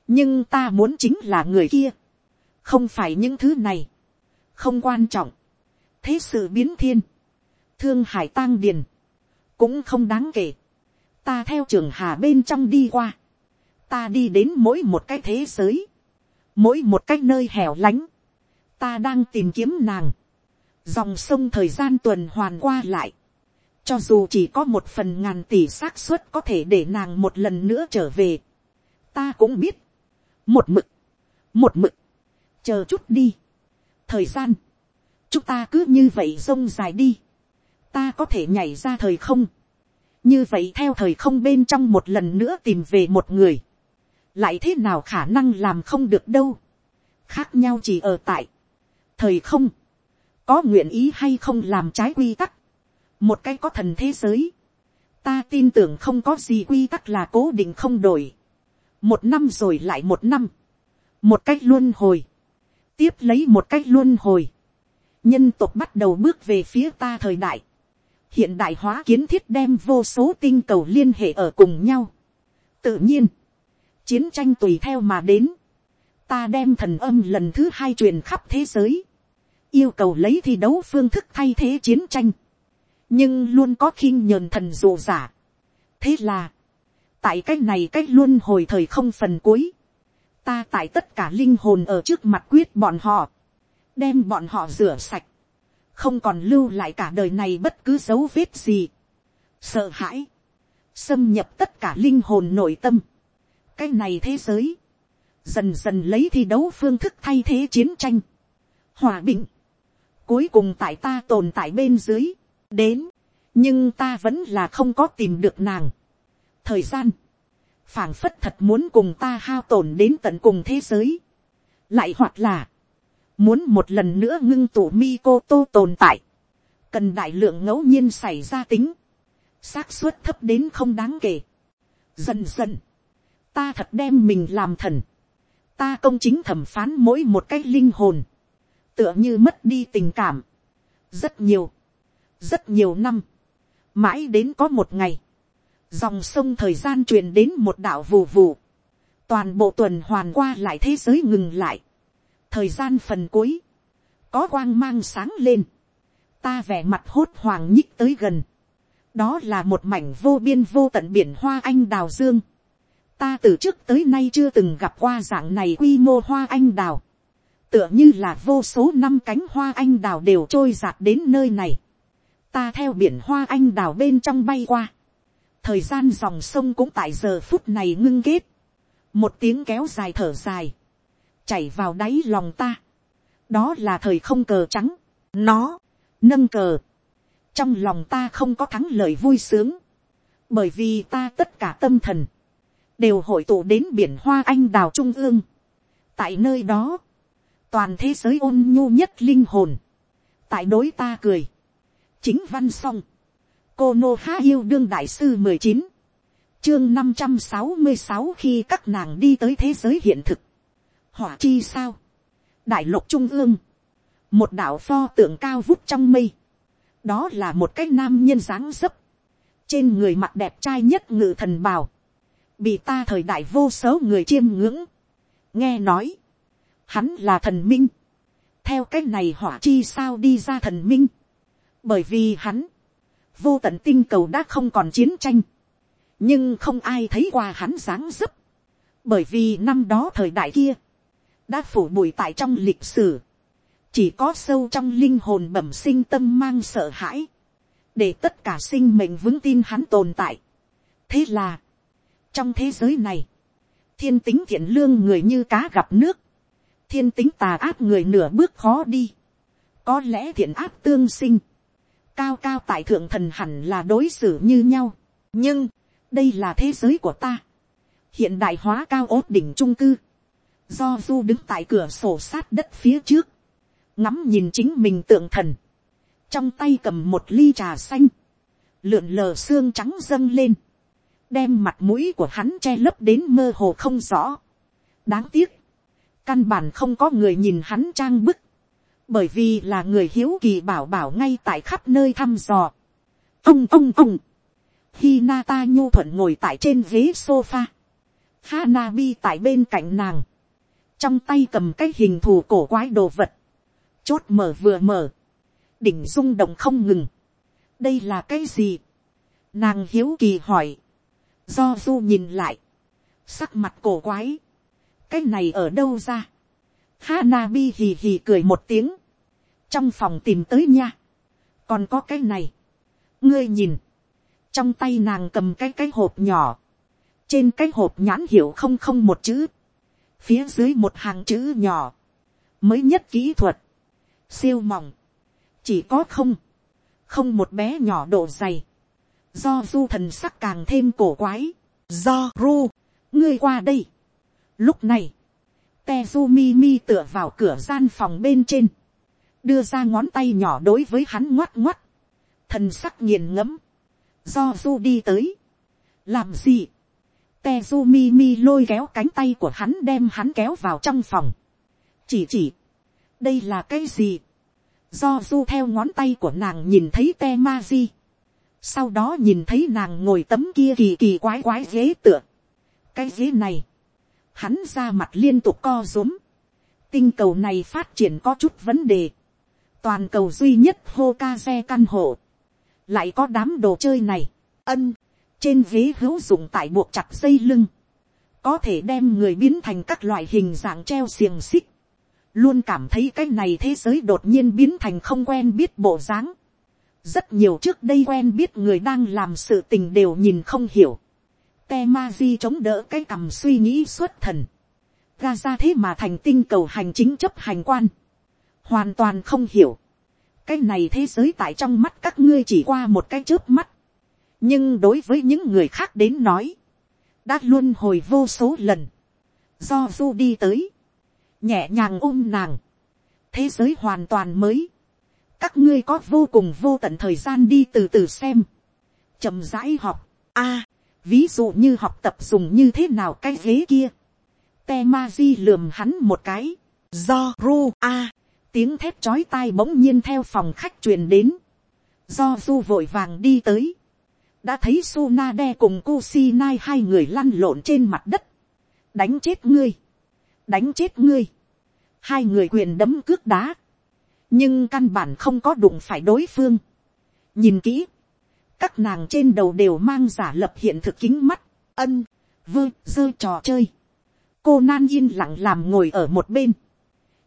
nhưng ta muốn chính là người kia, không phải những thứ này, không quan trọng, thế sự biến thiên, thương hải tang điền, cũng không đáng kể, ta theo trường hà bên trong đi qua, ta đi đến mỗi một cái thế giới, mỗi một cái nơi hẻo lánh, ta đang tìm kiếm nàng, dòng sông thời gian tuần hoàn qua lại, cho dù chỉ có một phần ngàn tỷ xác suất có thể để nàng một lần nữa trở về, ta cũng biết, một mực, một mực, chờ chút đi, thời gian, chúng ta cứ như vậy rông dài đi, ta có thể nhảy ra thời không, như vậy theo thời không bên trong một lần nữa tìm về một người, lại thế nào khả năng làm không được đâu, khác nhau chỉ ở tại, thời không, có nguyện ý hay không làm trái quy tắc, một cái có thần thế giới, ta tin tưởng không có gì quy tắc là cố định không đổi, một năm rồi lại một năm, một cách luôn hồi, tiếp lấy một cách luôn hồi, nhân tộc bắt đầu bước về phía ta thời đại, hiện đại hóa kiến thiết đem vô số tinh cầu liên hệ ở cùng nhau. tự nhiên, chiến tranh tùy theo mà đến, ta đem thần âm lần thứ hai truyền khắp thế giới, yêu cầu lấy thi đấu phương thức thay thế chiến tranh, nhưng luôn có khinh nhờn thần dụ giả. thế là, tại cái này cái luôn hồi thời không phần cuối, ta tại tất cả linh hồn ở trước mặt quyết bọn họ, đem bọn họ rửa sạch, không còn lưu lại cả đời này bất cứ dấu vết gì, sợ hãi, xâm nhập tất cả linh hồn nội tâm, cái này thế giới, dần dần lấy thi đấu phương thức thay thế chiến tranh, hòa bình, cuối cùng tại ta tồn tại bên dưới, đến, nhưng ta vẫn là không có tìm được nàng. thời gian, phảng phất thật muốn cùng ta hao tổn đến tận cùng thế giới, lại hoặc là, muốn một lần nữa ngưng tụ mi cô tô tồn tại, cần đại lượng ngẫu nhiên xảy ra tính, xác suất thấp đến không đáng kể. dần dần, ta thật đem mình làm thần, ta công chính thẩm phán mỗi một cái linh hồn, tựa như mất đi tình cảm, rất nhiều, rất nhiều năm, mãi đến có một ngày, dòng sông thời gian truyền đến một đạo vù vù, toàn bộ tuần hoàn qua lại thế giới ngừng lại, thời gian phần cuối, có quang mang sáng lên, ta vẻ mặt hốt hoàng nhích tới gần, đó là một mảnh vô biên vô tận biển hoa anh đào dương, ta từ trước tới nay chưa từng gặp qua dạng này quy mô hoa anh đào, tựa như là vô số năm cánh hoa anh đào đều trôi giạt đến nơi này, ta theo biển hoa anh đào bên trong bay qua, thời gian dòng sông cũng tại giờ phút này ngưng kết, một tiếng kéo dài thở dài, chảy vào đáy lòng ta, đó là thời không cờ trắng, nó, nâng cờ, trong lòng ta không có thắng lợi vui sướng, bởi vì ta tất cả tâm thần, đều hội tụ đến biển hoa anh đào trung ương. tại nơi đó, toàn thế giới ôn nhu nhất linh hồn, tại đối ta cười, chính văn xong, cô nô há yêu đương đại sư mười chín, chương năm trăm sáu mươi sáu khi các nàng đi tới thế giới hiện thực, hỏa chi sao, đại lục trung ương, một đảo pho tượng cao vút trong mây, đó là một cái nam nhân dáng dấp, trên người mặt đẹp trai nhất ngự thần bào, bị ta thời đại vô số người chiêm ngưỡng, nghe nói, hắn là thần minh, theo cái này hỏa chi sao đi ra thần minh, bởi vì hắn, vô tận tinh cầu đã không còn chiến tranh, nhưng không ai thấy qua hắn dáng dấp, bởi vì năm đó thời đại kia, đã phủ bụi tại trong lịch sử, chỉ có sâu trong linh hồn bẩm sinh tâm mang sợ hãi, để tất cả sinh mệnh vững tin hắn tồn tại. thế là, trong thế giới này, thiên tính thiện lương người như cá gặp nước, thiên tính tà áp người nửa bước khó đi, có lẽ thiện áp tương sinh, cao cao tại thượng thần hẳn là đối xử như nhau, nhưng, đây là thế giới của ta, hiện đại hóa cao ốt đỉnh trung cư, do du đứng tại cửa sổ sát đất phía trước, ngắm nhìn chính mình tượng thần, trong tay cầm một ly trà xanh, lượn lờ xương trắng dâng lên, đem mặt mũi của hắn che lấp đến mơ hồ không rõ. đáng tiếc, căn bản không có người nhìn hắn trang bức, bởi vì là người hiếu kỳ bảo bảo ngay tại khắp nơi thăm dò. ông ông ông, khi Nata nhu thuận ngồi tại trên ghế sofa, Hanabi tại bên cạnh nàng, trong tay cầm cái hình thù cổ quái đồ vật, chốt mở vừa mở, đỉnh rung động không ngừng. đây là cái gì, nàng hiếu kỳ hỏi, do du nhìn lại, sắc mặt cổ quái, cái này ở đâu ra, Hanabi hì hì cười một tiếng, trong phòng tìm tới nha, còn có cái này, ngươi nhìn, trong tay nàng cầm cái cái hộp nhỏ, trên cái hộp nhãn hiệu không không một chữ, phía dưới một hàng chữ nhỏ, mới nhất kỹ thuật, siêu mỏng, chỉ có không, không một bé nhỏ độ dày, do du thần sắc càng thêm cổ quái, do ru, ngươi qua đây. Lúc này, Tezumi mi tựa vào cửa gian phòng bên trên, đưa ra ngón tay nhỏ đối với hắn ngoắt ngoắt, thần sắc nghiền ngẫm, do du đi tới, làm gì, Tezumi mi lôi kéo cánh tay của hắn đem hắn kéo vào trong phòng, chỉ chỉ, đây là cái gì, do du theo ngón tay của nàng nhìn thấy te ma di, sau đó nhìn thấy nàng ngồi tấm kia kỳ kỳ quái quái ghế tựa, cái ghế này, hắn ra mặt liên tục co rúm, tinh cầu này phát triển có chút vấn đề, toàn cầu duy nhất hô ca xe căn hộ, lại có đám đồ chơi này, ân, trên ghế hữu dụng tại buộc chặt dây lưng, có thể đem người biến thành các loại hình dạng treo xiềng xích, luôn cảm thấy cái này thế giới đột nhiên biến thành không quen biết bộ dáng rất nhiều trước đây quen biết người đang làm sự tình đều nhìn không hiểu. te ma di chống đỡ cái cằm suy nghĩ xuất thần. Ra ra thế mà thành tinh cầu hành chính chấp hành quan. hoàn toàn không hiểu. cái này thế giới tại trong mắt các ngươi chỉ qua một cái chớp mắt. nhưng đối với những người khác đến nói, đã luôn hồi vô số lần. do du đi tới nhẹ nhàng ôm nàng, thế giới hoàn toàn mới, các ngươi có vô cùng vô tận thời gian đi từ từ xem, chậm rãi học, a, ví dụ như học tập dùng như thế nào cái ghế kia, te ma di lườm hắn một cái, do ru a, tiếng thép chói tai bỗng nhiên theo phòng khách truyền đến, do du vội vàng đi tới, đã thấy su na đe cùng Kusinai hai người lăn lộn trên mặt đất, đánh chết ngươi, đánh chết ngươi. Hai người quyền đấm cước đá. Nhưng căn bản không có đụng phải đối phương. Nhìn kỹ. Các nàng trên đầu đều mang giả lập hiện thực kính mắt. Ân, vơ, dơ trò chơi. Cô nan yên lặng làm ngồi ở một bên.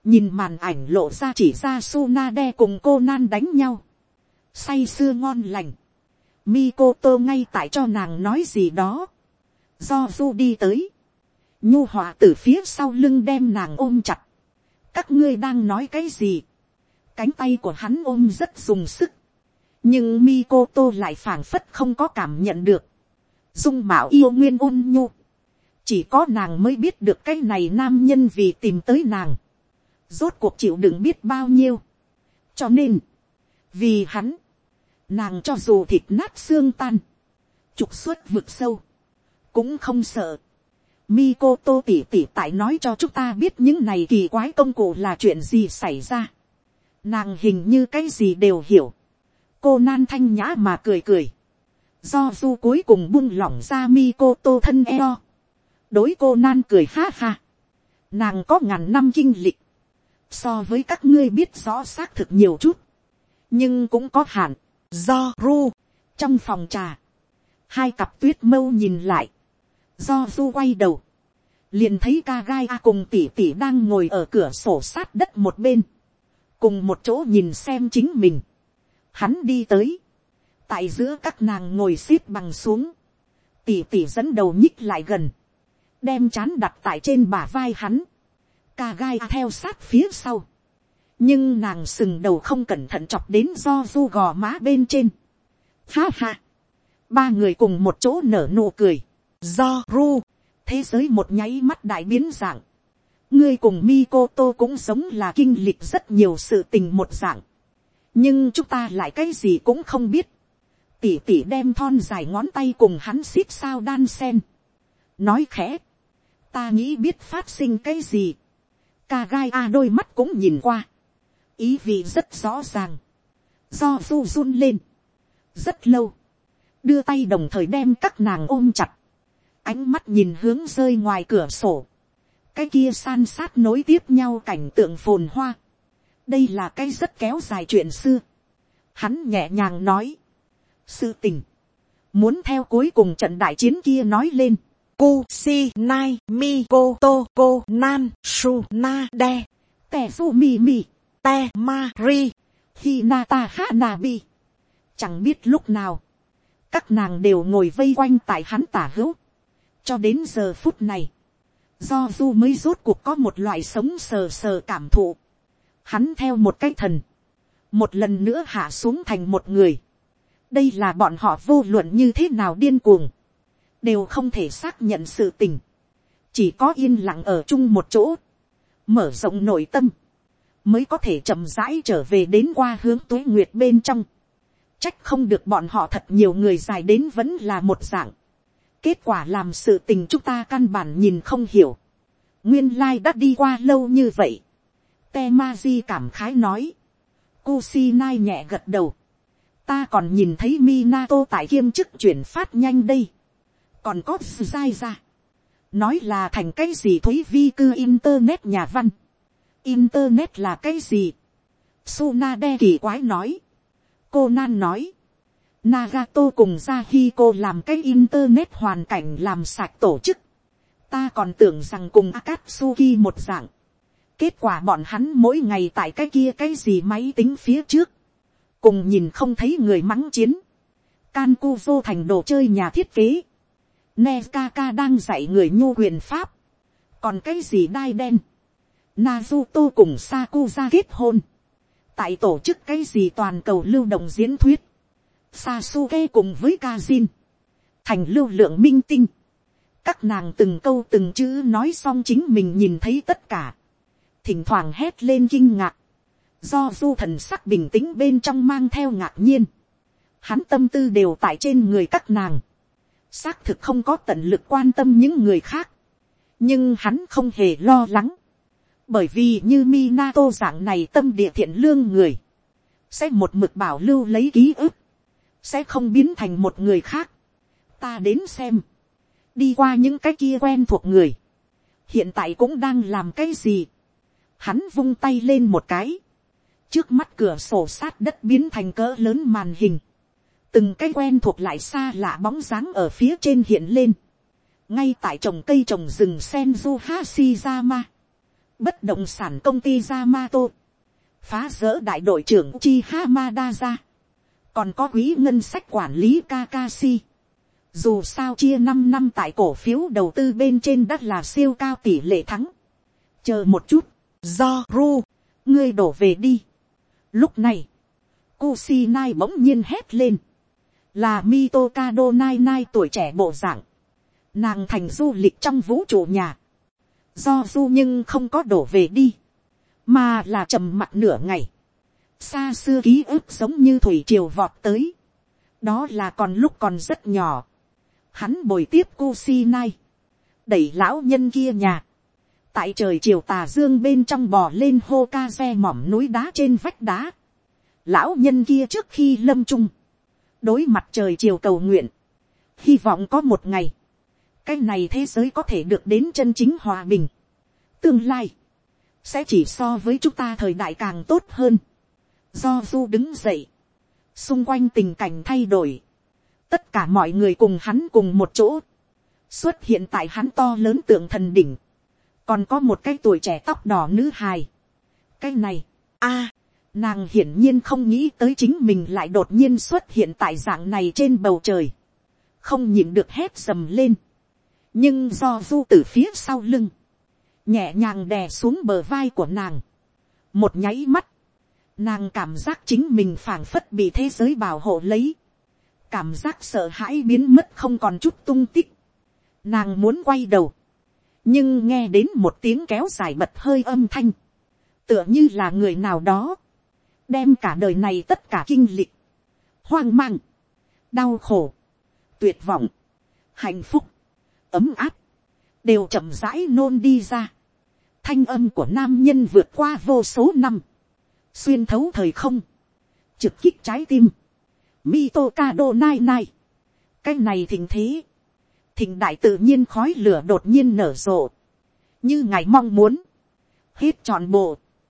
Nhìn màn ảnh lộ ra chỉ ra Sunade cùng cô nan đánh nhau. Say sưa ngon lành. mi cô tô ngay tại cho nàng nói gì đó. Do Du đi tới nhu hòa từ phía sau lưng đem nàng ôm chặt. các ngươi đang nói cái gì cánh tay của hắn ôm rất dùng sức. nhưng Mikoto lại phảng phất không có cảm nhận được. dung mạo yêu nguyên ôn nhu. chỉ có nàng mới biết được cái này nam nhân vì tìm tới nàng. rốt cuộc chịu đựng biết bao nhiêu. cho nên, vì hắn, nàng cho dù thịt nát xương tan, trục xuất vực sâu, cũng không sợ Mikoto tỉ tỉ tại nói cho chúng ta biết những này kỳ quái công cụ là chuyện gì xảy ra. Nàng hình như cái gì đều hiểu. Cô nan thanh nhã mà cười cười. Do du cuối cùng buông lỏng ra mi cô tô thân eo. Đối cô nan cười ha ha. Nàng có ngàn năm kinh lịch. So với các ngươi biết rõ xác thực nhiều chút. Nhưng cũng có hạn. Do ru. Trong phòng trà. Hai cặp tuyết mâu nhìn lại do du quay đầu, liền thấy ca gai a cùng tỷ tỷ đang ngồi ở cửa sổ sát đất một bên, cùng một chỗ nhìn xem chính mình. Hắn đi tới, tại giữa các nàng ngồi xếp bằng xuống, tỷ tỷ dẫn đầu nhích lại gần, đem chán đặt tại trên bả vai hắn, ca gai theo sát phía sau, nhưng nàng sừng đầu không cẩn thận chọc đến do du gò má bên trên. Ha ha, ba người cùng một chỗ nở nụ cười, do ru, thế giới một nháy mắt đại biến dạng ngươi cùng Mikoto cũng giống là kinh lịch rất nhiều sự tình một dạng. nhưng chúng ta lại cái gì cũng không biết. tỉ tỉ đem thon dài ngón tay cùng hắn xít sao đan sen. nói khẽ, ta nghĩ biết phát sinh cái gì. ca gai a đôi mắt cũng nhìn qua. ý vị rất rõ ràng. do du run lên. rất lâu. đưa tay đồng thời đem các nàng ôm chặt ánh mắt nhìn hướng rơi ngoài cửa sổ, cái kia san sát nối tiếp nhau cảnh tượng phồn hoa, đây là cái rất kéo dài chuyện xưa, hắn nhẹ nhàng nói, sự tình, muốn theo cuối cùng trận đại chiến kia nói lên, Kusi Nai Mikoto Ko Nan Su Na De Te Su Mi Mi. Te Ma Ri. Hinata Hanabi Chẳng biết lúc nào. Các nàng đều ngồi vây quanh tại hắn tả hữu. Cho đến giờ phút này Do Du mới rốt cuộc có một loại sống sờ sờ cảm thụ. Hắn theo một cái thần. Một lần nữa hạ xuống thành một người. Đây là bọn họ vô luận như thế nào điên cuồng. Đều không thể xác nhận sự tình, chỉ có yên lặng ở chung một chỗ, mở rộng nội tâm, mới có thể chậm rãi trở về đến qua hướng tuế nguyệt bên trong. Trách không được bọn họ thật nhiều người dài đến vẫn là một dạng. Kết quả làm sự tình chúng ta căn bản nhìn không hiểu. Nguyên lai đã đi qua lâu như vậy. Te ma di cảm khái nói. Kusinai nhẹ gật đầu. Ta còn nhìn thấy Minato tại kiêm chức chuyển phát nhanh đây còn có dai ra, nói là thành cái gì thúy vi cư internet nhà văn, internet là cái gì, Suna de kỳ quái nói, cô nan nói, Nagato cùng Zahiko làm cái internet hoàn cảnh làm sạch tổ chức, ta còn tưởng rằng cùng Akatsuki một dạng, kết quả bọn hắn mỗi ngày tại cái kia cái gì máy tính phía trước, cùng nhìn không thấy người mắng chiến, Cancu vô thành đồ chơi nhà thiết kế, Nekaka đang dạy người nhu quyền pháp. Còn cái gì đai đen? Naruto cùng Sakuza kết hôn. Tại tổ chức cái gì toàn cầu lưu động diễn thuyết. Sasuke cùng với Kazin. Thành lưu lượng minh tinh. Các nàng từng câu từng chữ nói xong chính mình nhìn thấy tất cả. Thỉnh thoảng hét lên kinh ngạc. Do du thần sắc bình tĩnh bên trong mang theo ngạc nhiên. Hắn tâm tư đều tại trên người các nàng xác thực không có tận lực quan tâm những người khác, nhưng hắn không hề lo lắng, bởi vì như Minato dạng này tâm địa thiện lương người, sẽ một mực bảo lưu lấy ký ức, sẽ không biến thành một người khác. Ta đến xem, đi qua những cái kia quen thuộc người, hiện tại cũng đang làm cái gì. Hắn vung tay lên một cái, trước mắt cửa sổ sát đất biến thành cỡ lớn màn hình, từng cái quen thuộc lại xa lạ bóng dáng ở phía trên hiện lên, ngay tại trồng cây trồng rừng senju hashizama, bất động sản công ty Yamato, phá rỡ đại đội trưởng chi hamada ra, còn có quý ngân sách quản lý kakashi, dù sao chia năm năm tại cổ phiếu đầu tư bên trên đất là siêu cao tỷ lệ thắng, chờ một chút, do ru, ngươi đổ về đi. Lúc này, Kusinai bỗng nhiên hét lên. Là Mitokado Nai Nai tuổi trẻ bộ dạng, nàng thành du lịch trong vũ trụ nhà, do du nhưng không có đổ về đi, mà là trầm mặt nửa ngày, xa xưa ký ức giống như thủy triều vọt tới, đó là còn lúc còn rất nhỏ, hắn bồi tiếp cô si nai, đẩy lão nhân kia nhà, tại trời chiều tà dương bên trong bò lên hô ca xe mỏm núi đá trên vách đá, lão nhân kia trước khi lâm trung, đối mặt trời chiều cầu nguyện, hy vọng có một ngày, cái này thế giới có thể được đến chân chính hòa bình. Tương lai, sẽ chỉ so với chúng ta thời đại càng tốt hơn. Do du đứng dậy, xung quanh tình cảnh thay đổi, tất cả mọi người cùng hắn cùng một chỗ, xuất hiện tại hắn to lớn tượng thần đỉnh, còn có một cái tuổi trẻ tóc đỏ nữ hài. cái này, a, Nàng hiển nhiên không nghĩ tới chính mình lại đột nhiên xuất hiện tại dạng này trên bầu trời. Không nhìn được hét dầm lên. Nhưng do du từ phía sau lưng. Nhẹ nhàng đè xuống bờ vai của nàng. Một nháy mắt. Nàng cảm giác chính mình phảng phất bị thế giới bảo hộ lấy. Cảm giác sợ hãi biến mất không còn chút tung tích. Nàng muốn quay đầu. Nhưng nghe đến một tiếng kéo dài bật hơi âm thanh. Tựa như là người nào đó đem cả đời này tất cả kinh lịch, hoang mang, đau khổ, tuyệt vọng, hạnh phúc, ấm áp, đều chậm rãi nôn đi ra. Thanh âm của nam nhân vượt qua vô số năm, xuyên thấu thời không, trực kích trái tim, Mito Kado Nai Nai. Cái này thình thế, thịnh đại tự nhiên khói lửa đột nhiên nở rộ, như ngài mong muốn, hết trọn bộ,